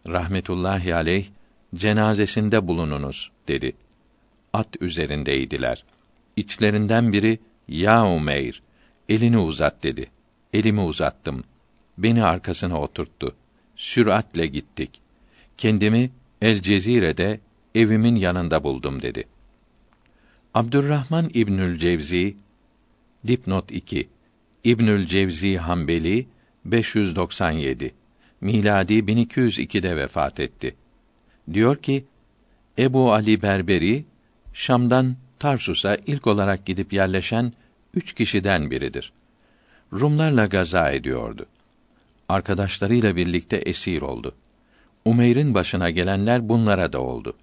rahmetullahi aleyh cenazesinde bulununuz dedi. At üzerindeydiler. İçlerinden biri ya Umeyr elini uzat dedi. Elimi uzattım. Beni arkasına oturttu. Süratle gittik. Kendimi El Cezire'de evimin yanında buldum dedi. Abdurrahman İbnül Cevzi dipnot 2 İbnül Cevzi Hanbeli 597 miladi 1202'de vefat etti. Diyor ki Ebu Ali Berberi Şam'dan Tarsus'a ilk olarak gidip yerleşen üç kişiden biridir. Rumlarla gaza ediyordu. Arkadaşlarıyla birlikte esir oldu. Umeyr'in başına gelenler bunlara da oldu.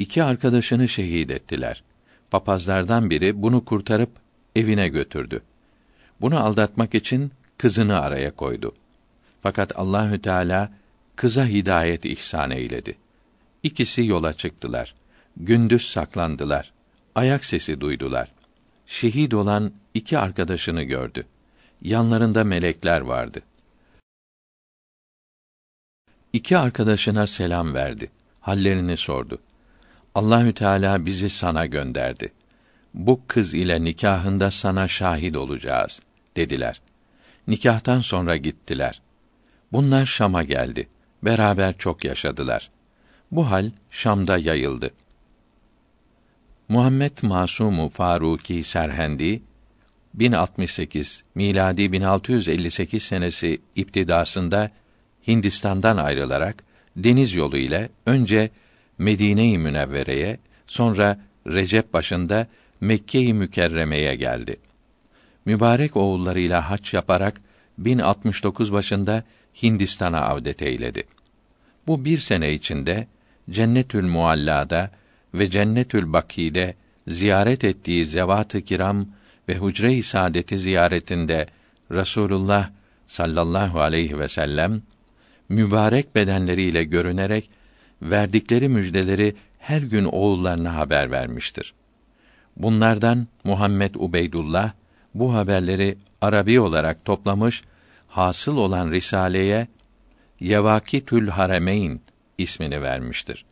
İki arkadaşını şehit ettiler. Papazlardan biri bunu kurtarıp evine götürdü. Bunu aldatmak için kızını araya koydu. Fakat Allahü Teala kıza hidayet ihsan eyledi. İkisi yola çıktılar. Gündüz saklandılar. Ayak sesi duydular. Şehit olan iki arkadaşını gördü. Yanlarında melekler vardı. İki arkadaşına selam verdi. Hallerini sordu. Allahü Teala bizi sana gönderdi. Bu kız ile nikahında sana şahit olacağız dediler. Nikahtan sonra gittiler. Bunlar Şam'a geldi. Beraber çok yaşadılar. Bu hal Şam'da yayıldı. Muhammed Masumu Faruki Serhendi 1068 miladi 1658 senesi iptidasında Hindistan'dan ayrılarak deniz yolu ile önce Medine-i Münevvere'ye, sonra Recep başında Mekke-i Mükerreme'ye geldi. Mübarek oğullarıyla haç yaparak 1069 başında Hindistan'a avdet eyledi. Bu bir sene içinde Cennetül Mualla'da ve Cennetül Baki'de ziyaret ettiği zevat-ı kiram ve hucre-i saadeti ziyaretinde Rasulullah sallallahu aleyhi ve sellem mübarek bedenleriyle görünerek verdikleri müjdeleri her gün oğullarına haber vermiştir. Bunlardan Muhammed Ubeydullah bu haberleri Arabi olarak toplamış, hasıl olan risaleye Yevakitül Haremeyn ismini vermiştir.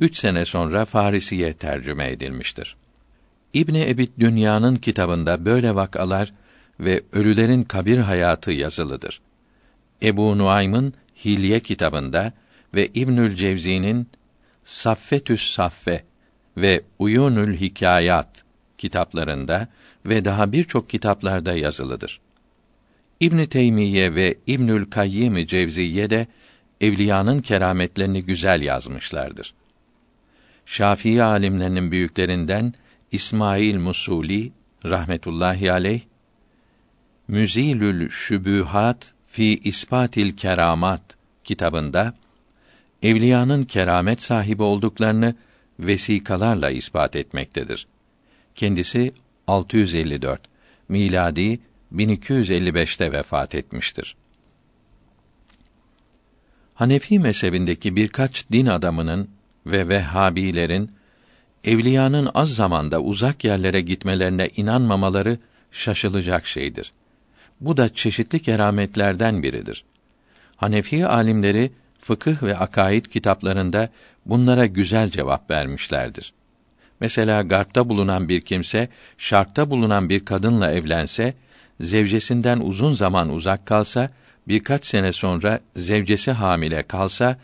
Üç sene sonra Farisiye tercüme edilmiştir. İbni Ebit Dünya'nın kitabında böyle vakalar ve ölülerin kabir hayatı yazılıdır. Ebu Nuaym'ın Hilye kitabında ve İbnül Cevzi'nin Saffetüs Saffe ve Uyunül Hikayat kitaplarında ve daha birçok kitaplarda yazılıdır. İbn Teymiye ve İbnül Kayyim Cevziye de evliyanın kerametlerini güzel yazmışlardır. Şafii alimlerinin büyüklerinden İsmail Musuli rahmetullahi aleyh Müzilül Şübühat fi İspatil Keramat kitabında evliyanın keramet sahibi olduklarını vesikalarla ispat etmektedir. Kendisi 654 miladi 1255'te vefat etmiştir. Hanefi mezhebindeki birkaç din adamının ve Vehhabilerin evliyanın az zamanda uzak yerlere gitmelerine inanmamaları şaşılacak şeydir. Bu da çeşitli kerametlerden biridir. Hanefi alimleri fıkıh ve akaid kitaplarında bunlara güzel cevap vermişlerdir. Mesela garpta bulunan bir kimse şarkta bulunan bir kadınla evlense, zevcesinden uzun zaman uzak kalsa, birkaç sene sonra zevcesi hamile kalsa,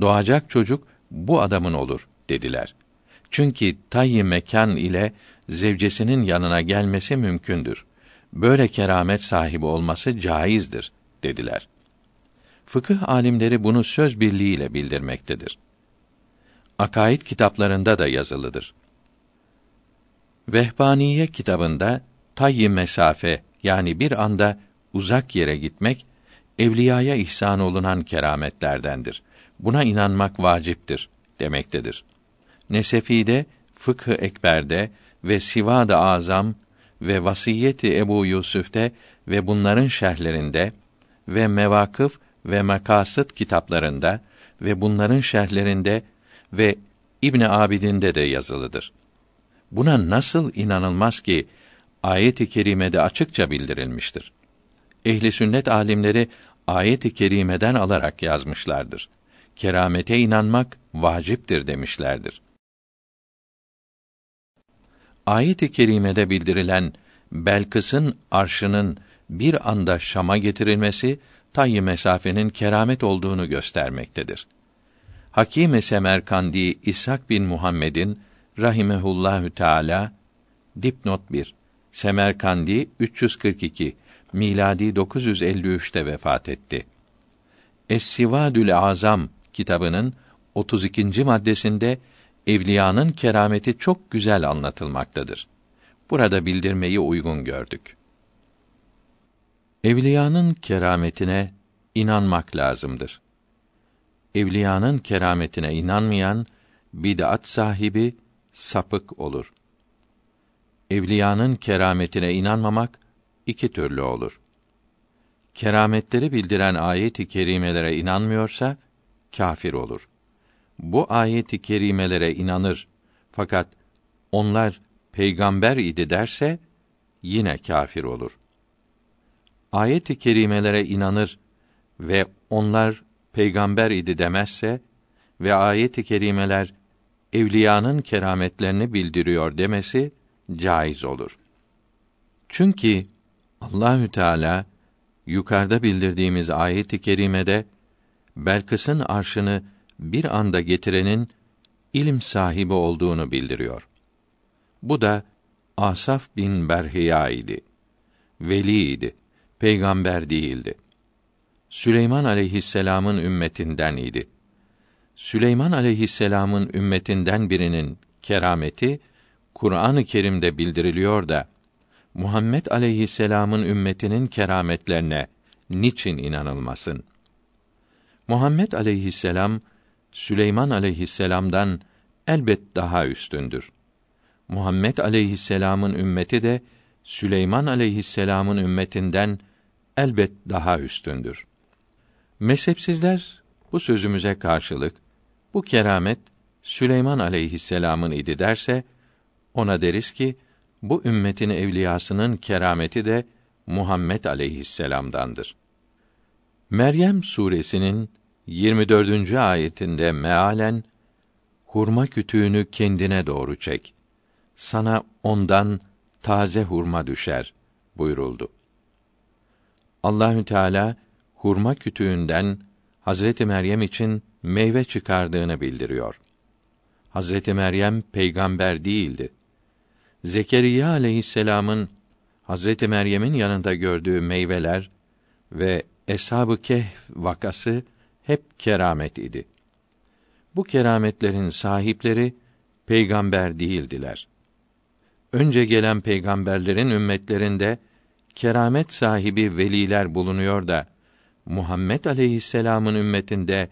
doğacak çocuk bu adamın olur dediler. Çünkü tayyi mekan ile zevcesinin yanına gelmesi mümkündür. Böyle keramet sahibi olması caizdir dediler. Fıkıh alimleri bunu söz birliğiyle bildirmektedir. Akaid kitaplarında da yazılıdır. Vehbaniye kitabında tayyi mesafe yani bir anda uzak yere gitmek evliyaya ihsan olunan kerametlerdendir. Buna inanmak vaciptir demektedir. Nesefi'de, Fıkh-ı Ekber'de ve Sivad-ı Azam ve Vasiyeti Ebu Yusuf'te ve bunların şerhlerinde ve Mevakıf ve Makasıt kitaplarında ve bunların şerhlerinde ve İbn Abidin'de de yazılıdır. Buna nasıl inanılmaz ki ayet-i kerimede açıkça bildirilmiştir. Ehli sünnet alimleri ayet-i kerimeden alarak yazmışlardır. Keramete inanmak vaciptir demişlerdir. Ayet-i kerimede bildirilen Belkıs'ın arşının bir anda Şam'a getirilmesi tayyi mesafenin keramet olduğunu göstermektedir. Hakim Semerkandi İshak bin Muhammed'in rahimehullahü teala dipnot 1 Semerkandi 342 miladi 953'te vefat etti. Es-Sivadül Azam kitabının 32. maddesinde evliyanın kerameti çok güzel anlatılmaktadır. Burada bildirmeyi uygun gördük. Evliyanın kerametine inanmak lazımdır. Evliyanın kerametine inanmayan bid'at sahibi sapık olur. Evliyanın kerametine inanmamak iki türlü olur. Kerametleri bildiren ayet-i kerimelere inanmıyorsa kafir olur. Bu ayet-i kerimelere inanır fakat onlar peygamber idi derse yine kafir olur. Ayet-i kerimelere inanır ve onlar peygamber idi demezse ve ayet-i kerimeler evliyanın kerametlerini bildiriyor demesi caiz olur. Çünkü Allahü Teala yukarıda bildirdiğimiz ayet-i kerimede Belkıs'ın arşını bir anda getirenin ilim sahibi olduğunu bildiriyor. Bu da Asaf bin Berhiya idi. Veli idi. Peygamber değildi. Süleyman aleyhisselamın ümmetinden idi. Süleyman aleyhisselamın ümmetinden birinin kerameti Kur'an-ı Kerim'de bildiriliyor da Muhammed aleyhisselamın ümmetinin kerametlerine niçin inanılmasın? Muhammed aleyhisselam Süleyman aleyhisselam'dan elbet daha üstündür. Muhammed aleyhisselamın ümmeti de Süleyman aleyhisselamın ümmetinden elbet daha üstündür. Mezhepsizler bu sözümüze karşılık bu keramet Süleyman aleyhisselamın idi derse ona deriz ki bu ümmetin evliyasının kerameti de Muhammed aleyhisselam'dandır. Meryem suresinin 24. ayetinde mealen hurma kütüğünü kendine doğru çek. Sana ondan taze hurma düşer buyuruldu. Allahü Teala hurma kütüğünden Hazreti Meryem için meyve çıkardığını bildiriyor. Hazreti Meryem peygamber değildi. Zekeriya aleyhisselam'ın Hazreti Meryem'in yanında gördüğü meyveler ve Eshab-ı Kehf vakası hep keramet idi. Bu kerametlerin sahipleri peygamber değildiler. Önce gelen peygamberlerin ümmetlerinde keramet sahibi veliler bulunuyor da Muhammed aleyhisselam'ın ümmetinde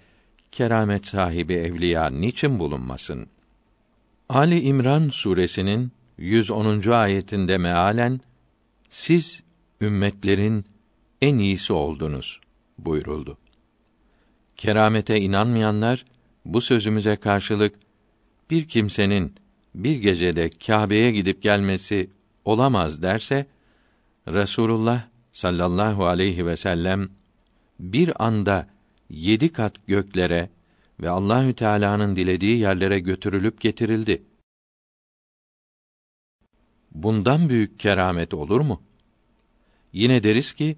keramet sahibi evliya niçin bulunmasın? Ali İmran suresinin 110. ayetinde mealen siz ümmetlerin en iyisi oldunuz buyuruldu. Keramete inanmayanlar bu sözümüze karşılık bir kimsenin bir gecede Kâbe'ye gidip gelmesi olamaz derse Resulullah sallallahu aleyhi ve sellem bir anda yedi kat göklere ve Allahü Teala'nın dilediği yerlere götürülüp getirildi. Bundan büyük keramet olur mu? Yine deriz ki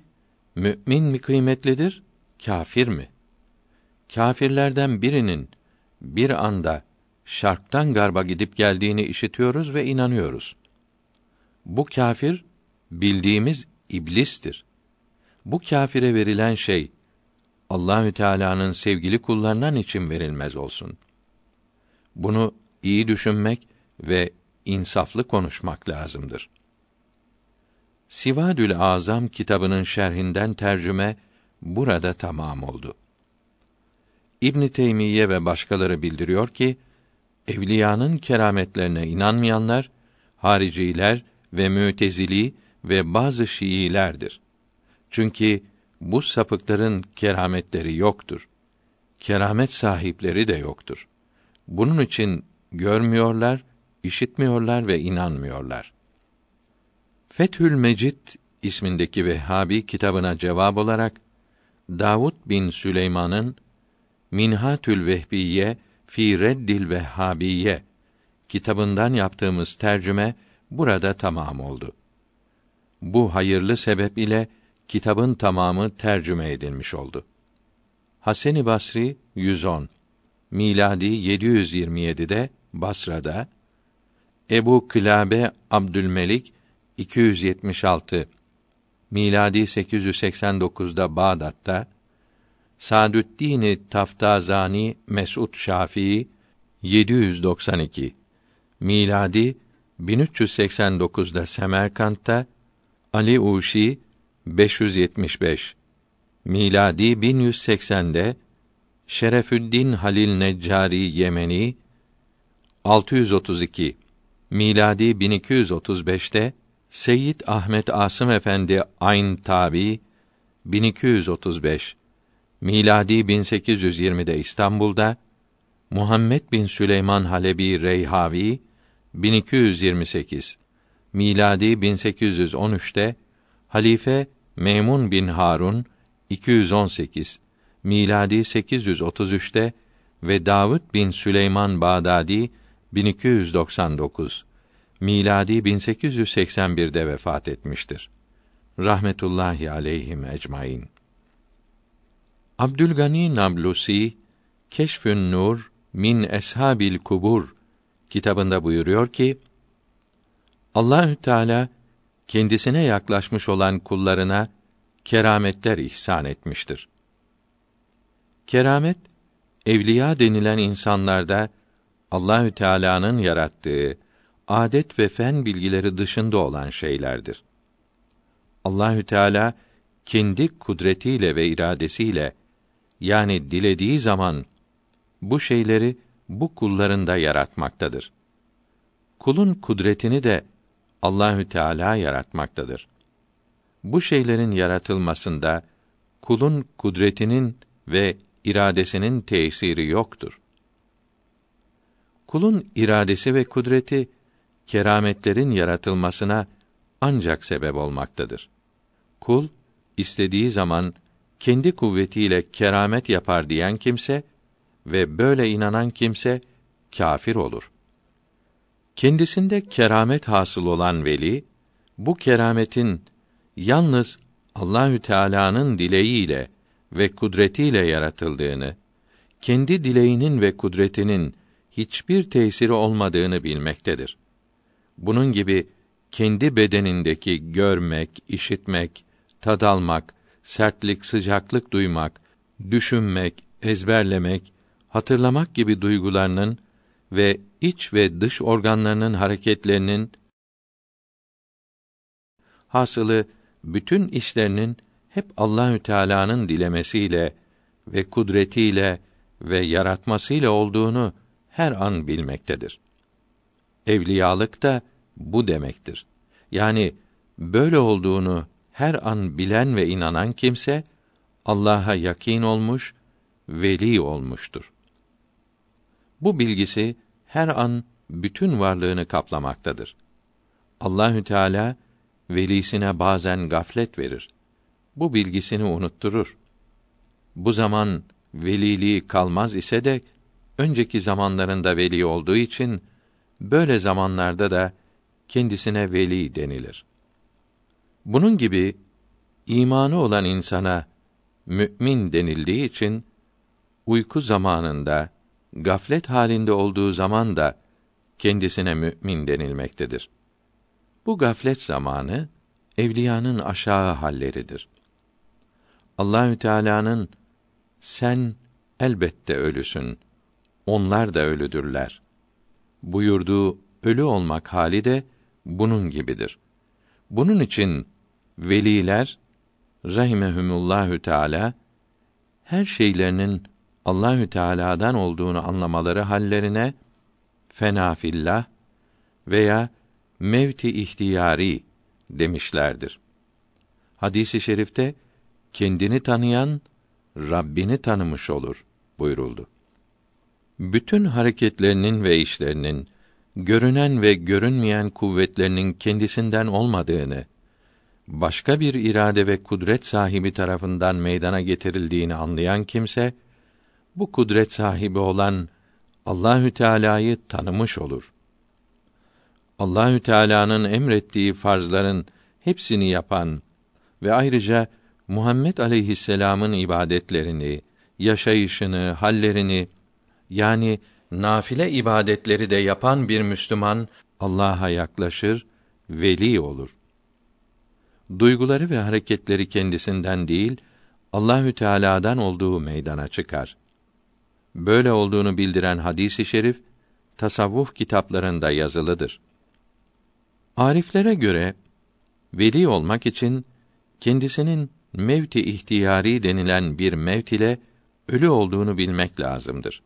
mümin mi kıymetlidir, kâfir mi? Kâfirlerden birinin bir anda şarktan garba gidip geldiğini işitiyoruz ve inanıyoruz. Bu kâfir bildiğimiz iblistir. Bu kâfire verilen şey Allahü Teala'nın sevgili kullarından için verilmez olsun. Bunu iyi düşünmek ve insaflı konuşmak lazımdır. Sivadül Azam kitabının şerhinden tercüme burada tamam oldu. İbn Teymiye ve başkaları bildiriyor ki evliyanın kerametlerine inanmayanlar hariciler ve mütezili ve bazı şiilerdir. Çünkü bu sapıkların kerametleri yoktur. Keramet sahipleri de yoktur. Bunun için görmüyorlar, işitmiyorlar ve inanmıyorlar. Fethül Mecid ismindeki Vehhabi kitabına cevap olarak Davud bin Süleyman'ın Minhatül Vehbiye fi Reddil Vehhabiye kitabından yaptığımız tercüme burada tamam oldu. Bu hayırlı sebep ile kitabın tamamı tercüme edilmiş oldu. Hasan-ı Basri 110 miladi 727'de Basra'da Ebu Kılabe Abdülmelik 276 miladi 889'da Bağdat'ta Sadüddin Taftazani Mesud Şafii 792 miladi 1389'da Semerkant'ta Ali Uşi 575 miladi 1180'de Şerefüddin Halil Neccari Yemeni 632 miladi 1235'te Seyyid Ahmet Asım Efendi Ayn Tabi 1235 miladi 1820'de İstanbul'da Muhammed bin Süleyman Halebi Reyhavi 1228 miladi 1813'te Halife Memun bin Harun 218 miladi 833'te ve Davud bin Süleyman Bağdadi 1299 miladi 1881'de vefat etmiştir. Rahmetullahi aleyhim ecmaîn. Abdülgani Nablusi Keşfün Nur min Eshabil Kubur kitabında buyuruyor ki Allahü Teala kendisine yaklaşmış olan kullarına kerametler ihsan etmiştir. Keramet evliya denilen insanlarda Allahü Teala'nın yarattığı adet ve fen bilgileri dışında olan şeylerdir. Allahü Teala kendi kudretiyle ve iradesiyle yani dilediği zaman bu şeyleri bu kullarında yaratmaktadır. Kulun kudretini de Allahü Teala yaratmaktadır. Bu şeylerin yaratılmasında kulun kudretinin ve iradesinin tesiri yoktur. Kulun iradesi ve kudreti kerametlerin yaratılmasına ancak sebep olmaktadır. Kul istediği zaman kendi kuvvetiyle keramet yapar diyen kimse ve böyle inanan kimse kafir olur. Kendisinde keramet hasıl olan veli bu kerametin yalnız Allahü Teala'nın dileğiyle ve kudretiyle yaratıldığını, kendi dileğinin ve kudretinin hiçbir tesiri olmadığını bilmektedir. Bunun gibi kendi bedenindeki görmek, işitmek, tad almak, sertlik, sıcaklık duymak, düşünmek, ezberlemek, hatırlamak gibi duygularının ve iç ve dış organlarının hareketlerinin hasılı bütün işlerinin hep Allahü Teala'nın dilemesiyle ve kudretiyle ve yaratmasıyla olduğunu her an bilmektedir. Evliyalık da bu demektir. Yani böyle olduğunu her an bilen ve inanan kimse Allah'a yakin olmuş, veli olmuştur. Bu bilgisi her an bütün varlığını kaplamaktadır. Allahü Teala velisine bazen gaflet verir. Bu bilgisini unutturur. Bu zaman veliliği kalmaz ise de önceki zamanlarında veli olduğu için böyle zamanlarda da kendisine veli denilir. Bunun gibi imanı olan insana mümin denildiği için uyku zamanında gaflet halinde olduğu zaman da kendisine mümin denilmektedir. Bu gaflet zamanı evliyanın aşağı halleridir. Allahü Teala'nın sen elbette ölüsün. Onlar da ölüdürler. Buyurduğu ölü olmak hali de bunun gibidir. Bunun için veliler rahimehumullahü teala her şeylerinin Allahü Teala'dan olduğunu anlamaları hallerine fena fillah veya mevti ihtiyari demişlerdir. Hadisi i şerifte kendini tanıyan Rabbini tanımış olur buyuruldu. Bütün hareketlerinin ve işlerinin görünen ve görünmeyen kuvvetlerinin kendisinden olmadığını başka bir irade ve kudret sahibi tarafından meydana getirildiğini anlayan kimse bu kudret sahibi olan Allahü Teala'yı tanımış olur. Allahü Teala'nın emrettiği farzların hepsini yapan ve ayrıca Muhammed aleyhisselam'ın ibadetlerini, yaşayışını, hallerini yani nafile ibadetleri de yapan bir Müslüman Allah'a yaklaşır, veli olur. Duyguları ve hareketleri kendisinden değil, Allahü Teala'dan olduğu meydana çıkar. Böyle olduğunu bildiren hadisi i şerif tasavvuf kitaplarında yazılıdır. Ariflere göre veli olmak için kendisinin mevti ihtiyari denilen bir mevt ile ölü olduğunu bilmek lazımdır.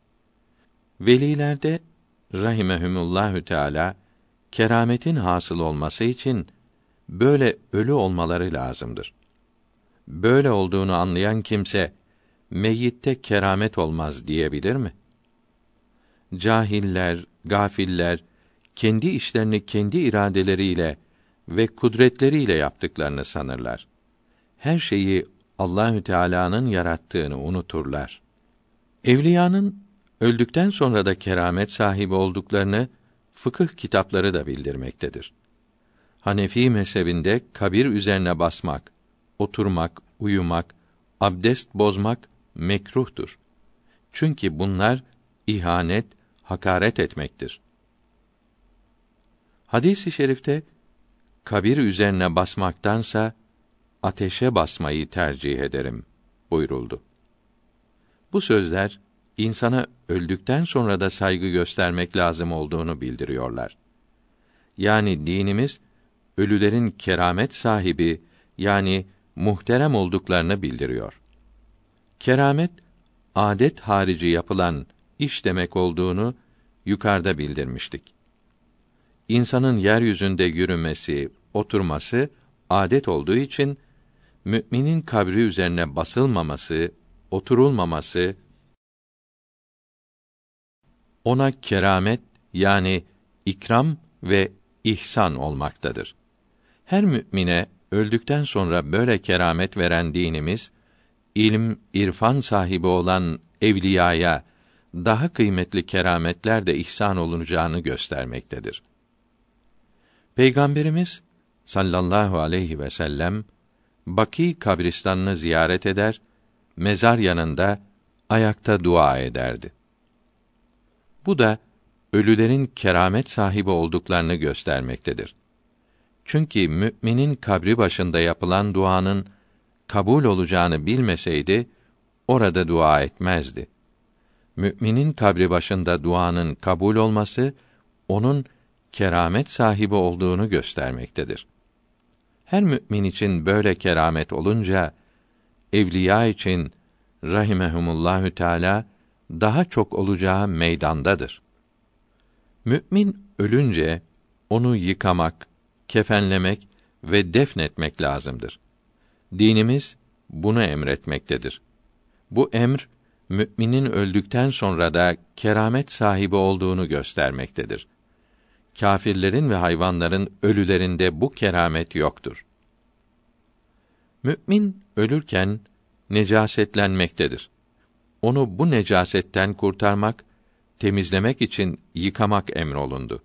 Velilerde rahimehumullahü teala kerametin hasıl olması için böyle ölü olmaları lazımdır. Böyle olduğunu anlayan kimse meyyitte keramet olmaz diyebilir mi? Cahiller, gafiller kendi işlerini kendi iradeleriyle ve kudretleriyle yaptıklarını sanırlar. Her şeyi Allahü Teala'nın yarattığını unuturlar. Evliyanın öldükten sonra da keramet sahibi olduklarını fıkıh kitapları da bildirmektedir. Hanefi mezhebinde kabir üzerine basmak, oturmak, uyumak, abdest bozmak mekruhtur. Çünkü bunlar ihanet, hakaret etmektir. Hadis-i şerifte kabir üzerine basmaktansa ateşe basmayı tercih ederim buyuruldu. Bu sözler insana öldükten sonra da saygı göstermek lazım olduğunu bildiriyorlar. Yani dinimiz ölülerin keramet sahibi yani muhterem olduklarını bildiriyor. Keramet adet harici yapılan iş demek olduğunu yukarıda bildirmiştik. İnsanın yeryüzünde yürümesi, oturması adet olduğu için müminin kabri üzerine basılmaması, oturulmaması ona keramet yani ikram ve ihsan olmaktadır. Her mümine öldükten sonra böyle keramet veren dinimiz ilm, irfan sahibi olan evliyaya daha kıymetli kerametler de ihsan olunacağını göstermektedir. Peygamberimiz sallallahu aleyhi ve sellem Baki kabristanını ziyaret eder, mezar yanında ayakta dua ederdi. Bu da ölülerin keramet sahibi olduklarını göstermektedir. Çünkü müminin kabri başında yapılan duanın kabul olacağını bilmeseydi orada dua etmezdi. Müminin kabri başında duanın kabul olması onun keramet sahibi olduğunu göstermektedir. Her mümin için böyle keramet olunca evliya için rahimehumullahü teala daha çok olacağı meydandadır. Mümin ölünce onu yıkamak, kefenlemek ve defnetmek lazımdır. Dinimiz bunu emretmektedir. Bu emr müminin öldükten sonra da keramet sahibi olduğunu göstermektedir. Kâfirlerin ve hayvanların ölülerinde bu keramet yoktur. Mümin ölürken necasetlenmektedir. Onu bu necasetten kurtarmak, temizlemek için yıkamak emrolundu.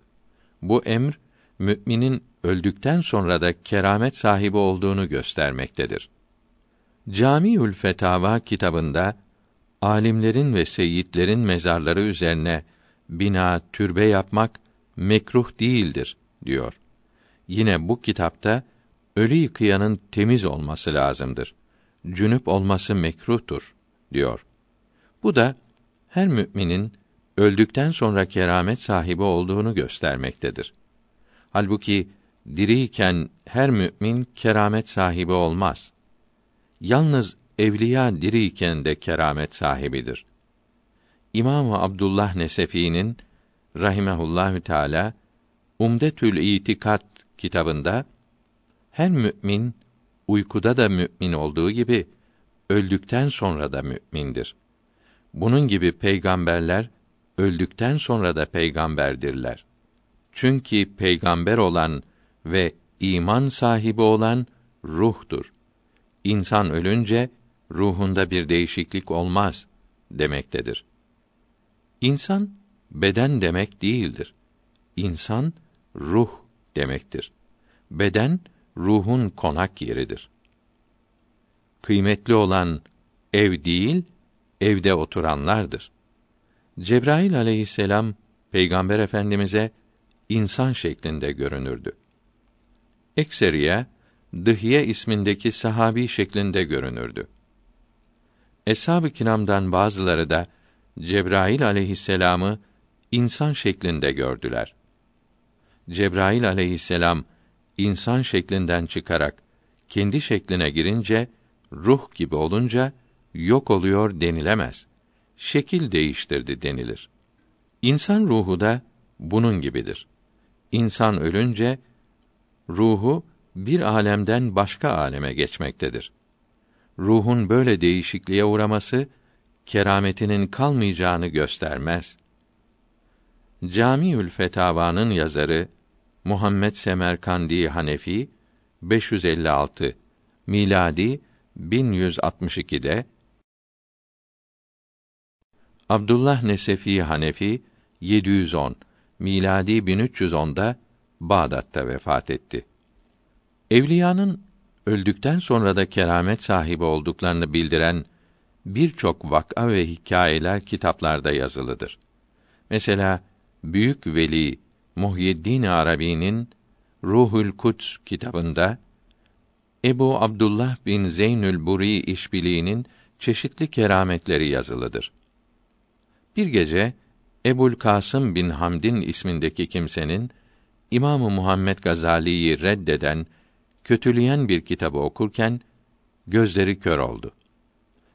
Bu emr müminin öldükten sonra da keramet sahibi olduğunu göstermektedir. Camiül Fetava kitabında alimlerin ve seyyidlerin mezarları üzerine bina, türbe yapmak mekruh değildir diyor. Yine bu kitapta ölü yıkayanın temiz olması lazımdır. Cünüp olması mekruhtur diyor. Bu da her müminin öldükten sonra keramet sahibi olduğunu göstermektedir. Halbuki diriyken her mümin keramet sahibi olmaz. Yalnız evliya diriyken de keramet sahibidir. İmam Abdullah Nesefi'nin rahimehullahü teala Umdetül İtikat kitabında her mümin uykuda da mümin olduğu gibi öldükten sonra da mümindir. Bunun gibi peygamberler öldükten sonra da peygamberdirler. Çünkü peygamber olan ve iman sahibi olan ruhtur. İnsan ölünce ruhunda bir değişiklik olmaz demektedir. İnsan beden demek değildir. İnsan ruh demektir. Beden ruhun konak yeridir. Kıymetli olan ev değil, evde oturanlardır. Cebrail aleyhisselam Peygamber Efendimize insan şeklinde görünürdü. Ekseriye Dıhye ismindeki sahabi şeklinde görünürdü. Eshab-ı kiramdan bazıları da Cebrail aleyhisselamı insan şeklinde gördüler. Cebrail aleyhisselam insan şeklinden çıkarak kendi şekline girince ruh gibi olunca yok oluyor denilemez. Şekil değiştirdi denilir. İnsan ruhu da bunun gibidir. İnsan ölünce ruhu bir alemden başka aleme geçmektedir. Ruhun böyle değişikliğe uğraması kerametinin kalmayacağını göstermez. Camiül Fetava'nın yazarı Muhammed Semerkandi Hanefi 556 miladi 1162'de Abdullah Nesefi Hanefi 710 miladi 1310'da Bağdat'ta vefat etti. Evliyanın öldükten sonra da keramet sahibi olduklarını bildiren birçok vak'a ve hikayeler kitaplarda yazılıdır. Mesela büyük veli Muhyiddin Arabi'nin Ruhul Kuds kitabında Ebu Abdullah bin Zeynül Buri işbiliğinin çeşitli kerametleri yazılıdır. Bir gece Ebul Kasım bin Hamdin ismindeki kimsenin İmamı Muhammed Gazali'yi reddeden, kötüleyen bir kitabı okurken gözleri kör oldu.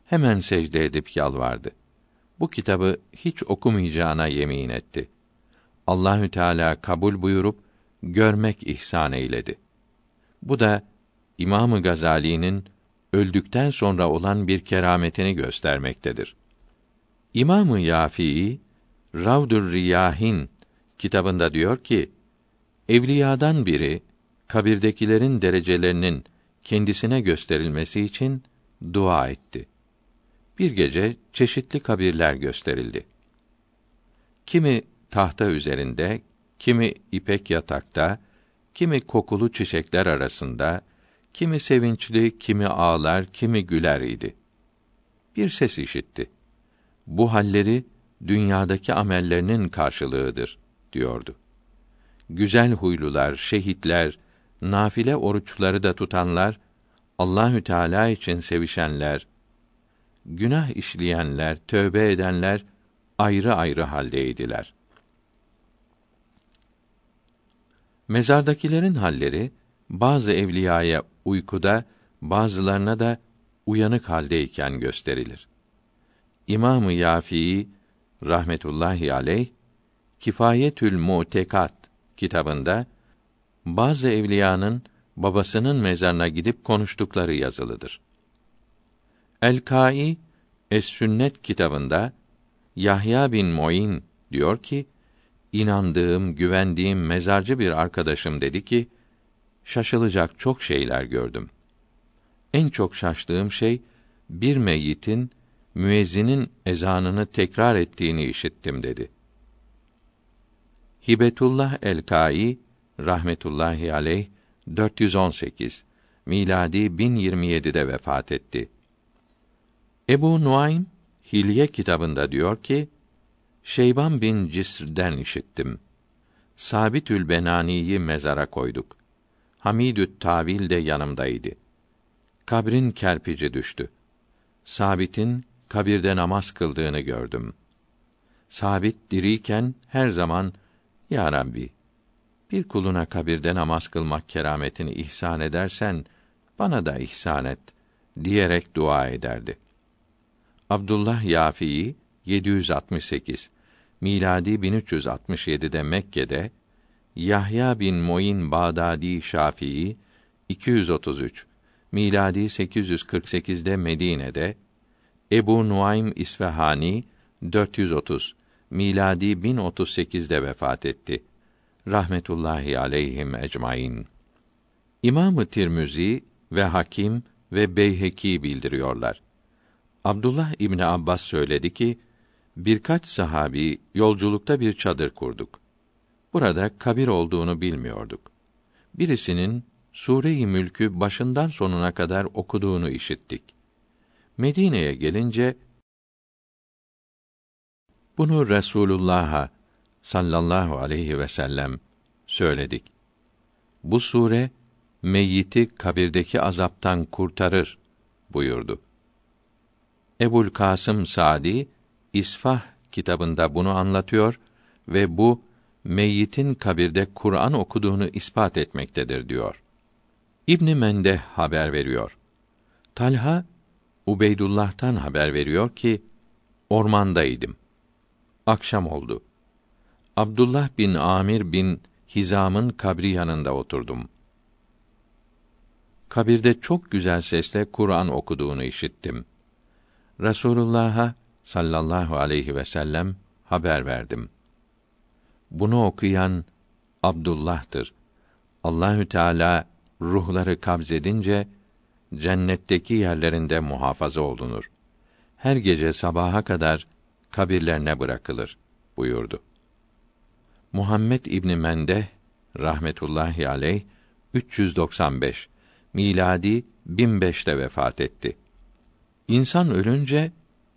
Hemen secde edip yalvardı. Bu kitabı hiç okumayacağına yemin etti. Allahü Teala kabul buyurup görmek ihsan eyledi. Bu da İmamı Gazali'nin öldükten sonra olan bir kerametini göstermektedir. İmamı Yafii Ravdur Riyahin kitabında diyor ki evliyadan biri kabirdekilerin derecelerinin kendisine gösterilmesi için dua etti. Bir gece çeşitli kabirler gösterildi. Kimi tahta üzerinde, kimi ipek yatakta, kimi kokulu çiçekler arasında, kimi sevinçli, kimi ağlar, kimi güler idi. Bir ses işitti. Bu halleri dünyadaki amellerinin karşılığıdır diyordu. Güzel huylular, şehitler, nafile oruçları da tutanlar, Allahü Teala için sevişenler, günah işleyenler, tövbe edenler ayrı ayrı haldeydiler. Mezardakilerin halleri bazı evliyaya uykuda, bazılarına da uyanık haldeyken gösterilir. İmamı Yafii rahmetullahi aleyh Kifayetül Mutekat kitabında bazı evliyanın babasının mezarına gidip konuştukları yazılıdır. El-Kai Es-Sünnet kitabında Yahya bin Moin diyor ki, inandığım, güvendiğim mezarcı bir arkadaşım dedi ki, şaşılacak çok şeyler gördüm. En çok şaştığım şey, bir meyyitin, müezzinin ezanını tekrar ettiğini işittim dedi. Hibetullah el-Kai rahmetullahi aleyh 418 miladi 1027'de vefat etti. Ebu Nuaym Hilye kitabında diyor ki Şeyban bin Cisr'den işittim. Sabitül Benani'yi mezara koyduk. Hamidü't Tavil de yanımdaydı. Kabrin kerpici düştü. Sabit'in kabirde namaz kıldığını gördüm. Sabit diriyken her zaman Ya Rabbi bir kuluna kabirde namaz kılmak kerametini ihsan edersen bana da ihsan et diyerek dua ederdi. Abdullah Yafii 768 miladi 1367'de Mekke'de Yahya bin Moin Bağdadi Şafii 233 miladi 848'de Medine'de Ebu Nuaym İsfahani 430 miladi 1038'de vefat etti. Rahmetullahi aleyhim ecmaîn. İmamı Tirmizi ve Hakim ve Beyheki bildiriyorlar. Abdullah İbni Abbas söyledi ki, birkaç sahabi yolculukta bir çadır kurduk. Burada kabir olduğunu bilmiyorduk. Birisinin Sure-i Mülk'ü başından sonuna kadar okuduğunu işittik. Medine'ye gelince bunu Resulullah'a sallallahu aleyhi ve sellem söyledik. Bu sure meyyiti kabirdeki azaptan kurtarır buyurdu. Ebul Kasım Sadi İsfah kitabında bunu anlatıyor ve bu meyyitin kabirde Kur'an okuduğunu ispat etmektedir diyor. İbn Mende haber veriyor. Talha Ubeydullah'tan haber veriyor ki ormandaydım. Akşam oldu. Abdullah bin Amir bin Hizam'ın kabri yanında oturdum. Kabirde çok güzel sesle Kur'an okuduğunu işittim. Resulullah'a sallallahu aleyhi ve sellem haber verdim. Bunu okuyan Abdullah'tır. Allahü Teala ruhları kabzedince cennetteki yerlerinde muhafaza olunur. Her gece sabaha kadar kabirlerine bırakılır buyurdu. Muhammed İbni Mende rahmetullahi aleyh 395 miladi 1005'te vefat etti. İnsan ölünce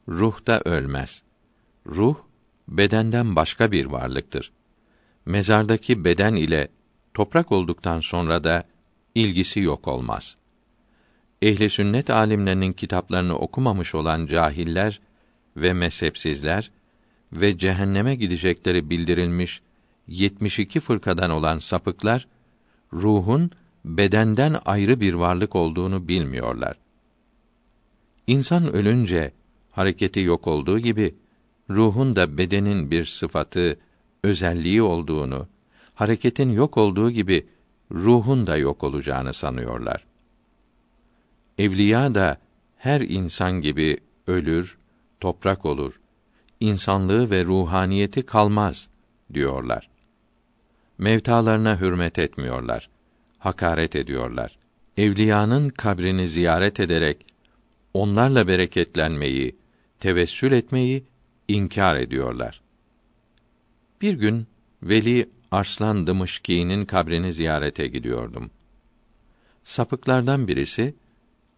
ruh da ölmez. Ruh bedenden başka bir varlıktır. Mezardaki beden ile toprak olduktan sonra da ilgisi yok olmaz. Ehli sünnet alimlerinin kitaplarını okumamış olan cahiller ve mezhepsizler ve cehenneme gidecekleri bildirilmiş 72 fırkadan olan sapıklar ruhun bedenden ayrı bir varlık olduğunu bilmiyorlar. İnsan ölünce hareketi yok olduğu gibi ruhun da bedenin bir sıfatı, özelliği olduğunu, hareketin yok olduğu gibi ruhun da yok olacağını sanıyorlar. Evliya da her insan gibi ölür, toprak olur. İnsanlığı ve ruhaniyeti kalmaz diyorlar. Mevtalarına hürmet etmiyorlar. Hakaret ediyorlar. Evliyanın kabrini ziyaret ederek onlarla bereketlenmeyi, tevessül etmeyi inkar ediyorlar. Bir gün Veli Arslan Dımışki'nin kabrini ziyarete gidiyordum. Sapıklardan birisi,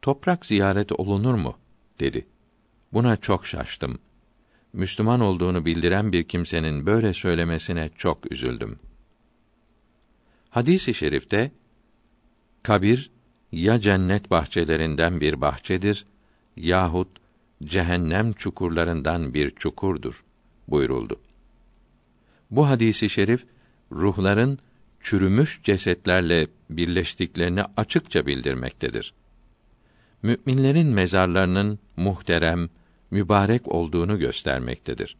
toprak ziyaret olunur mu? dedi. Buna çok şaştım. Müslüman olduğunu bildiren bir kimsenin böyle söylemesine çok üzüldüm. Hadis-i şerifte kabir ya cennet bahçelerinden bir bahçedir yahut cehennem çukurlarından bir çukurdur buyuruldu. Bu hadisi şerif ruhların çürümüş cesetlerle birleştiklerini açıkça bildirmektedir. Müminlerin mezarlarının muhterem, mübarek olduğunu göstermektedir.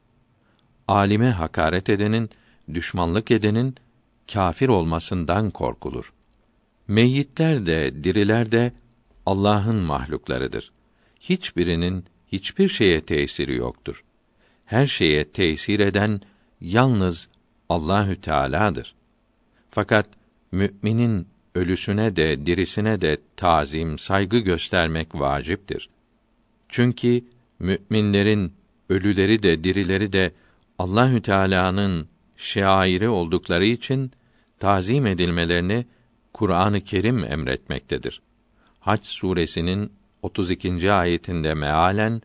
Alime hakaret edenin, düşmanlık edenin kâfir olmasından korkulur. Meyyitler de, diriler de Allah'ın mahluklarıdır. Hiçbirinin hiçbir şeye tesiri yoktur. Her şeye tesir eden yalnız Allahü Teala'dır. Fakat müminin ölüsüne de dirisine de tazim, saygı göstermek vaciptir. Çünkü müminlerin ölüleri de dirileri de Allahü Teala'nın şairi oldukları için tazim edilmelerini Kur'an-ı Kerim emretmektedir. Hac suresinin 32. ayetinde mealen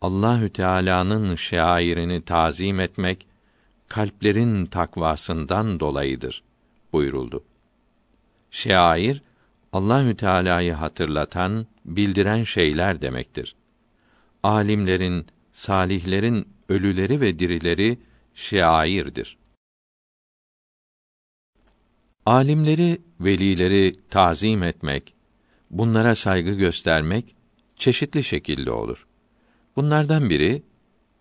Allahü Teala'nın şairini tazim etmek kalplerin takvasından dolayıdır buyuruldu. Şair Allahü Teala'yı hatırlatan, bildiren şeyler demektir. Alimlerin, salihlerin ölüleri ve dirileri şairdir. Alimleri, velileri tazim etmek, bunlara saygı göstermek çeşitli şekilde olur. Bunlardan biri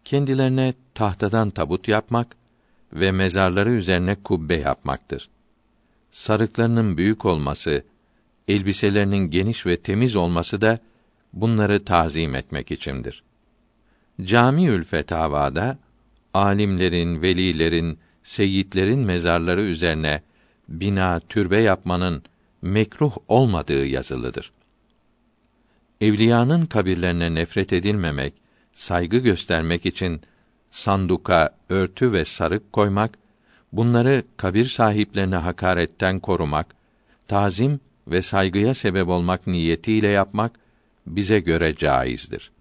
kendilerine tahtadan tabut yapmak ve mezarları üzerine kubbe yapmaktır. Sarıklarının büyük olması, elbiselerinin geniş ve temiz olması da bunları tazim etmek içindir. Camiül Fetavada alimlerin, velilerin, seyitlerin mezarları üzerine bina, türbe yapmanın mekruh olmadığı yazılıdır. Evliyanın kabirlerine nefret edilmemek, saygı göstermek için sanduka, örtü ve sarık koymak, bunları kabir sahiplerine hakaretten korumak, tazim ve saygıya sebep olmak niyetiyle yapmak bize göre caizdir.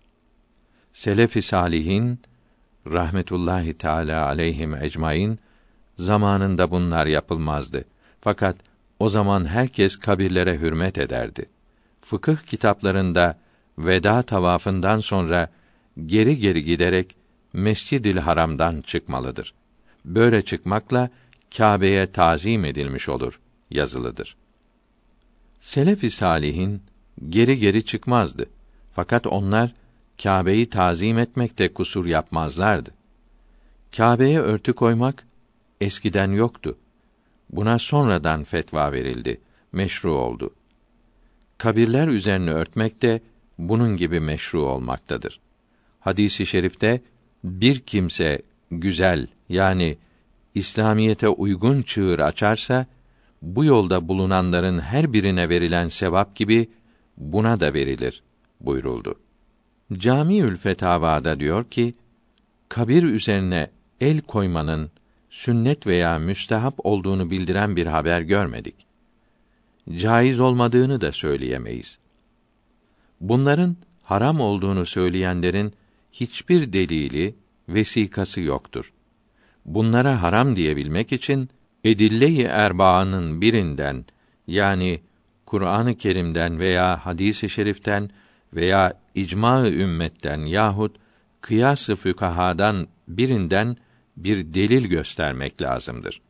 Selef-i salihin rahmetullahi teala aleyhim ecmaîn zamanında bunlar yapılmazdı. Fakat o zaman herkes kabirlere hürmet ederdi. Fıkıh kitaplarında veda tavafından sonra geri geri giderek Mescid-i Haram'dan çıkmalıdır. Böyle çıkmakla Kâbe'ye tazim edilmiş olur yazılıdır. Selef-i salihin geri geri çıkmazdı. Fakat onlar Kâbe'yi tazim etmekte kusur yapmazlardı. Kâbe'ye örtü koymak eskiden yoktu. Buna sonradan fetva verildi, meşru oldu. Kabirler üzerine örtmek de bunun gibi meşru olmaktadır. Hadisi i şerifte bir kimse güzel yani İslamiyete uygun çığır açarsa bu yolda bulunanların her birine verilen sevap gibi buna da verilir buyuruldu. Camiül Fetavada diyor ki, kabir üzerine el koymanın sünnet veya müstehap olduğunu bildiren bir haber görmedik. Caiz olmadığını da söyleyemeyiz. Bunların haram olduğunu söyleyenlerin hiçbir delili, vesikası yoktur. Bunlara haram diyebilmek için edille-i erbaanın birinden yani Kur'an-ı Kerim'den veya hadis-i şeriften veya icma-ı ümmetten yahut kıyas-ı fükahadan birinden bir delil göstermek lazımdır.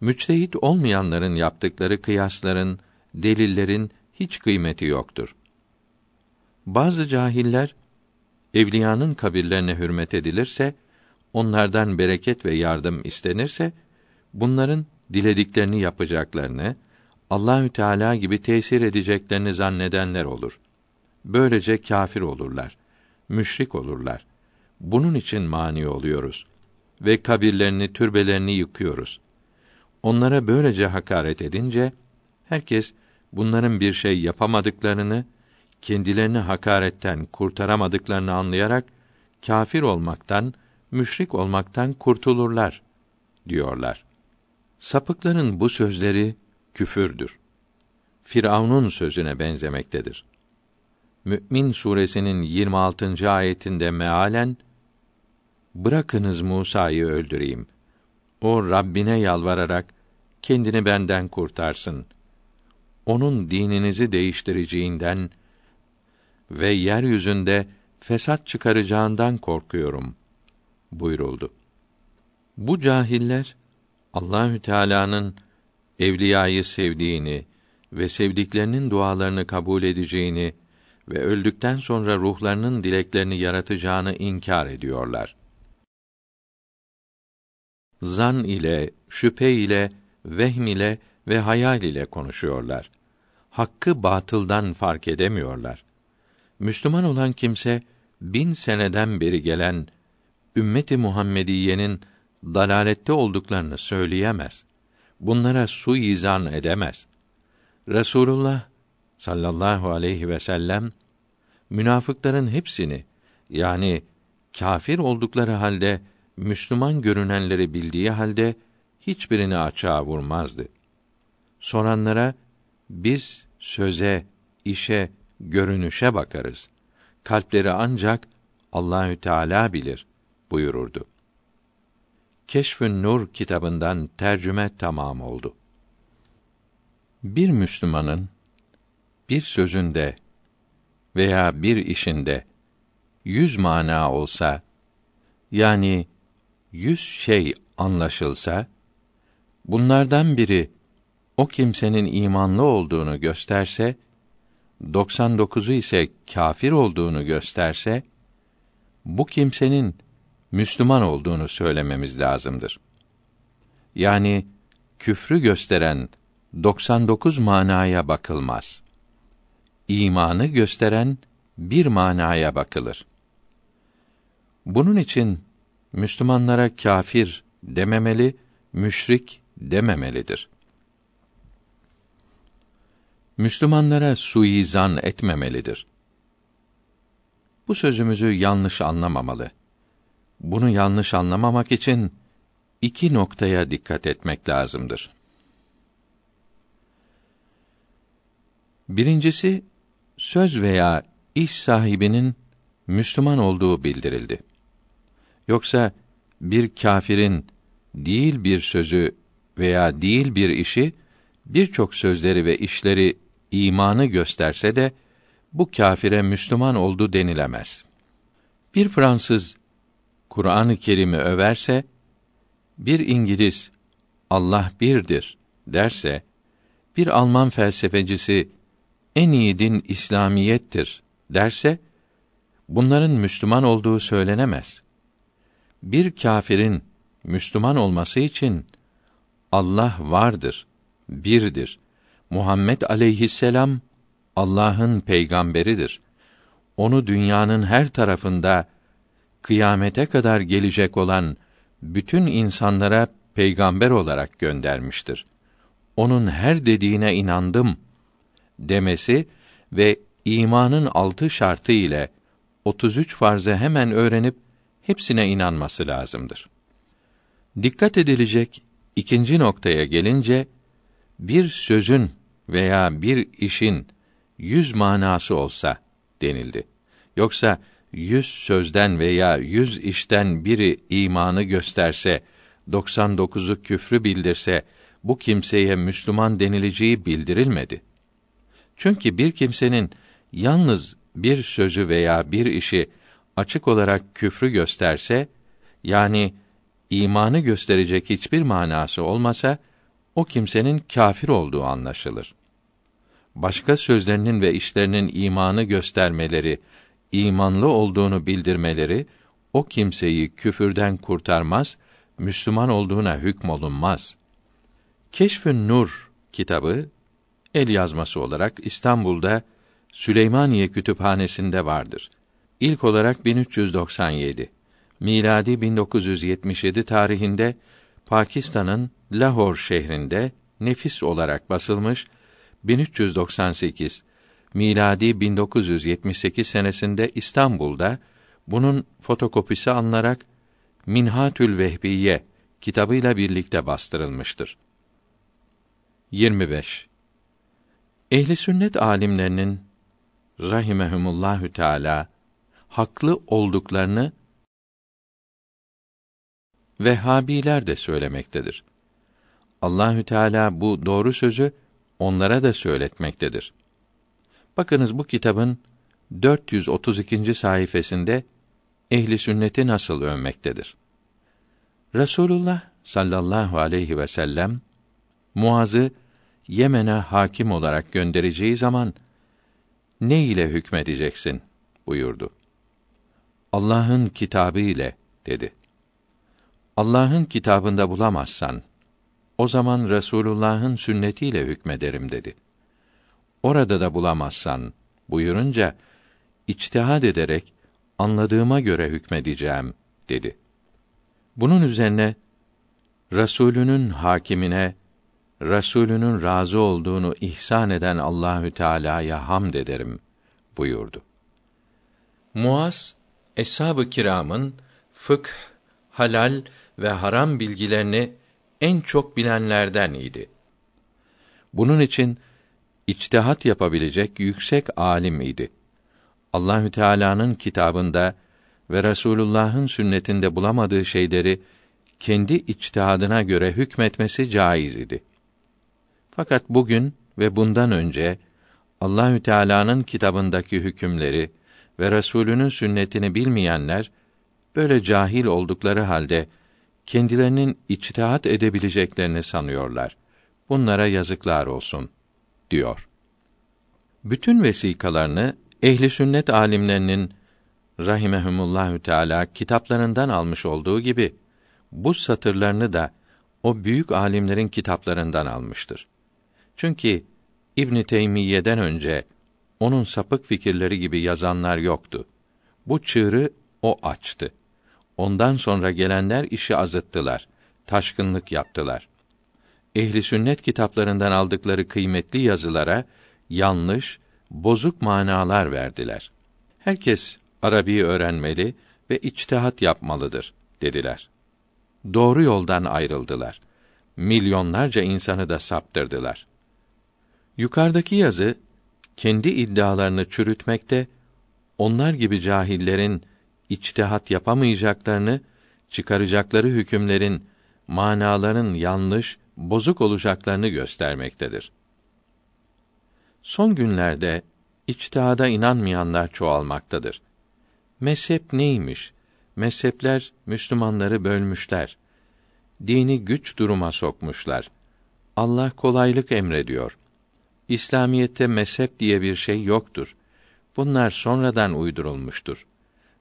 Müçtehit olmayanların yaptıkları kıyasların, delillerin hiç kıymeti yoktur. Bazı cahiller evliyanın kabirlerine hürmet edilirse, onlardan bereket ve yardım istenirse, bunların dilediklerini yapacaklarını, Allahü Teala gibi tesir edeceklerini zannedenler olur. Böylece kâfir olurlar, müşrik olurlar. Bunun için mani oluyoruz ve kabirlerini, türbelerini yıkıyoruz. Onlara böylece hakaret edince herkes bunların bir şey yapamadıklarını, kendilerini hakaretten kurtaramadıklarını anlayarak kâfir olmaktan, müşrik olmaktan kurtulurlar diyorlar. Sapıkların bu sözleri küfürdür. Firavun'un sözüne benzemektedir. Mü'min suresinin 26. ayetinde mealen Bırakınız Musa'yı öldüreyim. O Rabbine yalvararak kendini benden kurtarsın. Onun dininizi değiştireceğinden ve yeryüzünde fesat çıkaracağından korkuyorum buyuruldu. Bu cahiller Allahü Teala'nın evliyayı sevdiğini ve sevdiklerinin dualarını kabul edeceğini ve öldükten sonra ruhlarının dileklerini yaratacağını inkar ediyorlar. Zan ile, şüphe ile, vehm ile ve hayal ile konuşuyorlar. Hakkı batıldan fark edemiyorlar. Müslüman olan kimse bin seneden beri gelen ümmeti Muhammediye'nin dalalette olduklarını söyleyemez. Bunlara suizan edemez. Resulullah sallallahu aleyhi ve sellem münafıkların hepsini yani kafir oldukları halde Müslüman görünenleri bildiği halde hiçbirini açığa vurmazdı. Soranlara biz söze, işe, görünüşe bakarız. Kalpleri ancak Allahü Teala bilir buyururdu. Keşfün Nur kitabından tercüme tamam oldu. Bir Müslümanın bir sözünde veya bir işinde yüz mana olsa, yani yüz şey anlaşılsa, bunlardan biri o kimsenin imanlı olduğunu gösterse, 99'u ise kafir olduğunu gösterse, bu kimsenin Müslüman olduğunu söylememiz lazımdır. Yani küfrü gösteren 99 manaya bakılmaz. İmanı gösteren bir manaya bakılır. Bunun için Müslümanlara kafir dememeli, müşrik dememelidir. Müslümanlara suizan etmemelidir. Bu sözümüzü yanlış anlamamalı. Bunu yanlış anlamamak için iki noktaya dikkat etmek lazımdır. Birincisi, söz veya iş sahibinin Müslüman olduğu bildirildi. Yoksa bir kâfirin değil bir sözü veya değil bir işi birçok sözleri ve işleri imanı gösterse de bu kâfire Müslüman oldu denilemez. Bir Fransız Kur'an-ı Kerim'i överse, bir İngiliz Allah birdir derse, bir Alman felsefecisi en iyi din İslamiyettir derse, bunların Müslüman olduğu söylenemez. Bir kâfirin Müslüman olması için Allah vardır, birdir. Muhammed aleyhisselam Allah'ın peygamberidir. Onu dünyanın her tarafında kıyamete kadar gelecek olan bütün insanlara peygamber olarak göndermiştir. Onun her dediğine inandım demesi ve imanın altı şartı ile 33 farzı hemen öğrenip hepsine inanması lazımdır. Dikkat edilecek ikinci noktaya gelince bir sözün veya bir işin yüz manası olsa denildi. Yoksa yüz sözden veya yüz işten biri imanı gösterse, 99'u küfrü bildirse, bu kimseye Müslüman denileceği bildirilmedi. Çünkü bir kimsenin yalnız bir sözü veya bir işi açık olarak küfrü gösterse, yani imanı gösterecek hiçbir manası olmasa, o kimsenin kâfir olduğu anlaşılır. Başka sözlerinin ve işlerinin imanı göstermeleri, imanlı olduğunu bildirmeleri o kimseyi küfürden kurtarmaz, Müslüman olduğuna hükmolunmaz. Keşfün Nur kitabı el yazması olarak İstanbul'da Süleymaniye Kütüphanesi'nde vardır. İlk olarak 1397, miladi 1977 tarihinde Pakistan'ın Lahor şehrinde nefis olarak basılmış 1398 miladi 1978 senesinde İstanbul'da bunun fotokopisi alınarak Minhatül Vehbiye kitabıyla birlikte bastırılmıştır. 25. Ehli sünnet alimlerinin rahimehumullahü teala haklı olduklarını Vehhabiler de söylemektedir. Allahü Teala bu doğru sözü onlara da söyletmektedir. Bakınız bu kitabın 432. sayfasında ehli sünneti nasıl övmektedir. Resulullah sallallahu aleyhi ve sellem Muaz'ı Yemen'e hakim olarak göndereceği zaman ne ile hükmedeceksin buyurdu. Allah'ın kitabı ile dedi. Allah'ın kitabında bulamazsan o zaman Resulullah'ın sünnetiyle hükmederim dedi. Orada da bulamazsan buyurunca içtihad ederek anladığıma göre hükmedeceğim dedi. Bunun üzerine Resulünün hakimine Resulünün razı olduğunu ihsan eden Allahü Teala'ya hamd ederim buyurdu. Muaz eshab-ı kiramın fıkh, halal ve haram bilgilerini en çok bilenlerden idi. Bunun için içtihat yapabilecek yüksek alim idi. Allahü Teala'nın kitabında ve Resulullah'ın sünnetinde bulamadığı şeyleri kendi içtihadına göre hükmetmesi caiz idi. Fakat bugün ve bundan önce Allahü Teala'nın kitabındaki hükümleri ve Resulünün sünnetini bilmeyenler böyle cahil oldukları halde kendilerinin içtihat edebileceklerini sanıyorlar. Bunlara yazıklar olsun diyor. Bütün vesikalarını ehli sünnet alimlerinin rahimehumullahü teala kitaplarından almış olduğu gibi bu satırlarını da o büyük alimlerin kitaplarından almıştır. Çünkü İbn Teymiyye'den önce onun sapık fikirleri gibi yazanlar yoktu. Bu çığırı o açtı. Ondan sonra gelenler işi azıttılar, taşkınlık yaptılar. Ehli sünnet kitaplarından aldıkları kıymetli yazılara yanlış, bozuk manalar verdiler. Herkes Arabi öğrenmeli ve içtihat yapmalıdır dediler. Doğru yoldan ayrıldılar. Milyonlarca insanı da saptırdılar. Yukarıdaki yazı kendi iddialarını çürütmekte, onlar gibi cahillerin içtihat yapamayacaklarını, çıkaracakları hükümlerin manaların yanlış, bozuk olacaklarını göstermektedir. Son günlerde içtihada inanmayanlar çoğalmaktadır. Mezhep neymiş? Mezhepler Müslümanları bölmüşler. Dini güç duruma sokmuşlar. Allah kolaylık emrediyor. İslamiyette mezhep diye bir şey yoktur. Bunlar sonradan uydurulmuştur.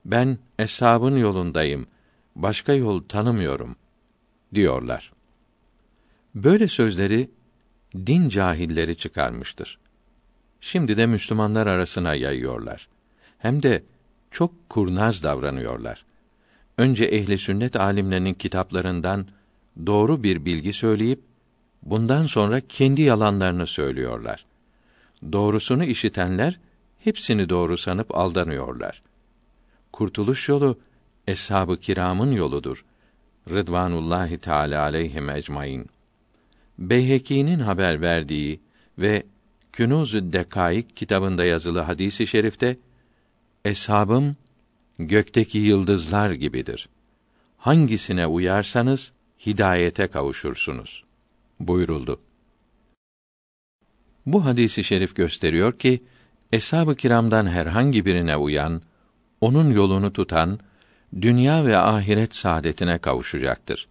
Ben eshabın yolundayım. Başka yol tanımıyorum diyorlar. Böyle sözleri din cahilleri çıkarmıştır. Şimdi de Müslümanlar arasına yayıyorlar. Hem de çok kurnaz davranıyorlar. Önce ehli sünnet alimlerinin kitaplarından doğru bir bilgi söyleyip bundan sonra kendi yalanlarını söylüyorlar. Doğrusunu işitenler hepsini doğru sanıp aldanıyorlar. Kurtuluş yolu eshab-ı kiramın yoludur. Rıdvanullahi Teala aleyhim ecmaîn. Beyheki'nin haber verdiği ve Künûz-ü Dekaik kitabında yazılı hadisi i şerifte eshabım gökteki yıldızlar gibidir. Hangisine uyarsanız hidayete kavuşursunuz buyuruldu. Bu hadisi şerif gösteriyor ki eshab-ı kiramdan herhangi birine uyan, onun yolunu tutan dünya ve ahiret saadetine kavuşacaktır.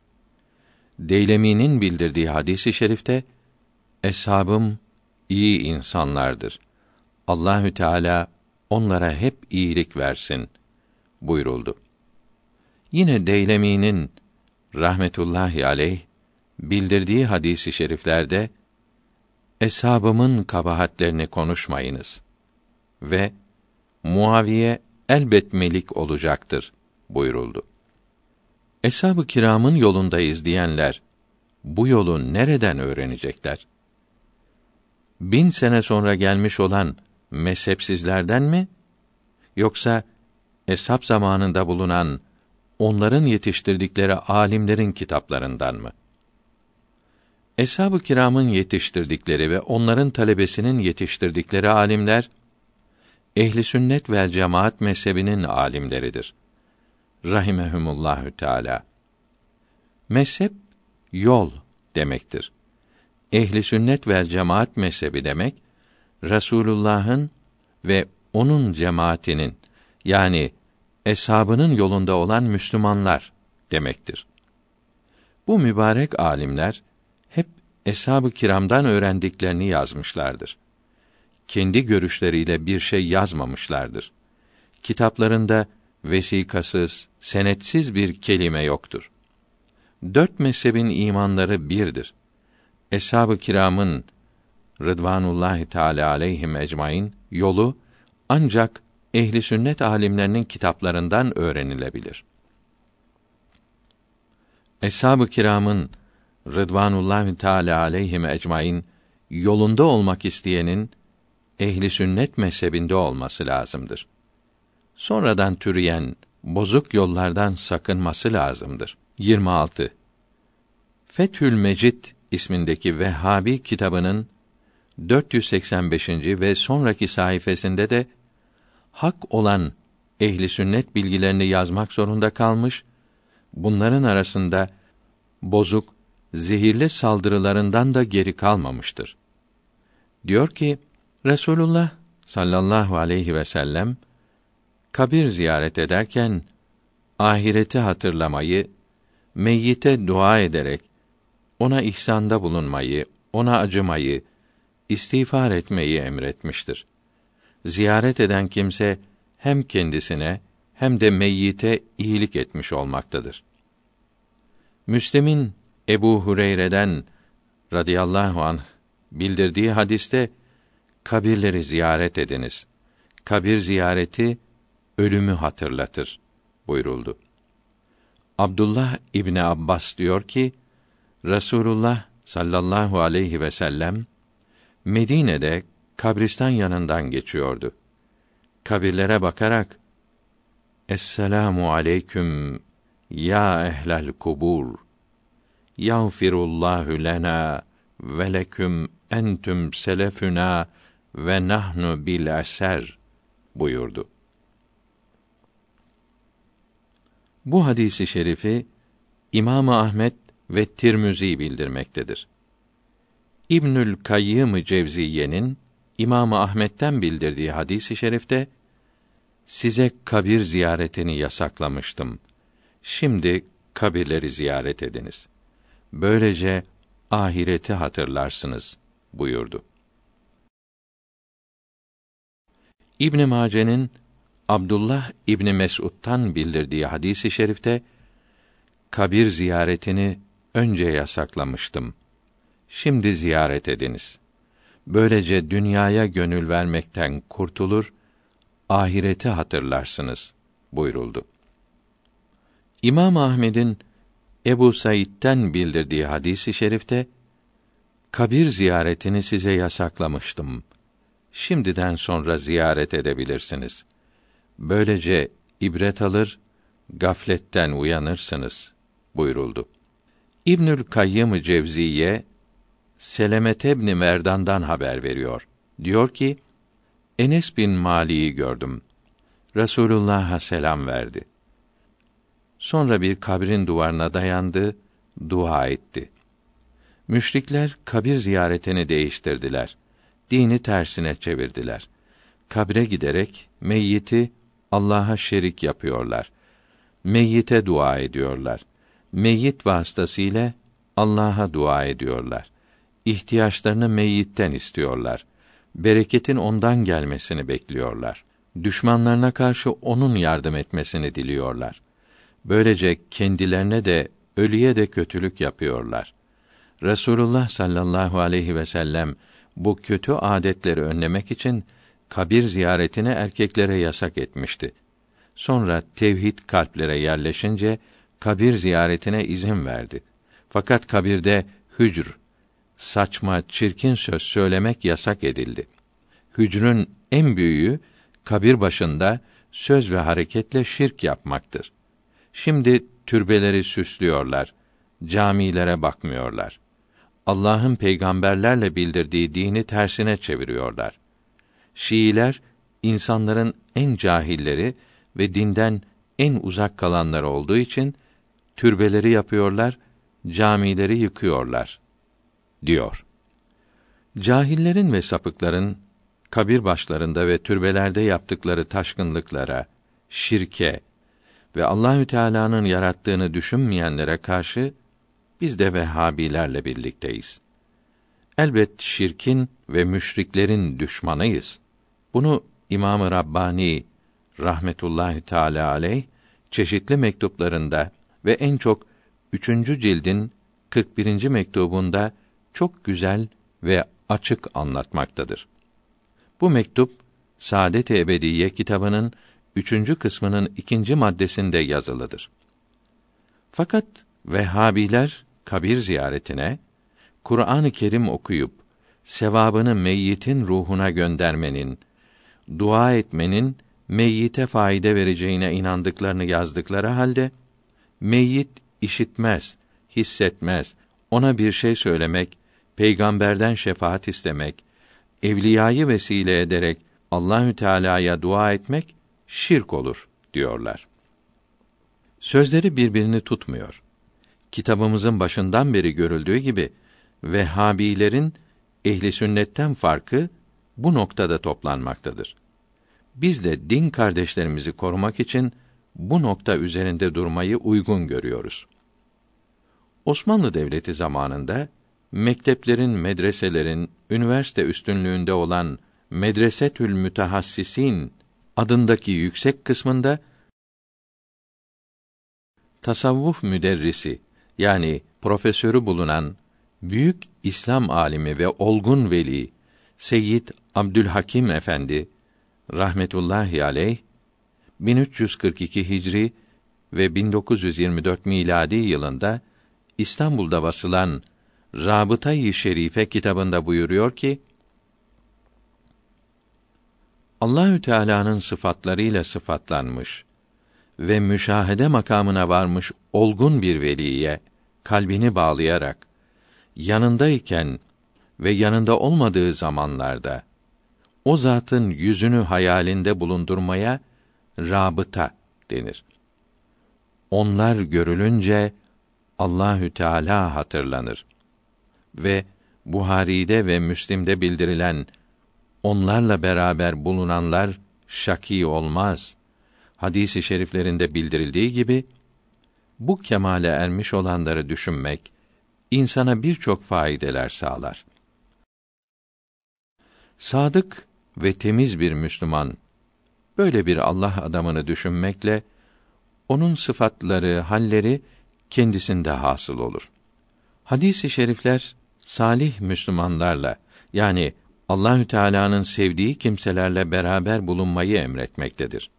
Deylemi'nin bildirdiği hadisi i şerifte eshabım iyi insanlardır. Allahü Teala onlara hep iyilik versin buyuruldu. Yine Deylemi'nin rahmetullahi aleyh bildirdiği hadisi i şeriflerde eshabımın kabahatlerini konuşmayınız ve Muaviye elbet melik olacaktır buyuruldu. Eshab-ı kiramın yolundayız diyenler bu yolu nereden öğrenecekler? Bin sene sonra gelmiş olan mezhepsizlerden mi? Yoksa eshab zamanında bulunan onların yetiştirdikleri alimlerin kitaplarından mı? Eshab-ı kiramın yetiştirdikleri ve onların talebesinin yetiştirdikleri alimler ehli sünnet ve cemaat mezhebinin alimleridir. Rahimehumullahü Teala. Mezhep yol demektir. Ehli sünnet ve cemaat mezhebi demek Resulullah'ın ve onun cemaatinin yani eshabının yolunda olan Müslümanlar demektir. Bu mübarek alimler hep eshab-ı kiramdan öğrendiklerini yazmışlardır. Kendi görüşleriyle bir şey yazmamışlardır. Kitaplarında vesikasız, senetsiz bir kelime yoktur. Dört mezhebin imanları birdir. Eshab-ı kiramın Rıdvanullahi Teala aleyhim ecmaîn yolu ancak ehli sünnet alimlerinin kitaplarından öğrenilebilir. Eshab-ı kiramın Rıdvanullahi Teala aleyhim ecmaîn yolunda olmak isteyenin ehli sünnet mezhebinde olması lazımdır. Sonradan türeyen bozuk yollardan sakınması lazımdır. 26. Fethül Mecid ismindeki Vehhabi kitabının 485. ve sonraki sayfasında de hak olan ehli sünnet bilgilerini yazmak zorunda kalmış. Bunların arasında bozuk, zehirli saldırılarından da geri kalmamıştır. Diyor ki Resulullah sallallahu aleyhi ve sellem kabir ziyaret ederken ahireti hatırlamayı, meyyite dua ederek ona ihsanda bulunmayı, ona acımayı, istiğfar etmeyi emretmiştir. Ziyaret eden kimse hem kendisine hem de meyyite iyilik etmiş olmaktadır. Müslim'in Ebu Hureyre'den radıyallahu anh bildirdiği hadiste kabirleri ziyaret ediniz. Kabir ziyareti ölümü hatırlatır buyuruldu. Abdullah İbni Abbas diyor ki, Rasulullah sallallahu aleyhi ve sellem Medine'de kabristan yanından geçiyordu. Kabirlere bakarak Esselamu aleyküm ya ehlel kubur. Yağfirullahu lena ve leküm entüm selefuna ve nahnu bil eser buyurdu. Bu hadisi şerifi İmam Ahmet ve Tirmizi bildirmektedir. İbnül Kayyım Cevziye'nin İmam Ahmet'ten bildirdiği hadisi şerifte size kabir ziyaretini yasaklamıştım. Şimdi kabirleri ziyaret ediniz. Böylece ahireti hatırlarsınız buyurdu. İbn Mace'nin Abdullah İbni Mes'ud'tan bildirdiği hadisi şerifte kabir ziyaretini önce yasaklamıştım. Şimdi ziyaret ediniz. Böylece dünyaya gönül vermekten kurtulur, ahireti hatırlarsınız buyuruldu. İmam Ahmed'in Ebu Said'den bildirdiği hadisi şerifte kabir ziyaretini size yasaklamıştım. Şimdiden sonra ziyaret edebilirsiniz. Böylece ibret alır, gafletten uyanırsınız buyuruldu. İbnül Kayyım Cevziye Selemet ebn Merdan'dan haber veriyor. Diyor ki: Enes bin Mali'yi gördüm. Resulullah'a selam verdi. Sonra bir kabrin duvarına dayandı, dua etti. Müşrikler kabir ziyaretini değiştirdiler. Dini tersine çevirdiler. Kabre giderek meyyiti Allah'a şerik yapıyorlar. Meyyite dua ediyorlar. Meyyit vasıtasıyla Allah'a dua ediyorlar. İhtiyaçlarını meyyitten istiyorlar. Bereketin ondan gelmesini bekliyorlar. Düşmanlarına karşı onun yardım etmesini diliyorlar. Böylece kendilerine de ölüye de kötülük yapıyorlar. Resulullah sallallahu aleyhi ve sellem bu kötü adetleri önlemek için kabir ziyaretini erkeklere yasak etmişti. Sonra tevhid kalplere yerleşince kabir ziyaretine izin verdi. Fakat kabirde hücr, saçma, çirkin söz söylemek yasak edildi. Hücrün en büyüğü kabir başında söz ve hareketle şirk yapmaktır. Şimdi türbeleri süslüyorlar, camilere bakmıyorlar. Allah'ın peygamberlerle bildirdiği dini tersine çeviriyorlar. Şiiler insanların en cahilleri ve dinden en uzak kalanları olduğu için türbeleri yapıyorlar, camileri yıkıyorlar diyor. Cahillerin ve sapıkların kabir başlarında ve türbelerde yaptıkları taşkınlıklara, şirke ve Allahü Teala'nın yarattığını düşünmeyenlere karşı biz de Vehhabilerle birlikteyiz. Elbet şirkin ve müşriklerin düşmanıyız. Bunu İmam-ı Rabbani rahmetullahi teala aleyh çeşitli mektuplarında ve en çok üçüncü cildin 41. mektubunda çok güzel ve açık anlatmaktadır. Bu mektup Saadet-i Ebediye kitabının üçüncü kısmının ikinci maddesinde yazılıdır. Fakat Vehhabiler kabir ziyaretine Kur'an-ı Kerim okuyup sevabını meyyitin ruhuna göndermenin, dua etmenin meyyite fayda vereceğine inandıklarını yazdıkları halde meyyit işitmez, hissetmez, ona bir şey söylemek, peygamberden şefaat istemek, evliyayı vesile ederek Allahü Teala'ya dua etmek şirk olur diyorlar. Sözleri birbirini tutmuyor. Kitabımızın başından beri görüldüğü gibi Vehhabilerin ehli sünnetten farkı bu noktada toplanmaktadır. Biz de din kardeşlerimizi korumak için bu nokta üzerinde durmayı uygun görüyoruz. Osmanlı Devleti zamanında mekteplerin, medreselerin üniversite üstünlüğünde olan Medresetül Mütehassisin adındaki yüksek kısmında tasavvuf müderrisi yani profesörü bulunan büyük İslam alimi ve olgun veli Seyyid Abdülhakim Efendi rahmetullahi aleyh 1342 Hicri ve 1924 miladi yılında İstanbul'da basılan Rabıta-i Şerife kitabında buyuruyor ki Allahü Teala'nın sıfatlarıyla sıfatlanmış ve müşahede makamına varmış olgun bir veliye kalbini bağlayarak yanındayken ve yanında olmadığı zamanlarda o zatın yüzünü hayalinde bulundurmaya rabıta denir. Onlar görülünce Allahü Teala hatırlanır. Ve Buhari'de ve Müslim'de bildirilen onlarla beraber bulunanlar şaki olmaz. Hadisi şeriflerinde bildirildiği gibi bu kemale ermiş olanları düşünmek insana birçok faydeler sağlar. Sadık ve temiz bir Müslüman böyle bir Allah adamını düşünmekle onun sıfatları, halleri kendisinde hasıl olur. Hadis-i şerifler salih Müslümanlarla yani Allahü Teala'nın sevdiği kimselerle beraber bulunmayı emretmektedir.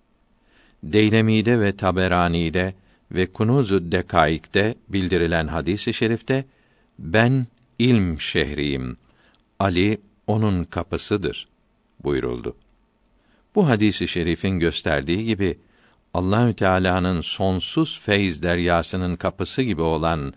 Deylemi'de ve Taberani'de ve Kunuzü Dekaik'te bildirilen hadis-i şerifte ben ilm şehriyim. Ali onun kapısıdır buyuruldu. Bu hadisi şerifin gösterdiği gibi Allahü Teala'nın sonsuz feyz deryasının kapısı gibi olan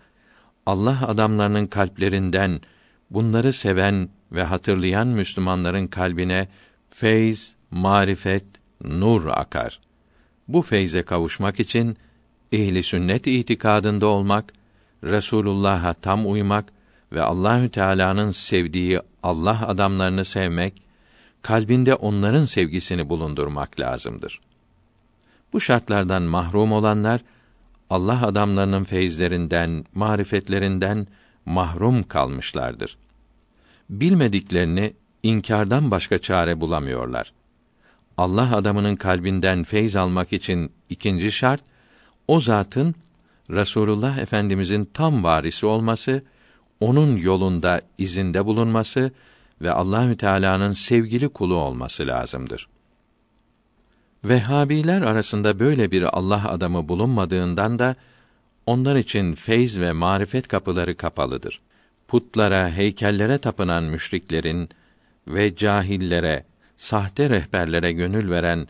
Allah adamlarının kalplerinden bunları seven ve hatırlayan Müslümanların kalbine feyz, marifet, nur akar. Bu feyze kavuşmak için ehli sünnet itikadında olmak, Resulullah'a tam uymak ve Allahü Teala'nın sevdiği Allah adamlarını sevmek, kalbinde onların sevgisini bulundurmak lazımdır. Bu şartlardan mahrum olanlar Allah adamlarının feyizlerinden, marifetlerinden mahrum kalmışlardır. Bilmediklerini inkardan başka çare bulamıyorlar. Allah adamının kalbinden feyz almak için ikinci şart o zatın Resulullah Efendimizin tam varisi olması, onun yolunda izinde bulunması ve Allahü Teala'nın sevgili kulu olması lazımdır. Vehhabiler arasında böyle bir Allah adamı bulunmadığından da onlar için feyz ve marifet kapıları kapalıdır. Putlara, heykellere tapınan müşriklerin ve cahillere, sahte rehberlere gönül veren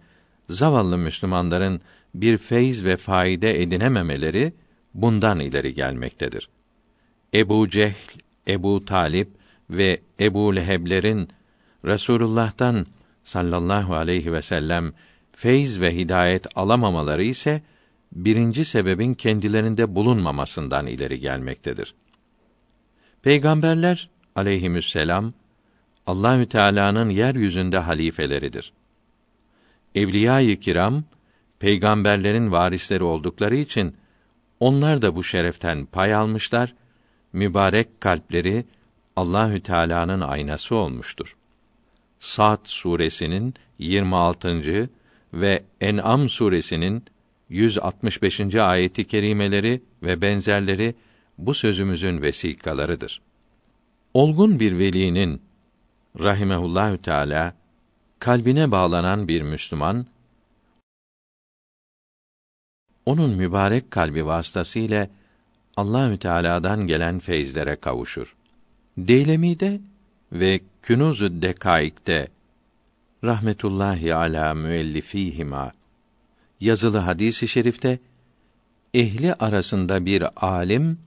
zavallı Müslümanların bir feyz ve faide edinememeleri bundan ileri gelmektedir. Ebu Cehl, Ebu Talip ve Ebu Leheb'lerin Resulullah'tan sallallahu aleyhi ve sellem feyz ve hidayet alamamaları ise birinci sebebin kendilerinde bulunmamasından ileri gelmektedir. Peygamberler aleyhisselam Allahü Teala'nın yeryüzünde halifeleridir. Evliya-i kiram peygamberlerin varisleri oldukları için onlar da bu şereften pay almışlar. Mübarek kalpleri Allahü Teala'nın aynası olmuştur. Sa'd suresinin 26 ve En'am suresinin 165. ayeti kerimeleri ve benzerleri bu sözümüzün vesikalarıdır. Olgun bir velinin rahimehullahü teala kalbine bağlanan bir Müslüman onun mübarek kalbi vasıtasıyla Allahü Teala'dan gelen feyizlere kavuşur. Deylemi'de ve Künuz-ü Dekaik'te rahmetullahi ala müellifihima yazılı hadisi i şerifte ehli arasında bir alim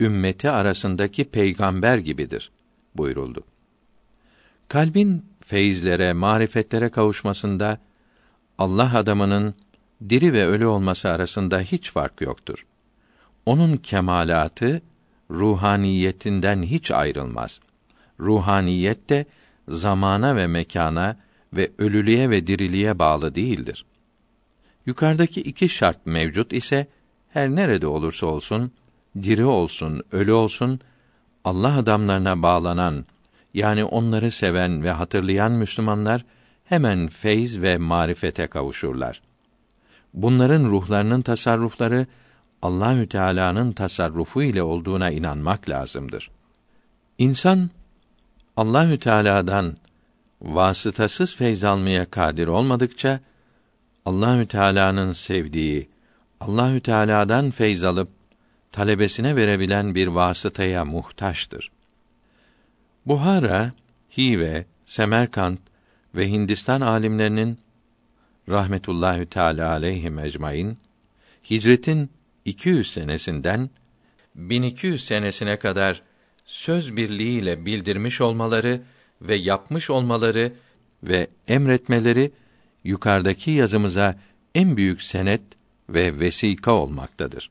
ümmeti arasındaki peygamber gibidir buyuruldu. Kalbin feyizlere, marifetlere kavuşmasında Allah adamının diri ve ölü olması arasında hiç fark yoktur. Onun kemalatı ruhaniyetinden hiç ayrılmaz. Ruhaniyet de zamana ve mekana ve ölülüğe ve diriliğe bağlı değildir. Yukarıdaki iki şart mevcut ise her nerede olursa olsun, diri olsun, ölü olsun, Allah adamlarına bağlanan yani onları seven ve hatırlayan Müslümanlar hemen feyz ve marifete kavuşurlar. Bunların ruhlarının tasarrufları Allahü Teala'nın tasarrufu ile olduğuna inanmak lazımdır. İnsan Allahü Teala'dan vasıtasız feyz almaya kadir olmadıkça Allahü Teala'nın sevdiği Allahü Teala'dan feyz alıp talebesine verebilen bir vasıtaya muhtaçtır. Buhara, Hive, Semerkant ve Hindistan alimlerinin rahmetullahi teala aleyhi ecmaîn hicretin 200 senesinden 1200 senesine kadar söz birliğiyle bildirmiş olmaları ve yapmış olmaları ve emretmeleri yukarıdaki yazımıza en büyük senet ve vesika olmaktadır.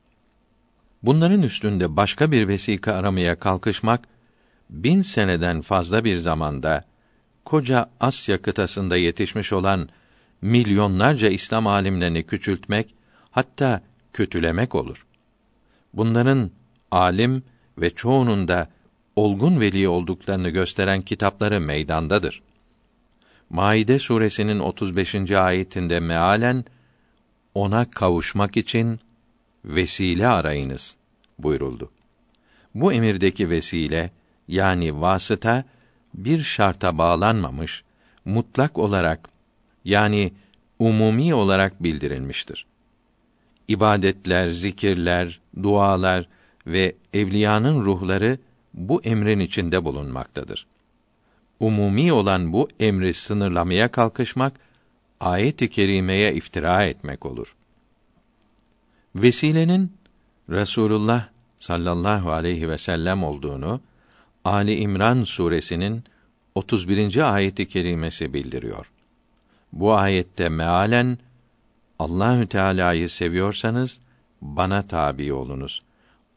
Bunların üstünde başka bir vesika aramaya kalkışmak, bin seneden fazla bir zamanda, koca Asya kıtasında yetişmiş olan milyonlarca İslam alimlerini küçültmek, hatta kötülemek olur. Bunların alim ve çoğunun da olgun veli olduklarını gösteren kitapları meydandadır. Maide suresinin 35. ayetinde mealen ona kavuşmak için vesile arayınız buyuruldu. Bu emirdeki vesile yani vasıta bir şarta bağlanmamış, mutlak olarak yani umumi olarak bildirilmiştir. İbadetler, zikirler, dualar ve evliyanın ruhları bu emrin içinde bulunmaktadır. Umumi olan bu emri sınırlamaya kalkışmak ayet-i kerimeye iftira etmek olur. Vesilenin Resulullah sallallahu aleyhi ve sellem olduğunu Ali İmran suresinin 31. ayeti kerimesi bildiriyor. Bu ayette mealen Allahü Teala'yı seviyorsanız bana tabi olunuz.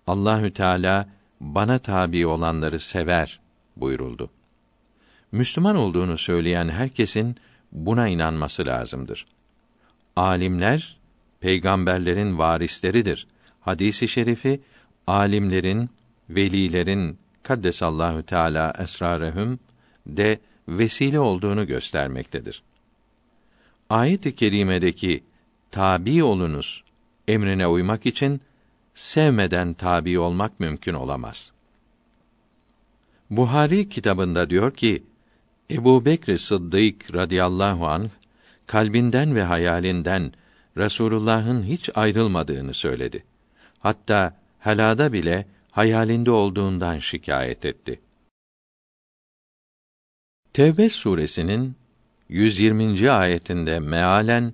Allahü Teala bana tabi olanları sever buyuruldu. Müslüman olduğunu söyleyen herkesin buna inanması lazımdır. Alimler peygamberlerin varisleridir. Hadisi şerifi alimlerin, velilerin kaddesallahu teala esrarehum de vesile olduğunu göstermektedir. Ayet-i kerimedeki tabi olunuz emrine uymak için sevmeden tabi olmak mümkün olamaz. Buhari kitabında diyor ki Ebu Bekr Sıddık radıyallahu anh kalbinden ve hayalinden Resulullah'ın hiç ayrılmadığını söyledi. Hatta helada bile hayalinde olduğundan şikayet etti. Tevbe suresinin 120. ayetinde mealen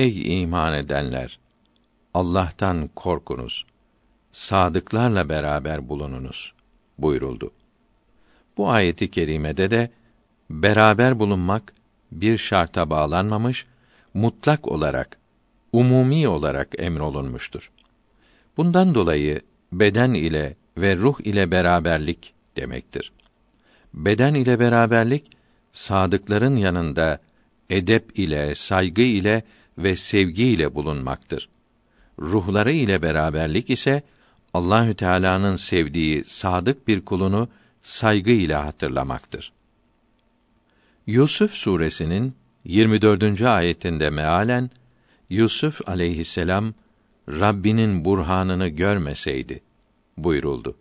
Ey iman edenler Allah'tan korkunuz. Sadıklarla beraber bulununuz buyuruldu. Bu ayeti kerimede de beraber bulunmak bir şarta bağlanmamış, mutlak olarak, umumi olarak emrolunmuştur. Bundan dolayı beden ile ve ruh ile beraberlik demektir. Beden ile beraberlik sadıkların yanında edep ile, saygı ile ve sevgi ile bulunmaktır. Ruhları ile beraberlik ise Allahü Teala'nın sevdiği sadık bir kulunu saygı ile hatırlamaktır. Yusuf suresinin 24. ayetinde mealen Yusuf aleyhisselam Rabbinin burhanını görmeseydi buyuruldu.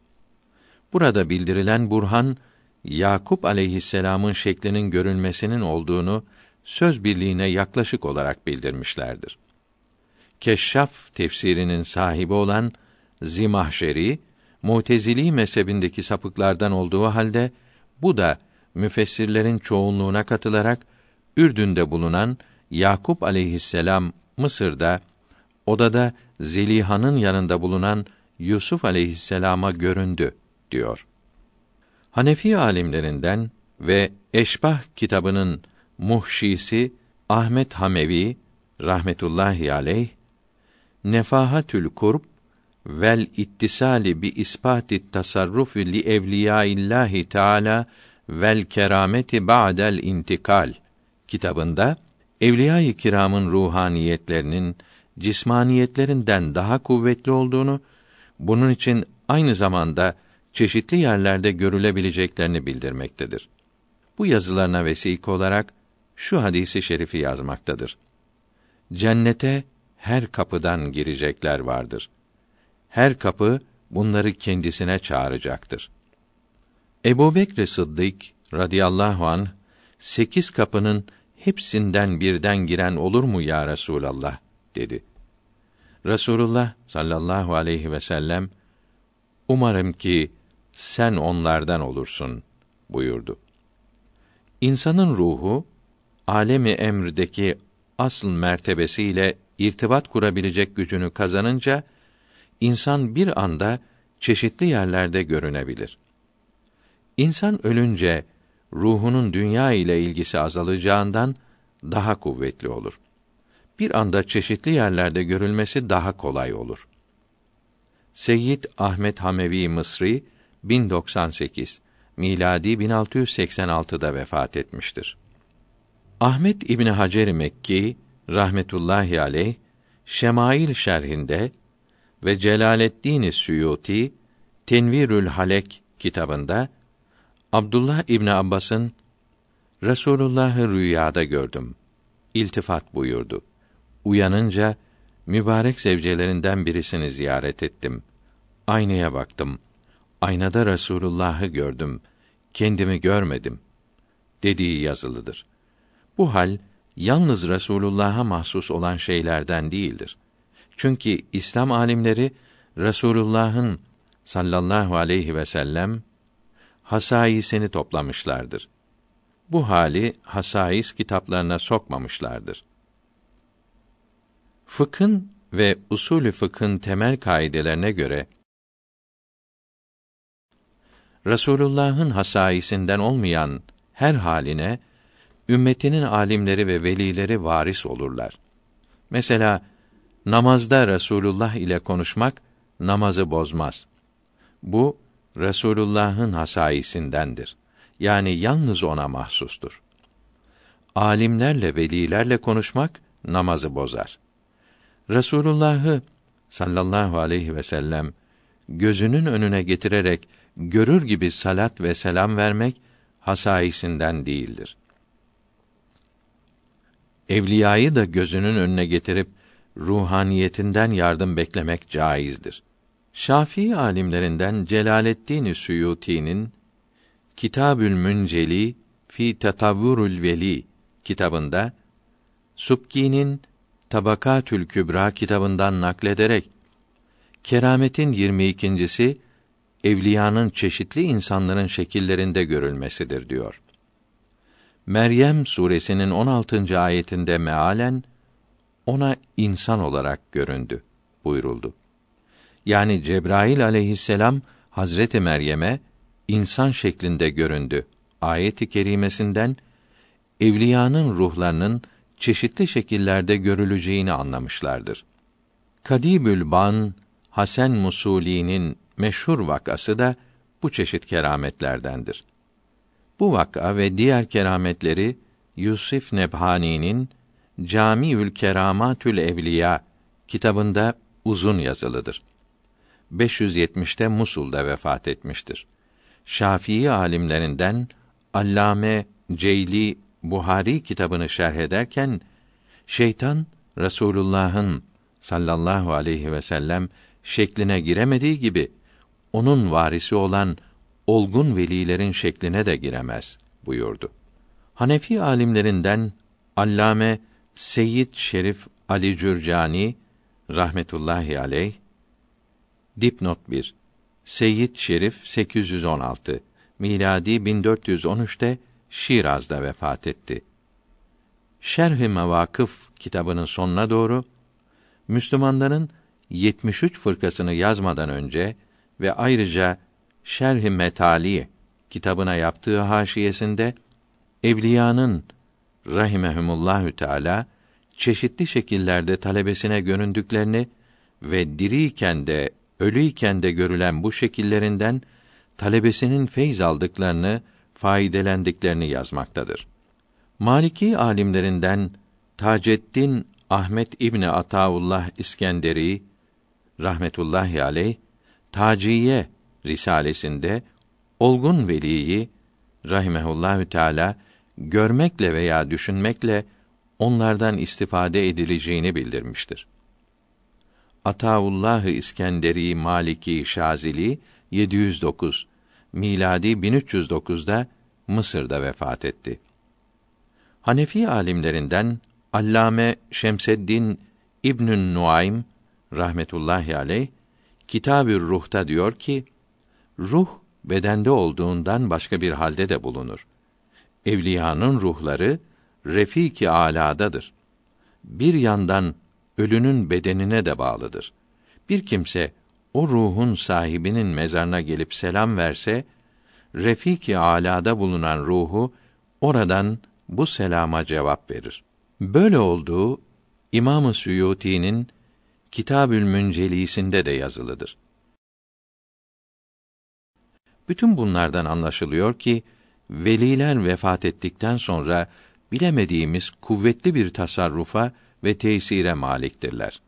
Burada bildirilen burhan Yakup aleyhisselamın şeklinin görülmesinin olduğunu söz birliğine yaklaşık olarak bildirmişlerdir. Keşşaf tefsirinin sahibi olan Zimahşeri, Mutezili mezhebindeki sapıklardan olduğu halde bu da müfessirlerin çoğunluğuna katılarak Ürdün'de bulunan Yakup aleyhisselam Mısır'da odada Zeliha'nın yanında bulunan Yusuf aleyhisselama göründü diyor. Hanefi alimlerinden ve Eşbah kitabının muhşisi Ahmet Hamevi rahmetullahi aleyh Nefahatül Kurb vel ittisali bi ispati tasarruf li evliyaillahi teala vel kerameti ba'del intikal kitabında evliya-i kiramın ruhaniyetlerinin cismaniyetlerinden daha kuvvetli olduğunu, bunun için aynı zamanda çeşitli yerlerde görülebileceklerini bildirmektedir. Bu yazılarına vesika olarak şu hadisi şerifi yazmaktadır. Cennete her kapıdan girecekler vardır. Her kapı bunları kendisine çağıracaktır. Ebu Bekr Sıddık radıyallahu an sekiz kapının hepsinden birden giren olur mu ya Resulallah dedi. Resulullah sallallahu aleyhi ve sellem umarım ki sen onlardan olursun buyurdu. İnsanın ruhu alemi emrdeki asıl mertebesiyle irtibat kurabilecek gücünü kazanınca insan bir anda çeşitli yerlerde görünebilir. İnsan ölünce ruhunun dünya ile ilgisi azalacağından daha kuvvetli olur. Bir anda çeşitli yerlerde görülmesi daha kolay olur. Seyyid Ahmet Hamevi Mısri 1098 miladi 1686'da vefat etmiştir. Ahmet İbni Hacer Mekki rahmetullahi aleyh Şemail şerhinde ve Celaleddin Suyuti Tenvirül Halek kitabında Abdullah İbni Abbas'ın Resulullah'ı rüyada gördüm. İltifat buyurdu. Uyanınca mübarek zevcelerinden birisini ziyaret ettim. Aynaya baktım. Aynada Resulullah'ı gördüm. Kendimi görmedim. Dediği yazılıdır. Bu hal yalnız Resulullah'a mahsus olan şeylerden değildir. Çünkü İslam alimleri Resulullah'ın sallallahu aleyhi ve sellem hasayisini toplamışlardır. Bu hali hasais kitaplarına sokmamışlardır. Fıkhın ve usulü fıkhın temel kaidelerine göre Resulullah'ın hasaisinden olmayan her haline ümmetinin alimleri ve velileri varis olurlar. Mesela namazda Resulullah ile konuşmak namazı bozmaz. Bu Resulullah'ın hasaisindendir. Yani yalnız ona mahsustur. Alimlerle velilerle konuşmak namazı bozar. Resulullah'ı sallallahu aleyhi ve sellem gözünün önüne getirerek görür gibi salat ve selam vermek hasaisinden değildir. Evliyayı da gözünün önüne getirip ruhaniyetinden yardım beklemek caizdir. Şafii alimlerinden Celaleddin Suyuti'nin Kitabül Münceli fi Tetavvurul Veli kitabında Subki'nin Tabakatül Kübra kitabından naklederek kerametin 22.si evliyanın çeşitli insanların şekillerinde görülmesidir diyor. Meryem suresinin 16. ayetinde mealen ona insan olarak göründü buyuruldu. Yani Cebrail aleyhisselam Hazreti Meryem'e insan şeklinde göründü. Ayet-i kerimesinden evliyanın ruhlarının çeşitli şekillerde görüleceğini anlamışlardır. Kadibül Ban Hasan Musuli'nin meşhur vakası da bu çeşit kerametlerdendir. Bu vaka ve diğer kerametleri Yusuf Nebhani'nin Camiül Keramatül Evliya kitabında uzun yazılıdır. 570'te Musul'da vefat etmiştir. Şafii alimlerinden Allame Ceyli Buhari kitabını şerh ederken şeytan Resulullah'ın sallallahu aleyhi ve sellem şekline giremediği gibi onun varisi olan olgun velilerin şekline de giremez buyurdu. Hanefi alimlerinden Allame Seyyid Şerif Ali Cürcani rahmetullahi aleyh dipnot 1 Seyyid Şerif 816 miladi 1413'te Şiraz'da vefat etti. Şerh-i Mevakıf kitabının sonuna doğru Müslümanların 73 fırkasını yazmadan önce ve ayrıca Şerh-i Metali kitabına yaptığı haşiyesinde evliyanın rahimehumullahü teala çeşitli şekillerde talebesine göründüklerini ve diriyken de ölüyken de görülen bu şekillerinden talebesinin feyz aldıklarını, faydelendiklerini yazmaktadır. Maliki alimlerinden Taceddin Ahmet İbni Ataullah İskenderi rahmetullahi aleyh Taciye risalesinde olgun veliyi rahimehullahü teala görmekle veya düşünmekle onlardan istifade edileceğini bildirmiştir. Ataullah İskenderi Maliki Şazili 709 miladi 1309'da Mısır'da vefat etti. Hanefi alimlerinden Allame Şemseddin İbnün Nuaym rahmetullahi aleyh Kitabür Ruh'ta diyor ki ruh bedende olduğundan başka bir halde de bulunur. Evliyanın ruhları refiki aladadır. Bir yandan ölünün bedenine de bağlıdır. Bir kimse o ruhun sahibinin mezarına gelip selam verse, refiki alada bulunan ruhu oradan bu selama cevap verir. Böyle olduğu İmam-ı Suyuti'nin Kitabül Müncelisinde de yazılıdır. Bütün bunlardan anlaşılıyor ki veliler vefat ettikten sonra bilemediğimiz kuvvetli bir tasarrufa ve tesire maliktirler.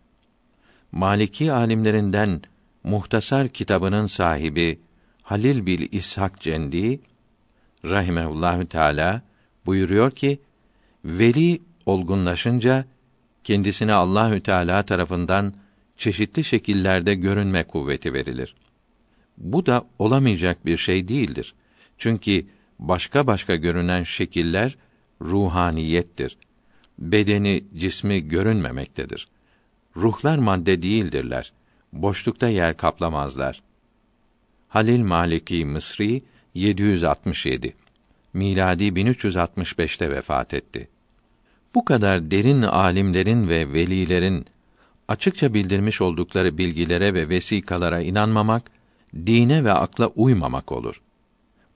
Maliki alimlerinden Muhtasar kitabının sahibi Halil bil İshak Cendi rahimehullahü teala buyuruyor ki veli olgunlaşınca kendisine Allahü Teala tarafından çeşitli şekillerde görünme kuvveti verilir. Bu da olamayacak bir şey değildir. Çünkü başka başka görünen şekiller ruhaniyettir. Bedeni, cismi görünmemektedir. Ruhlar madde değildirler. Boşlukta yer kaplamazlar. Halil Maliki Mısri 767 miladi 1365'te vefat etti. Bu kadar derin alimlerin ve velilerin açıkça bildirmiş oldukları bilgilere ve vesikalara inanmamak, dine ve akla uymamak olur.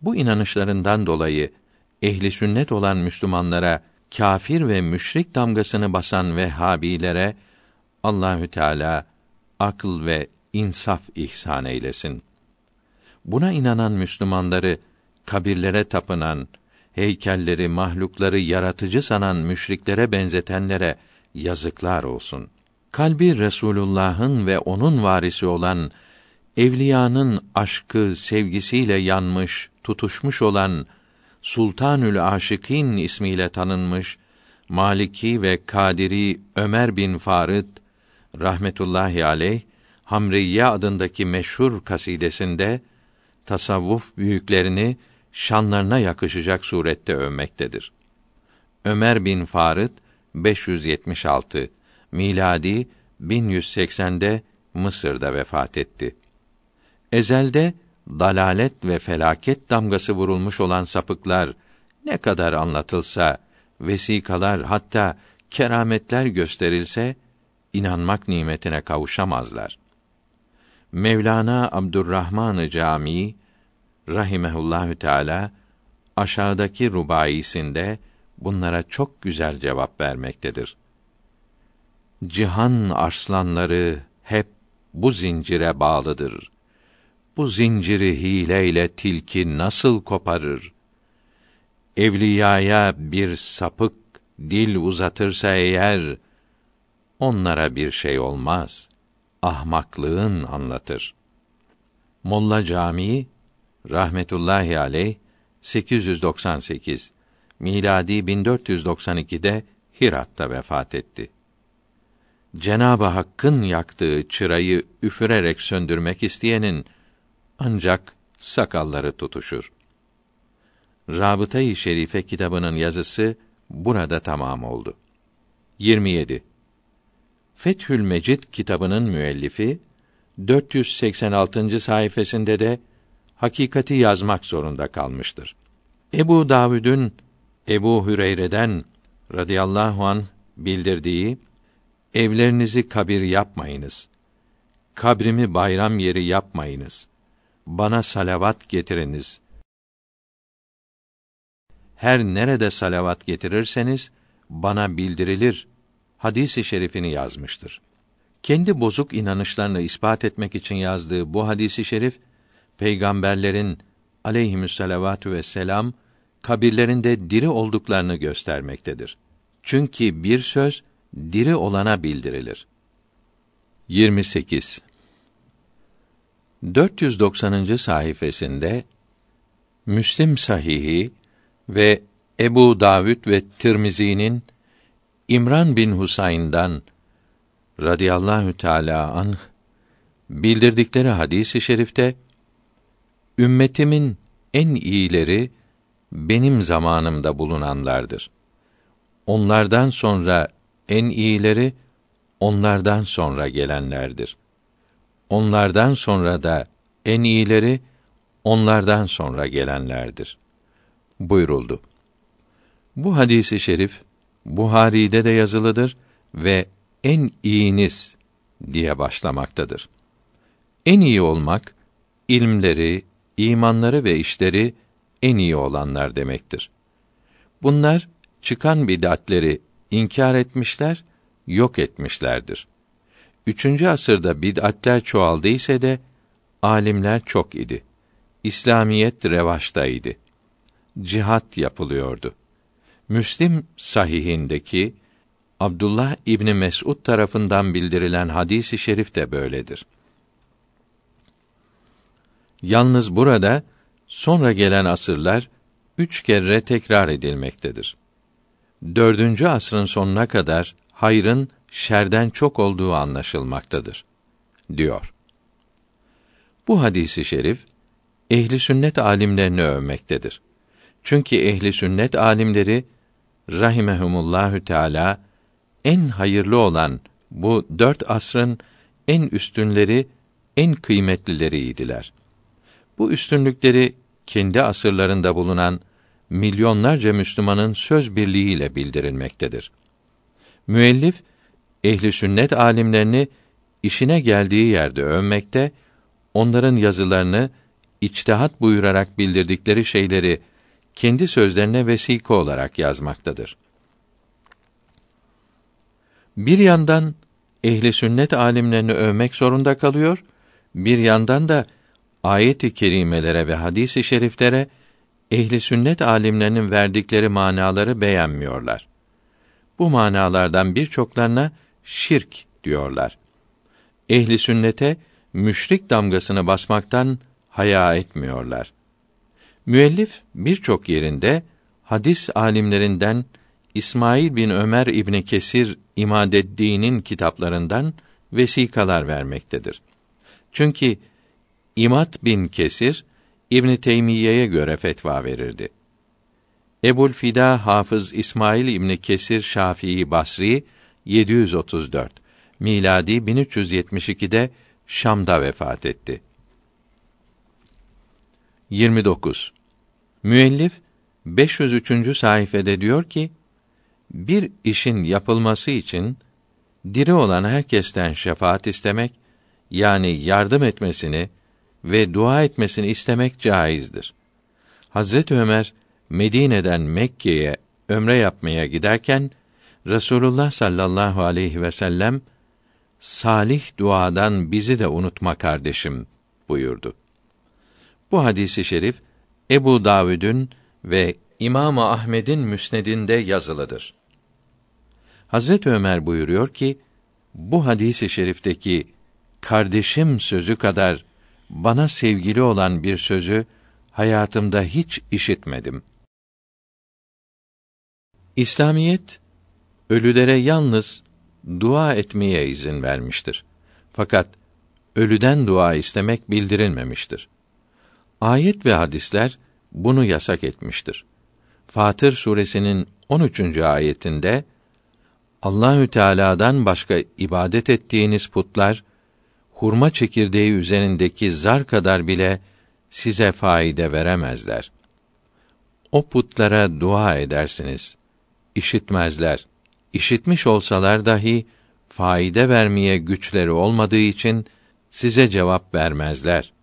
Bu inanışlarından dolayı ehli sünnet olan Müslümanlara kafir ve müşrik damgasını basan Vehhabilere Allahü Teala akıl ve insaf ihsan eylesin. Buna inanan Müslümanları kabirlere tapınan, heykelleri, mahlukları yaratıcı sanan müşriklere benzetenlere yazıklar olsun. Kalbi Resulullah'ın ve onun varisi olan evliyanın aşkı, sevgisiyle yanmış, tutuşmuş olan Sultanül Aşıkîn ismiyle tanınmış Maliki ve Kadiri Ömer bin Farid rahmetullahi aleyh Hamriye adındaki meşhur kasidesinde tasavvuf büyüklerini şanlarına yakışacak surette övmektedir. Ömer bin Farid 576 miladi 1180'de Mısır'da vefat etti. Ezelde dalalet ve felaket damgası vurulmuş olan sapıklar ne kadar anlatılsa, vesikalar hatta kerametler gösterilse inanmak nimetine kavuşamazlar. Mevlana Abdurrahman Camii rahimehullahü teala aşağıdaki rubaisinde bunlara çok güzel cevap vermektedir. Cihan arslanları hep bu zincire bağlıdır. Bu zinciri hileyle tilki nasıl koparır? Evliyaya bir sapık dil uzatırsa eğer onlara bir şey olmaz. Ahmaklığın anlatır. Molla Camii rahmetullahi aleyh 898 miladi 1492'de Hirat'ta vefat etti. Cenabı Hakk'ın yaktığı çırayı üfürerek söndürmek isteyenin ancak sakalları tutuşur. Rabıta-i Şerife kitabının yazısı burada tamam oldu. 27. Fethül Mecid kitabının müellifi 486. sayfasında de hakikati yazmak zorunda kalmıştır. Ebu Davud'un Ebu Hüreyre'den radıyallahu an bildirdiği evlerinizi kabir yapmayınız. Kabrimi bayram yeri yapmayınız. Bana salavat getiriniz. Her nerede salavat getirirseniz bana bildirilir. Hadisi şerifini yazmıştır. Kendi bozuk inanışlarını ispat etmek için yazdığı bu hadisi şerif peygamberlerin aleyhimüsselavatü vesselam kabirlerinde diri olduklarını göstermektedir. Çünkü bir söz diri olana bildirilir. 28 490. sayfasında Müslim sahihi ve Ebu Davud ve Tirmizi'nin İmran bin Husayn'dan radıyallahu teala anh bildirdikleri hadisi i şerifte Ümmetimin en iyileri benim zamanımda bulunanlardır. Onlardan sonra en iyileri onlardan sonra gelenlerdir. Onlardan sonra da en iyileri onlardan sonra gelenlerdir. Buyuruldu. Bu hadisi şerif Buhari'de de yazılıdır ve en iyiniz diye başlamaktadır. En iyi olmak ilmleri, imanları ve işleri en iyi olanlar demektir. Bunlar çıkan bid'atleri inkar etmişler, yok etmişlerdir. Üçüncü asırda bid'atler çoğaldı ise de alimler çok idi. İslamiyet revaçtaydı. Cihat yapılıyordu. Müslim sahihindeki Abdullah İbni Mes'ud tarafından bildirilen hadisi şerif de böyledir. Yalnız burada sonra gelen asırlar üç kere tekrar edilmektedir. Dördüncü asrın sonuna kadar hayrın şerden çok olduğu anlaşılmaktadır, diyor. Bu hadisi şerif ehli sünnet alimlerini övmektedir. Çünkü ehli sünnet alimleri rahimehumullahü teala en hayırlı olan bu dört asrın en üstünleri, en kıymetlileriydiler. Bu üstünlükleri kendi asırlarında bulunan milyonlarca Müslümanın söz birliğiyle bildirilmektedir. Müellif ehli sünnet alimlerini işine geldiği yerde övmekte, onların yazılarını içtihat buyurarak bildirdikleri şeyleri kendi sözlerine vesika olarak yazmaktadır. Bir yandan ehli sünnet alimlerini övmek zorunda kalıyor, bir yandan da ayet-i kerimelere ve hadis-i şeriflere ehli sünnet alimlerinin verdikleri manaları beğenmiyorlar. Bu manalardan birçoklarına şirk diyorlar. Ehli sünnete müşrik damgasını basmaktan haya etmiyorlar. Müellif birçok yerinde hadis alimlerinden İsmail bin Ömer İbni Kesir İmadeddin'in kitaplarından vesikalar vermektedir. Çünkü İmad bin Kesir İbn Teymiyye'ye göre fetva verirdi. Ebul Fida Hafız İsmail İbn Kesir Şafii Basri 734 miladi 1372'de Şam'da vefat etti. 29. Müellif 503. sayfede diyor ki: Bir işin yapılması için diri olan herkesten şefaat istemek yani yardım etmesini ve dua etmesini istemek caizdir. Hazret Ömer Medine'den Mekke'ye ömre yapmaya giderken Resulullah sallallahu aleyhi ve sellem salih duadan bizi de unutma kardeşim buyurdu. Bu hadisi şerif Ebu Davud'un ve İmam Ahmed'in müsnedinde yazılıdır. Hazret Ömer buyuruyor ki bu hadisi şerifteki kardeşim sözü kadar bana sevgili olan bir sözü hayatımda hiç işitmedim. İslamiyet ölülere yalnız dua etmeye izin vermiştir. Fakat ölüden dua istemek bildirilmemiştir. Ayet ve hadisler bunu yasak etmiştir. Fatır suresinin 13. ayetinde Allahü Teala'dan başka ibadet ettiğiniz putlar hurma çekirdeği üzerindeki zar kadar bile size faide veremezler. O putlara dua edersiniz. işitmezler. İşitmiş olsalar dahi faide vermeye güçleri olmadığı için size cevap vermezler.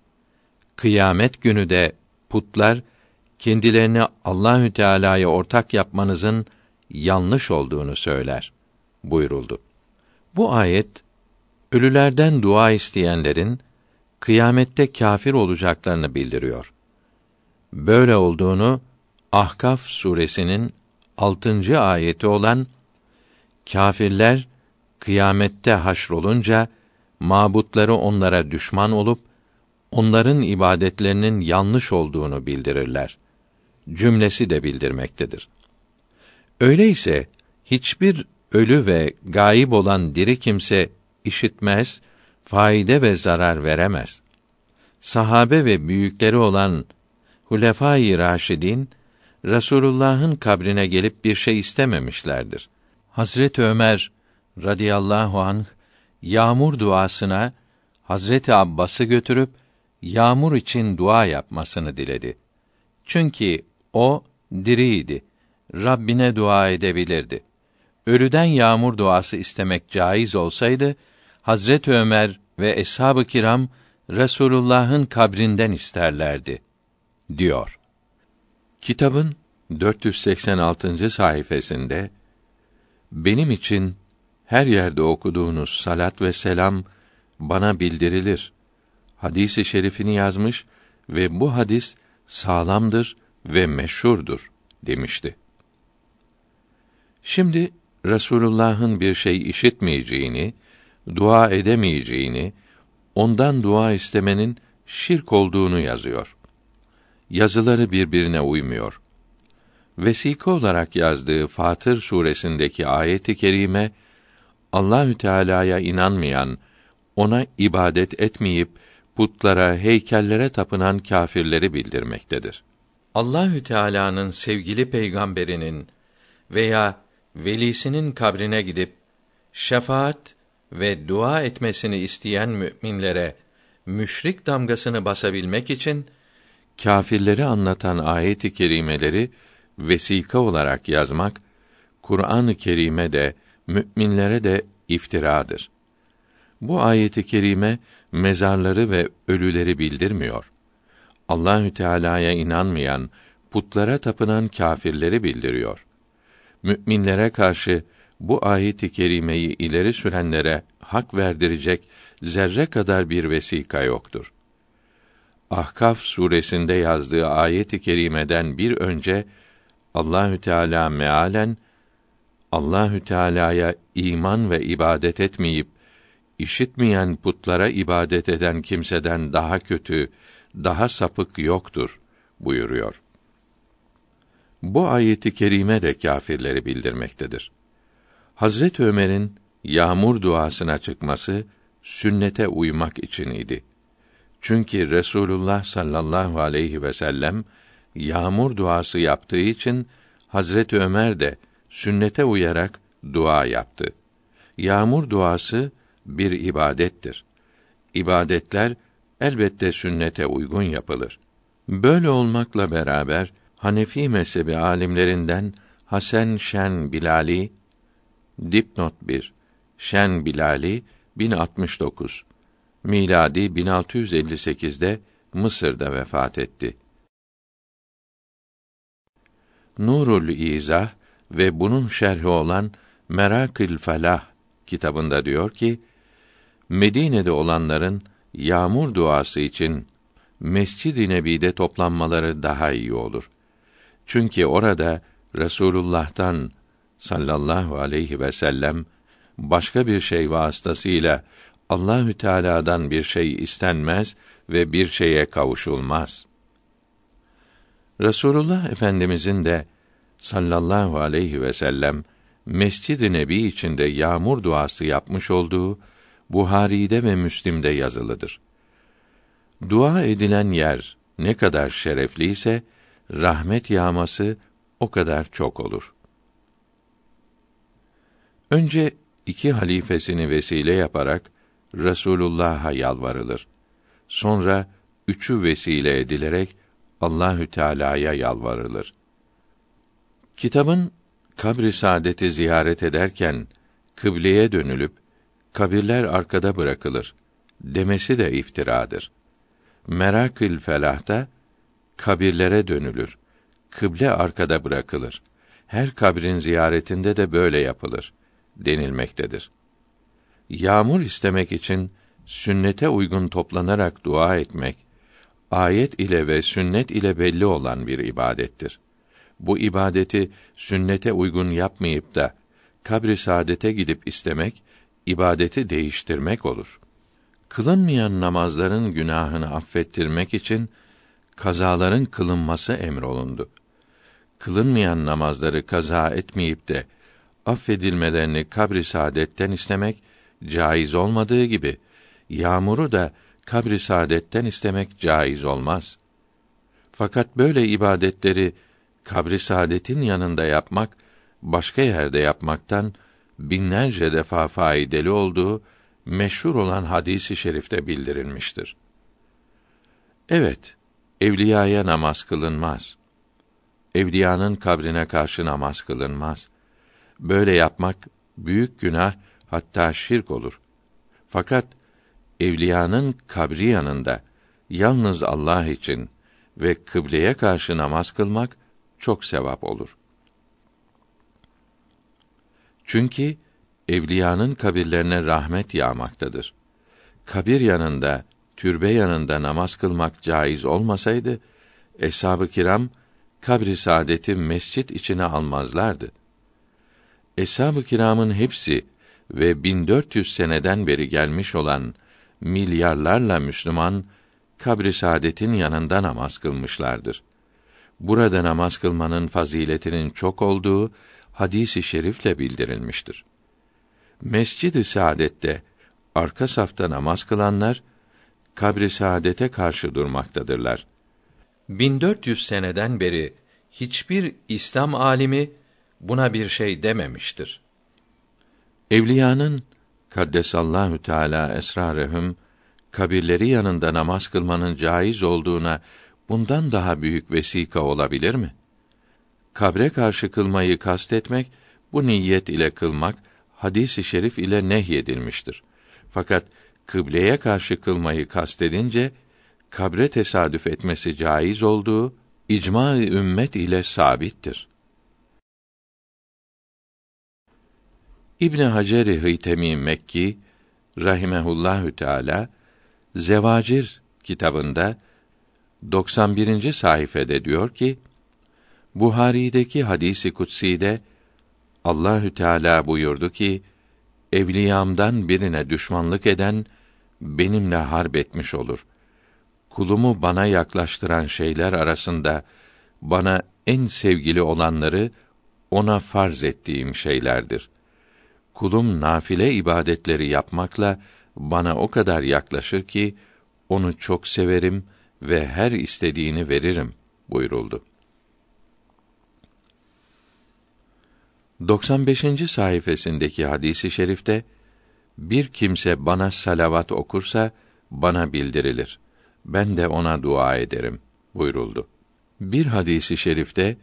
Kıyamet günü de putlar kendilerini Allahü Teala'ya ortak yapmanızın yanlış olduğunu söyler buyuruldu. Bu ayet ölülerden dua isteyenlerin kıyamette kâfir olacaklarını bildiriyor. Böyle olduğunu Ahkaf suresinin 6. ayeti olan kâfirler kıyamette haşrolunca mabutları onlara düşman olup onların ibadetlerinin yanlış olduğunu bildirirler. Cümlesi de bildirmektedir. Öyleyse hiçbir ölü ve gayip olan diri kimse işitmez, faide ve zarar veremez. Sahabe ve büyükleri olan Hulefâ-i Raşidin Resulullah'ın kabrine gelip bir şey istememişlerdir. Hazret Ömer radıyallahu anh yağmur duasına Hazreti Abbas'ı götürüp yağmur için dua yapmasını diledi. Çünkü o diriydi. Rabbine dua edebilirdi. ölüden yağmur duası istemek caiz olsaydı Hazret Ömer ve eshab-ı kiram Resulullah'ın kabrinden isterlerdi diyor. Kitabın 486. sayfasında benim için her yerde okuduğunuz salat ve selam bana bildirilir. Hadisi şerifini yazmış ve bu hadis sağlamdır ve meşhurdur demişti. Şimdi Resulullah'ın bir şey işitmeyeceğini, dua edemeyeceğini, ondan dua istemenin şirk olduğunu yazıyor. Yazıları birbirine uymuyor. Vesika olarak yazdığı Fatır suresindeki ayeti kerime Allahü Teala'ya inanmayan, ona ibadet etmeyip putlara, heykellere tapınan kâfirleri bildirmektedir. Allahü Teala'nın sevgili peygamberinin veya velisinin kabrine gidip şefaat ve dua etmesini isteyen müminlere müşrik damgasını basabilmek için kâfirleri anlatan ayet-i kerimeleri vesika olarak yazmak Kur'an-ı Kerim'e de müminlere de iftiradır. Bu ayeti kerime mezarları ve ölüleri bildirmiyor. Allahü Teala'ya inanmayan, putlara tapınan kâfirleri bildiriyor. Müminlere karşı bu ayet-i kerimeyi ileri sürenlere hak verdirecek zerre kadar bir vesika yoktur. Ahkaf suresinde yazdığı ayet-i kerimeden bir önce Allahü Teala mealen Allahü Teala'ya iman ve ibadet etmeyip işitmeyen putlara ibadet eden kimseden daha kötü, daha sapık yoktur buyuruyor. Bu ayeti kerime de kâfirleri bildirmektedir. Hazret Ömer'in yağmur duasına çıkması sünnete uymak için idi. Çünkü Resulullah sallallahu aleyhi ve sellem yağmur duası yaptığı için Hazret Ömer de sünnete uyarak dua yaptı. Yağmur duası bir ibadettir. İbadetler elbette sünnete uygun yapılır. Böyle olmakla beraber Hanefi mezhebi alimlerinden Hasan Şen Bilali dipnot 1 Şen Bilali 1069 miladi 1658'de Mısır'da vefat etti. Nurul İzah ve bunun şerhi olan Merakül Felah kitabında diyor ki Medine'de olanların yağmur duası için Mescid-i Nebi'de toplanmaları daha iyi olur. Çünkü orada Resulullah'tan sallallahu aleyhi ve sellem başka bir şey vasıtasıyla Allahü Teala'dan bir şey istenmez ve bir şeye kavuşulmaz. Resulullah Efendimizin de sallallahu aleyhi ve sellem Mescid-i Nebi içinde yağmur duası yapmış olduğu Buhari'de ve Müslim'de yazılıdır. Dua edilen yer ne kadar şerefli ise rahmet yağması o kadar çok olur. Önce iki halifesini vesile yaparak Resulullah'a yalvarılır. Sonra üçü vesile edilerek Allahü Teala'ya yalvarılır. Kitabın kabri saadeti ziyaret ederken kıbleye dönülüp kabirler arkada bırakılır demesi de iftiradır. Merakül felahta kabirlere dönülür. Kıble arkada bırakılır. Her kabrin ziyaretinde de böyle yapılır denilmektedir. Yağmur istemek için sünnete uygun toplanarak dua etmek ayet ile ve sünnet ile belli olan bir ibadettir. Bu ibadeti sünnete uygun yapmayıp da kabri saadete gidip istemek ibadeti değiştirmek olur. Kılınmayan namazların günahını affettirmek için kazaların kılınması emrolundu. Kılınmayan namazları kaza etmeyip de affedilmelerini kabri saadetten istemek caiz olmadığı gibi yağmuru da kabri saadetten istemek caiz olmaz. Fakat böyle ibadetleri kabri saadetin yanında yapmak başka yerde yapmaktan binlerce defa faydalı olduğu meşhur olan hadisi i şerifte bildirilmiştir. Evet, evliyaya namaz kılınmaz. Evliyanın kabrine karşı namaz kılınmaz. Böyle yapmak büyük günah hatta şirk olur. Fakat evliyanın kabri yanında yalnız Allah için ve kıbleye karşı namaz kılmak çok sevap olur. Çünkü evliyanın kabirlerine rahmet yağmaktadır. Kabir yanında, türbe yanında namaz kılmak caiz olmasaydı, eshab-ı kiram kabri saadeti mescit içine almazlardı. Eshab-ı kiramın hepsi ve 1400 seneden beri gelmiş olan milyarlarla Müslüman kabri saadetin yanında namaz kılmışlardır. Burada namaz kılmanın faziletinin çok olduğu hadisi şerifle bildirilmiştir. Mescid-i Saadet'te arka safta namaz kılanlar kabri saadete karşı durmaktadırlar. 1400 seneden beri hiçbir İslam alimi buna bir şey dememiştir. Evliyanın kaddesallahu teala esrarehum kabirleri yanında namaz kılmanın caiz olduğuna bundan daha büyük vesika olabilir mi? Kabre karşı kılmayı kastetmek, bu niyet ile kılmak hadisi şerif ile nehyedilmiştir. Fakat kıbleye karşı kılmayı kastedince kabre tesadüf etmesi caiz olduğu icma-ı ümmet ile sabittir. İbn Hacer-i Hıytemi Mekki rahimehullahü teala Zevacir kitabında 91. sayfede diyor ki Buhari'deki hadisi kutsi'de Allahü Teala buyurdu ki evliyamdan birine düşmanlık eden benimle harp etmiş olur. Kulumu bana yaklaştıran şeyler arasında bana en sevgili olanları ona farz ettiğim şeylerdir. Kulum nafile ibadetleri yapmakla bana o kadar yaklaşır ki onu çok severim ve her istediğini veririm buyuruldu. 95. sayfasındaki hadisi şerifte bir kimse bana salavat okursa bana bildirilir. Ben de ona dua ederim buyuruldu. Bir hadisi şerifte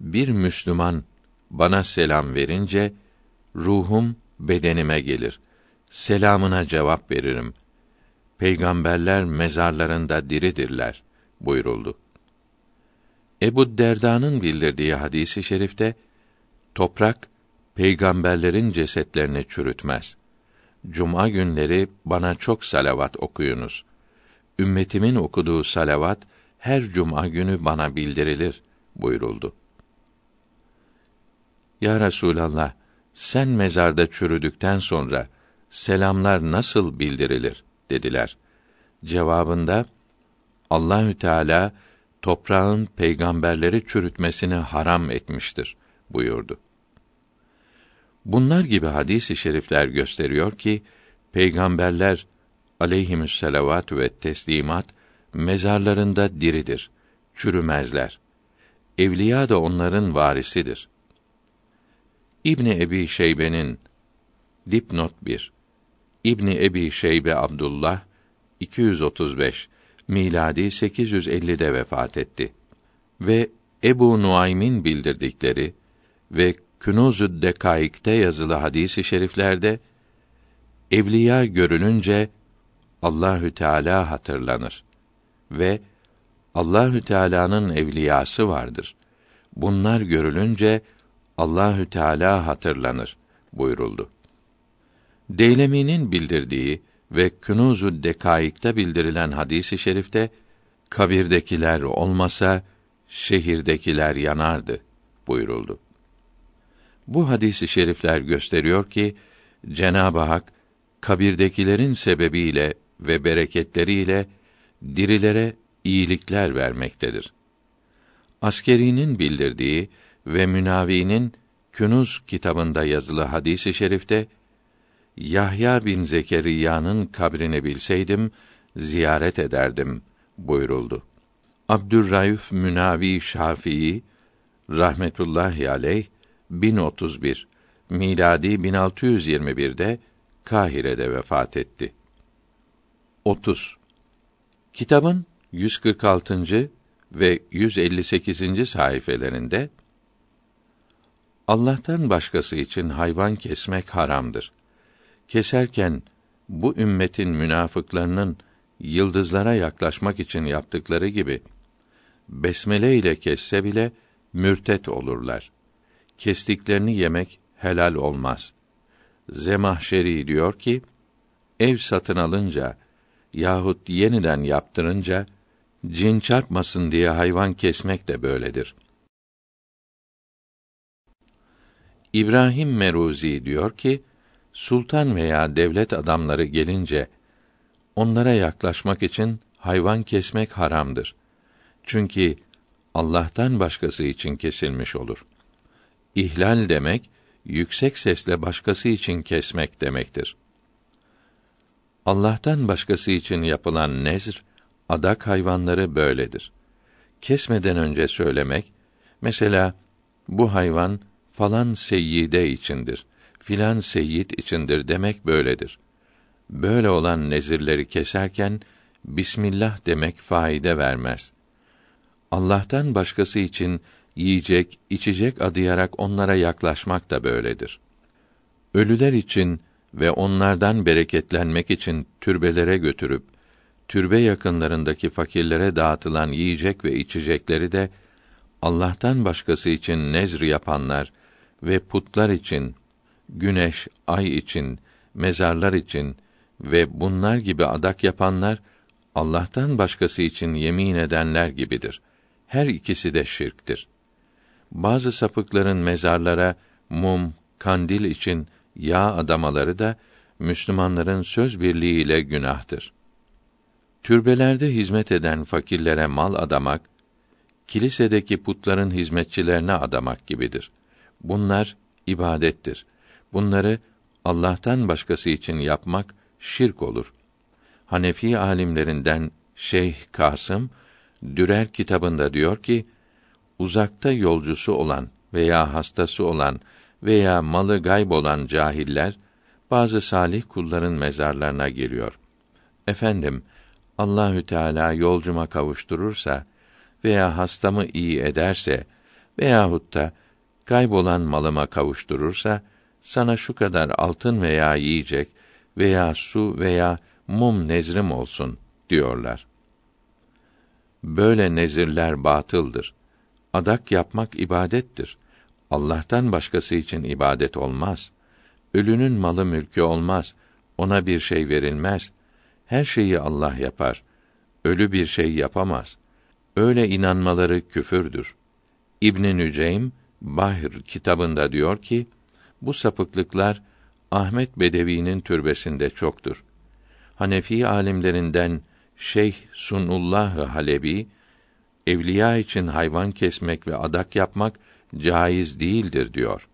bir Müslüman bana selam verince ruhum bedenime gelir. Selamına cevap veririm. Peygamberler mezarlarında diridirler buyuruldu. Ebu Derda'nın bildirdiği hadisi şerifte toprak peygamberlerin cesetlerini çürütmez. Cuma günleri bana çok salavat okuyunuz. Ümmetimin okuduğu salavat her cuma günü bana bildirilir buyuruldu. Ya Resulallah, sen mezarda çürüdükten sonra selamlar nasıl bildirilir dediler. Cevabında Allahü Teala toprağın peygamberleri çürütmesini haram etmiştir buyurdu. Bunlar gibi hadis-i şerifler gösteriyor ki peygamberler aleyhimüsselavat ve teslimat mezarlarında diridir, çürümezler. Evliya da onların varisidir. İbni Ebi Şeybe'nin dipnot 1 İbni Ebi Şeybe Abdullah 235 miladi 850'de vefat etti. Ve Ebu Nuaym'in bildirdikleri ve Künuzü Dekaik'te yazılı hadisi i şeriflerde evliya görününce Allahü Teala hatırlanır ve Allahü Teala'nın evliyası vardır. Bunlar görülünce Allahü Teala hatırlanır buyuruldu. Deylemi'nin bildirdiği ve Künuzü Dekaik'te bildirilen hadisi i şerifte kabirdekiler olmasa şehirdekiler yanardı buyuruldu. Bu hadisi şerifler gösteriyor ki Cenab-ı Hak kabirdekilerin sebebiyle ve bereketleriyle dirilere iyilikler vermektedir. Askerinin bildirdiği ve Münavi'nin Künuz kitabında yazılı hadisi şerifte Yahya bin Zekeriya'nın kabrini bilseydim ziyaret ederdim buyuruldu. Abdurrauf Münavi Şafii rahmetullahi aleyh 1031 miladi 1621'de Kahire'de vefat etti. 30 Kitabın 146. ve 158. sayfelerinde Allah'tan başkası için hayvan kesmek haramdır. Keserken bu ümmetin münafıklarının yıldızlara yaklaşmak için yaptıkları gibi besmele ile kesse bile mürtet olurlar. Kestiklerini yemek helal olmaz. Zemahşeri diyor ki, ev satın alınca yahut yeniden yaptırınca cin çarpmasın diye hayvan kesmek de böyledir. İbrahim Meruzi diyor ki, sultan veya devlet adamları gelince onlara yaklaşmak için hayvan kesmek haramdır. Çünkü Allah'tan başkası için kesilmiş olur. İhlal demek yüksek sesle başkası için kesmek demektir. Allah'tan başkası için yapılan nezr, adak hayvanları böyledir. Kesmeden önce söylemek, mesela bu hayvan falan seyyide içindir, filan seyyid içindir demek böyledir. Böyle olan nezirleri keserken Bismillah demek faide vermez. Allah'tan başkası için yiyecek, içecek adayarak onlara yaklaşmak da böyledir. Ölüler için ve onlardan bereketlenmek için türbelere götürüp türbe yakınlarındaki fakirlere dağıtılan yiyecek ve içecekleri de Allah'tan başkası için nezr yapanlar ve putlar için, güneş, ay için, mezarlar için ve bunlar gibi adak yapanlar Allah'tan başkası için yemin edenler gibidir. Her ikisi de şirktir. Bazı sapıkların mezarlara mum, kandil için yağ adamaları da Müslümanların söz birliğiyle günahtır. Türbelerde hizmet eden fakirlere mal adamak, kilisedeki putların hizmetçilerine adamak gibidir. Bunlar ibadettir. Bunları Allah'tan başkası için yapmak şirk olur. Hanefi alimlerinden Şeyh Kasım Dürer kitabında diyor ki, uzakta yolcusu olan veya hastası olan veya malı gayb olan cahiller bazı salih kulların mezarlarına geliyor. Efendim, Allahü Teala yolcuma kavuşturursa veya hastamı iyi ederse veyahut da kaybolan malıma kavuşturursa sana şu kadar altın veya yiyecek veya su veya mum nezrim olsun diyorlar. Böyle nezirler batıldır. Adak yapmak ibadettir. Allah'tan başkası için ibadet olmaz. Ölünün malı mülkü olmaz. Ona bir şey verilmez. Her şeyi Allah yapar. Ölü bir şey yapamaz. Öyle inanmaları küfürdür. İbn Nüceym Bahr kitabında diyor ki, bu sapıklıklar Ahmet Bedevi'nin türbesinde çoktur. Hanefi alimlerinden Şeyh Sunullah Halebi evliya için hayvan kesmek ve adak yapmak caiz değildir diyor.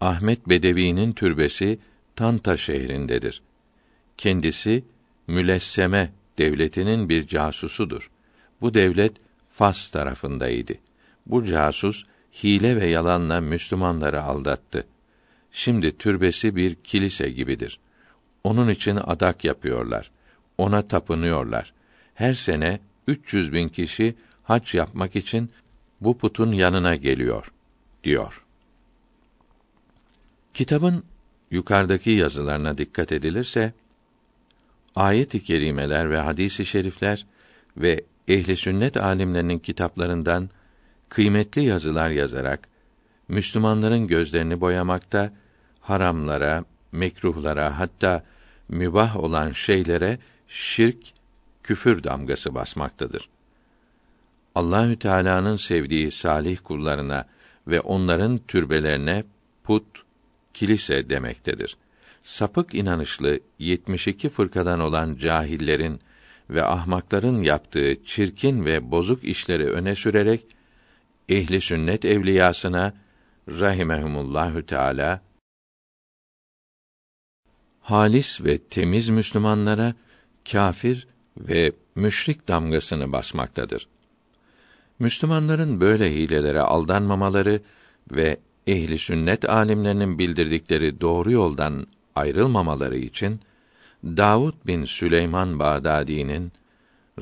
Ahmet Bedevi'nin türbesi Tanta şehrindedir. Kendisi Mülesseme devletinin bir casusudur. Bu devlet Fas tarafındaydı. Bu casus hile ve yalanla Müslümanları aldattı. Şimdi türbesi bir kilise gibidir. Onun için adak yapıyorlar. Ona tapınıyorlar. Her sene 300 bin kişi hac yapmak için bu putun yanına geliyor, diyor. Kitabın yukarıdaki yazılarına dikkat edilirse, ayet-i kerimeler ve hadis-i şerifler ve ehli sünnet alimlerinin kitaplarından kıymetli yazılar yazarak Müslümanların gözlerini boyamakta, haramlara, mekruhlara hatta mübah olan şeylere şirk, küfür damgası basmaktadır. Allahü Teala'nın sevdiği salih kullarına ve onların türbelerine put, kilise demektedir. Sapık inanışlı 72 fırkadan olan cahillerin ve ahmakların yaptığı çirkin ve bozuk işleri öne sürerek ehli sünnet evliyasına rahimehumullahü teala halis ve temiz Müslümanlara kafir ve müşrik damgasını basmaktadır. Müslümanların böyle hilelere aldanmamaları ve ehli sünnet alimlerinin bildirdikleri doğru yoldan ayrılmamaları için Davud bin Süleyman Bağdadi'nin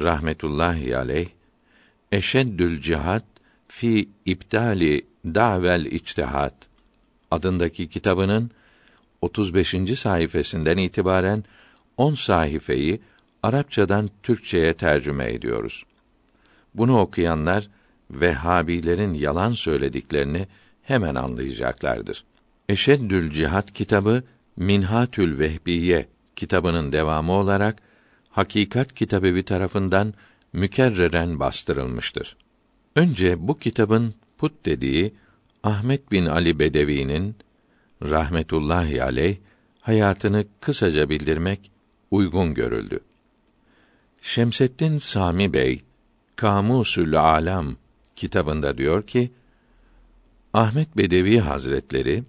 rahmetullahi aleyh Eşeddül Cihat fi iptali Davel İçtihat adındaki kitabının 35. sayfasından itibaren 10 sayfayı Arapçadan Türkçeye tercüme ediyoruz. Bunu okuyanlar Vehhabilerin yalan söylediklerini hemen anlayacaklardır. Eşeddül Cihat kitabı Minhatül Vehbiye kitabının devamı olarak Hakikat Kitabevi tarafından mükerreren bastırılmıştır. Önce bu kitabın put dediği Ahmet bin Ali Bedevi'nin rahmetullahi aleyh hayatını kısaca bildirmek uygun görüldü. Şemseddin Sami Bey Kamusül Alam kitabında diyor ki Ahmet Bedevi Hazretleri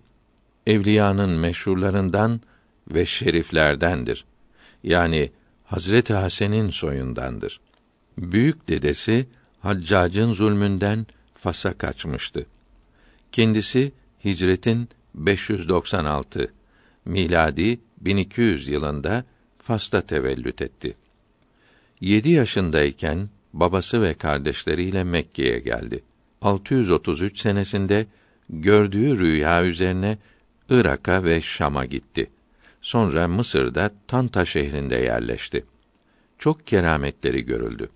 evliyanın meşhurlarından ve şeriflerdendir. Yani Hazreti Hasan'ın soyundandır. Büyük dedesi Haccac'ın zulmünden Fas'a kaçmıştı. Kendisi hicretin 596 miladi 1200 yılında Fas'ta tevellüt etti. 7 yaşındayken babası ve kardeşleriyle Mekke'ye geldi. 633 senesinde gördüğü rüya üzerine Irak'a ve Şam'a gitti. Sonra Mısır'da Tanta şehrinde yerleşti. Çok kerametleri görüldü.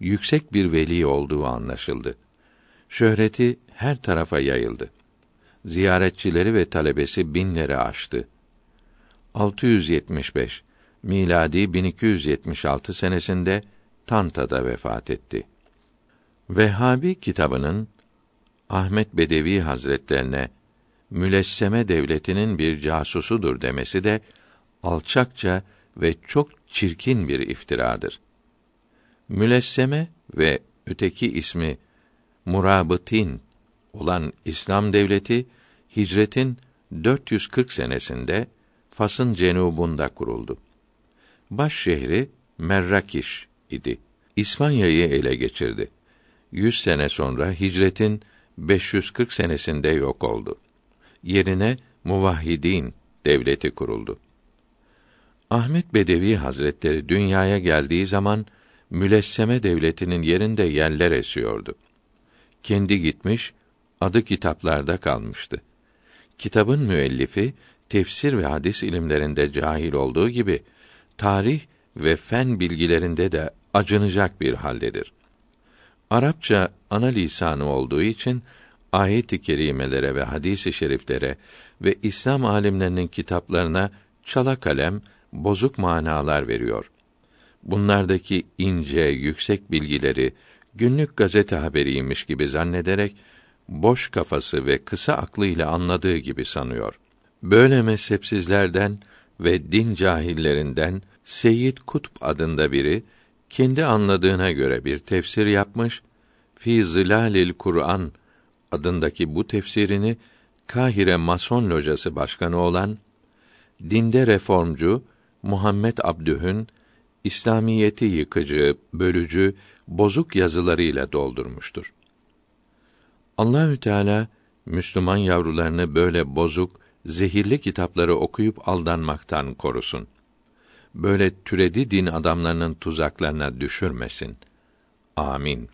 Yüksek bir veli olduğu anlaşıldı. Şöhreti her tarafa yayıldı. Ziyaretçileri ve talebesi binleri aştı. 675 miladi 1276 senesinde Tanta'da vefat etti. Vehhabi kitabının Ahmet Bedevi Hazretlerine Mülesseme devletinin bir casusudur demesi de alçakça ve çok çirkin bir iftiradır. Mülesseme ve öteki ismi Murabıtin olan İslam devleti hicretin 440 senesinde Fas'ın cenubunda kuruldu. Baş şehri Merrakiş idi. İspanya'yı ele geçirdi. 100 sene sonra hicretin 540 senesinde yok oldu. Yerine Muvahhidin devleti kuruldu. Ahmet Bedevi Hazretleri dünyaya geldiği zaman Mülesseme devletinin yerinde yerler esiyordu. Kendi gitmiş, adı kitaplarda kalmıştı. Kitabın müellifi tefsir ve hadis ilimlerinde cahil olduğu gibi tarih ve fen bilgilerinde de acınacak bir haldedir. Arapça ana lisanı olduğu için ayet-i kerimelere ve hadis-i şeriflere ve İslam alimlerinin kitaplarına çala kalem bozuk manalar veriyor. Bunlardaki ince, yüksek bilgileri günlük gazete haberiymiş gibi zannederek boş kafası ve kısa aklıyla anladığı gibi sanıyor. Böyle mezhepsizlerden ve din cahillerinden Seyyid Kutb adında biri kendi anladığına göre bir tefsir yapmış, Fi Zilalil Kur'an adındaki bu tefsirini Kahire Mason Locası başkanı olan dinde reformcu Muhammed Abdüh'ün İslamiyeti yıkıcı, bölücü, bozuk yazılarıyla doldurmuştur. Allahü Teala Müslüman yavrularını böyle bozuk, zehirli kitapları okuyup aldanmaktan korusun. Böyle türedi din adamlarının tuzaklarına düşürmesin. Amin.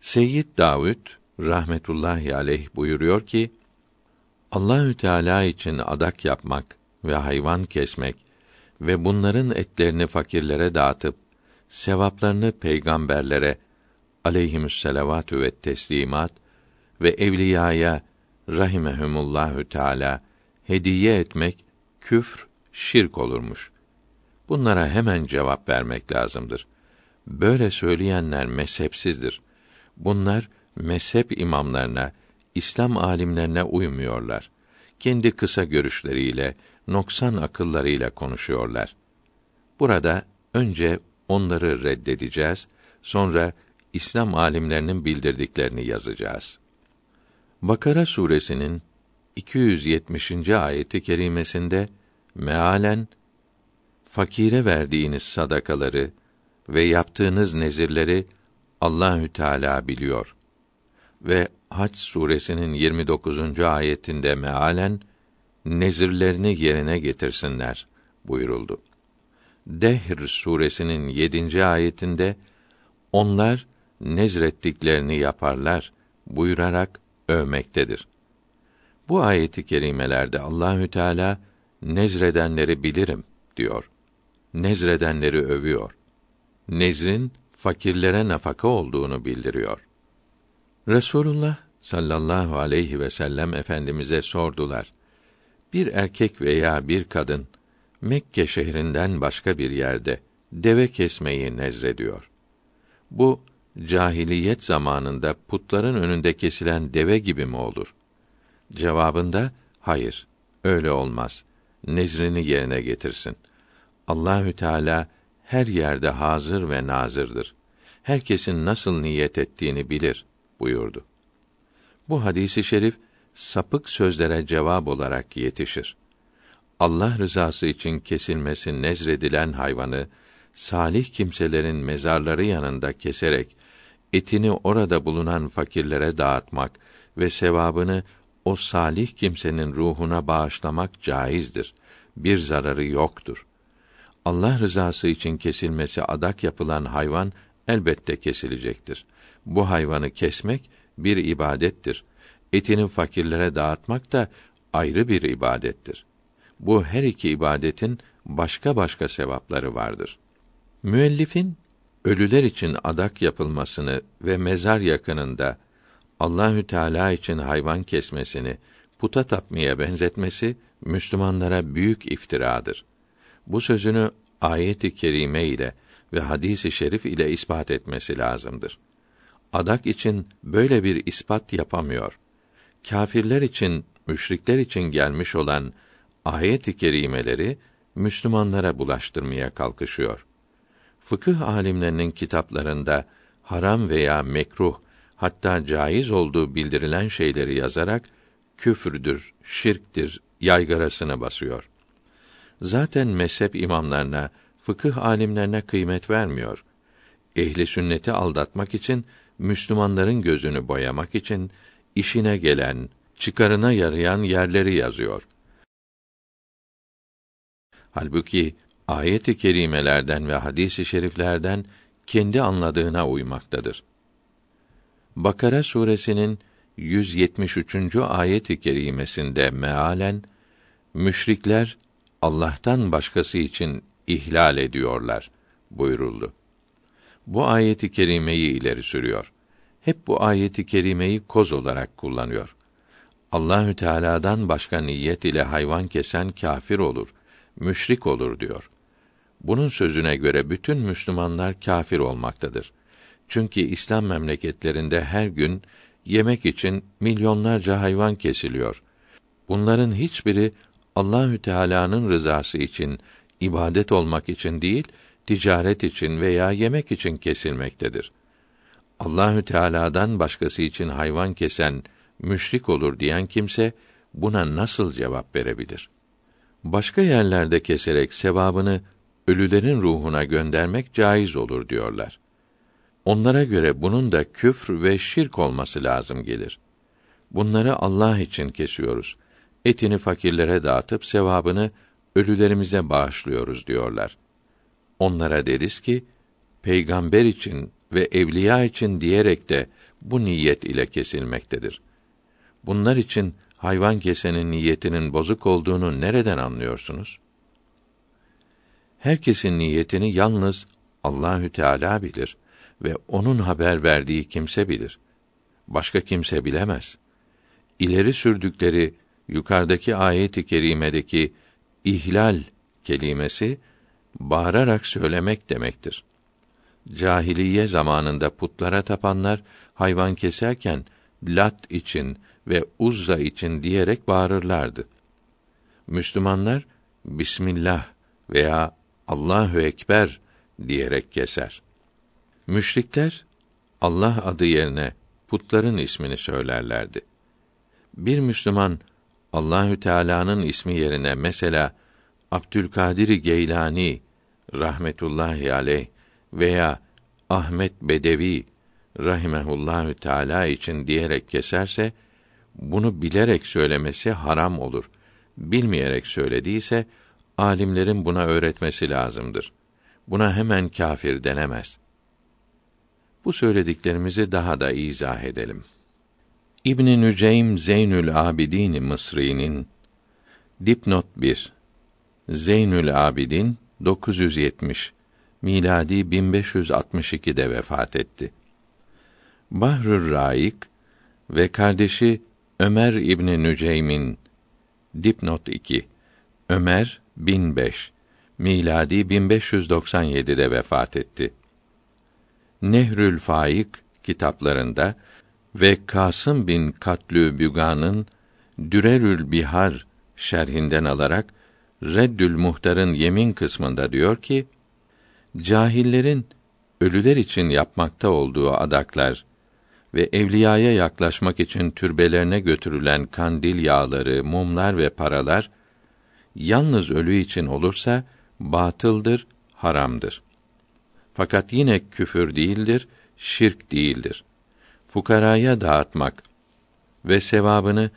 Seyyid Davud rahmetullahi aleyh buyuruyor ki Allahü Teala için adak yapmak ve hayvan kesmek ve bunların etlerini fakirlere dağıtıp sevaplarını peygamberlere aleyhimüsselavatü ve teslimat ve evliyaya rahimehumullahü teala hediye etmek küfr, şirk olurmuş. Bunlara hemen cevap vermek lazımdır. Böyle söyleyenler mezhepsizdir. Bunlar mezhep imamlarına, İslam alimlerine uymuyorlar. Kendi kısa görüşleriyle, noksan akıllarıyla konuşuyorlar. Burada önce onları reddedeceğiz, sonra İslam alimlerinin bildirdiklerini yazacağız. Bakara suresinin 270. ayeti kerimesinde mealen fakire verdiğiniz sadakaları ve yaptığınız nezirleri Allahü Teala biliyor. Ve Hac suresinin 29. ayetinde mealen nezirlerini yerine getirsinler buyuruldu. Dehr suresinin 7. ayetinde onlar nezrettiklerini yaparlar buyurarak övmektedir. Bu ayeti kerimelerde Allahü Teala nezredenleri bilirim diyor. Nezredenleri övüyor. Nezrin fakirlere nafaka olduğunu bildiriyor. Resulullah sallallahu aleyhi ve sellem efendimize sordular. Bir erkek veya bir kadın Mekke şehrinden başka bir yerde deve kesmeyi nezrediyor. Bu cahiliyet zamanında putların önünde kesilen deve gibi mi olur? Cevabında hayır, öyle olmaz. Nezrini yerine getirsin. Allahü Teala her yerde hazır ve nazırdır. Herkesin nasıl niyet ettiğini bilir buyurdu. Bu hadisi şerif sapık sözlere cevap olarak yetişir. Allah rızası için kesilmesi nezredilen hayvanı salih kimselerin mezarları yanında keserek etini orada bulunan fakirlere dağıtmak ve sevabını o salih kimsenin ruhuna bağışlamak caizdir. Bir zararı yoktur. Allah rızası için kesilmesi adak yapılan hayvan elbette kesilecektir. Bu hayvanı kesmek bir ibadettir. Etini fakirlere dağıtmak da ayrı bir ibadettir. Bu her iki ibadetin başka başka sevapları vardır. Müellifin ölüler için adak yapılmasını ve mezar yakınında Allahü Teala için hayvan kesmesini puta tapmaya benzetmesi Müslümanlara büyük iftiradır. Bu sözünü ayet-i kerime ile ve hadisi şerif ile ispat etmesi lazımdır. Adak için böyle bir ispat yapamıyor. Kâfirler için, müşrikler için gelmiş olan ayet-i kerimeleri Müslümanlara bulaştırmaya kalkışıyor. Fıkıh alimlerinin kitaplarında haram veya mekruh hatta caiz olduğu bildirilen şeyleri yazarak küfürdür, şirktir yaygarasını basıyor. Zaten mezhep imamlarına, fıkıh alimlerine kıymet vermiyor. Ehli sünneti aldatmak için, Müslümanların gözünü boyamak için işine gelen, çıkarına yarayan yerleri yazıyor. Halbuki ayet-i kerimelerden ve hadis-i şeriflerden kendi anladığına uymaktadır. Bakara suresinin 173. ayet-i kerimesinde mealen müşrikler Allah'tan başkası için ihlal ediyorlar buyuruldu. Bu ayeti kerimeyi ileri sürüyor. Hep bu ayeti kerimeyi koz olarak kullanıyor. Allahü Teala'dan başka niyet ile hayvan kesen kafir olur, müşrik olur diyor. Bunun sözüne göre bütün Müslümanlar kafir olmaktadır. Çünkü İslam memleketlerinde her gün yemek için milyonlarca hayvan kesiliyor. Bunların hiçbiri Allahü Teala'nın rızası için, ibadet olmak için değil, ticaret için veya yemek için kesilmektedir. Allahü Teala'dan başkası için hayvan kesen müşrik olur diyen kimse buna nasıl cevap verebilir? Başka yerlerde keserek sevabını ölülerin ruhuna göndermek caiz olur diyorlar. Onlara göre bunun da küfr ve şirk olması lazım gelir. Bunları Allah için kesiyoruz. Etini fakirlere dağıtıp sevabını ölülerimize bağışlıyoruz diyorlar. Onlara deriz ki, peygamber için ve evliya için diyerek de bu niyet ile kesilmektedir. Bunlar için hayvan kesenin niyetinin bozuk olduğunu nereden anlıyorsunuz? Herkesin niyetini yalnız Allahü Teala bilir ve onun haber verdiği kimse bilir. Başka kimse bilemez. İleri sürdükleri yukarıdaki ayet-i kerimedeki ihlal kelimesi bağırarak söylemek demektir. Cahiliye zamanında putlara tapanlar hayvan keserken Lat için ve Uzza için diyerek bağırırlardı. Müslümanlar Bismillah veya Allahu ekber diyerek keser. Müşrikler Allah adı yerine putların ismini söylerlerdi. Bir Müslüman Allahü Teala'nın ismi yerine mesela Abdülkadir Geylani rahmetullahi aleyh veya Ahmet Bedevi rahimehullahü teala için diyerek keserse bunu bilerek söylemesi haram olur. Bilmeyerek söylediyse alimlerin buna öğretmesi lazımdır. Buna hemen kafir denemez. Bu söylediklerimizi daha da izah edelim. İbn Nüceym Zeynül Abidin Mısri'nin dipnot 1 Zeynül Abidin 970 miladi 1562'de vefat etti. Bahrül Raik ve kardeşi Ömer İbni Nüceym'in dipnot 2 Ömer 1005 miladi 1597'de vefat etti. Nehrül Faik kitaplarında ve Kasım bin Katlü Bügan'ın Dürerül Bihar şerhinden alarak Reddül Muhtar'ın yemin kısmında diyor ki: Cahillerin ölüler için yapmakta olduğu adaklar ve evliyaya yaklaşmak için türbelerine götürülen kandil yağları, mumlar ve paralar yalnız ölü için olursa batıldır, haramdır. Fakat yine küfür değildir, şirk değildir. Fukaraya dağıtmak ve sevabını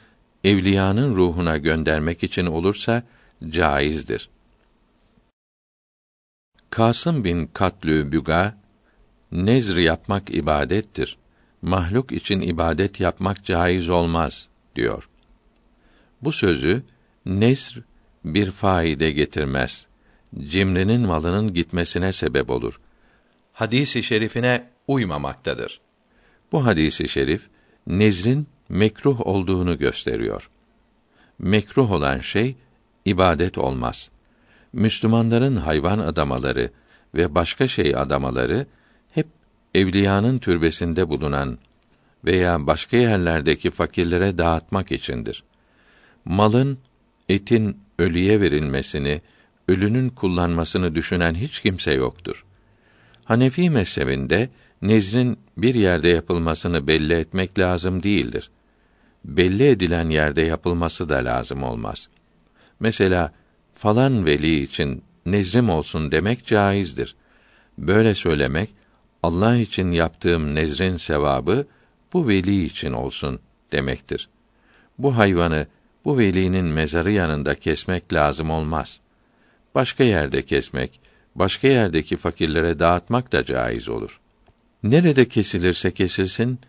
evliyanın ruhuna göndermek için olursa caizdir. Kasım bin Katlü Büga nezr yapmak ibadettir. Mahluk için ibadet yapmak caiz olmaz diyor. Bu sözü nezr bir faide getirmez. Cimrinin malının gitmesine sebep olur. Hadisi şerifine uymamaktadır. Bu hadisi şerif nezrin mekruh olduğunu gösteriyor. Mekruh olan şey ibadet olmaz. Müslümanların hayvan adamaları ve başka şey adamaları hep evliyanın türbesinde bulunan veya başka yerlerdeki fakirlere dağıtmak içindir. Malın, etin ölüye verilmesini, ölünün kullanmasını düşünen hiç kimse yoktur. Hanefi mezhebinde nezrin bir yerde yapılmasını belli etmek lazım değildir. Belli edilen yerde yapılması da lazım olmaz. Mesela falan veli için nezrim olsun demek caizdir. Böyle söylemek Allah için yaptığım nezrin sevabı bu veli için olsun demektir. Bu hayvanı bu velinin mezarı yanında kesmek lazım olmaz. Başka yerde kesmek, başka yerdeki fakirlere dağıtmak da caiz olur. Nerede kesilirse kesilsin,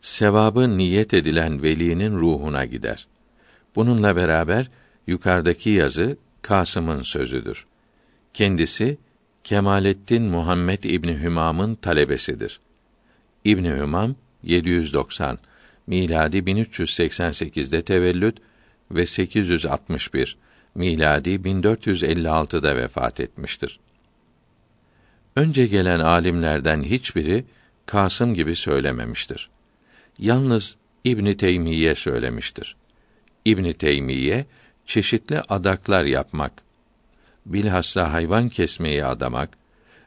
sevabı niyet edilen velinin ruhuna gider. Bununla beraber yukarıdaki yazı Kasım'ın sözüdür. Kendisi Kemalettin Muhammed İbni Hümam'ın talebesidir. İbni Hümam 790 miladi 1388'de tevellüt ve 861 miladi 1456'da vefat etmiştir. Önce gelen alimlerden hiçbiri Kasım gibi söylememiştir. Yalnız İbn Teymiye söylemiştir. İbn Teymiye çeşitli adaklar yapmak, bilhassa hayvan kesmeyi adamak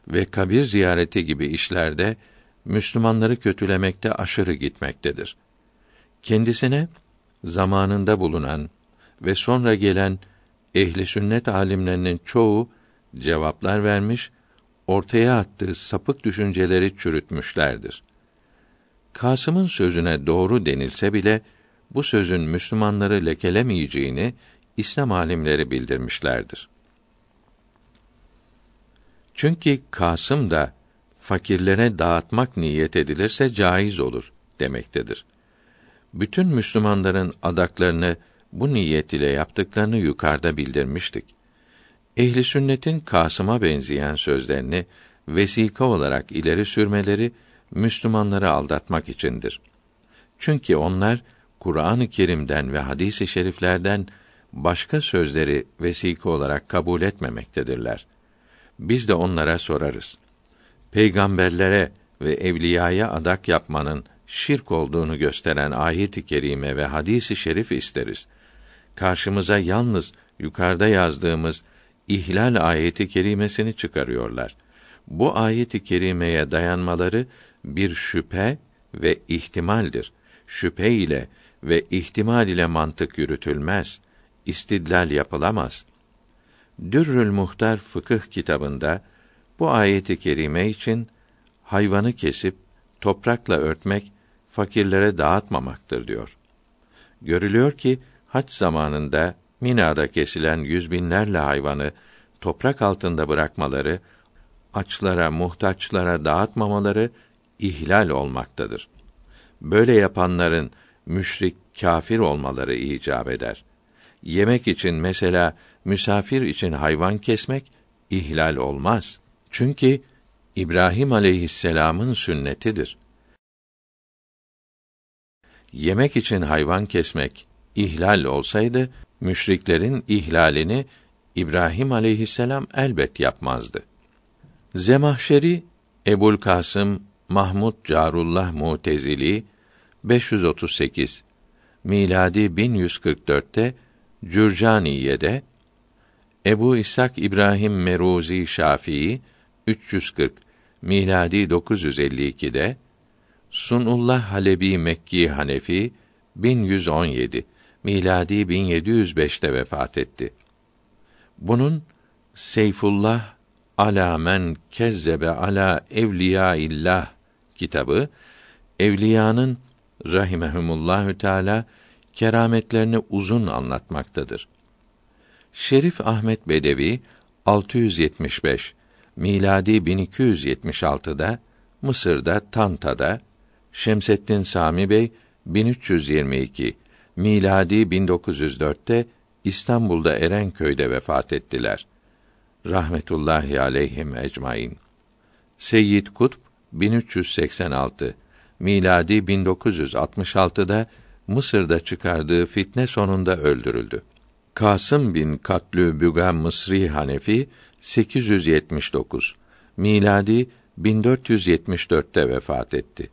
ve kabir ziyareti gibi işlerde Müslümanları kötülemekte aşırı gitmektedir. Kendisine zamanında bulunan ve sonra gelen ehli sünnet alimlerinin çoğu cevaplar vermiş, ortaya attığı sapık düşünceleri çürütmüşlerdir. Kasım'ın sözüne doğru denilse bile bu sözün Müslümanları lekelemeyeceğini İslam alimleri bildirmişlerdir. Çünkü Kasım da fakirlere dağıtmak niyet edilirse caiz olur demektedir. Bütün Müslümanların adaklarını bu niyet ile yaptıklarını yukarıda bildirmiştik. Ehli sünnetin Kasım'a benzeyen sözlerini vesika olarak ileri sürmeleri Müslümanları aldatmak içindir. Çünkü onlar Kur'an-ı Kerim'den ve hadis-i şeriflerden başka sözleri vesika olarak kabul etmemektedirler. Biz de onlara sorarız. Peygamberlere ve evliyaya adak yapmanın şirk olduğunu gösteren ayet-i kerime ve hadisi şerif isteriz. Karşımıza yalnız yukarıda yazdığımız ihlal ayeti kerimesini çıkarıyorlar. Bu ayeti kerimeye dayanmaları bir şüphe ve ihtimaldir. Şüphe ile ve ihtimal ile mantık yürütülmez, istidlal yapılamaz. Dürrül Muhtar fıkıh kitabında bu ayeti kerime için hayvanı kesip toprakla örtmek fakirlere dağıtmamaktır diyor. Görülüyor ki hac zamanında Mina'da kesilen yüz binlerle hayvanı toprak altında bırakmaları, açlara, muhtaçlara dağıtmamaları ihlal olmaktadır. Böyle yapanların müşrik, kafir olmaları icap eder. Yemek için mesela misafir için hayvan kesmek ihlal olmaz. Çünkü İbrahim aleyhisselam'ın sünnetidir. Yemek için hayvan kesmek ihlal olsaydı müşriklerin ihlalini İbrahim aleyhisselam elbet yapmazdı. Zemahşeri Ebul Kasım Mahmud Carullah Mutezili 538 miladi 1144'te Cürcaniye'de Ebu İshak İbrahim Meruzi Şafii 340 miladi 952'de Sunullah Halebi Mekki Hanefi 1117 miladi 1705'te vefat etti. Bunun Seyfullah ala men kezzebe ala evliya illah kitabı evliyanın rahimehumullahü teala kerametlerini uzun anlatmaktadır. Şerif Ahmet Bedevi 675 miladi 1276'da Mısır'da Tanta'da Şemseddin Sami Bey 1322 miladi 1904'te İstanbul'da Erenköy'de vefat ettiler. Rahmetullahi aleyhim ecmaîn. Seyyid Kutb 1386 miladi 1966'da Mısır'da çıkardığı fitne sonunda öldürüldü. Kasım bin Katlü Büga Mısri Hanefi 879 miladi 1474'te vefat etti.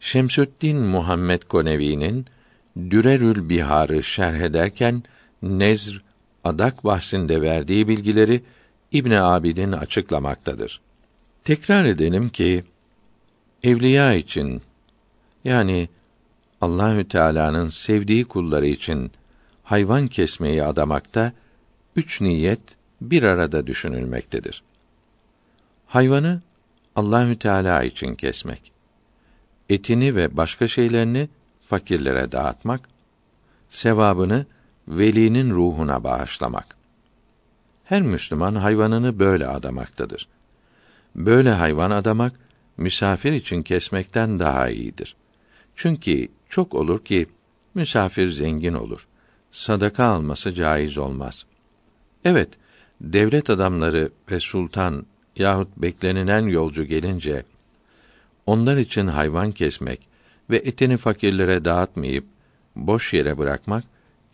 Şemsüddin Muhammed Konevi'nin Dürerül Bihar'ı şerh ederken Nezr adak bahsinde verdiği bilgileri İbn Abidin açıklamaktadır. Tekrar edelim ki evliya için yani Allahü Teala'nın sevdiği kulları için hayvan kesmeyi adamakta üç niyet bir arada düşünülmektedir. Hayvanı Allahü Teala için kesmek, etini ve başka şeylerini fakirlere dağıtmak, sevabını velinin ruhuna bağışlamak. Her Müslüman hayvanını böyle adamaktadır. Böyle hayvan adamak misafir için kesmekten daha iyidir. Çünkü çok olur ki misafir zengin olur. Sadaka alması caiz olmaz. Evet, devlet adamları ve sultan yahut beklenilen yolcu gelince onlar için hayvan kesmek ve etini fakirlere dağıtmayıp boş yere bırakmak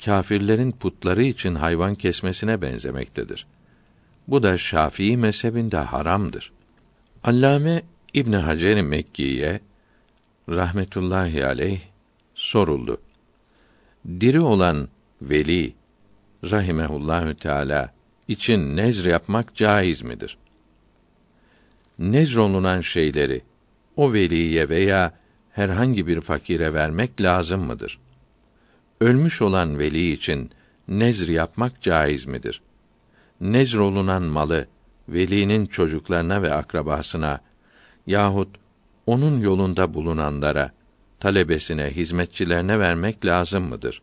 kâfirlerin putları için hayvan kesmesine benzemektedir. Bu da Şafii mezhebinde haramdır. Allame İbn Hacer Mekkiye rahmetullahi aleyh soruldu. Diri olan veli rahimehullahü teala için nezr yapmak caiz midir? Nezrolunan şeyleri o veliye veya herhangi bir fakire vermek lazım mıdır? Ölmüş olan veli için nezr yapmak caiz midir? Nezrolunan malı velinin çocuklarına ve akrabasına yahut onun yolunda bulunanlara, talebesine, hizmetçilerine vermek lazım mıdır?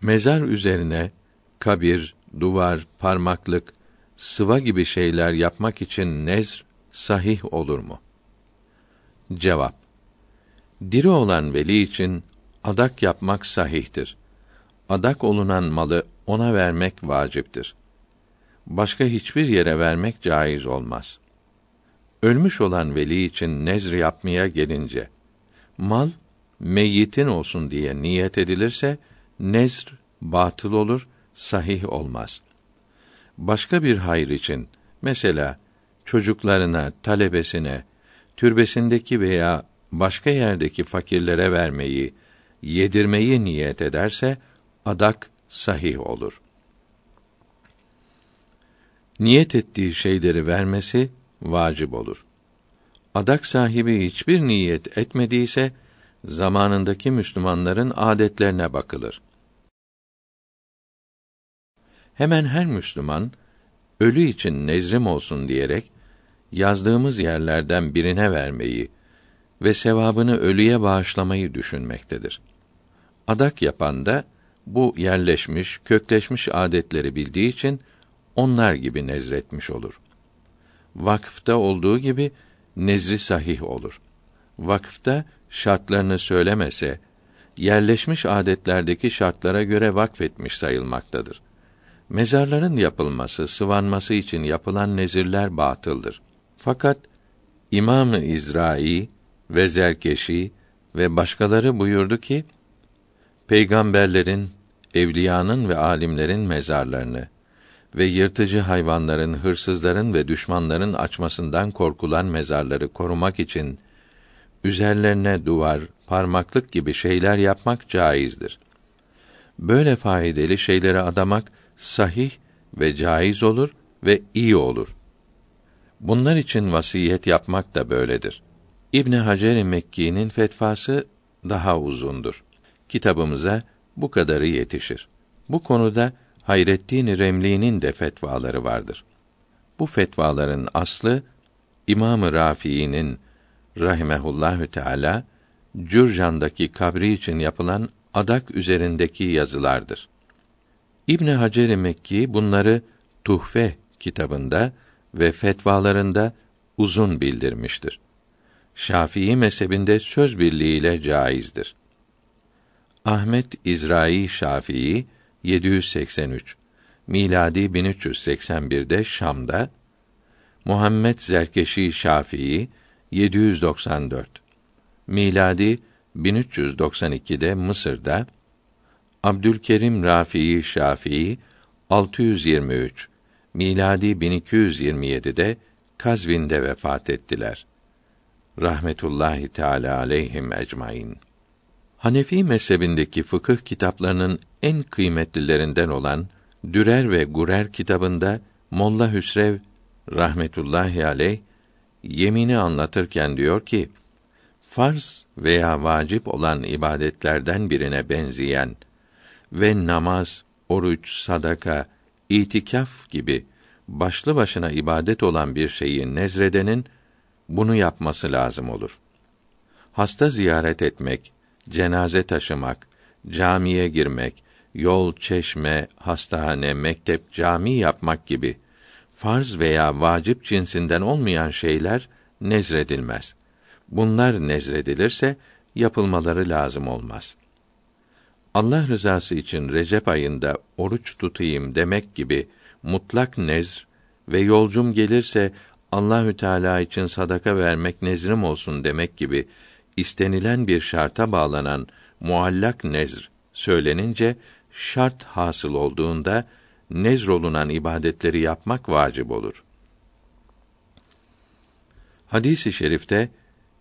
Mezar üzerine kabir, duvar, parmaklık, sıva gibi şeyler yapmak için nezr sahih olur mu? Cevap Diri olan veli için adak yapmak sahihtir. Adak olunan malı ona vermek vaciptir. Başka hiçbir yere vermek caiz olmaz. Ölmüş olan veli için nezr yapmaya gelince, mal meyyitin olsun diye niyet edilirse nezr batıl olur, sahih olmaz. Başka bir hayır için mesela çocuklarına, talebesine, türbesindeki veya başka yerdeki fakirlere vermeyi, yedirmeyi niyet ederse adak sahih olur. Niyet ettiği şeyleri vermesi vacip olur. Adak sahibi hiçbir niyet etmediyse zamanındaki Müslümanların adetlerine bakılır. Hemen her Müslüman ölü için nezrim olsun diyerek yazdığımız yerlerden birine vermeyi ve sevabını ölüye bağışlamayı düşünmektedir. Adak yapan da bu yerleşmiş, kökleşmiş adetleri bildiği için onlar gibi nezretmiş olur. Vakıfta olduğu gibi nezri sahih olur. vakıfta şartlarını söylemese, yerleşmiş adetlerdeki şartlara göre vakfetmiş sayılmaktadır. Mezarların yapılması, sıvanması için yapılan nezirler batıldır. Fakat İmam-ı İzrai ve Zerkeşi ve başkaları buyurdu ki, peygamberlerin, evliyanın ve alimlerin mezarlarını ve yırtıcı hayvanların, hırsızların ve düşmanların açmasından korkulan mezarları korumak için üzerlerine duvar, parmaklık gibi şeyler yapmak caizdir. Böyle faydalı şeyleri adamak sahih ve caiz olur ve iyi olur. Bunlar için vasiyet yapmak da böyledir. İbn Hacer Mekki'nin fetvası daha uzundur. Kitabımıza bu kadarı yetişir. Bu konuda Hayreddin Remli'nin de fetvaları vardır. Bu fetvaların aslı İmam-ı Rafii'nin rahimehullahü teala Cürcan'daki kabri için yapılan adak üzerindeki yazılardır. İbn Hacer Mekki bunları Tuhfe kitabında ve fetvalarında uzun bildirmiştir. Şafii mezhebinde söz birliğiyle caizdir. Ahmet İzrai Şafii 783 miladi 1381'de Şam'da Muhammed Zerkeşi Şafii 794 miladi 1392'de Mısır'da Abdülkerim Rafii Şafii 623 miladi 1227'de Kazvin'de vefat ettiler. Rahmetullahi Teala aleyhim ecmaîn. Hanefi mezhebindeki fıkıh kitaplarının en kıymetlilerinden olan Dürer ve Gurer kitabında Molla Hüsrev rahmetullahi aleyh yemini anlatırken diyor ki farz veya vacip olan ibadetlerden birine benzeyen ve namaz, oruç, sadaka, itikaf gibi başlı başına ibadet olan bir şeyi nezredenin bunu yapması lazım olur. Hasta ziyaret etmek, cenaze taşımak, camiye girmek, yol, çeşme, hastane, mektep, cami yapmak gibi farz veya vacip cinsinden olmayan şeyler nezredilmez. Bunlar nezredilirse yapılmaları lazım olmaz. Allah rızası için Recep ayında oruç tutayım demek gibi mutlak nezr ve yolcum gelirse Allahü Teala için sadaka vermek nezrim olsun demek gibi istenilen bir şarta bağlanan muallak nezr söylenince şart hasıl olduğunda nezrolunan ibadetleri yapmak vacip olur. Hadisi i şerifte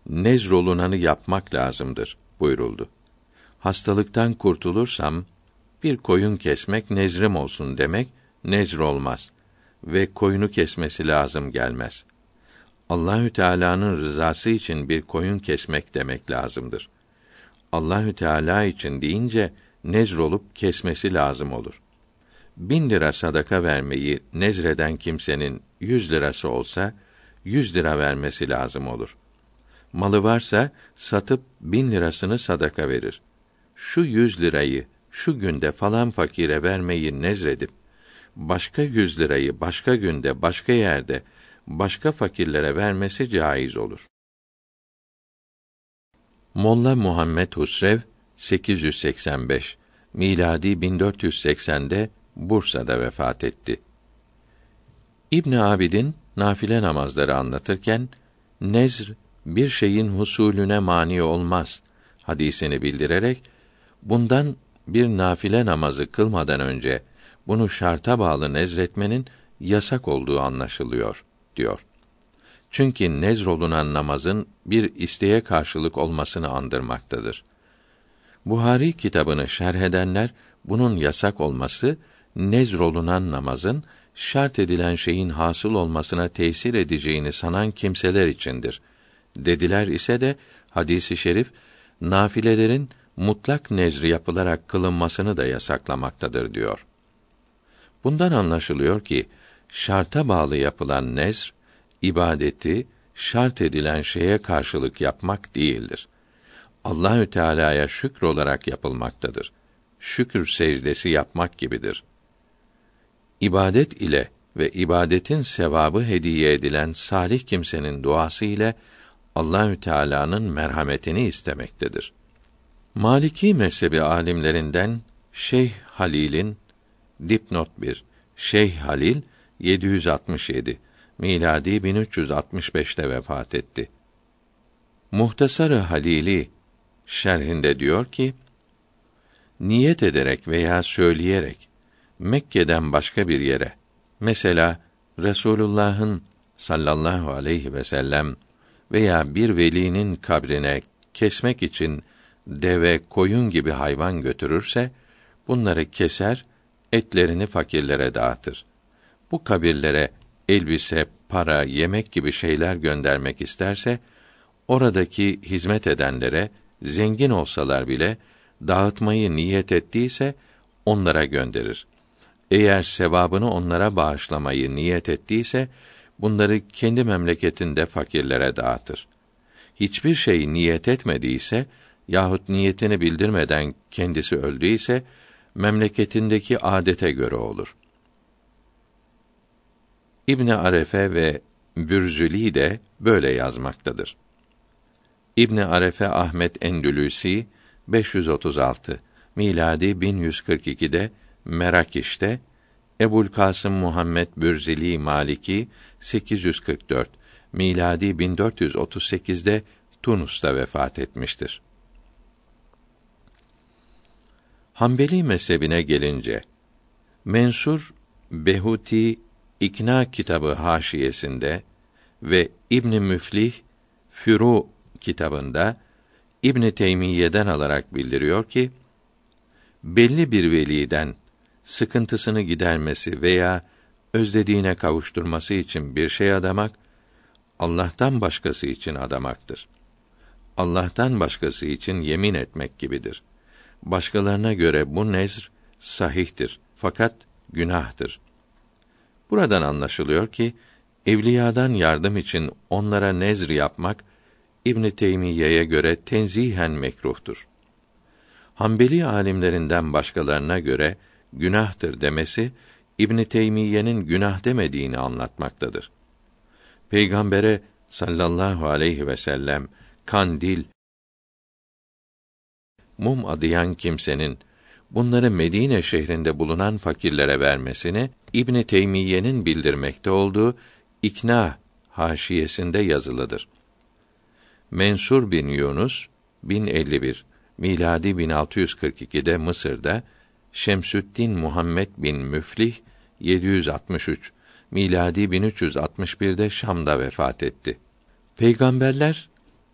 nezrolunanı yapmak lazımdır buyuruldu. Hastalıktan kurtulursam bir koyun kesmek nezrim olsun demek nezr olmaz ve koyunu kesmesi lazım gelmez. Allahü Teala'nın rızası için bir koyun kesmek demek lazımdır. Allahü Teala için deyince nezr olup kesmesi lazım olur. Bin lira sadaka vermeyi nezreden kimsenin yüz lirası olsa, yüz lira vermesi lazım olur. Malı varsa satıp bin lirasını sadaka verir. Şu yüz lirayı şu günde falan fakire vermeyi nezredip başka yüz lirayı başka günde başka yerde başka fakirlere vermesi caiz olur. Molla Muhammed Husrev 885 miladi 1480'de Bursa'da vefat etti. İbn Abidin nafile namazları anlatırken nezr bir şeyin husulüne mani olmaz hadisini bildirerek bundan bir nafile namazı kılmadan önce bunu şarta bağlı nezretmenin yasak olduğu anlaşılıyor diyor. Çünkü nezrolunan namazın bir isteğe karşılık olmasını andırmaktadır. Buhari kitabını şerh edenler bunun yasak olması nezrolunan namazın şart edilen şeyin hasıl olmasına tesir edeceğini sanan kimseler içindir. Dediler ise de hadisi şerif nafilelerin mutlak nezri yapılarak kılınmasını da yasaklamaktadır diyor. Bundan anlaşılıyor ki şarta bağlı yapılan nezr ibadeti şart edilen şeye karşılık yapmak değildir. Allahü Teala'ya şükür olarak yapılmaktadır. Şükür secdesi yapmak gibidir. İbadet ile ve ibadetin sevabı hediye edilen salih kimsenin duası ile Allahü Teala'nın merhametini istemektedir. Maliki mezhebi alimlerinden Şeyh Halil'in dipnot 1 Şeyh Halil 767 miladi 1365'te vefat etti. Muhtasarı Halili şerhinde diyor ki: Niyet ederek veya söyleyerek Mekke'den başka bir yere mesela Resulullah'ın sallallahu aleyhi ve sellem veya bir velinin kabrine kesmek için deve, koyun gibi hayvan götürürse bunları keser, etlerini fakirlere dağıtır. Bu kabirlere elbise, para, yemek gibi şeyler göndermek isterse oradaki hizmet edenlere zengin olsalar bile dağıtmayı niyet ettiyse onlara gönderir. Eğer sevabını onlara bağışlamayı niyet ettiyse bunları kendi memleketinde fakirlere dağıtır. Hiçbir şey niyet etmediyse yahut niyetini bildirmeden kendisi öldüyse memleketindeki adete göre olur. İbn Arefe ve Bürzüli de böyle yazmaktadır. İbn Arefe Ahmet Endülüsi 536 miladi 1142'de Merakiş'te Ebul Kasım Muhammed Bürzili Maliki 844 miladi 1438'de Tunus'ta vefat etmiştir. Hanbeli mezhebine gelince Mensur Behuti İkna kitabı haşiyesinde ve İbn Müflih Furu kitabında İbn Teymiyye'den alarak bildiriyor ki belli bir veliden sıkıntısını gidermesi veya özlediğine kavuşturması için bir şey adamak Allah'tan başkası için adamaktır. Allah'tan başkası için yemin etmek gibidir. Başkalarına göre bu nezr sahihtir fakat günahtır. Buradan anlaşılıyor ki evliyadan yardım için onlara nezr yapmak İbn Teymiyye'ye göre tenzihen mekruhtur. Hanbeli alimlerinden başkalarına göre günahtır demesi İbn Teymiyye'nin günah demediğini anlatmaktadır. Peygambere sallallahu aleyhi ve sellem kandil mum adayan kimsenin bunları Medine şehrinde bulunan fakirlere vermesini İbn Teymiyye'nin bildirmekte olduğu İkna haşiyesinde yazılıdır. Mensur bin Yunus 1051 miladi 1642'de Mısır'da Şemsüddin Muhammed bin Müflih 763 miladi 1361'de Şam'da vefat etti. Peygamberler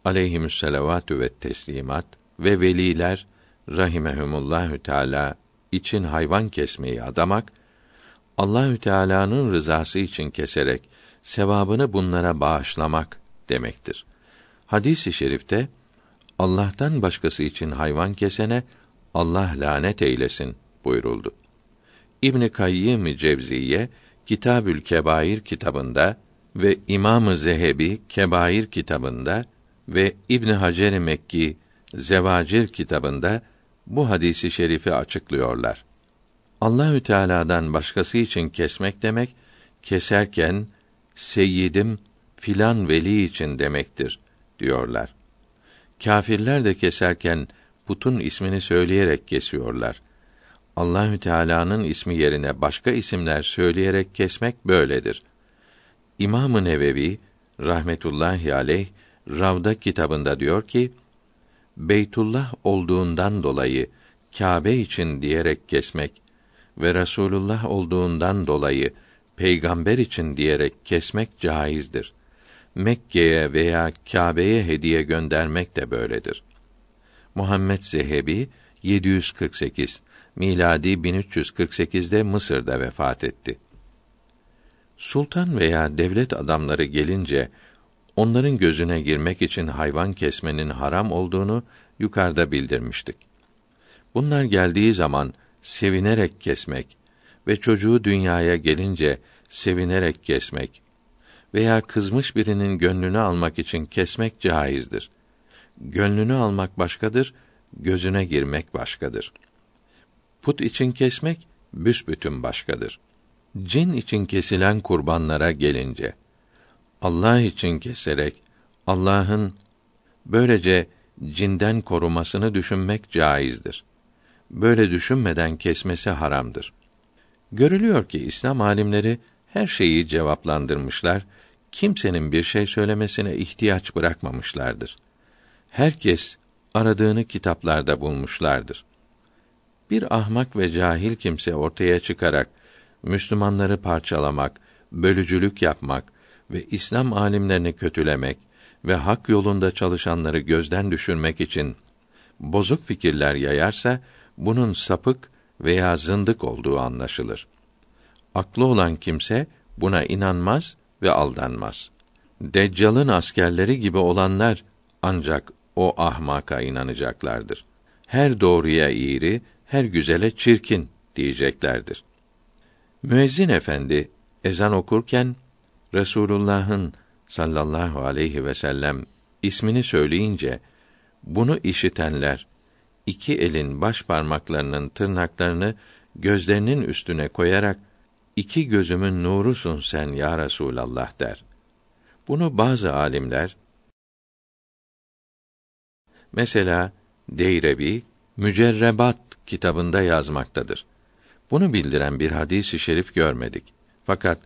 aleyhisselatü ve teslimat ve veliler rahimehumullahü teala için hayvan kesmeyi adamak Allahü Teala'nın rızası için keserek sevabını bunlara bağışlamak demektir. Hadis-i şerifte Allah'tan başkası için hayvan kesene Allah lanet eylesin buyuruldu. İbn Kayyim Cevziye Kitabül Kebair kitabında ve İmam-ı Zehebi Kebair kitabında ve İbn Hacer Mekki Zevacir kitabında bu hadisi şerifi açıklıyorlar. Allahü Teala'dan başkası için kesmek demek keserken seyyidim filan veli için demektir diyorlar. Kafirler de keserken putun ismini söyleyerek kesiyorlar. Allahü Teala'nın ismi yerine başka isimler söyleyerek kesmek böyledir. İmam-ı Nevevi rahmetullahi aleyh Ravda kitabında diyor ki: Beytullah olduğundan dolayı Kâbe için diyerek kesmek ve Resulullah olduğundan dolayı peygamber için diyerek kesmek caizdir. Mekke'ye veya Kâbe'ye hediye göndermek de böyledir. Muhammed Zehebi 748 miladi 1348'de Mısır'da vefat etti. Sultan veya devlet adamları gelince onların gözüne girmek için hayvan kesmenin haram olduğunu yukarıda bildirmiştik. Bunlar geldiği zaman sevinerek kesmek ve çocuğu dünyaya gelince sevinerek kesmek veya kızmış birinin gönlünü almak için kesmek caizdir. Gönlünü almak başkadır, gözüne girmek başkadır. Put için kesmek büsbütün başkadır. Cin için kesilen kurbanlara gelince Allah için keserek Allah'ın böylece cinden korumasını düşünmek caizdir. Böyle düşünmeden kesmesi haramdır. Görülüyor ki İslam alimleri her şeyi cevaplandırmışlar, kimsenin bir şey söylemesine ihtiyaç bırakmamışlardır. Herkes aradığını kitaplarda bulmuşlardır. Bir ahmak ve cahil kimse ortaya çıkarak Müslümanları parçalamak, bölücülük yapmak ve İslam alimlerini kötülemek ve hak yolunda çalışanları gözden düşürmek için bozuk fikirler yayarsa bunun sapık veya zındık olduğu anlaşılır. Aklı olan kimse buna inanmaz ve aldanmaz. Deccal'ın askerleri gibi olanlar ancak o ahmaka inanacaklardır. Her doğruya iğri, her güzele çirkin diyeceklerdir. Müezzin efendi ezan okurken Resulullah'ın sallallahu aleyhi ve sellem ismini söyleyince bunu işitenler iki elin baş parmaklarının tırnaklarını gözlerinin üstüne koyarak iki gözümün nurusun sen ya Resulallah der. Bunu bazı alimler mesela Deyrebi Mücerrebat kitabında yazmaktadır. Bunu bildiren bir hadisi şerif görmedik. Fakat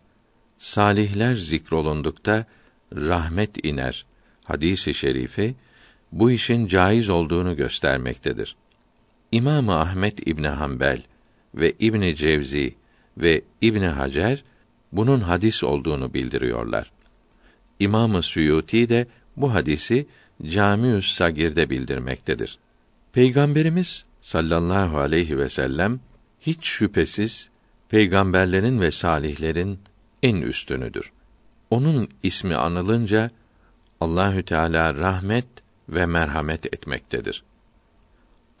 salihler zikrolundukta rahmet iner hadisi şerifi bu işin caiz olduğunu göstermektedir. İmam Ahmet İbni Hanbel ve İbni Cevzi ve İbni Hacer bunun hadis olduğunu bildiriyorlar. İmam-ı Suyuti de bu hadisi Camiü's Sagir'de bildirmektedir. Peygamberimiz sallallahu aleyhi ve sellem hiç şüphesiz peygamberlerin ve salihlerin en üstünüdür. Onun ismi anılınca Allahü Teala rahmet ve merhamet etmektedir.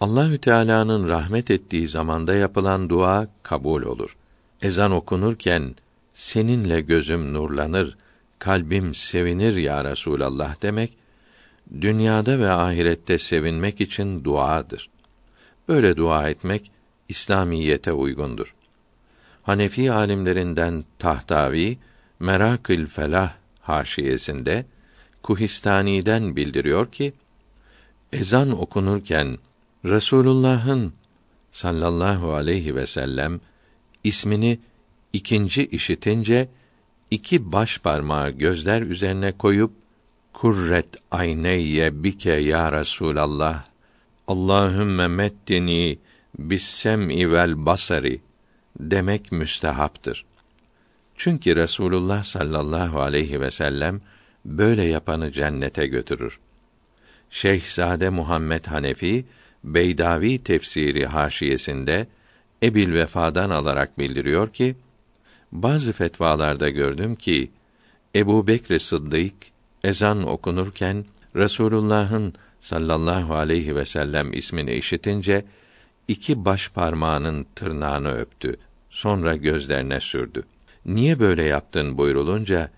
Allahü Teala'nın rahmet ettiği zamanda yapılan dua kabul olur. Ezan okunurken seninle gözüm nurlanır, kalbim sevinir ya Resulallah demek dünyada ve ahirette sevinmek için duadır. Böyle dua etmek İslamiyete uygundur. Hanefi alimlerinden Tahtavi Merakül Felah haşiyesinde Kuhistani'den bildiriyor ki ezan okunurken Resulullah'ın sallallahu aleyhi ve sellem ismini ikinci işitince iki baş parmağı gözler üzerine koyup kurret ayneyye bike ya Resulallah Allahümme mettini bis vel basari demek müstehaptır. Çünkü Resulullah sallallahu aleyhi ve sellem böyle yapanı cennete götürür. Şeyhzade Muhammed Hanefi Beydavi tefsiri haşiyesinde Ebil Vefa'dan alarak bildiriyor ki bazı fetvalarda gördüm ki Ebu Bekr Sıddık ezan okunurken Resulullah'ın sallallahu aleyhi ve sellem ismini işitince iki baş parmağının tırnağını öptü. Sonra gözlerine sürdü. Niye böyle yaptın buyrulunca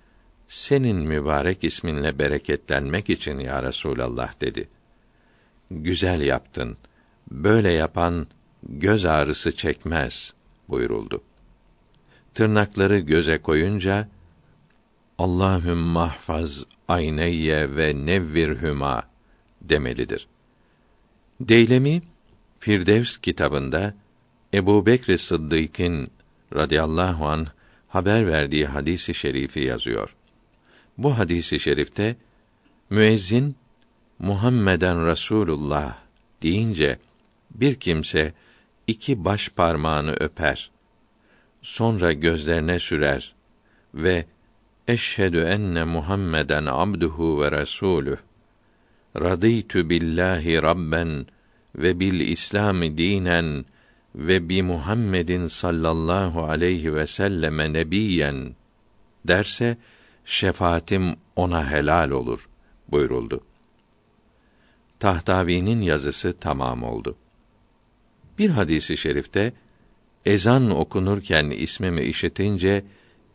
senin mübarek isminle bereketlenmek için ya Resulallah dedi. Güzel yaptın. Böyle yapan göz ağrısı çekmez buyuruldu. Tırnakları göze koyunca Allahüm mahfaz ayneyye ve nevvirhüma demelidir. Deylemi Firdevs kitabında Ebu Bekr Sıddık'ın radıyallahu an haber verdiği hadisi şerifi yazıyor. Bu hadisi şerifte müezzin Muhammeden Rasulullah deyince bir kimse iki baş parmağını öper. Sonra gözlerine sürer ve eşhedü enne Muhammeden abduhu ve resuluh. Radîtü billahi rabben ve bil İslam dinen ve bi Muhammedin sallallahu aleyhi ve selleme nebiyen derse şefaatim ona helal olur buyuruldu. Tahtavi'nin yazısı tamam oldu. Bir hadisi şerifte ezan okunurken ismimi işitince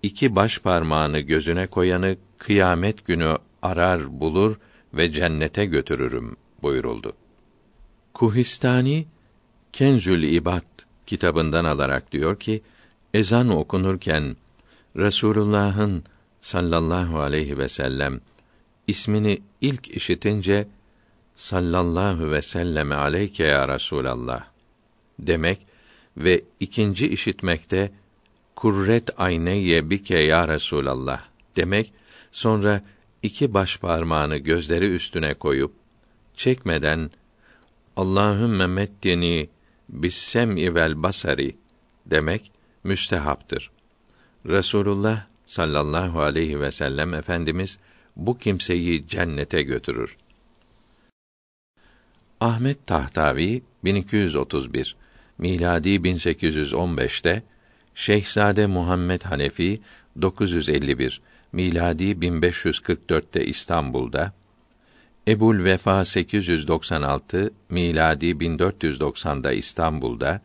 iki baş parmağını gözüne koyanı kıyamet günü arar bulur ve cennete götürürüm buyuruldu. Kuhistani Kenzül İbad kitabından alarak diyor ki ezan okunurken Resulullah'ın sallallahu aleyhi ve sellem ismini ilk işitince sallallahu ve selleme aleyke ya Resulallah demek ve ikinci işitmekte kurret ayneye bike ya Resulallah demek sonra iki baş parmağını gözleri üstüne koyup çekmeden Allahümme meddini bis sem'i vel basari demek müstehaptır. Resulullah sallallahu aleyhi ve sellem efendimiz bu kimseyi cennete götürür. Ahmet Tahtavi 1231 miladi 1815'te Şehzade Muhammed Hanefi 951 miladi 1544'te İstanbul'da Ebul Vefa 896 miladi 1490'da İstanbul'da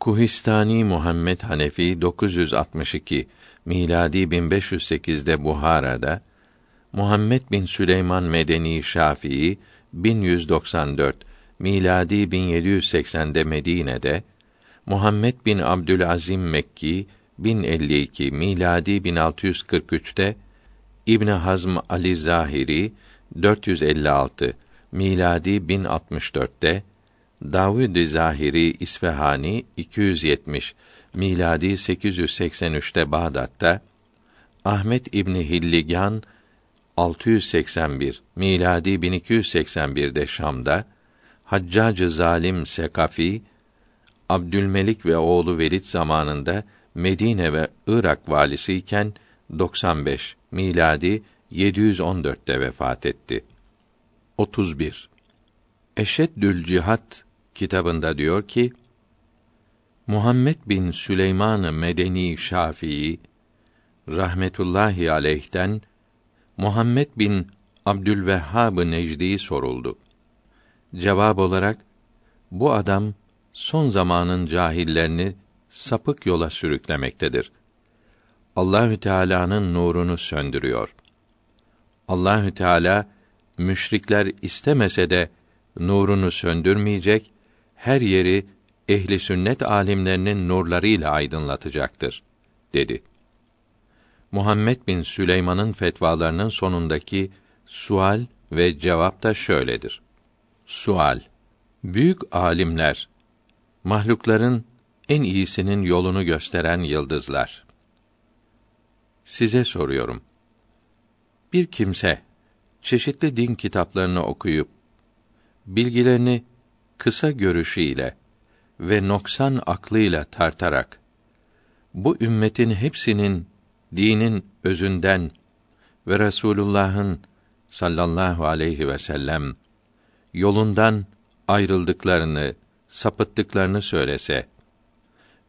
Kuhistani Muhammed Hanefi 962 miladi 1508'de Buhara'da Muhammed bin Süleyman Medeni Şafii 1194 miladi 1780'de Medine'de Muhammed bin Abdülazim Mekki 1052 miladi 1643'te İbn Hazm Ali Zahiri 456 miladi 1064'te Davud Zahiri İsfahani 270 miladi 883'te Bağdat'ta Ahmet İbni Hilligan 681 miladi 1281'de Şam'da Haccacı Zalim Sekafi Abdülmelik ve oğlu Velid zamanında Medine ve Irak valisiyken 95 miladi 714'te vefat etti. 31. Eşeddül Cihat kitabında diyor ki Muhammed bin Süleyman Medeni Şafii rahmetullahi aleyh'ten Muhammed bin Abdülvehhab Necdi soruldu. Cevap olarak bu adam son zamanın cahillerini sapık yola sürüklemektedir. Allahü Teala'nın nurunu söndürüyor. Allahü Teala müşrikler istemese de nurunu söndürmeyecek, her yeri ehli sünnet alimlerinin nurlarıyla aydınlatacaktır dedi. Muhammed bin Süleyman'ın fetvalarının sonundaki sual ve cevap da şöyledir. Sual: Büyük alimler mahlukların en iyisinin yolunu gösteren yıldızlar. Size soruyorum. Bir kimse çeşitli din kitaplarını okuyup bilgilerini kısa görüşüyle ve noksan aklıyla tartarak bu ümmetin hepsinin dinin özünden ve Resulullah'ın sallallahu aleyhi ve sellem yolundan ayrıldıklarını, sapıttıklarını söylese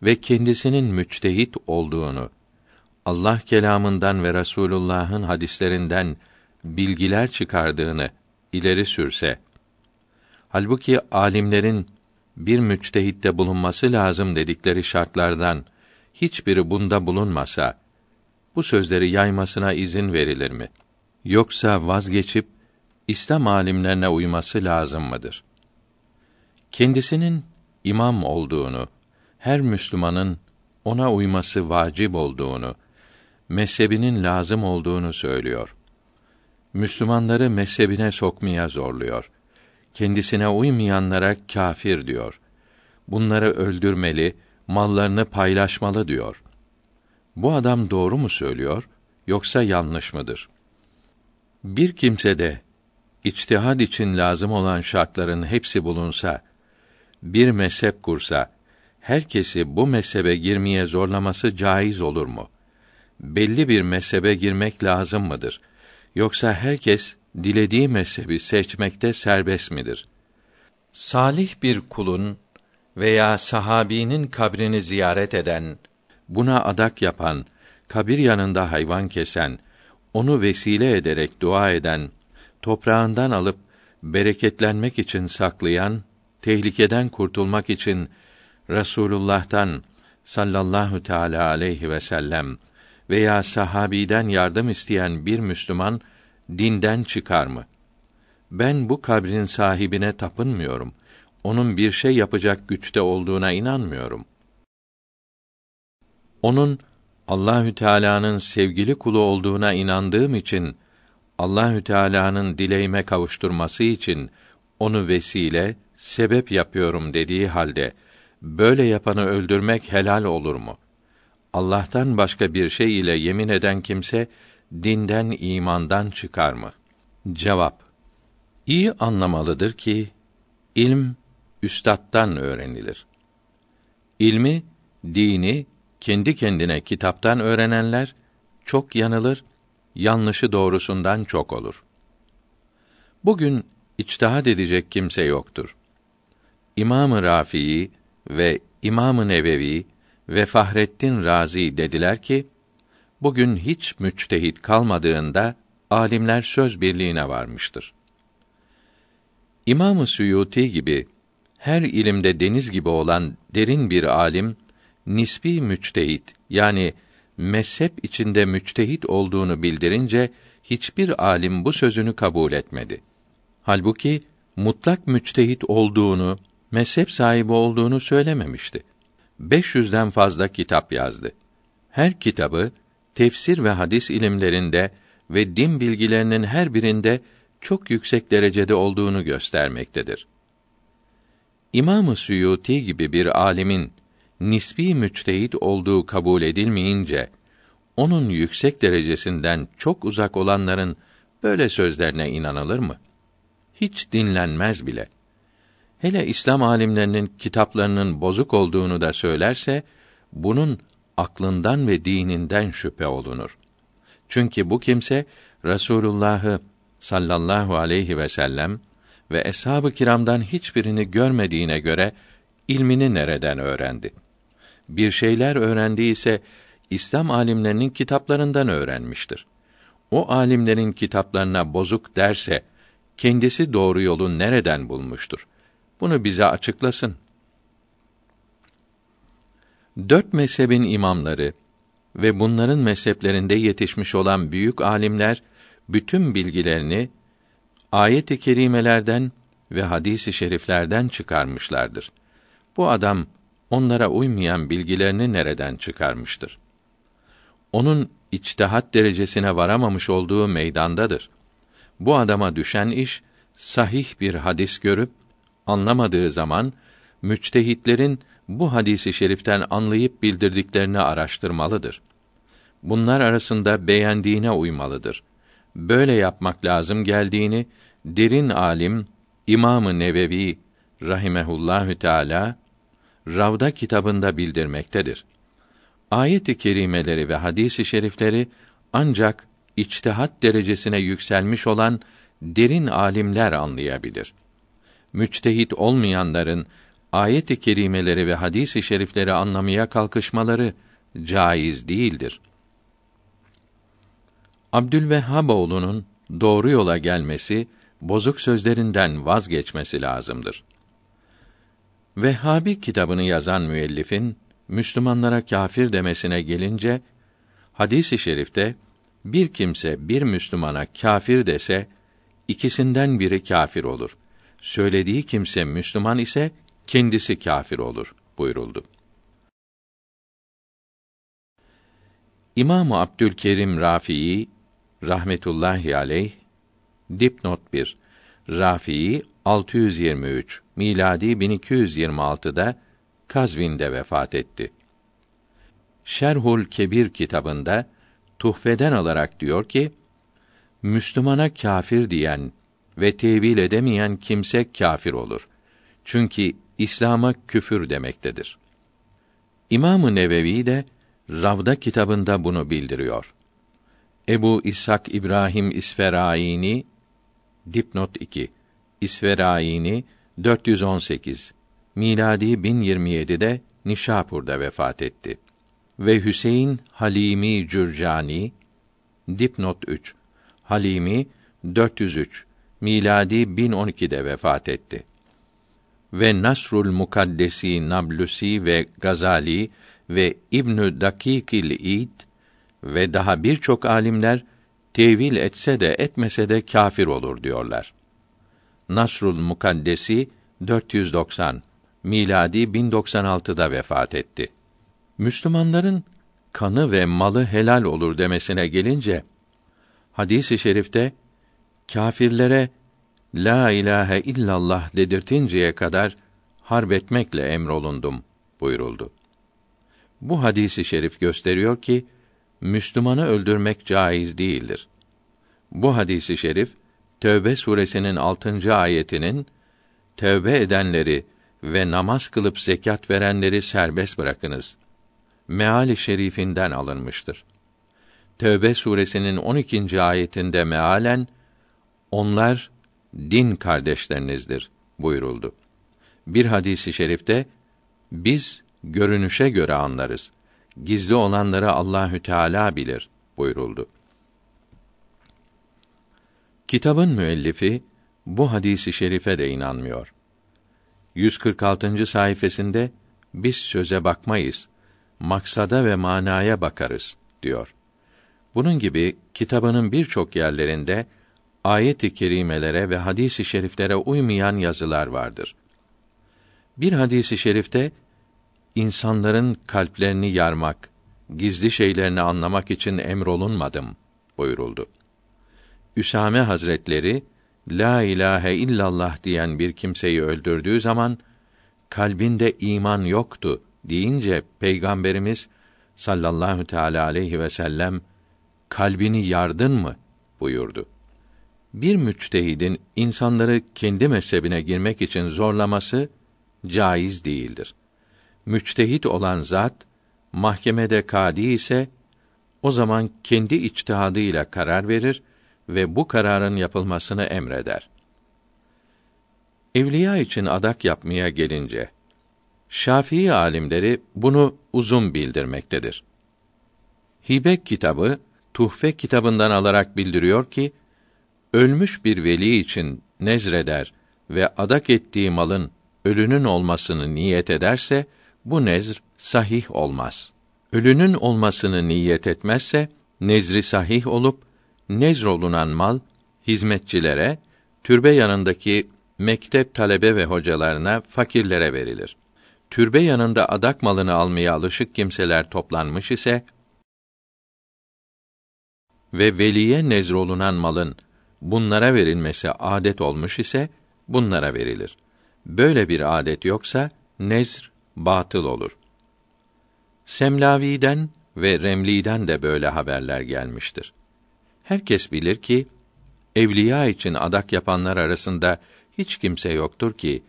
ve kendisinin müçtehit olduğunu Allah kelamından ve Resulullah'ın hadislerinden bilgiler çıkardığını ileri sürse halbuki alimlerin bir müçtehitte bulunması lazım dedikleri şartlardan hiçbiri bunda bulunmasa bu sözleri yaymasına izin verilir mi? Yoksa vazgeçip İslam alimlerine uyması lazım mıdır? Kendisinin imam olduğunu, her Müslümanın ona uyması vacip olduğunu, mezhebinin lazım olduğunu söylüyor. Müslümanları mezhebine sokmaya zorluyor. Kendisine uymayanlara kafir diyor. Bunları öldürmeli, mallarını paylaşmalı diyor. Bu adam doğru mu söylüyor yoksa yanlış mıdır? Bir kimse de içtihad için lazım olan şartların hepsi bulunsa, bir mezhep kursa, herkesi bu mezhebe girmeye zorlaması caiz olur mu? Belli bir mezhebe girmek lazım mıdır? Yoksa herkes dilediği mezhebi seçmekte serbest midir? Salih bir kulun veya sahabinin kabrini ziyaret eden, buna adak yapan, kabir yanında hayvan kesen, onu vesile ederek dua eden, toprağından alıp bereketlenmek için saklayan, tehlikeden kurtulmak için Resulullah'tan sallallahu teala aleyhi ve sellem veya sahabiden yardım isteyen bir Müslüman dinden çıkar mı? Ben bu kabrin sahibine tapınmıyorum. Onun bir şey yapacak güçte olduğuna inanmıyorum. Onun Allahü Teala'nın sevgili kulu olduğuna inandığım için Allahü Teala'nın dileğime kavuşturması için onu vesile, sebep yapıyorum dediği halde böyle yapanı öldürmek helal olur mu? Allah'tan başka bir şey ile yemin eden kimse dinden imandan çıkar mı? Cevap İyi anlamalıdır ki ilm üstattan öğrenilir. İlmi, dini kendi kendine kitaptan öğrenenler çok yanılır, yanlışı doğrusundan çok olur. Bugün içtihat edecek kimse yoktur. İmam-ı Rafi'i ve İmam-ı Nevevi ve Fahrettin Razi dediler ki, bugün hiç müçtehit kalmadığında alimler söz birliğine varmıştır. İmam-ı Suyuti gibi her ilimde deniz gibi olan derin bir alim nisbi müçtehit yani mezhep içinde müçtehit olduğunu bildirince hiçbir alim bu sözünü kabul etmedi. Halbuki mutlak müçtehit olduğunu, mezhep sahibi olduğunu söylememişti. 500'den fazla kitap yazdı. Her kitabı tefsir ve hadis ilimlerinde ve din bilgilerinin her birinde çok yüksek derecede olduğunu göstermektedir. İmam-ı Suyuti gibi bir alimin nisbi müçtehit olduğu kabul edilmeyince onun yüksek derecesinden çok uzak olanların böyle sözlerine inanılır mı? Hiç dinlenmez bile. Hele İslam alimlerinin kitaplarının bozuk olduğunu da söylerse bunun aklından ve dininden şüphe olunur. Çünkü bu kimse Resulullah'ı sallallahu aleyhi ve sellem ve eshab-ı kiramdan hiçbirini görmediğine göre ilmini nereden öğrendi? Bir şeyler öğrendiyse İslam alimlerinin kitaplarından öğrenmiştir. O alimlerin kitaplarına bozuk derse kendisi doğru yolu nereden bulmuştur? Bunu bize açıklasın. Dört mezhebin imamları ve bunların mezheplerinde yetişmiş olan büyük alimler bütün bilgilerini ayet-i kerimelerden ve hadis-i şeriflerden çıkarmışlardır. Bu adam onlara uymayan bilgilerini nereden çıkarmıştır? Onun içtihat derecesine varamamış olduğu meydandadır. Bu adama düşen iş sahih bir hadis görüp anlamadığı zaman müçtehitlerin bu hadisi şeriften anlayıp bildirdiklerini araştırmalıdır. Bunlar arasında beğendiğine uymalıdır. Böyle yapmak lazım geldiğini derin alim İmamı Nevevi rahimehullahü teala Ravda kitabında bildirmektedir. Ayet-i kerimeleri ve hadis-i şerifleri ancak içtihat derecesine yükselmiş olan derin alimler anlayabilir. Müçtehit olmayanların ayet-i kerimeleri ve hadis-i şerifleri anlamaya kalkışmaları caiz değildir. Abdülvehhaboğlu'nun doğru yola gelmesi, bozuk sözlerinden vazgeçmesi lazımdır. Vehhabi kitabını yazan müellifin Müslümanlara kâfir demesine gelince hadis-i şerifte bir kimse bir Müslümana kâfir dese ikisinden biri kâfir olur. Söylediği kimse Müslüman ise kendisi kâfir olur buyuruldu. İmam Abdülkerim Rafii rahmetullahi aleyh dipnot 1 Rafii 623 miladi 1226'da Kazvin'de vefat etti. Şerhul Kebir kitabında Tuhfeden alarak diyor ki: Müslümana kâfir diyen ve tevil edemeyen kimse kâfir olur. Çünkü İslam'a küfür demektedir. İmam-ı Nevevi de Ravda kitabında bunu bildiriyor. Ebu İshak İbrahim İsferaini dipnot 2 İsferaini 418 miladi 1027'de Nişapur'da vefat etti. Ve Hüseyin Halimi Cürcani dipnot 3 Halimi 403 miladi 1012'de vefat etti. Ve Nasrul Mukaddesi Nablusi ve Gazali ve İbnü Dakikil İd ve daha birçok alimler tevil etse de etmese de kâfir olur diyorlar. Nasrul Mukaddesi 490 miladi 1096'da vefat etti. Müslümanların kanı ve malı helal olur demesine gelince hadisi i şerifte kâfirlere la ilahe illallah dedirtinceye kadar harp etmekle emrolundum buyuruldu. Bu hadisi şerif gösteriyor ki Müslümanı öldürmek caiz değildir. Bu hadisi şerif Tövbe suresinin 6. ayetinin tövbe edenleri ve namaz kılıp zekat verenleri serbest bırakınız. Meali şerifinden alınmıştır. Tövbe suresinin 12. ayetinde mealen onlar din kardeşlerinizdir buyuruldu. Bir hadisi şerifte biz görünüşe göre anlarız. Gizli olanları Allahü Teala bilir buyuruldu. Kitabın müellifi bu hadisi şerife de inanmıyor. 146. sayfasında biz söze bakmayız, maksada ve manaya bakarız diyor. Bunun gibi kitabının birçok yerlerinde ayet-i kerimelere ve hadis-i şeriflere uymayan yazılar vardır. Bir hadisi şerifte insanların kalplerini yarmak, gizli şeylerini anlamak için emrolunmadım buyuruldu. Üsame Hazretleri la ilahe illallah diyen bir kimseyi öldürdüğü zaman kalbinde iman yoktu deyince peygamberimiz sallallahu teala aleyhi ve sellem kalbini yardın mı buyurdu. Bir müçtehidin insanları kendi mezhebine girmek için zorlaması caiz değildir. Müçtehit olan zat mahkemede kadi ise o zaman kendi içtihadıyla karar verir ve bu kararın yapılmasını emreder. Evliya için adak yapmaya gelince Şafii alimleri bunu uzun bildirmektedir. Hibek kitabı Tuhfe kitabından alarak bildiriyor ki ölmüş bir veli için nezreder ve adak ettiği malın ölünün olmasını niyet ederse bu nezr sahih olmaz. Ölünün olmasını niyet etmezse nezri sahih olup nezrolunan mal hizmetçilere, türbe yanındaki mektep talebe ve hocalarına, fakirlere verilir. Türbe yanında adak malını almaya alışık kimseler toplanmış ise ve veliye nezrolunan malın bunlara verilmesi adet olmuş ise bunlara verilir. Böyle bir adet yoksa nezr batıl olur. Semlavi'den ve Remli'den de böyle haberler gelmiştir. Herkes bilir ki evliya için adak yapanlar arasında hiç kimse yoktur ki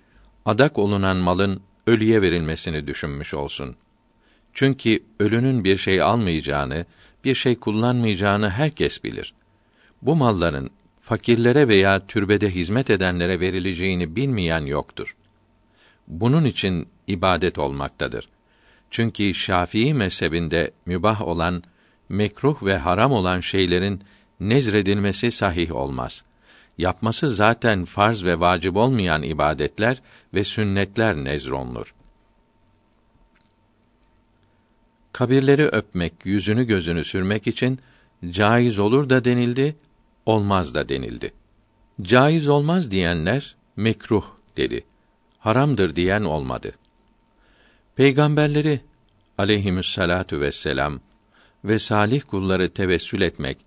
adak olunan malın ölüye verilmesini düşünmüş olsun. Çünkü ölünün bir şey almayacağını, bir şey kullanmayacağını herkes bilir. Bu malların fakirlere veya türbede hizmet edenlere verileceğini bilmeyen yoktur. Bunun için ibadet olmaktadır. Çünkü Şafii mezhebinde mübah olan, mekruh ve haram olan şeylerin nezredilmesi sahih olmaz. Yapması zaten farz ve vacip olmayan ibadetler ve sünnetler nezronlur. Kabirleri öpmek, yüzünü gözünü sürmek için caiz olur da denildi, olmaz da denildi. Caiz olmaz diyenler mekruh dedi. Haramdır diyen olmadı. Peygamberleri aleyhissalatu vesselam ve salih kulları tevessül etmek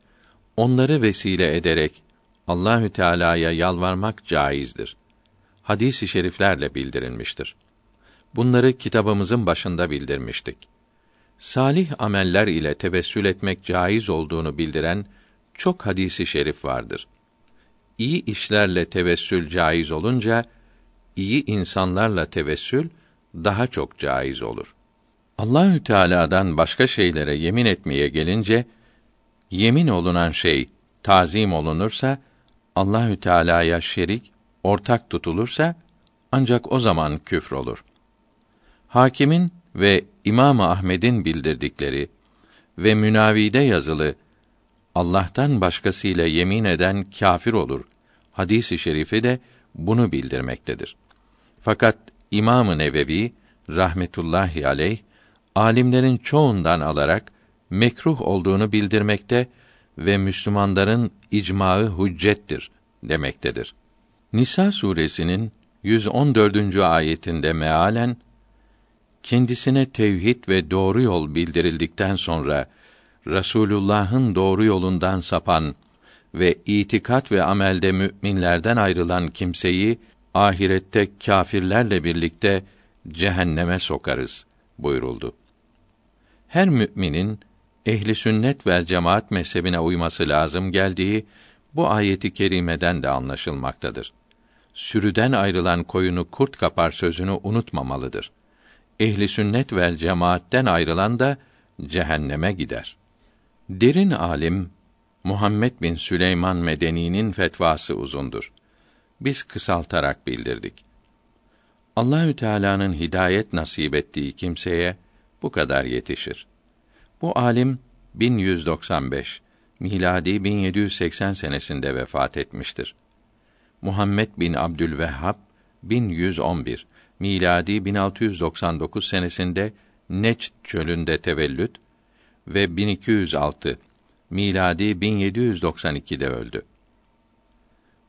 onları vesile ederek Allahü Teala'ya yalvarmak caizdir. Hadis-i şeriflerle bildirilmiştir. Bunları kitabımızın başında bildirmiştik. Salih ameller ile tevessül etmek caiz olduğunu bildiren çok hadisi şerif vardır. İyi işlerle tevessül caiz olunca iyi insanlarla tevessül daha çok caiz olur. Allahü Teala'dan başka şeylere yemin etmeye gelince yemin olunan şey tazim olunursa Allahü Teala'ya şerik, ortak tutulursa ancak o zaman küfür olur. Hakimin ve İmam Ahmed'in bildirdikleri ve Münavide yazılı Allah'tan başkasıyla yemin eden kâfir olur. Hadisi şerifi de bunu bildirmektedir. Fakat İmam-ı Nevevi rahmetullahi aleyh alimlerin çoğundan alarak mekruh olduğunu bildirmekte ve Müslümanların icmaı hüccettir demektedir. Nisa suresinin 114. ayetinde mealen kendisine tevhid ve doğru yol bildirildikten sonra Rasulullah'ın doğru yolundan sapan ve itikat ve amelde müminlerden ayrılan kimseyi ahirette kâfirlerle birlikte cehenneme sokarız buyuruldu. Her müminin ehli sünnet ve cemaat mezhebine uyması lazım geldiği bu ayeti kerimeden de anlaşılmaktadır. Sürüden ayrılan koyunu kurt kapar sözünü unutmamalıdır. Ehli sünnet ve cemaatten ayrılan da cehenneme gider. Derin alim Muhammed bin Süleyman Medeni'nin fetvası uzundur. Biz kısaltarak bildirdik. Allahü Teala'nın hidayet nasip ettiği kimseye bu kadar yetişir. Bu alim 1195 miladi 1780 senesinde vefat etmiştir. Muhammed bin Abdülvehhab 1111 miladi 1699 senesinde Neçd çölünde tevellüt ve 1206 miladi 1792'de öldü.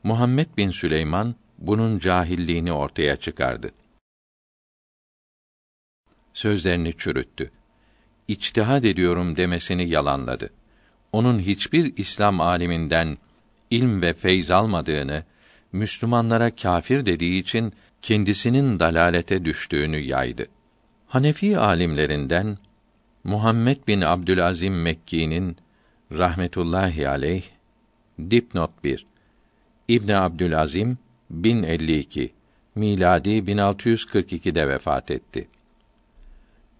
Muhammed bin Süleyman bunun cahilliğini ortaya çıkardı. Sözlerini çürüttü. İçtihad ediyorum demesini yalanladı. Onun hiçbir İslam aliminden ilm ve feyz almadığını, Müslümanlara kâfir dediği için kendisinin dalalete düştüğünü yaydı. Hanefi alimlerinden Muhammed bin Abdülazim Mekki'nin rahmetullahi aleyh dipnot 1 İbn Abdülazim 1052 miladi 1642'de vefat etti.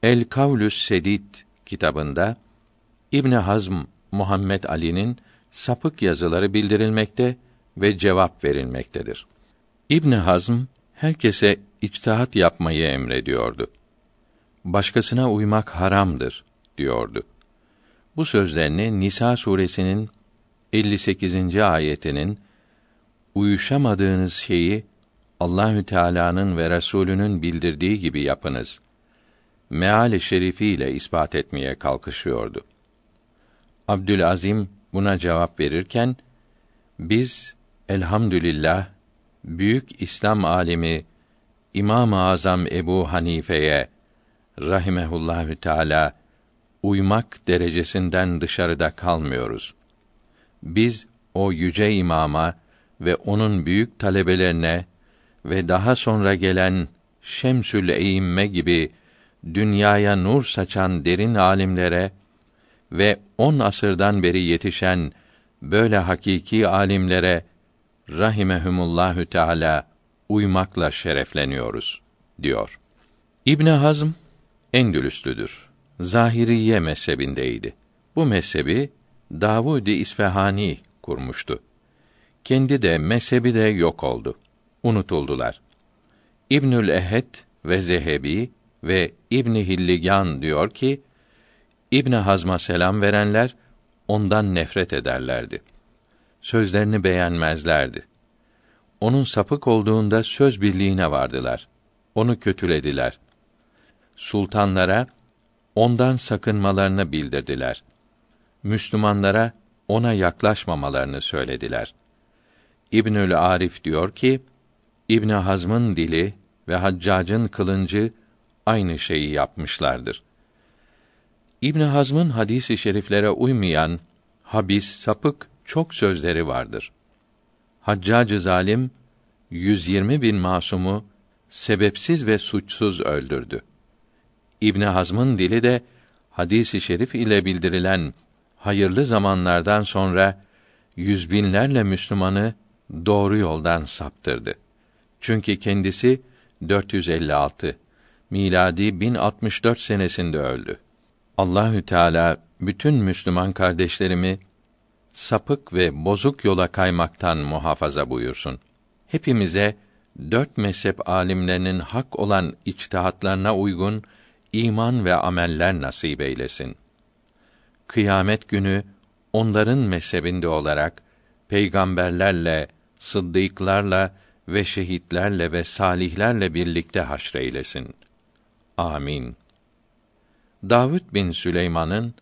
El Kavlüs Sedid kitabında İbn Hazm Muhammed Ali'nin sapık yazıları bildirilmekte ve cevap verilmektedir. İbn Hazm herkese içtihat yapmayı emrediyordu. Başkasına uymak haramdır diyordu. Bu sözlerini Nisa suresinin 58. ayetinin uyuşamadığınız şeyi Allahü Teala'nın ve Resulünün bildirdiği gibi yapınız. Meali şerifiyle ispat etmeye kalkışıyordu. Abdülazim buna cevap verirken biz elhamdülillah büyük İslam alimi İmam-ı Azam Ebu Hanife'ye rahimehullahü teala uymak derecesinden dışarıda kalmıyoruz. Biz o yüce imama ve onun büyük talebelerine ve daha sonra gelen Şemsül Eyimme gibi dünyaya nur saçan derin alimlere ve on asırdan beri yetişen böyle hakiki alimlere rahimehumullahü teala uymakla şerefleniyoruz diyor. İbn Hazm Endülüslüdür. Zahiriye mezhebindeydi. Bu mezhebi Davud-i İsfahani kurmuştu. Kendi de mezhebi de yok oldu. Unutuldular. İbnül Ehed ve Zehebi ve İbn Hilligan diyor ki İbn Hazm'a selam verenler ondan nefret ederlerdi. Sözlerini beğenmezlerdi. Onun sapık olduğunda söz birliğine vardılar. Onu kötülediler. Sultanlara ondan sakınmalarını bildirdiler. Müslümanlara ona yaklaşmamalarını söylediler. İbnül Arif diyor ki, İbn Hazm'ın dili ve Haccac'ın kılıncı aynı şeyi yapmışlardır. İbn Hazm'ın hadisi şeriflere uymayan habis, sapık çok sözleri vardır. Haccacı zalim 120 bin masumu sebepsiz ve suçsuz öldürdü. İbn Hazm'ın dili de hadisi şerif ile bildirilen hayırlı zamanlardan sonra yüz binlerle Müslümanı doğru yoldan saptırdı. Çünkü kendisi 456 miladi 1064 senesinde öldü. Allahü Teala bütün Müslüman kardeşlerimi sapık ve bozuk yola kaymaktan muhafaza buyursun. Hepimize dört mezhep alimlerinin hak olan içtihatlarına uygun iman ve ameller nasip eylesin. Kıyamet günü onların mezhebinde olarak peygamberlerle, sıddıklarla ve şehitlerle ve salihlerle birlikte haşreylesin. Amin. Davud bin Süleyman'ın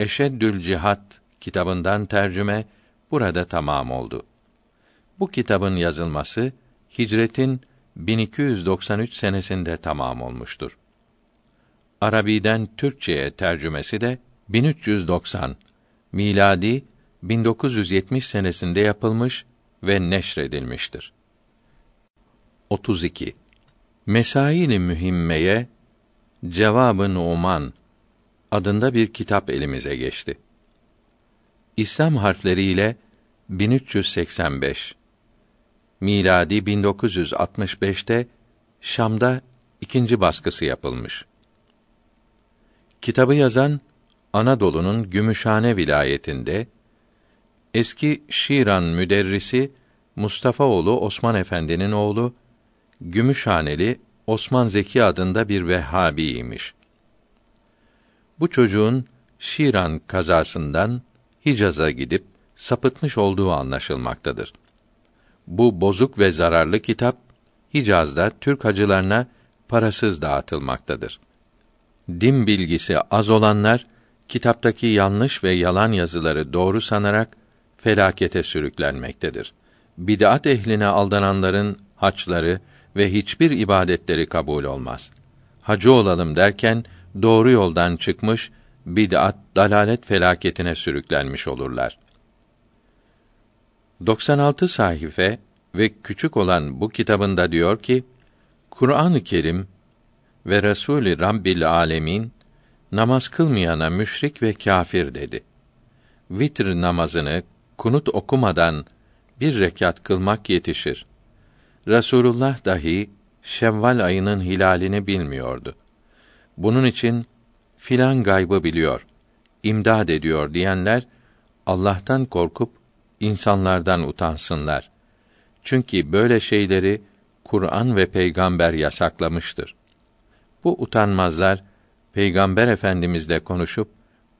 Eşeddül Cihat kitabından tercüme burada tamam oldu. Bu kitabın yazılması Hicretin 1293 senesinde tamam olmuştur. Arabiden Türkçeye tercümesi de 1390 miladi 1970 senesinde yapılmış ve neşredilmiştir. 32. Mesail-i mühimmeye Cevabı Numan adında bir kitap elimize geçti. İslam harfleriyle 1385 miladi 1965'te Şam'da ikinci baskısı yapılmış. Kitabı yazan Anadolu'nun Gümüşhane vilayetinde eski Şiran müderrisi Mustafa oğlu Osman Efendi'nin oğlu Gümüşhaneli Osman Zeki adında bir Vehhabiymiş. Bu çocuğun Şiran kazasından Hicaz'a gidip sapıtmış olduğu anlaşılmaktadır. Bu bozuk ve zararlı kitap Hicaz'da Türk hacılarına parasız dağıtılmaktadır. Din bilgisi az olanlar kitaptaki yanlış ve yalan yazıları doğru sanarak felakete sürüklenmektedir. Bid'at ehline aldananların haçları ve hiçbir ibadetleri kabul olmaz. Hacı olalım derken doğru yoldan çıkmış, bid'at, dalalet felaketine sürüklenmiş olurlar. 96 sahife ve küçük olan bu kitabında diyor ki, Kur'an-ı Kerim ve Resulü Rabbil Alemin namaz kılmayana müşrik ve kâfir dedi. Vitr namazını kunut okumadan bir rekat kılmak yetişir. Resulullah dahi Şevval ayının hilalini bilmiyordu. Bunun için filan gaybı biliyor, imdad ediyor diyenler Allah'tan korkup insanlardan utansınlar. Çünkü böyle şeyleri Kur'an ve peygamber yasaklamıştır. Bu utanmazlar Peygamber Efendimizle konuşup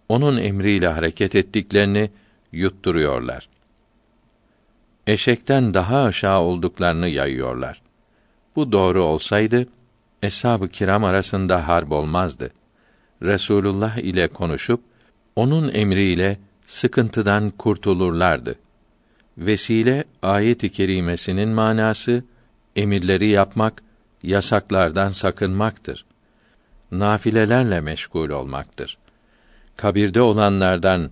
onun emriyle hareket ettiklerini yutturuyorlar. Eşekten daha aşağı olduklarını yayıyorlar. Bu doğru olsaydı eshab-ı kiram arasında harp olmazdı. Resulullah ile konuşup onun emriyle sıkıntıdan kurtulurlardı. Vesile ayet-i kerimesinin manası emirleri yapmak, yasaklardan sakınmaktır. Nafilelerle meşgul olmaktır. Kabirde olanlardan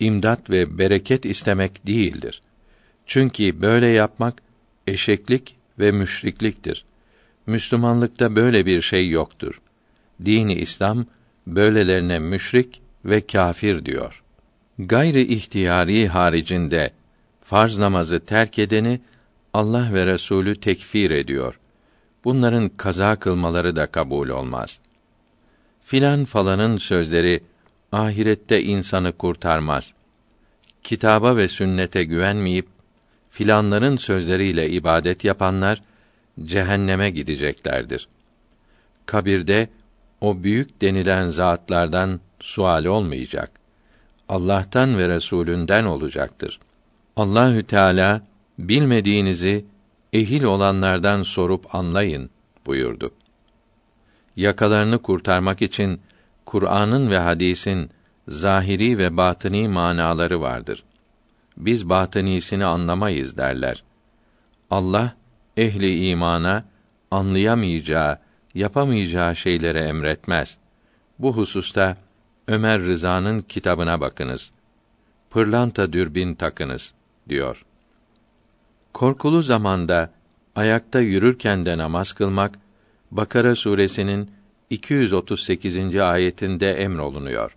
imdat ve bereket istemek değildir. Çünkü böyle yapmak eşeklik ve müşrikliktir. Müslümanlıkta böyle bir şey yoktur. Dini İslam böylelerine müşrik ve kâfir diyor. Gayri ihtiyari haricinde farz namazı terk edeni Allah ve Resulü tekfir ediyor. Bunların kaza kılmaları da kabul olmaz. Filan falanın sözleri ahirette insanı kurtarmaz. Kitaba ve sünnete güvenmeyip filanların sözleriyle ibadet yapanlar cehenneme gideceklerdir. Kabirde o büyük denilen zatlardan sual olmayacak. Allah'tan ve Resulünden olacaktır. Allahü Teala bilmediğinizi ehil olanlardan sorup anlayın buyurdu. Yakalarını kurtarmak için Kur'an'ın ve hadisin zahiri ve batini manaları vardır. Biz batınisini anlamayız derler. Allah ehli imana anlayamayacağı, yapamayacağı şeylere emretmez. Bu hususta Ömer Rıza'nın kitabına bakınız. Pırlanta dürbin takınız diyor. Korkulu zamanda ayakta yürürken de namaz kılmak Bakara suresinin 238. ayetinde emrolunuyor.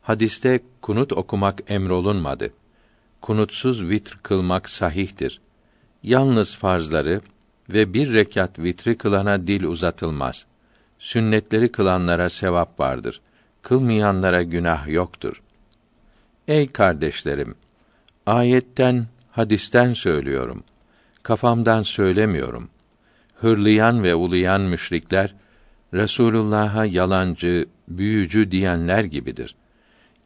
Hadiste kunut okumak emrolunmadı. Kunutsuz vitr kılmak sahihtir. Yalnız farzları ve bir rekat vitri kılana dil uzatılmaz. Sünnetleri kılanlara sevap vardır. Kılmayanlara günah yoktur. Ey kardeşlerim, ayetten, hadisten söylüyorum. Kafamdan söylemiyorum. Hırlayan ve uluyan müşrikler Resulullah'a yalancı, büyücü diyenler gibidir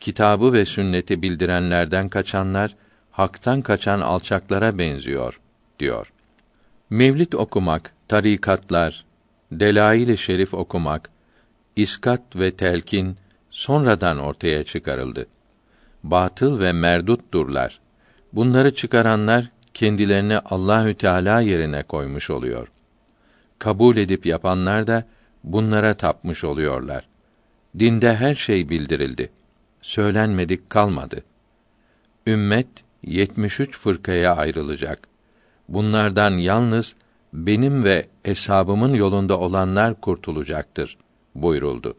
kitabı ve sünneti bildirenlerden kaçanlar haktan kaçan alçaklara benziyor diyor. Mevlid okumak, tarikatlar, delail-i şerif okumak, iskat ve telkin sonradan ortaya çıkarıldı. Batıl ve merdutturlar. Bunları çıkaranlar kendilerini Allahü Teala yerine koymuş oluyor. Kabul edip yapanlar da bunlara tapmış oluyorlar. Dinde her şey bildirildi söylenmedik kalmadı. Ümmet 73 fırkaya ayrılacak. Bunlardan yalnız benim ve eshabımın yolunda olanlar kurtulacaktır buyuruldu.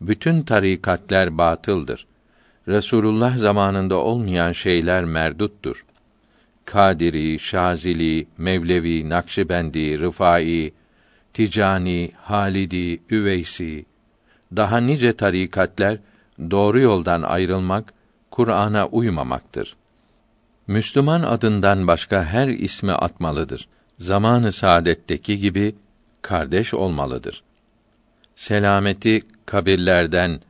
Bütün tarikatler batıldır. Resulullah zamanında olmayan şeyler merduttur. Kadiri, Şazili, Mevlevi, Nakşibendi, Rıfai, Ticani, Halidi, Üveysi, daha nice tarikatler doğru yoldan ayrılmak, Kur'an'a uymamaktır. Müslüman adından başka her ismi atmalıdır. Zamanı saadetteki gibi kardeş olmalıdır. Selameti kabirlerden,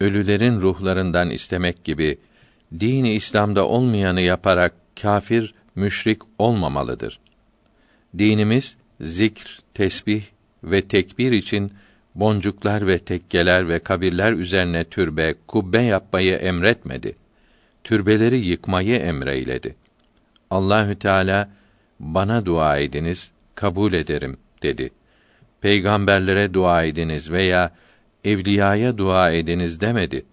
ölülerin ruhlarından istemek gibi dini İslam'da olmayanı yaparak kafir, müşrik olmamalıdır. Dinimiz zikr, tesbih ve tekbir için boncuklar ve tekkeler ve kabirler üzerine türbe, kubbe yapmayı emretmedi. Türbeleri yıkmayı emreyledi. Allahü Teala bana dua ediniz, kabul ederim dedi. Peygamberlere dua ediniz veya evliyaya dua ediniz demedi.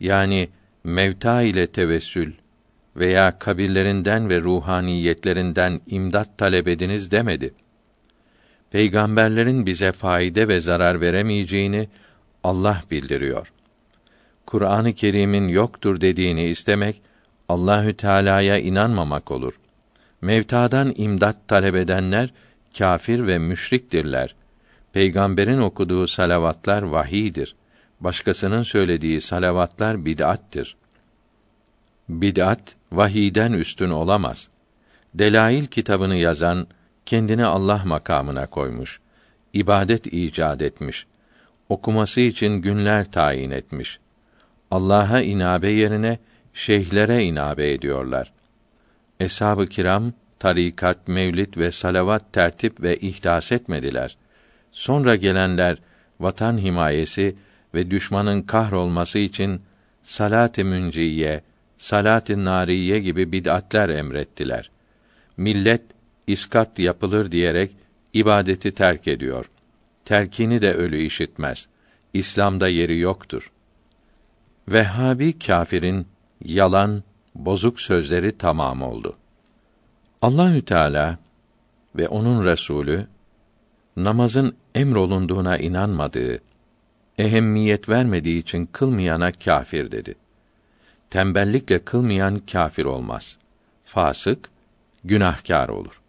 Yani mevta ile tevessül veya kabirlerinden ve ruhaniyetlerinden imdat talep ediniz demedi. Peygamberlerin bize faide ve zarar veremeyeceğini Allah bildiriyor. Kur'an-ı Kerim'in yoktur dediğini istemek Allahü Teala'ya inanmamak olur. Mevtadan imdat talep edenler kafir ve müşriktirler. Peygamberin okuduğu salavatlar vahiydir. Başkasının söylediği salavatlar bid'attir. Bid'at vahiden üstün olamaz. Delail kitabını yazan kendini Allah makamına koymuş. İbadet icat etmiş. Okuması için günler tayin etmiş. Allah'a inabe yerine şeyhlere inabe ediyorlar. Eshab-ı kiram tarikat, mevlid ve salavat tertip ve ihdas etmediler. Sonra gelenler vatan himayesi ve düşmanın kahrolması için salat-ı münciye, salat-ı nariye gibi bid'atler emrettiler. Millet iskat yapılır diyerek ibadeti terk ediyor. Terkini de ölü işitmez. İslam'da yeri yoktur. Vehhabi kâfirin yalan, bozuk sözleri tamam oldu. Allahü Teala ve onun Resulü namazın emrolunduğuna inanmadığı, ehemmiyet vermediği için kılmayana kâfir dedi. Tembellikle kılmayan kâfir olmaz. Fasık, günahkar olur.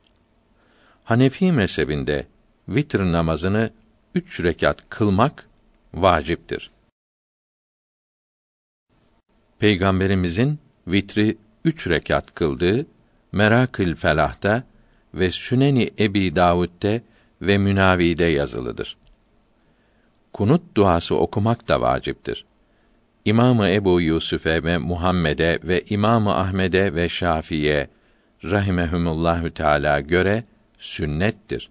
Hanefi mezhebinde vitr namazını üç rekat kılmak vaciptir. Peygamberimizin vitri üç rekat kıldığı Merakül Felah'ta ve Süneni Ebi Davud'de ve Münavi'de yazılıdır. Kunut duası okumak da vaciptir. İmamı Ebu Yusuf'e ve Muhammed'e ve İmamı Ahmed'e ve Şafii'ye rahimehumullahü teala göre sünnettir.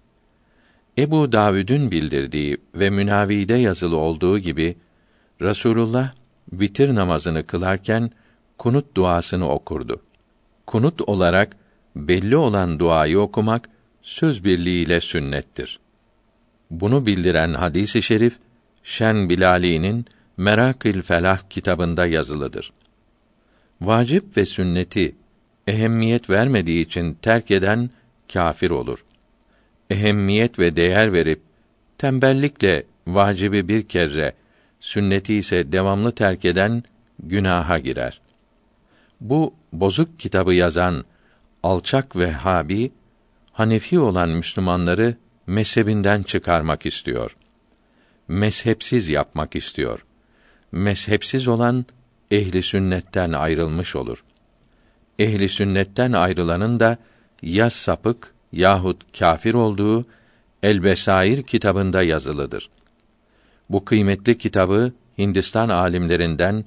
Ebu Davud'un bildirdiği ve Münavi'de yazılı olduğu gibi Rasulullah vitir namazını kılarken kunut duasını okurdu. Kunut olarak belli olan duayı okumak söz birliğiyle sünnettir. Bunu bildiren hadisi şerif Şen Bilali'nin Merakil Felah kitabında yazılıdır. Vacip ve sünneti ehemmiyet vermediği için terk eden kâfir olur. Ehemmiyet ve değer verip tembellikle vacibi bir kere, sünneti ise devamlı terk eden günaha girer. Bu bozuk kitabı yazan alçak ve habi Hanefi olan Müslümanları mezhebinden çıkarmak istiyor. Mezhepsiz yapmak istiyor. Mezhepsiz olan ehli sünnetten ayrılmış olur. Ehli sünnetten ayrılanın da ya sapık yahut kâfir olduğu El-Besair kitabında yazılıdır. Bu kıymetli kitabı Hindistan alimlerinden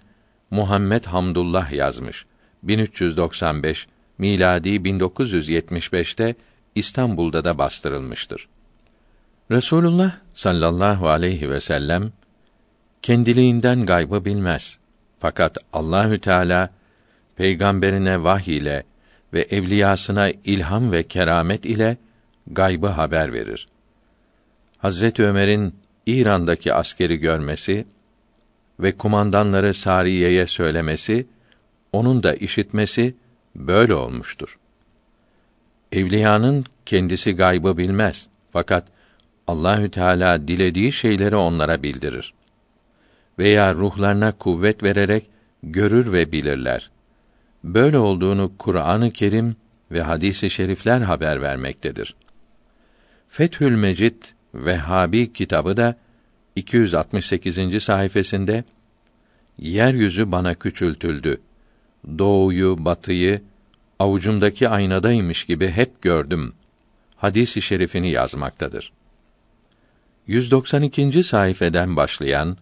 Muhammed Hamdullah yazmış. 1395 miladi 1975'te İstanbul'da da bastırılmıştır. Resulullah sallallahu aleyhi ve sellem kendiliğinden gaybı bilmez. Fakat Allahü Teala peygamberine vahiy ile ve evliyasına ilham ve keramet ile gaybı haber verir. Hazret Ömer'in İran'daki askeri görmesi ve kumandanları Sariye'ye söylemesi, onun da işitmesi böyle olmuştur. Evliyanın kendisi gaybı bilmez fakat Allahü Teala dilediği şeyleri onlara bildirir. Veya ruhlarına kuvvet vererek görür ve bilirler. Böyle olduğunu Kur'an-ı Kerim ve hadis-i şerifler haber vermektedir. Fethül Mecid Vehhabi kitabı da 268. sayfasında yeryüzü bana küçültüldü. Doğuyu, batıyı avucumdaki aynadaymış gibi hep gördüm. Hadis-i şerifini yazmaktadır. 192. sayfeden başlayan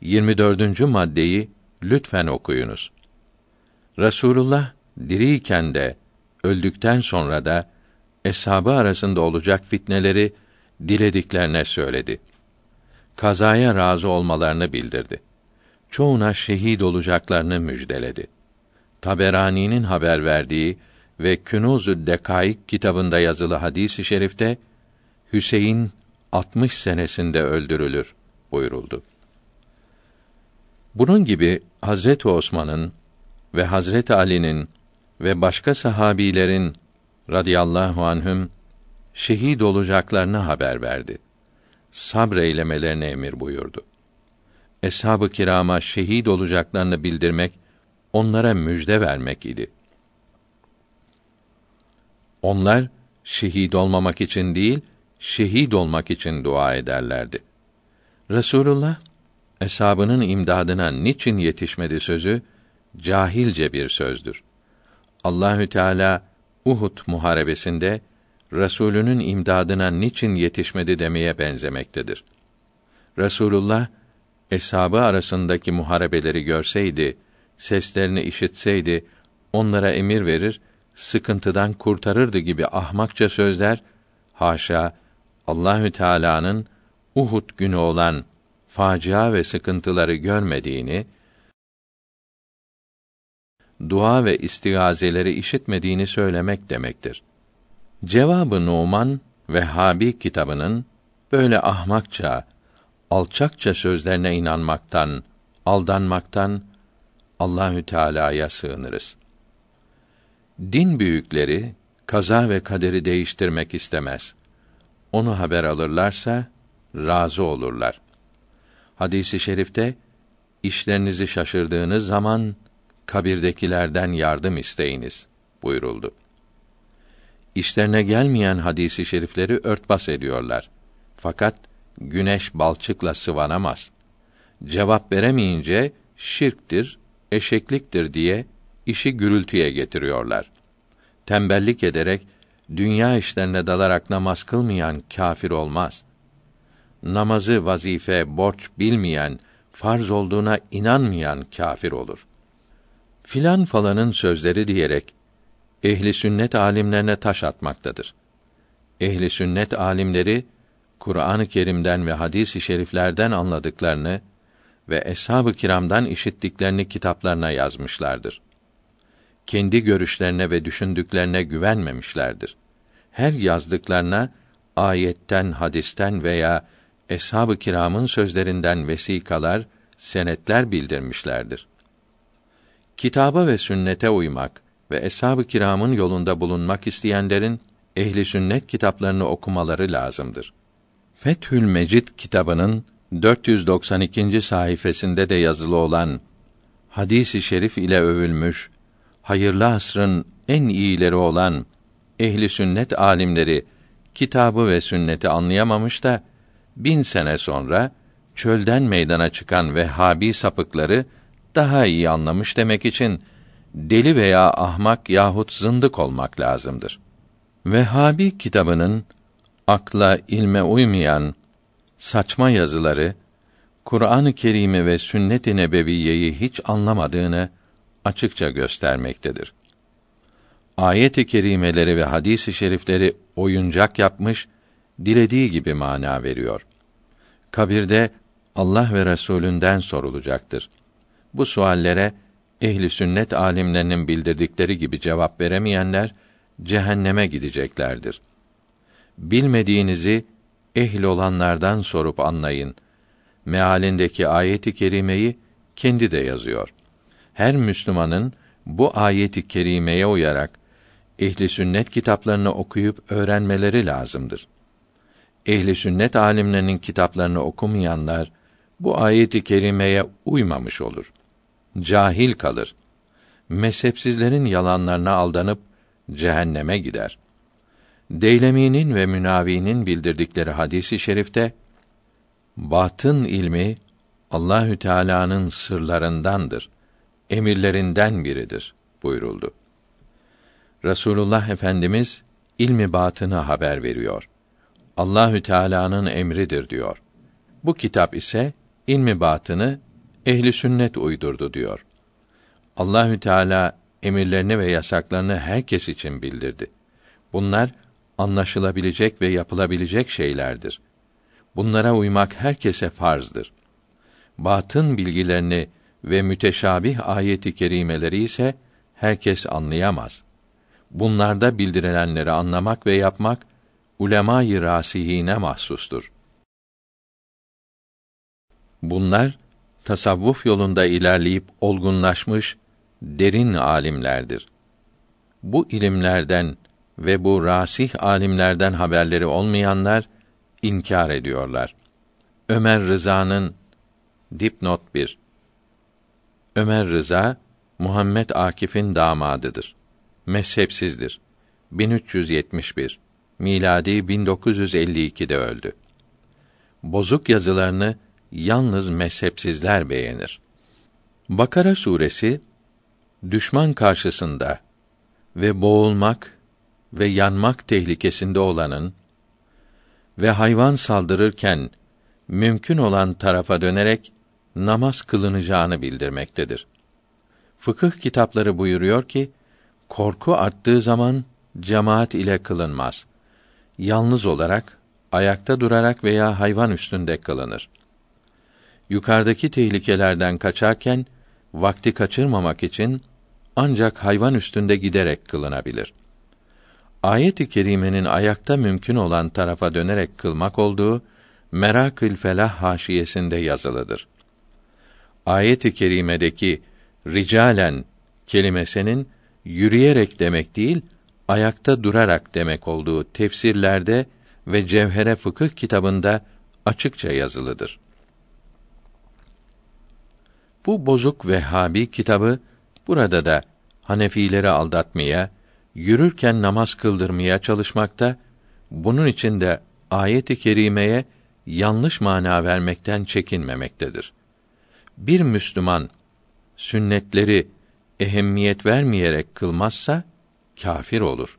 24. maddeyi lütfen okuyunuz. Resulullah diriyken de öldükten sonra da eshabı arasında olacak fitneleri dilediklerine söyledi. Kazaya razı olmalarını bildirdi. Çoğuna şehit olacaklarını müjdeledi. Taberani'nin haber verdiği ve Künûz-ü Dekaik kitabında yazılı hadisi i şerifte Hüseyin 60 senesinde öldürülür buyuruldu. Bunun gibi Hazreti Osman'ın ve Hazreti Ali'nin ve başka sahabilerin radıyallahu anhüm şehit olacaklarını haber verdi. Sabreylemelerini emir buyurdu. Eshab-ı kirama şehit olacaklarını bildirmek, onlara müjde vermek idi. Onlar şehit olmamak için değil, şehit olmak için dua ederlerdi. Resulullah eshabının imdadına niçin yetişmedi sözü cahilce bir sözdür. Allahü Teala Uhud muharebesinde Resulünün imdadına niçin yetişmedi demeye benzemektedir. Resulullah eshabı arasındaki muharebeleri görseydi, seslerini işitseydi, onlara emir verir, sıkıntıdan kurtarırdı gibi ahmakça sözler haşa Allahü Teala'nın Uhud günü olan facia ve sıkıntıları görmediğini, dua ve istigazeleri işitmediğini söylemek demektir. Cevabı Numan ve Habi kitabının böyle ahmakça, alçakça sözlerine inanmaktan, aldanmaktan Allahü Teala'ya sığınırız. Din büyükleri kaza ve kaderi değiştirmek istemez. Onu haber alırlarsa razı olurlar. Hadisi şerifte işlerinizi şaşırdığınız zaman kabirdekilerden yardım isteyiniz buyuruldu. İşlerine gelmeyen hadisi şerifleri örtbas ediyorlar. Fakat güneş balçıkla sıvanamaz. Cevap veremeyince şirktir, eşekliktir diye işi gürültüye getiriyorlar. Tembellik ederek dünya işlerine dalarak namaz kılmayan kâfir olmaz. Namazı vazife, borç bilmeyen, farz olduğuna inanmayan kâfir olur. Filan falanın sözleri diyerek ehli sünnet alimlerine taş atmaktadır. Ehli sünnet alimleri Kur'an-ı Kerim'den ve hadis-i şeriflerden anladıklarını ve eshab-ı kiramdan işittiklerini kitaplarına yazmışlardır. Kendi görüşlerine ve düşündüklerine güvenmemişlerdir. Her yazdıklarına ayetten, hadisten veya eshab-ı kiramın sözlerinden vesikalar, senetler bildirmişlerdir. Kitaba ve sünnete uymak ve eshab-ı kiramın yolunda bulunmak isteyenlerin ehli sünnet kitaplarını okumaları lazımdır. Fethül Mecid kitabının 492. sayfasında de yazılı olan hadisi şerif ile övülmüş hayırlı asrın en iyileri olan ehli sünnet alimleri kitabı ve sünneti anlayamamış da bin sene sonra çölden meydana çıkan Vehhabi sapıkları daha iyi anlamış demek için deli veya ahmak yahut zındık olmak lazımdır. Vehhabi kitabının akla, ilme uymayan saçma yazıları Kur'an-ı Kerim'i ve sünnet-i nebeviyeyi hiç anlamadığını açıkça göstermektedir. Ayet-i kerimeleri ve hadis-i şerifleri oyuncak yapmış, dilediği gibi mana veriyor. Kabirde Allah ve Resulünden sorulacaktır. Bu suallere ehli sünnet alimlerinin bildirdikleri gibi cevap veremeyenler cehenneme gideceklerdir. Bilmediğinizi ehl olanlardan sorup anlayın. Mealindeki ayeti kerimeyi kendi de yazıyor. Her Müslümanın bu ayeti kerimeye uyarak ehli sünnet kitaplarını okuyup öğrenmeleri lazımdır. Ehli sünnet alimlerinin kitaplarını okumayanlar bu ayeti kerimeye uymamış olur. Cahil kalır. Mezhepsizlerin yalanlarına aldanıp cehenneme gider. Deylemi'nin ve Münavi'nin bildirdikleri hadisi şerifte batın ilmi Allahü Teala'nın sırlarındandır, emirlerinden biridir buyuruldu. Resulullah Efendimiz ilmi batını haber veriyor. Allahü Teala'nın emridir diyor. Bu kitap ise ilmi batını ehli sünnet uydurdu diyor. Allahü Teala emirlerini ve yasaklarını herkes için bildirdi. Bunlar anlaşılabilecek ve yapılabilecek şeylerdir. Bunlara uymak herkese farzdır. Batın bilgilerini ve müteşabih ayeti kerimeleri ise herkes anlayamaz. Bunlarda bildirilenleri anlamak ve yapmak ulema-i rasihine mahsustur. Bunlar tasavvuf yolunda ilerleyip olgunlaşmış derin alimlerdir. Bu ilimlerden ve bu rasih alimlerden haberleri olmayanlar inkar ediyorlar. Ömer Rıza'nın dipnot 1 Ömer Rıza Muhammed Akif'in damadıdır. Mezhepsizdir. 1371 miladi 1952'de öldü. Bozuk yazılarını yalnız mezhepsizler beğenir. Bakara suresi düşman karşısında ve boğulmak ve yanmak tehlikesinde olanın ve hayvan saldırırken mümkün olan tarafa dönerek namaz kılınacağını bildirmektedir. Fıkıh kitapları buyuruyor ki korku arttığı zaman cemaat ile kılınmaz. Yalnız olarak ayakta durarak veya hayvan üstünde kılınır. Yukarıdaki tehlikelerden kaçarken vakti kaçırmamak için ancak hayvan üstünde giderek kılınabilir. Ayet-i kerimenin ayakta mümkün olan tarafa dönerek kılmak olduğu Merakül Felah haşiyesinde yazılıdır. Ayet-i kerimedeki ricalen kelimesinin yürüyerek demek değil, ayakta durarak demek olduğu tefsirlerde ve Cevhere Fıkıh kitabında açıkça yazılıdır. Bu bozuk Vehhabi kitabı burada da Hanefileri aldatmaya, yürürken namaz kıldırmaya çalışmakta, bunun için de ayet-i kerimeye yanlış mana vermekten çekinmemektedir. Bir Müslüman sünnetleri ehemmiyet vermeyerek kılmazsa kafir olur.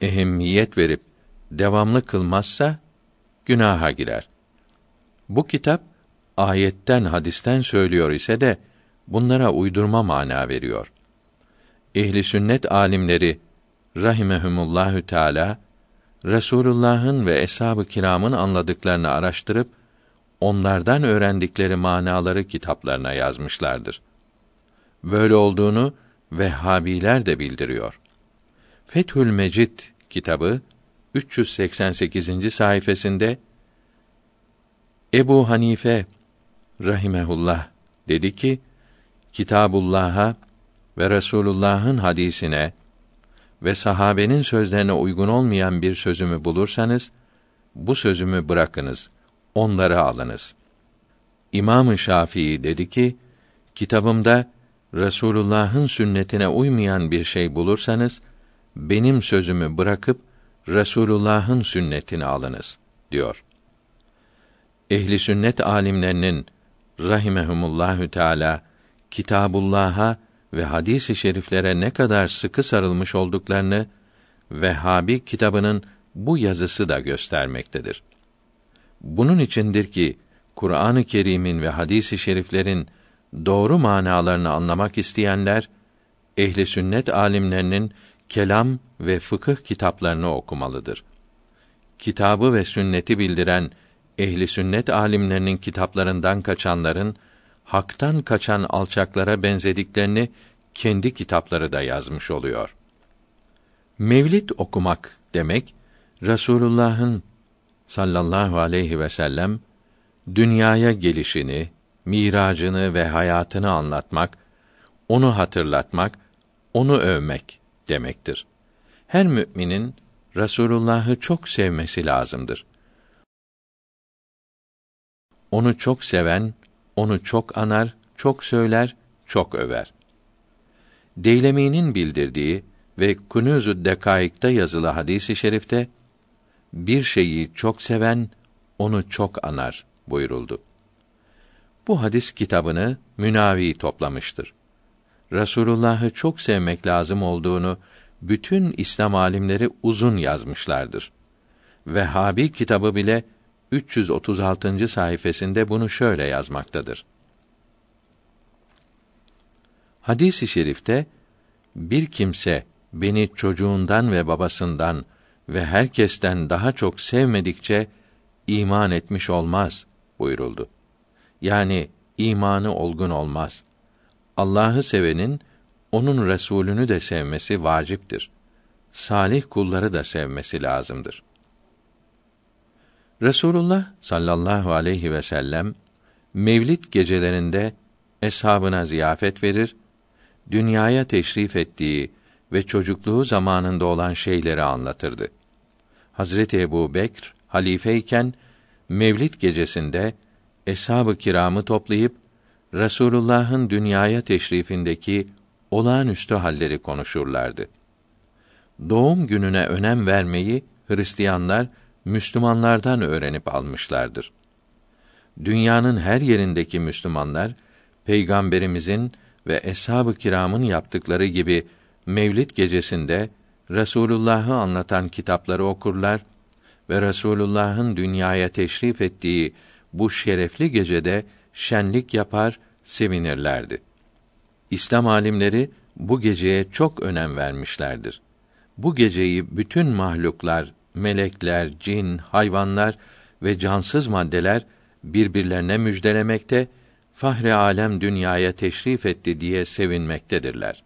Ehemmiyet verip devamlı kılmazsa günaha girer. Bu kitap ayetten hadisten söylüyor ise de bunlara uydurma mana veriyor. Ehli sünnet alimleri rahimehumullahü teala Resulullah'ın ve eshab-ı kiramın anladıklarını araştırıp onlardan öğrendikleri manaları kitaplarına yazmışlardır. Böyle olduğunu Vehhabiler de bildiriyor. Fethül Mecid kitabı 388. sayfasında Ebu Hanife rahimehullah dedi ki Kitabullah'a ve Resulullah'ın hadisine ve sahabenin sözlerine uygun olmayan bir sözümü bulursanız bu sözümü bırakınız, onları alınız. İmam-ı Şafii dedi ki, kitabımda Resulullah'ın sünnetine uymayan bir şey bulursanız benim sözümü bırakıp Resulullah'ın sünnetini alınız diyor. Ehli sünnet alimlerinin rahimehumullahü teala Kitabullah'a ve hadis-i şeriflere ne kadar sıkı sarılmış olduklarını Vehhabi kitabının bu yazısı da göstermektedir. Bunun içindir ki Kur'an-ı Kerim'in ve hadis-i şeriflerin doğru manalarını anlamak isteyenler ehli sünnet alimlerinin kelam ve fıkıh kitaplarını okumalıdır. Kitabı ve sünneti bildiren ehli sünnet alimlerinin kitaplarından kaçanların haktan kaçan alçaklara benzediklerini kendi kitapları da yazmış oluyor. Mevlid okumak demek Resulullah'ın sallallahu aleyhi ve sellem dünyaya gelişini, miracını ve hayatını anlatmak, onu hatırlatmak, onu övmek demektir. Her müminin Resulullah'ı çok sevmesi lazımdır. Onu çok seven, onu çok anar, çok söyler, çok över. Deylemi'nin bildirdiği ve Kunûz-u Dekaik'ta yazılı hadisi i şerifte bir şeyi çok seven onu çok anar buyuruldu. Bu hadis kitabını Münavi toplamıştır. Resulullah'ı çok sevmek lazım olduğunu bütün İslam alimleri uzun yazmışlardır. Vehhabi kitabı bile 336. sayfasında bunu şöyle yazmaktadır. Hadis-i şerifte bir kimse beni çocuğundan ve babasından ve herkesten daha çok sevmedikçe iman etmiş olmaz buyuruldu. Yani imanı olgun olmaz. Allah'ı sevenin onun Resulünü de sevmesi vaciptir. Salih kulları da sevmesi lazımdır. Resulullah sallallahu aleyhi ve sellem Mevlid gecelerinde eshabına ziyafet verir, dünyaya teşrif ettiği ve çocukluğu zamanında olan şeyleri anlatırdı. Hazreti Ebu Bekr halifeyken Mevlid gecesinde eshab-ı kiramı toplayıp Resulullah'ın dünyaya teşrifindeki olağanüstü halleri konuşurlardı. Doğum gününe önem vermeyi Hristiyanlar Müslümanlardan öğrenip almışlardır. Dünyanın her yerindeki Müslümanlar peygamberimizin ve eshab-ı kiramın yaptıkları gibi Mevlid gecesinde Resulullah'ı anlatan kitapları okurlar ve Resulullah'ın dünyaya teşrif ettiği bu şerefli gecede şenlik yapar, sevinirlerdi. İslam alimleri bu geceye çok önem vermişlerdir. Bu geceyi bütün mahluklar, melekler, cin, hayvanlar ve cansız maddeler birbirlerine müjdelemekte, fahri alem dünyaya teşrif etti diye sevinmektedirler.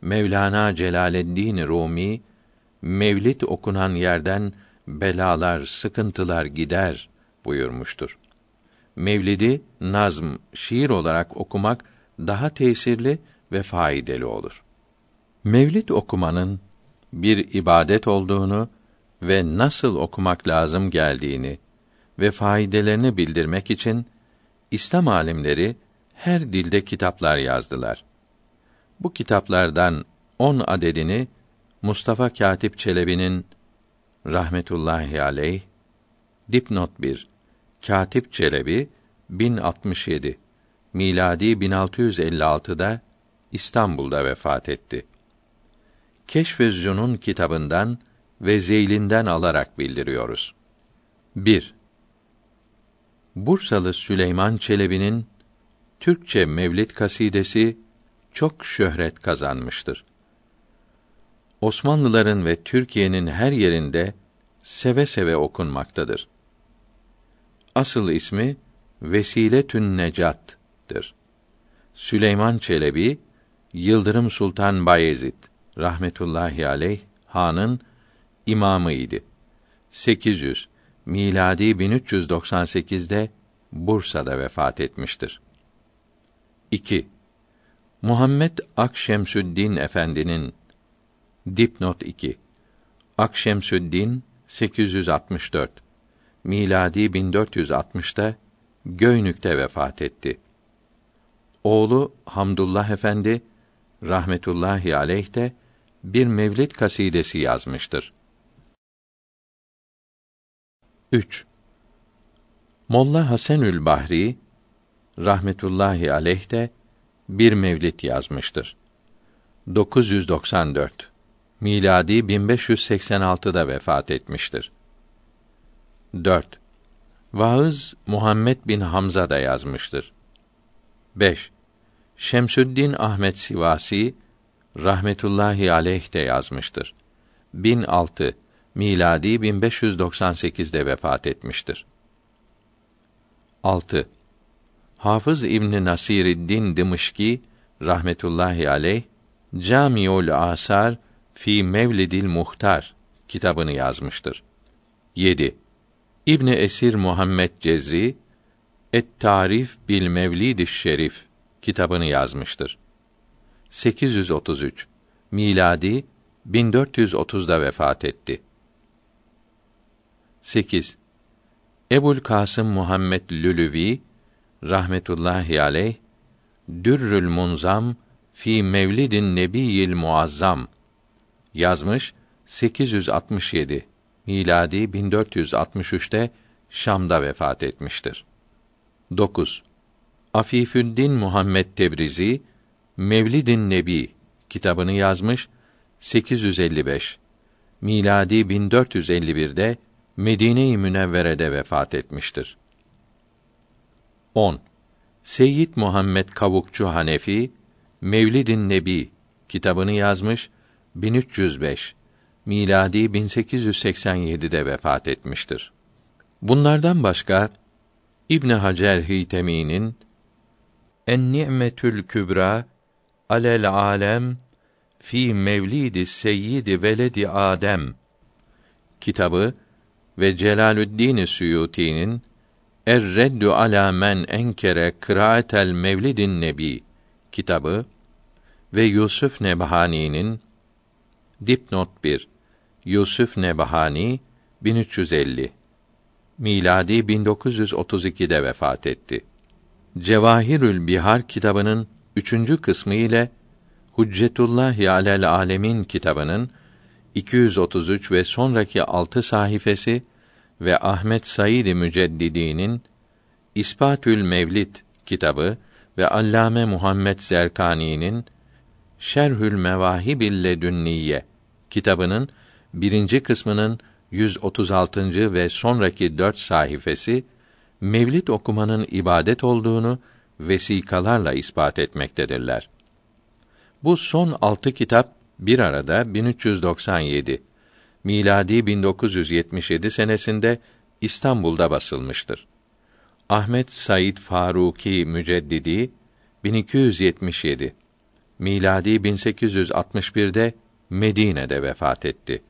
Mevlana Celaleddin Rumi Mevlid okunan yerden belalar, sıkıntılar gider buyurmuştur. Mevlidi nazm, şiir olarak okumak daha tesirli ve faydalı olur. Mevlid okumanın bir ibadet olduğunu ve nasıl okumak lazım geldiğini ve faydelerini bildirmek için İslam alimleri her dilde kitaplar yazdılar. Bu kitaplardan on adedini Mustafa Katip Çelebi'nin rahmetullahi aleyh dipnot 1 Katip Çelebi 1067 miladi 1656'da İstanbul'da vefat etti. Keşf-i kitabından ve Zeylinden alarak bildiriyoruz. 1. Bursalı Süleyman Çelebi'nin Türkçe Mevlid kasidesi çok şöhret kazanmıştır. Osmanlıların ve Türkiye'nin her yerinde seve seve okunmaktadır. Asıl ismi Vesile Necat'tır. Süleyman Çelebi Yıldırım Sultan Bayezid rahmetullahi aleyh hanın imamıydı. 800 miladi 1398'de Bursa'da vefat etmiştir. 2. Muhammed Akşemsüddin Efendi'nin dipnot 2. Akşemsüddin 864 miladi 1460'da Göynük'te vefat etti. Oğlu Hamdullah Efendi rahmetullahi aleyh de bir mevlid kasidesi yazmıştır. 3. Molla Hasenül Bahri rahmetullahi aleyh de bir mevlid yazmıştır. 994 miladi 1586'da vefat etmiştir. 4. Vaız Muhammed bin Hamza da yazmıştır. 5. Şemsüddin Ahmet Sivasi rahmetullahi aleyh de yazmıştır. 1006 miladi 1598'de vefat etmiştir. 6. Hafız İbn Nasireddin Dımışki rahmetullahi aleyh Camiul Asar fi Mevlidil Muhtar kitabını yazmıştır. 7. İbn Esir Muhammed Cezri Et-Tarif bil Mevlid-i Şerif kitabını yazmıştır. 833 miladi 1430'da vefat etti. 8. Ebul Kasım Muhammed Lülüvi rahmetullahi aleyh Dürrül Munzam fi Mevlidin Nebiyil Muazzam yazmış 867 miladi 1463'te Şam'da vefat etmiştir. 9. Afifüddin Muhammed Tebrizi Mevlidin Nebi kitabını yazmış 855 miladi 1451'de Medine-i Münevvere'de vefat etmiştir. 10. Seyyid Muhammed Kavukçu Hanefi Mevlidin Nebi kitabını yazmış 1305 miladi 1887'de vefat etmiştir. Bunlardan başka İbn Hacer Hitemi'nin En-Ni'metül Kübra alel alem fi mevlidi seyyidi veledi Adem kitabı ve Celalüddin Suyuti'nin Er-Reddu ala men enkere kıraatel Mevlidin Nebi kitabı ve Yusuf Nebhani'nin Dipnot 1 Yusuf Nebhani 1350 miladi 1932'de vefat etti. Cevahirül Bihar kitabının üçüncü kısmı ile Huccetullah alel Alemin kitabının 233 ve sonraki altı sayfası ve Ahmet Said Müceddidi'nin İspatül Mevlid kitabı ve Allame Muhammed Zerkani'nin Şerhül Mevahibil Ledünniye kitabının birinci kısmının 136. ve sonraki dört sayfası Mevlid okumanın ibadet olduğunu vesikalarla ispat etmektedirler. Bu son altı kitap bir arada 1397 miladi 1977 senesinde İstanbul'da basılmıştır. Ahmet Said Faruki Müceddidi 1277 miladi 1861'de Medine'de vefat etti.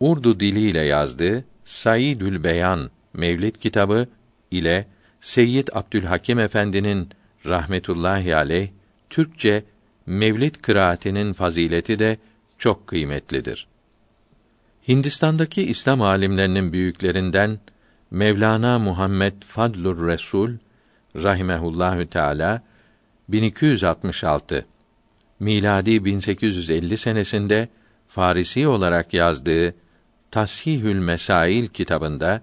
Urdu diliyle yazdığı Saidül Beyan Mevlid kitabı ile Seyyid Abdülhakim Efendi'nin rahmetullahi aleyh Türkçe Mevlid kıraatinin fazileti de çok kıymetlidir. Hindistan'daki İslam alimlerinin büyüklerinden Mevlana Muhammed Fadlur Resul rahimehullahü teala 1266 miladi 1850 senesinde Farisi olarak yazdığı Tasihül Mesail kitabında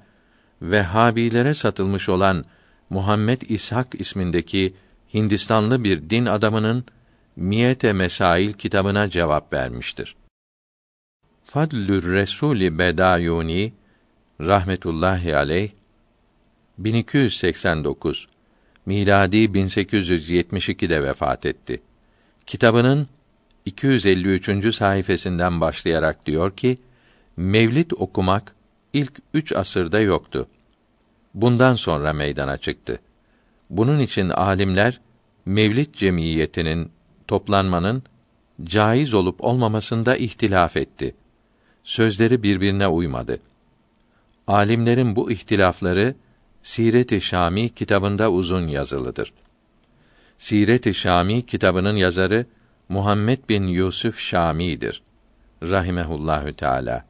Vehhabilere satılmış olan Muhammed İshak ismindeki Hindistanlı bir din adamının Miyete Mesail kitabına cevap vermiştir. Fadlür Resuli Bedayuni rahmetullahi aleyh 1289 miladi 1872'de vefat etti. Kitabının 253. sayfasından başlayarak diyor ki: Mevlid okumak ilk üç asırda yoktu. Bundan sonra meydana çıktı. Bunun için alimler Mevlid cemiyetinin toplanmanın caiz olup olmamasında ihtilaf etti. Sözleri birbirine uymadı. Alimlerin bu ihtilafları Siret-i Şami kitabında uzun yazılıdır. Siret-i Şami kitabının yazarı Muhammed bin Yusuf Şami'dir. Rahimehullahü Teala.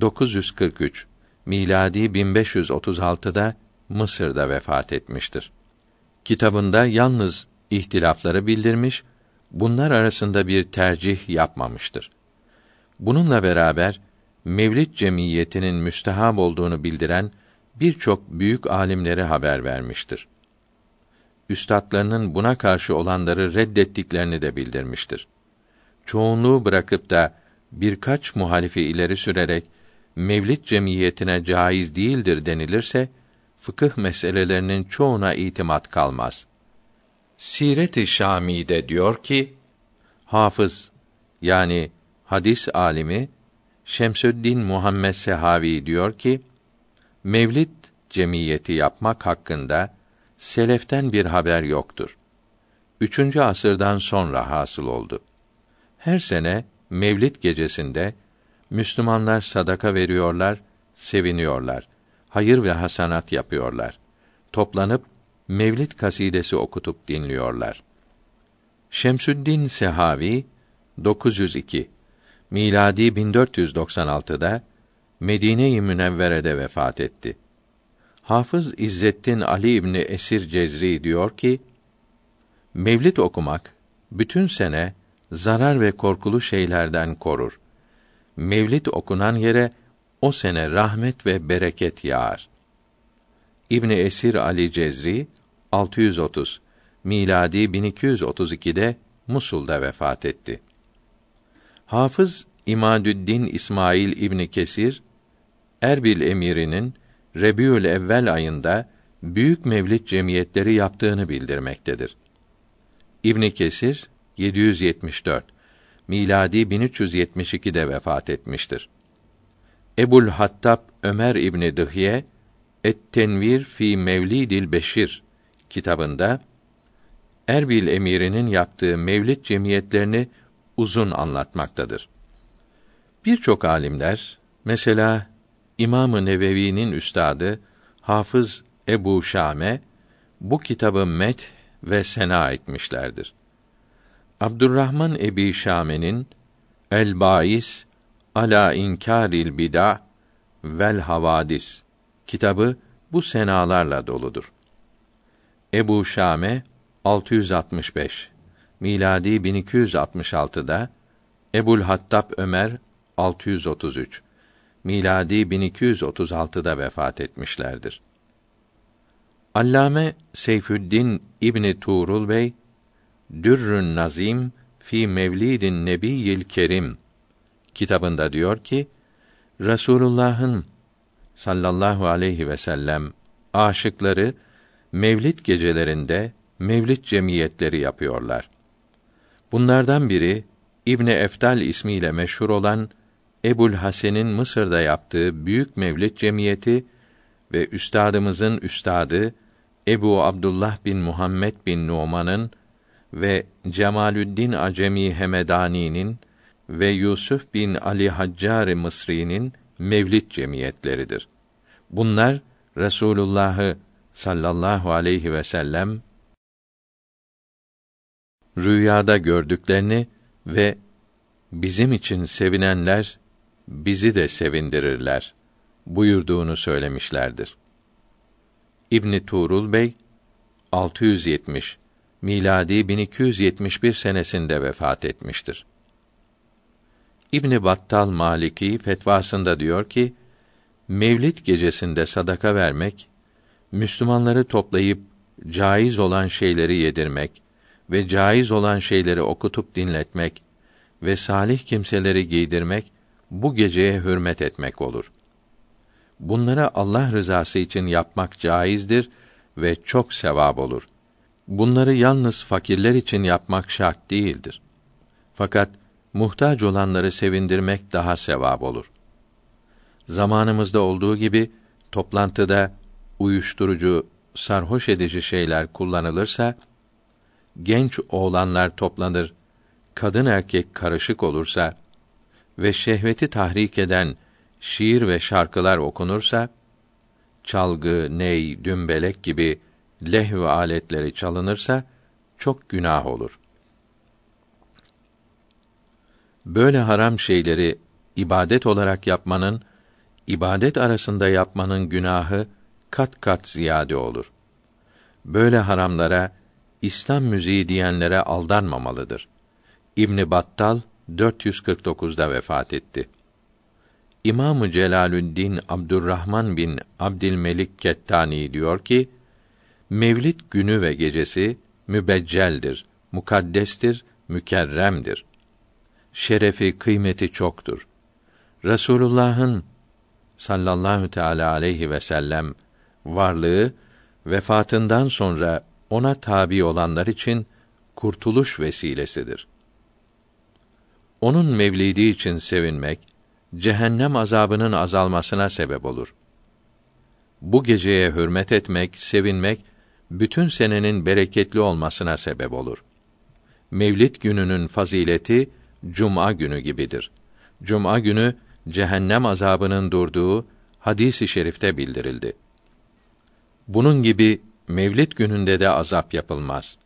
943 miladi 1536'da Mısır'da vefat etmiştir. Kitabında yalnız ihtilafları bildirmiş, bunlar arasında bir tercih yapmamıştır. Bununla beraber Mevlid cemiyetinin müstehab olduğunu bildiren birçok büyük alimlere haber vermiştir. Üstadlarının buna karşı olanları reddettiklerini de bildirmiştir. Çoğunluğu bırakıp da birkaç muhalifi ileri sürerek Mevlid cemiyetine caiz değildir denilirse fıkıh meselelerinin çoğuna itimat kalmaz. Siret-i Şami'de diyor ki Hafız yani hadis alimi Şemsüddin Muhammed Sehavi diyor ki Mevlid cemiyeti yapmak hakkında seleften bir haber yoktur. Üçüncü asırdan sonra hasıl oldu. Her sene Mevlid gecesinde Müslümanlar sadaka veriyorlar, seviniyorlar. Hayır ve hasanat yapıyorlar. Toplanıp mevlid kasidesi okutup dinliyorlar. Şemsüddin Sehavi 902 miladi 1496'da Medine-i Münevvere'de vefat etti. Hafız İzzettin Ali İbni Esir Cezri diyor ki, Mevlid okumak, bütün sene zarar ve korkulu şeylerden korur. Mevlid okunan yere, o sene rahmet ve bereket yağar. İbni Esir Ali Cezri 630 miladi 1232'de Musul'da vefat etti. Hafız İmadüddin İsmail İbni Kesir Erbil emirinin Rebiül Evvel ayında büyük mevlid cemiyetleri yaptığını bildirmektedir. İbn Kesir 774 miladi 1372'de vefat etmiştir. Ebul Hattab Ömer İbni Dıhye Et-Tenvir fi Mevlidil Beşir kitabında Erbil emirinin yaptığı mevlid cemiyetlerini uzun anlatmaktadır. Birçok alimler, mesela İmam-ı Nevevi'nin üstadı Hafız Ebu Şame bu kitabı met ve sena etmişlerdir. Abdurrahman Ebi Şame'nin El Bais ala inkaril bid'a vel havadis kitabı bu senalarla doludur. Ebu Şame 665 miladi 1266'da Ebul Hattab Ömer 633 miladi 1236'da vefat etmişlerdir. Allame Seyfüddin İbni Tuğrul Bey Dürrün Nazim fi Mevlidin Nebiyil Kerim kitabında diyor ki Resulullah'ın sallallahu aleyhi ve sellem aşıkları mevlid gecelerinde mevlid cemiyetleri yapıyorlar. Bunlardan biri İbni Eftal ismiyle meşhur olan Ebul Hasen'in Mısır'da yaptığı büyük mevlid cemiyeti ve üstadımızın üstadı Ebu Abdullah bin Muhammed bin Numan'ın ve Cemalüddin Acemi Hemedani'nin ve Yusuf bin Ali Haccar Mısri'nin mevlid cemiyetleridir. Bunlar Resulullah'ı sallallahu aleyhi ve sellem rüyada gördüklerini ve bizim için sevinenler bizi de sevindirirler buyurduğunu söylemişlerdir. İbni Tuğrul Bey 670 miladi 1271 senesinde vefat etmiştir. İbni Battal Maliki fetvasında diyor ki, Mevlid gecesinde sadaka vermek, Müslümanları toplayıp caiz olan şeyleri yedirmek ve caiz olan şeyleri okutup dinletmek ve salih kimseleri giydirmek bu geceye hürmet etmek olur. Bunları Allah rızası için yapmak caizdir ve çok sevap olur. Bunları yalnız fakirler için yapmak şart değildir. Fakat muhtaç olanları sevindirmek daha sevap olur. Zamanımızda olduğu gibi toplantıda uyuşturucu, sarhoş edici şeyler kullanılırsa genç oğlanlar toplanır, kadın erkek karışık olursa ve şehveti tahrik eden şiir ve şarkılar okunursa çalgı, ney, dümbelek gibi lehv aletleri çalınırsa çok günah olur. Böyle haram şeyleri ibadet olarak yapmanın ibadet arasında yapmanın günahı kat kat ziyade olur. Böyle haramlara İslam müziği diyenlere aldanmamalıdır. İbn Battal 449'da vefat etti. İmamı Celalüddin Abdurrahman bin Abdülmelik Kettani diyor ki: Mevlid günü ve gecesi mübecceldir, mukaddestir, mükerremdir. Şerefi, kıymeti çoktur. Resulullah'ın sallallahu teala aleyhi ve sellem varlığı vefatından sonra ona tabi olanlar için kurtuluş vesilesidir. Onun mevlidi için sevinmek cehennem azabının azalmasına sebep olur. Bu geceye hürmet etmek, sevinmek bütün senenin bereketli olmasına sebep olur. Mevlid gününün fazileti cuma günü gibidir. Cuma günü cehennem azabının durduğu hadisi i şerifte bildirildi. Bunun gibi Mevlid gününde de azap yapılmaz.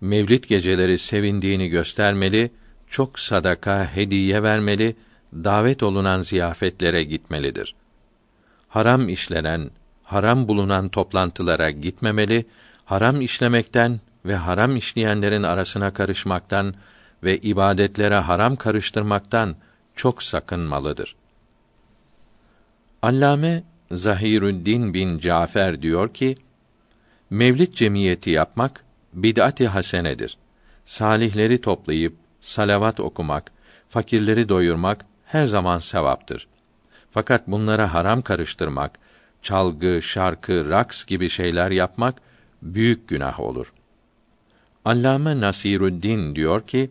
Mevlid geceleri sevindiğini göstermeli, çok sadaka, hediye vermeli, davet olunan ziyafetlere gitmelidir. Haram işlenen, haram bulunan toplantılara gitmemeli, haram işlemekten ve haram işleyenlerin arasına karışmaktan ve ibadetlere haram karıştırmaktan çok sakınmalıdır. Allame Zahirüddin bin Cafer diyor ki, Mevlid cemiyeti yapmak bid'at-i hasenedir. Salihleri toplayıp salavat okumak, fakirleri doyurmak her zaman sevaptır. Fakat bunlara haram karıştırmak, çalgı, şarkı, raks gibi şeyler yapmak büyük günah olur. Allame Nasirüddin diyor ki,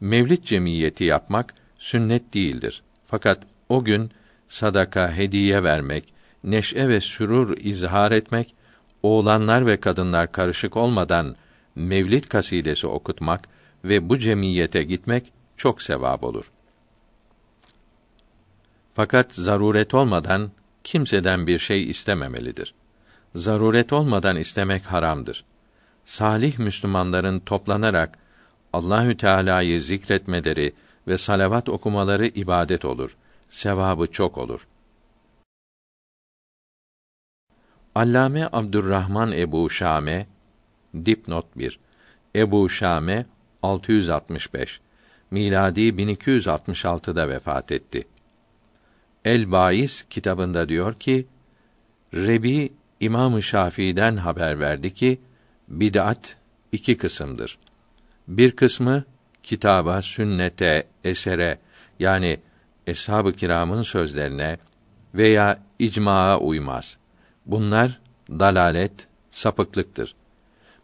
Mevlid cemiyeti yapmak sünnet değildir. Fakat o gün sadaka, hediye vermek, neşe ve sürur izhar etmek, oğlanlar ve kadınlar karışık olmadan mevlid kasidesi okutmak ve bu cemiyete gitmek çok sevap olur. Fakat zaruret olmadan kimseden bir şey istememelidir. Zaruret olmadan istemek haramdır. Salih Müslümanların toplanarak Allahü Teala'yı zikretmeleri ve salavat okumaları ibadet olur. Sevabı çok olur. Allame Abdurrahman Ebu Şame dipnot 1 Ebu Şame 665 miladi 1266'da vefat etti. El Bais kitabında diyor ki Rebi İmam Şafii'den haber verdi ki bid'at iki kısımdır. Bir kısmı kitaba, sünnete, esere yani eshab-ı kiramın sözlerine veya icmaa uymaz. Bunlar dalalet, sapıklıktır.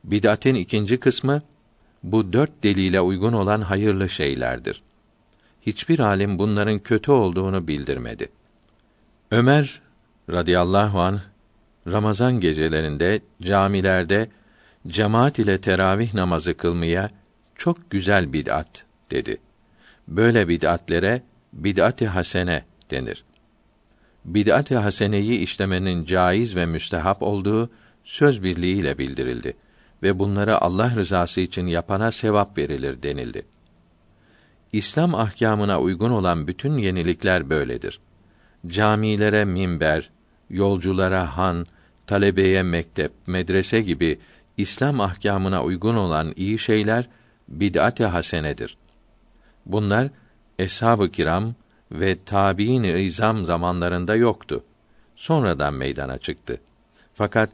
Bid'atin ikinci kısmı bu dört delile uygun olan hayırlı şeylerdir. Hiçbir alim bunların kötü olduğunu bildirmedi. Ömer radıyallahu an Ramazan gecelerinde camilerde cemaat ile teravih namazı kılmaya çok güzel bid'at dedi. Böyle bid'atlere bid'at-ı hasene denir. Bid'at-ı haseneyi işlemenin caiz ve müstehap olduğu söz birliğiyle bildirildi ve bunları Allah rızası için yapana sevap verilir denildi. İslam ahkamına uygun olan bütün yenilikler böyledir. Camilere minber, yolculara han, talebeye mektep, medrese gibi İslam ahkamına uygun olan iyi şeyler bid'at-ı hasenedir. Bunlar eshab-ı kiram ve tabiin-i izam zamanlarında yoktu. Sonradan meydana çıktı. Fakat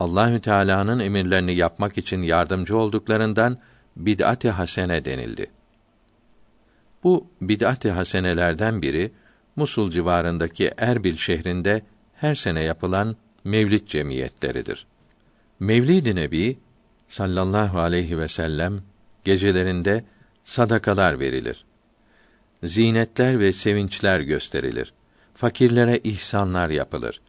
Allahü Teala'nın emirlerini yapmak için yardımcı olduklarından bid'at-ı hasene denildi. Bu bid'at-ı hasenelerden biri Musul civarındaki Erbil şehrinde her sene yapılan mevlid cemiyetleridir. Mevlid-i Nebi sallallahu aleyhi ve sellem gecelerinde sadakalar verilir. Zinetler ve sevinçler gösterilir. Fakirlere ihsanlar yapılır.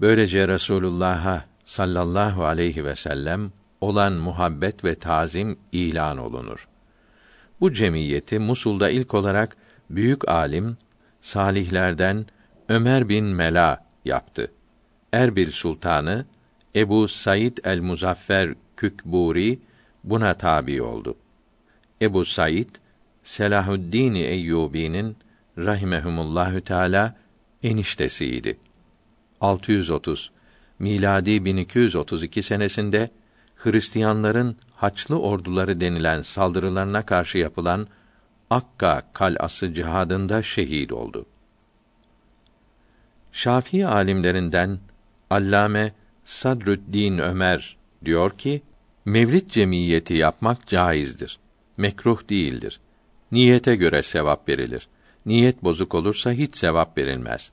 Böylece Resulullah'a sallallahu aleyhi ve sellem olan muhabbet ve tazim ilan olunur. Bu cemiyeti Musul'da ilk olarak büyük alim salihlerden Ömer bin Mela yaptı. Erbil sultanı Ebu Said el-Muzaffer Kükburi buna tabi oldu. Ebu Said Selahuddin Eyyubi'nin rahimehumullahü teala eniştesiydi. 630 miladi 1232 senesinde Hristiyanların Haçlı orduları denilen saldırılarına karşı yapılan Akka kal'ası cihadında şehit oldu. Şafii alimlerinden Allame Sadrüddin Ömer diyor ki, Mevlid cemiyeti yapmak caizdir. Mekruh değildir. Niyete göre sevap verilir. Niyet bozuk olursa hiç sevap verilmez.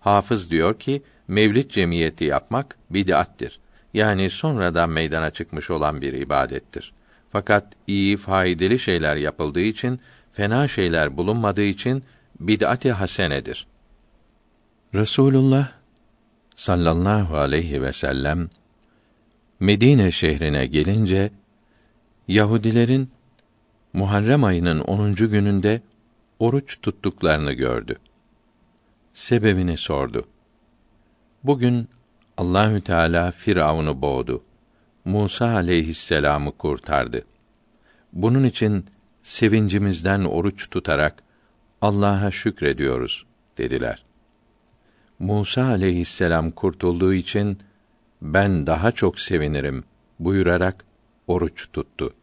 Hafız diyor ki, Mevlid cemiyeti yapmak bid'attir. Yani sonradan meydana çıkmış olan bir ibadettir. Fakat iyi, faydalı şeyler yapıldığı için, fena şeyler bulunmadığı için bid'at-i hasenedir. Resulullah sallallahu aleyhi ve sellem Medine şehrine gelince Yahudilerin Muharrem ayının 10. gününde oruç tuttuklarını gördü. Sebebini sordu. Bugün Allahü Teala Firavun'u boğdu. Musa aleyhisselam'ı kurtardı. Bunun için sevincimizden oruç tutarak Allah'a şükrediyoruz dediler. Musa aleyhisselam kurtulduğu için ben daha çok sevinirim buyurarak oruç tuttu.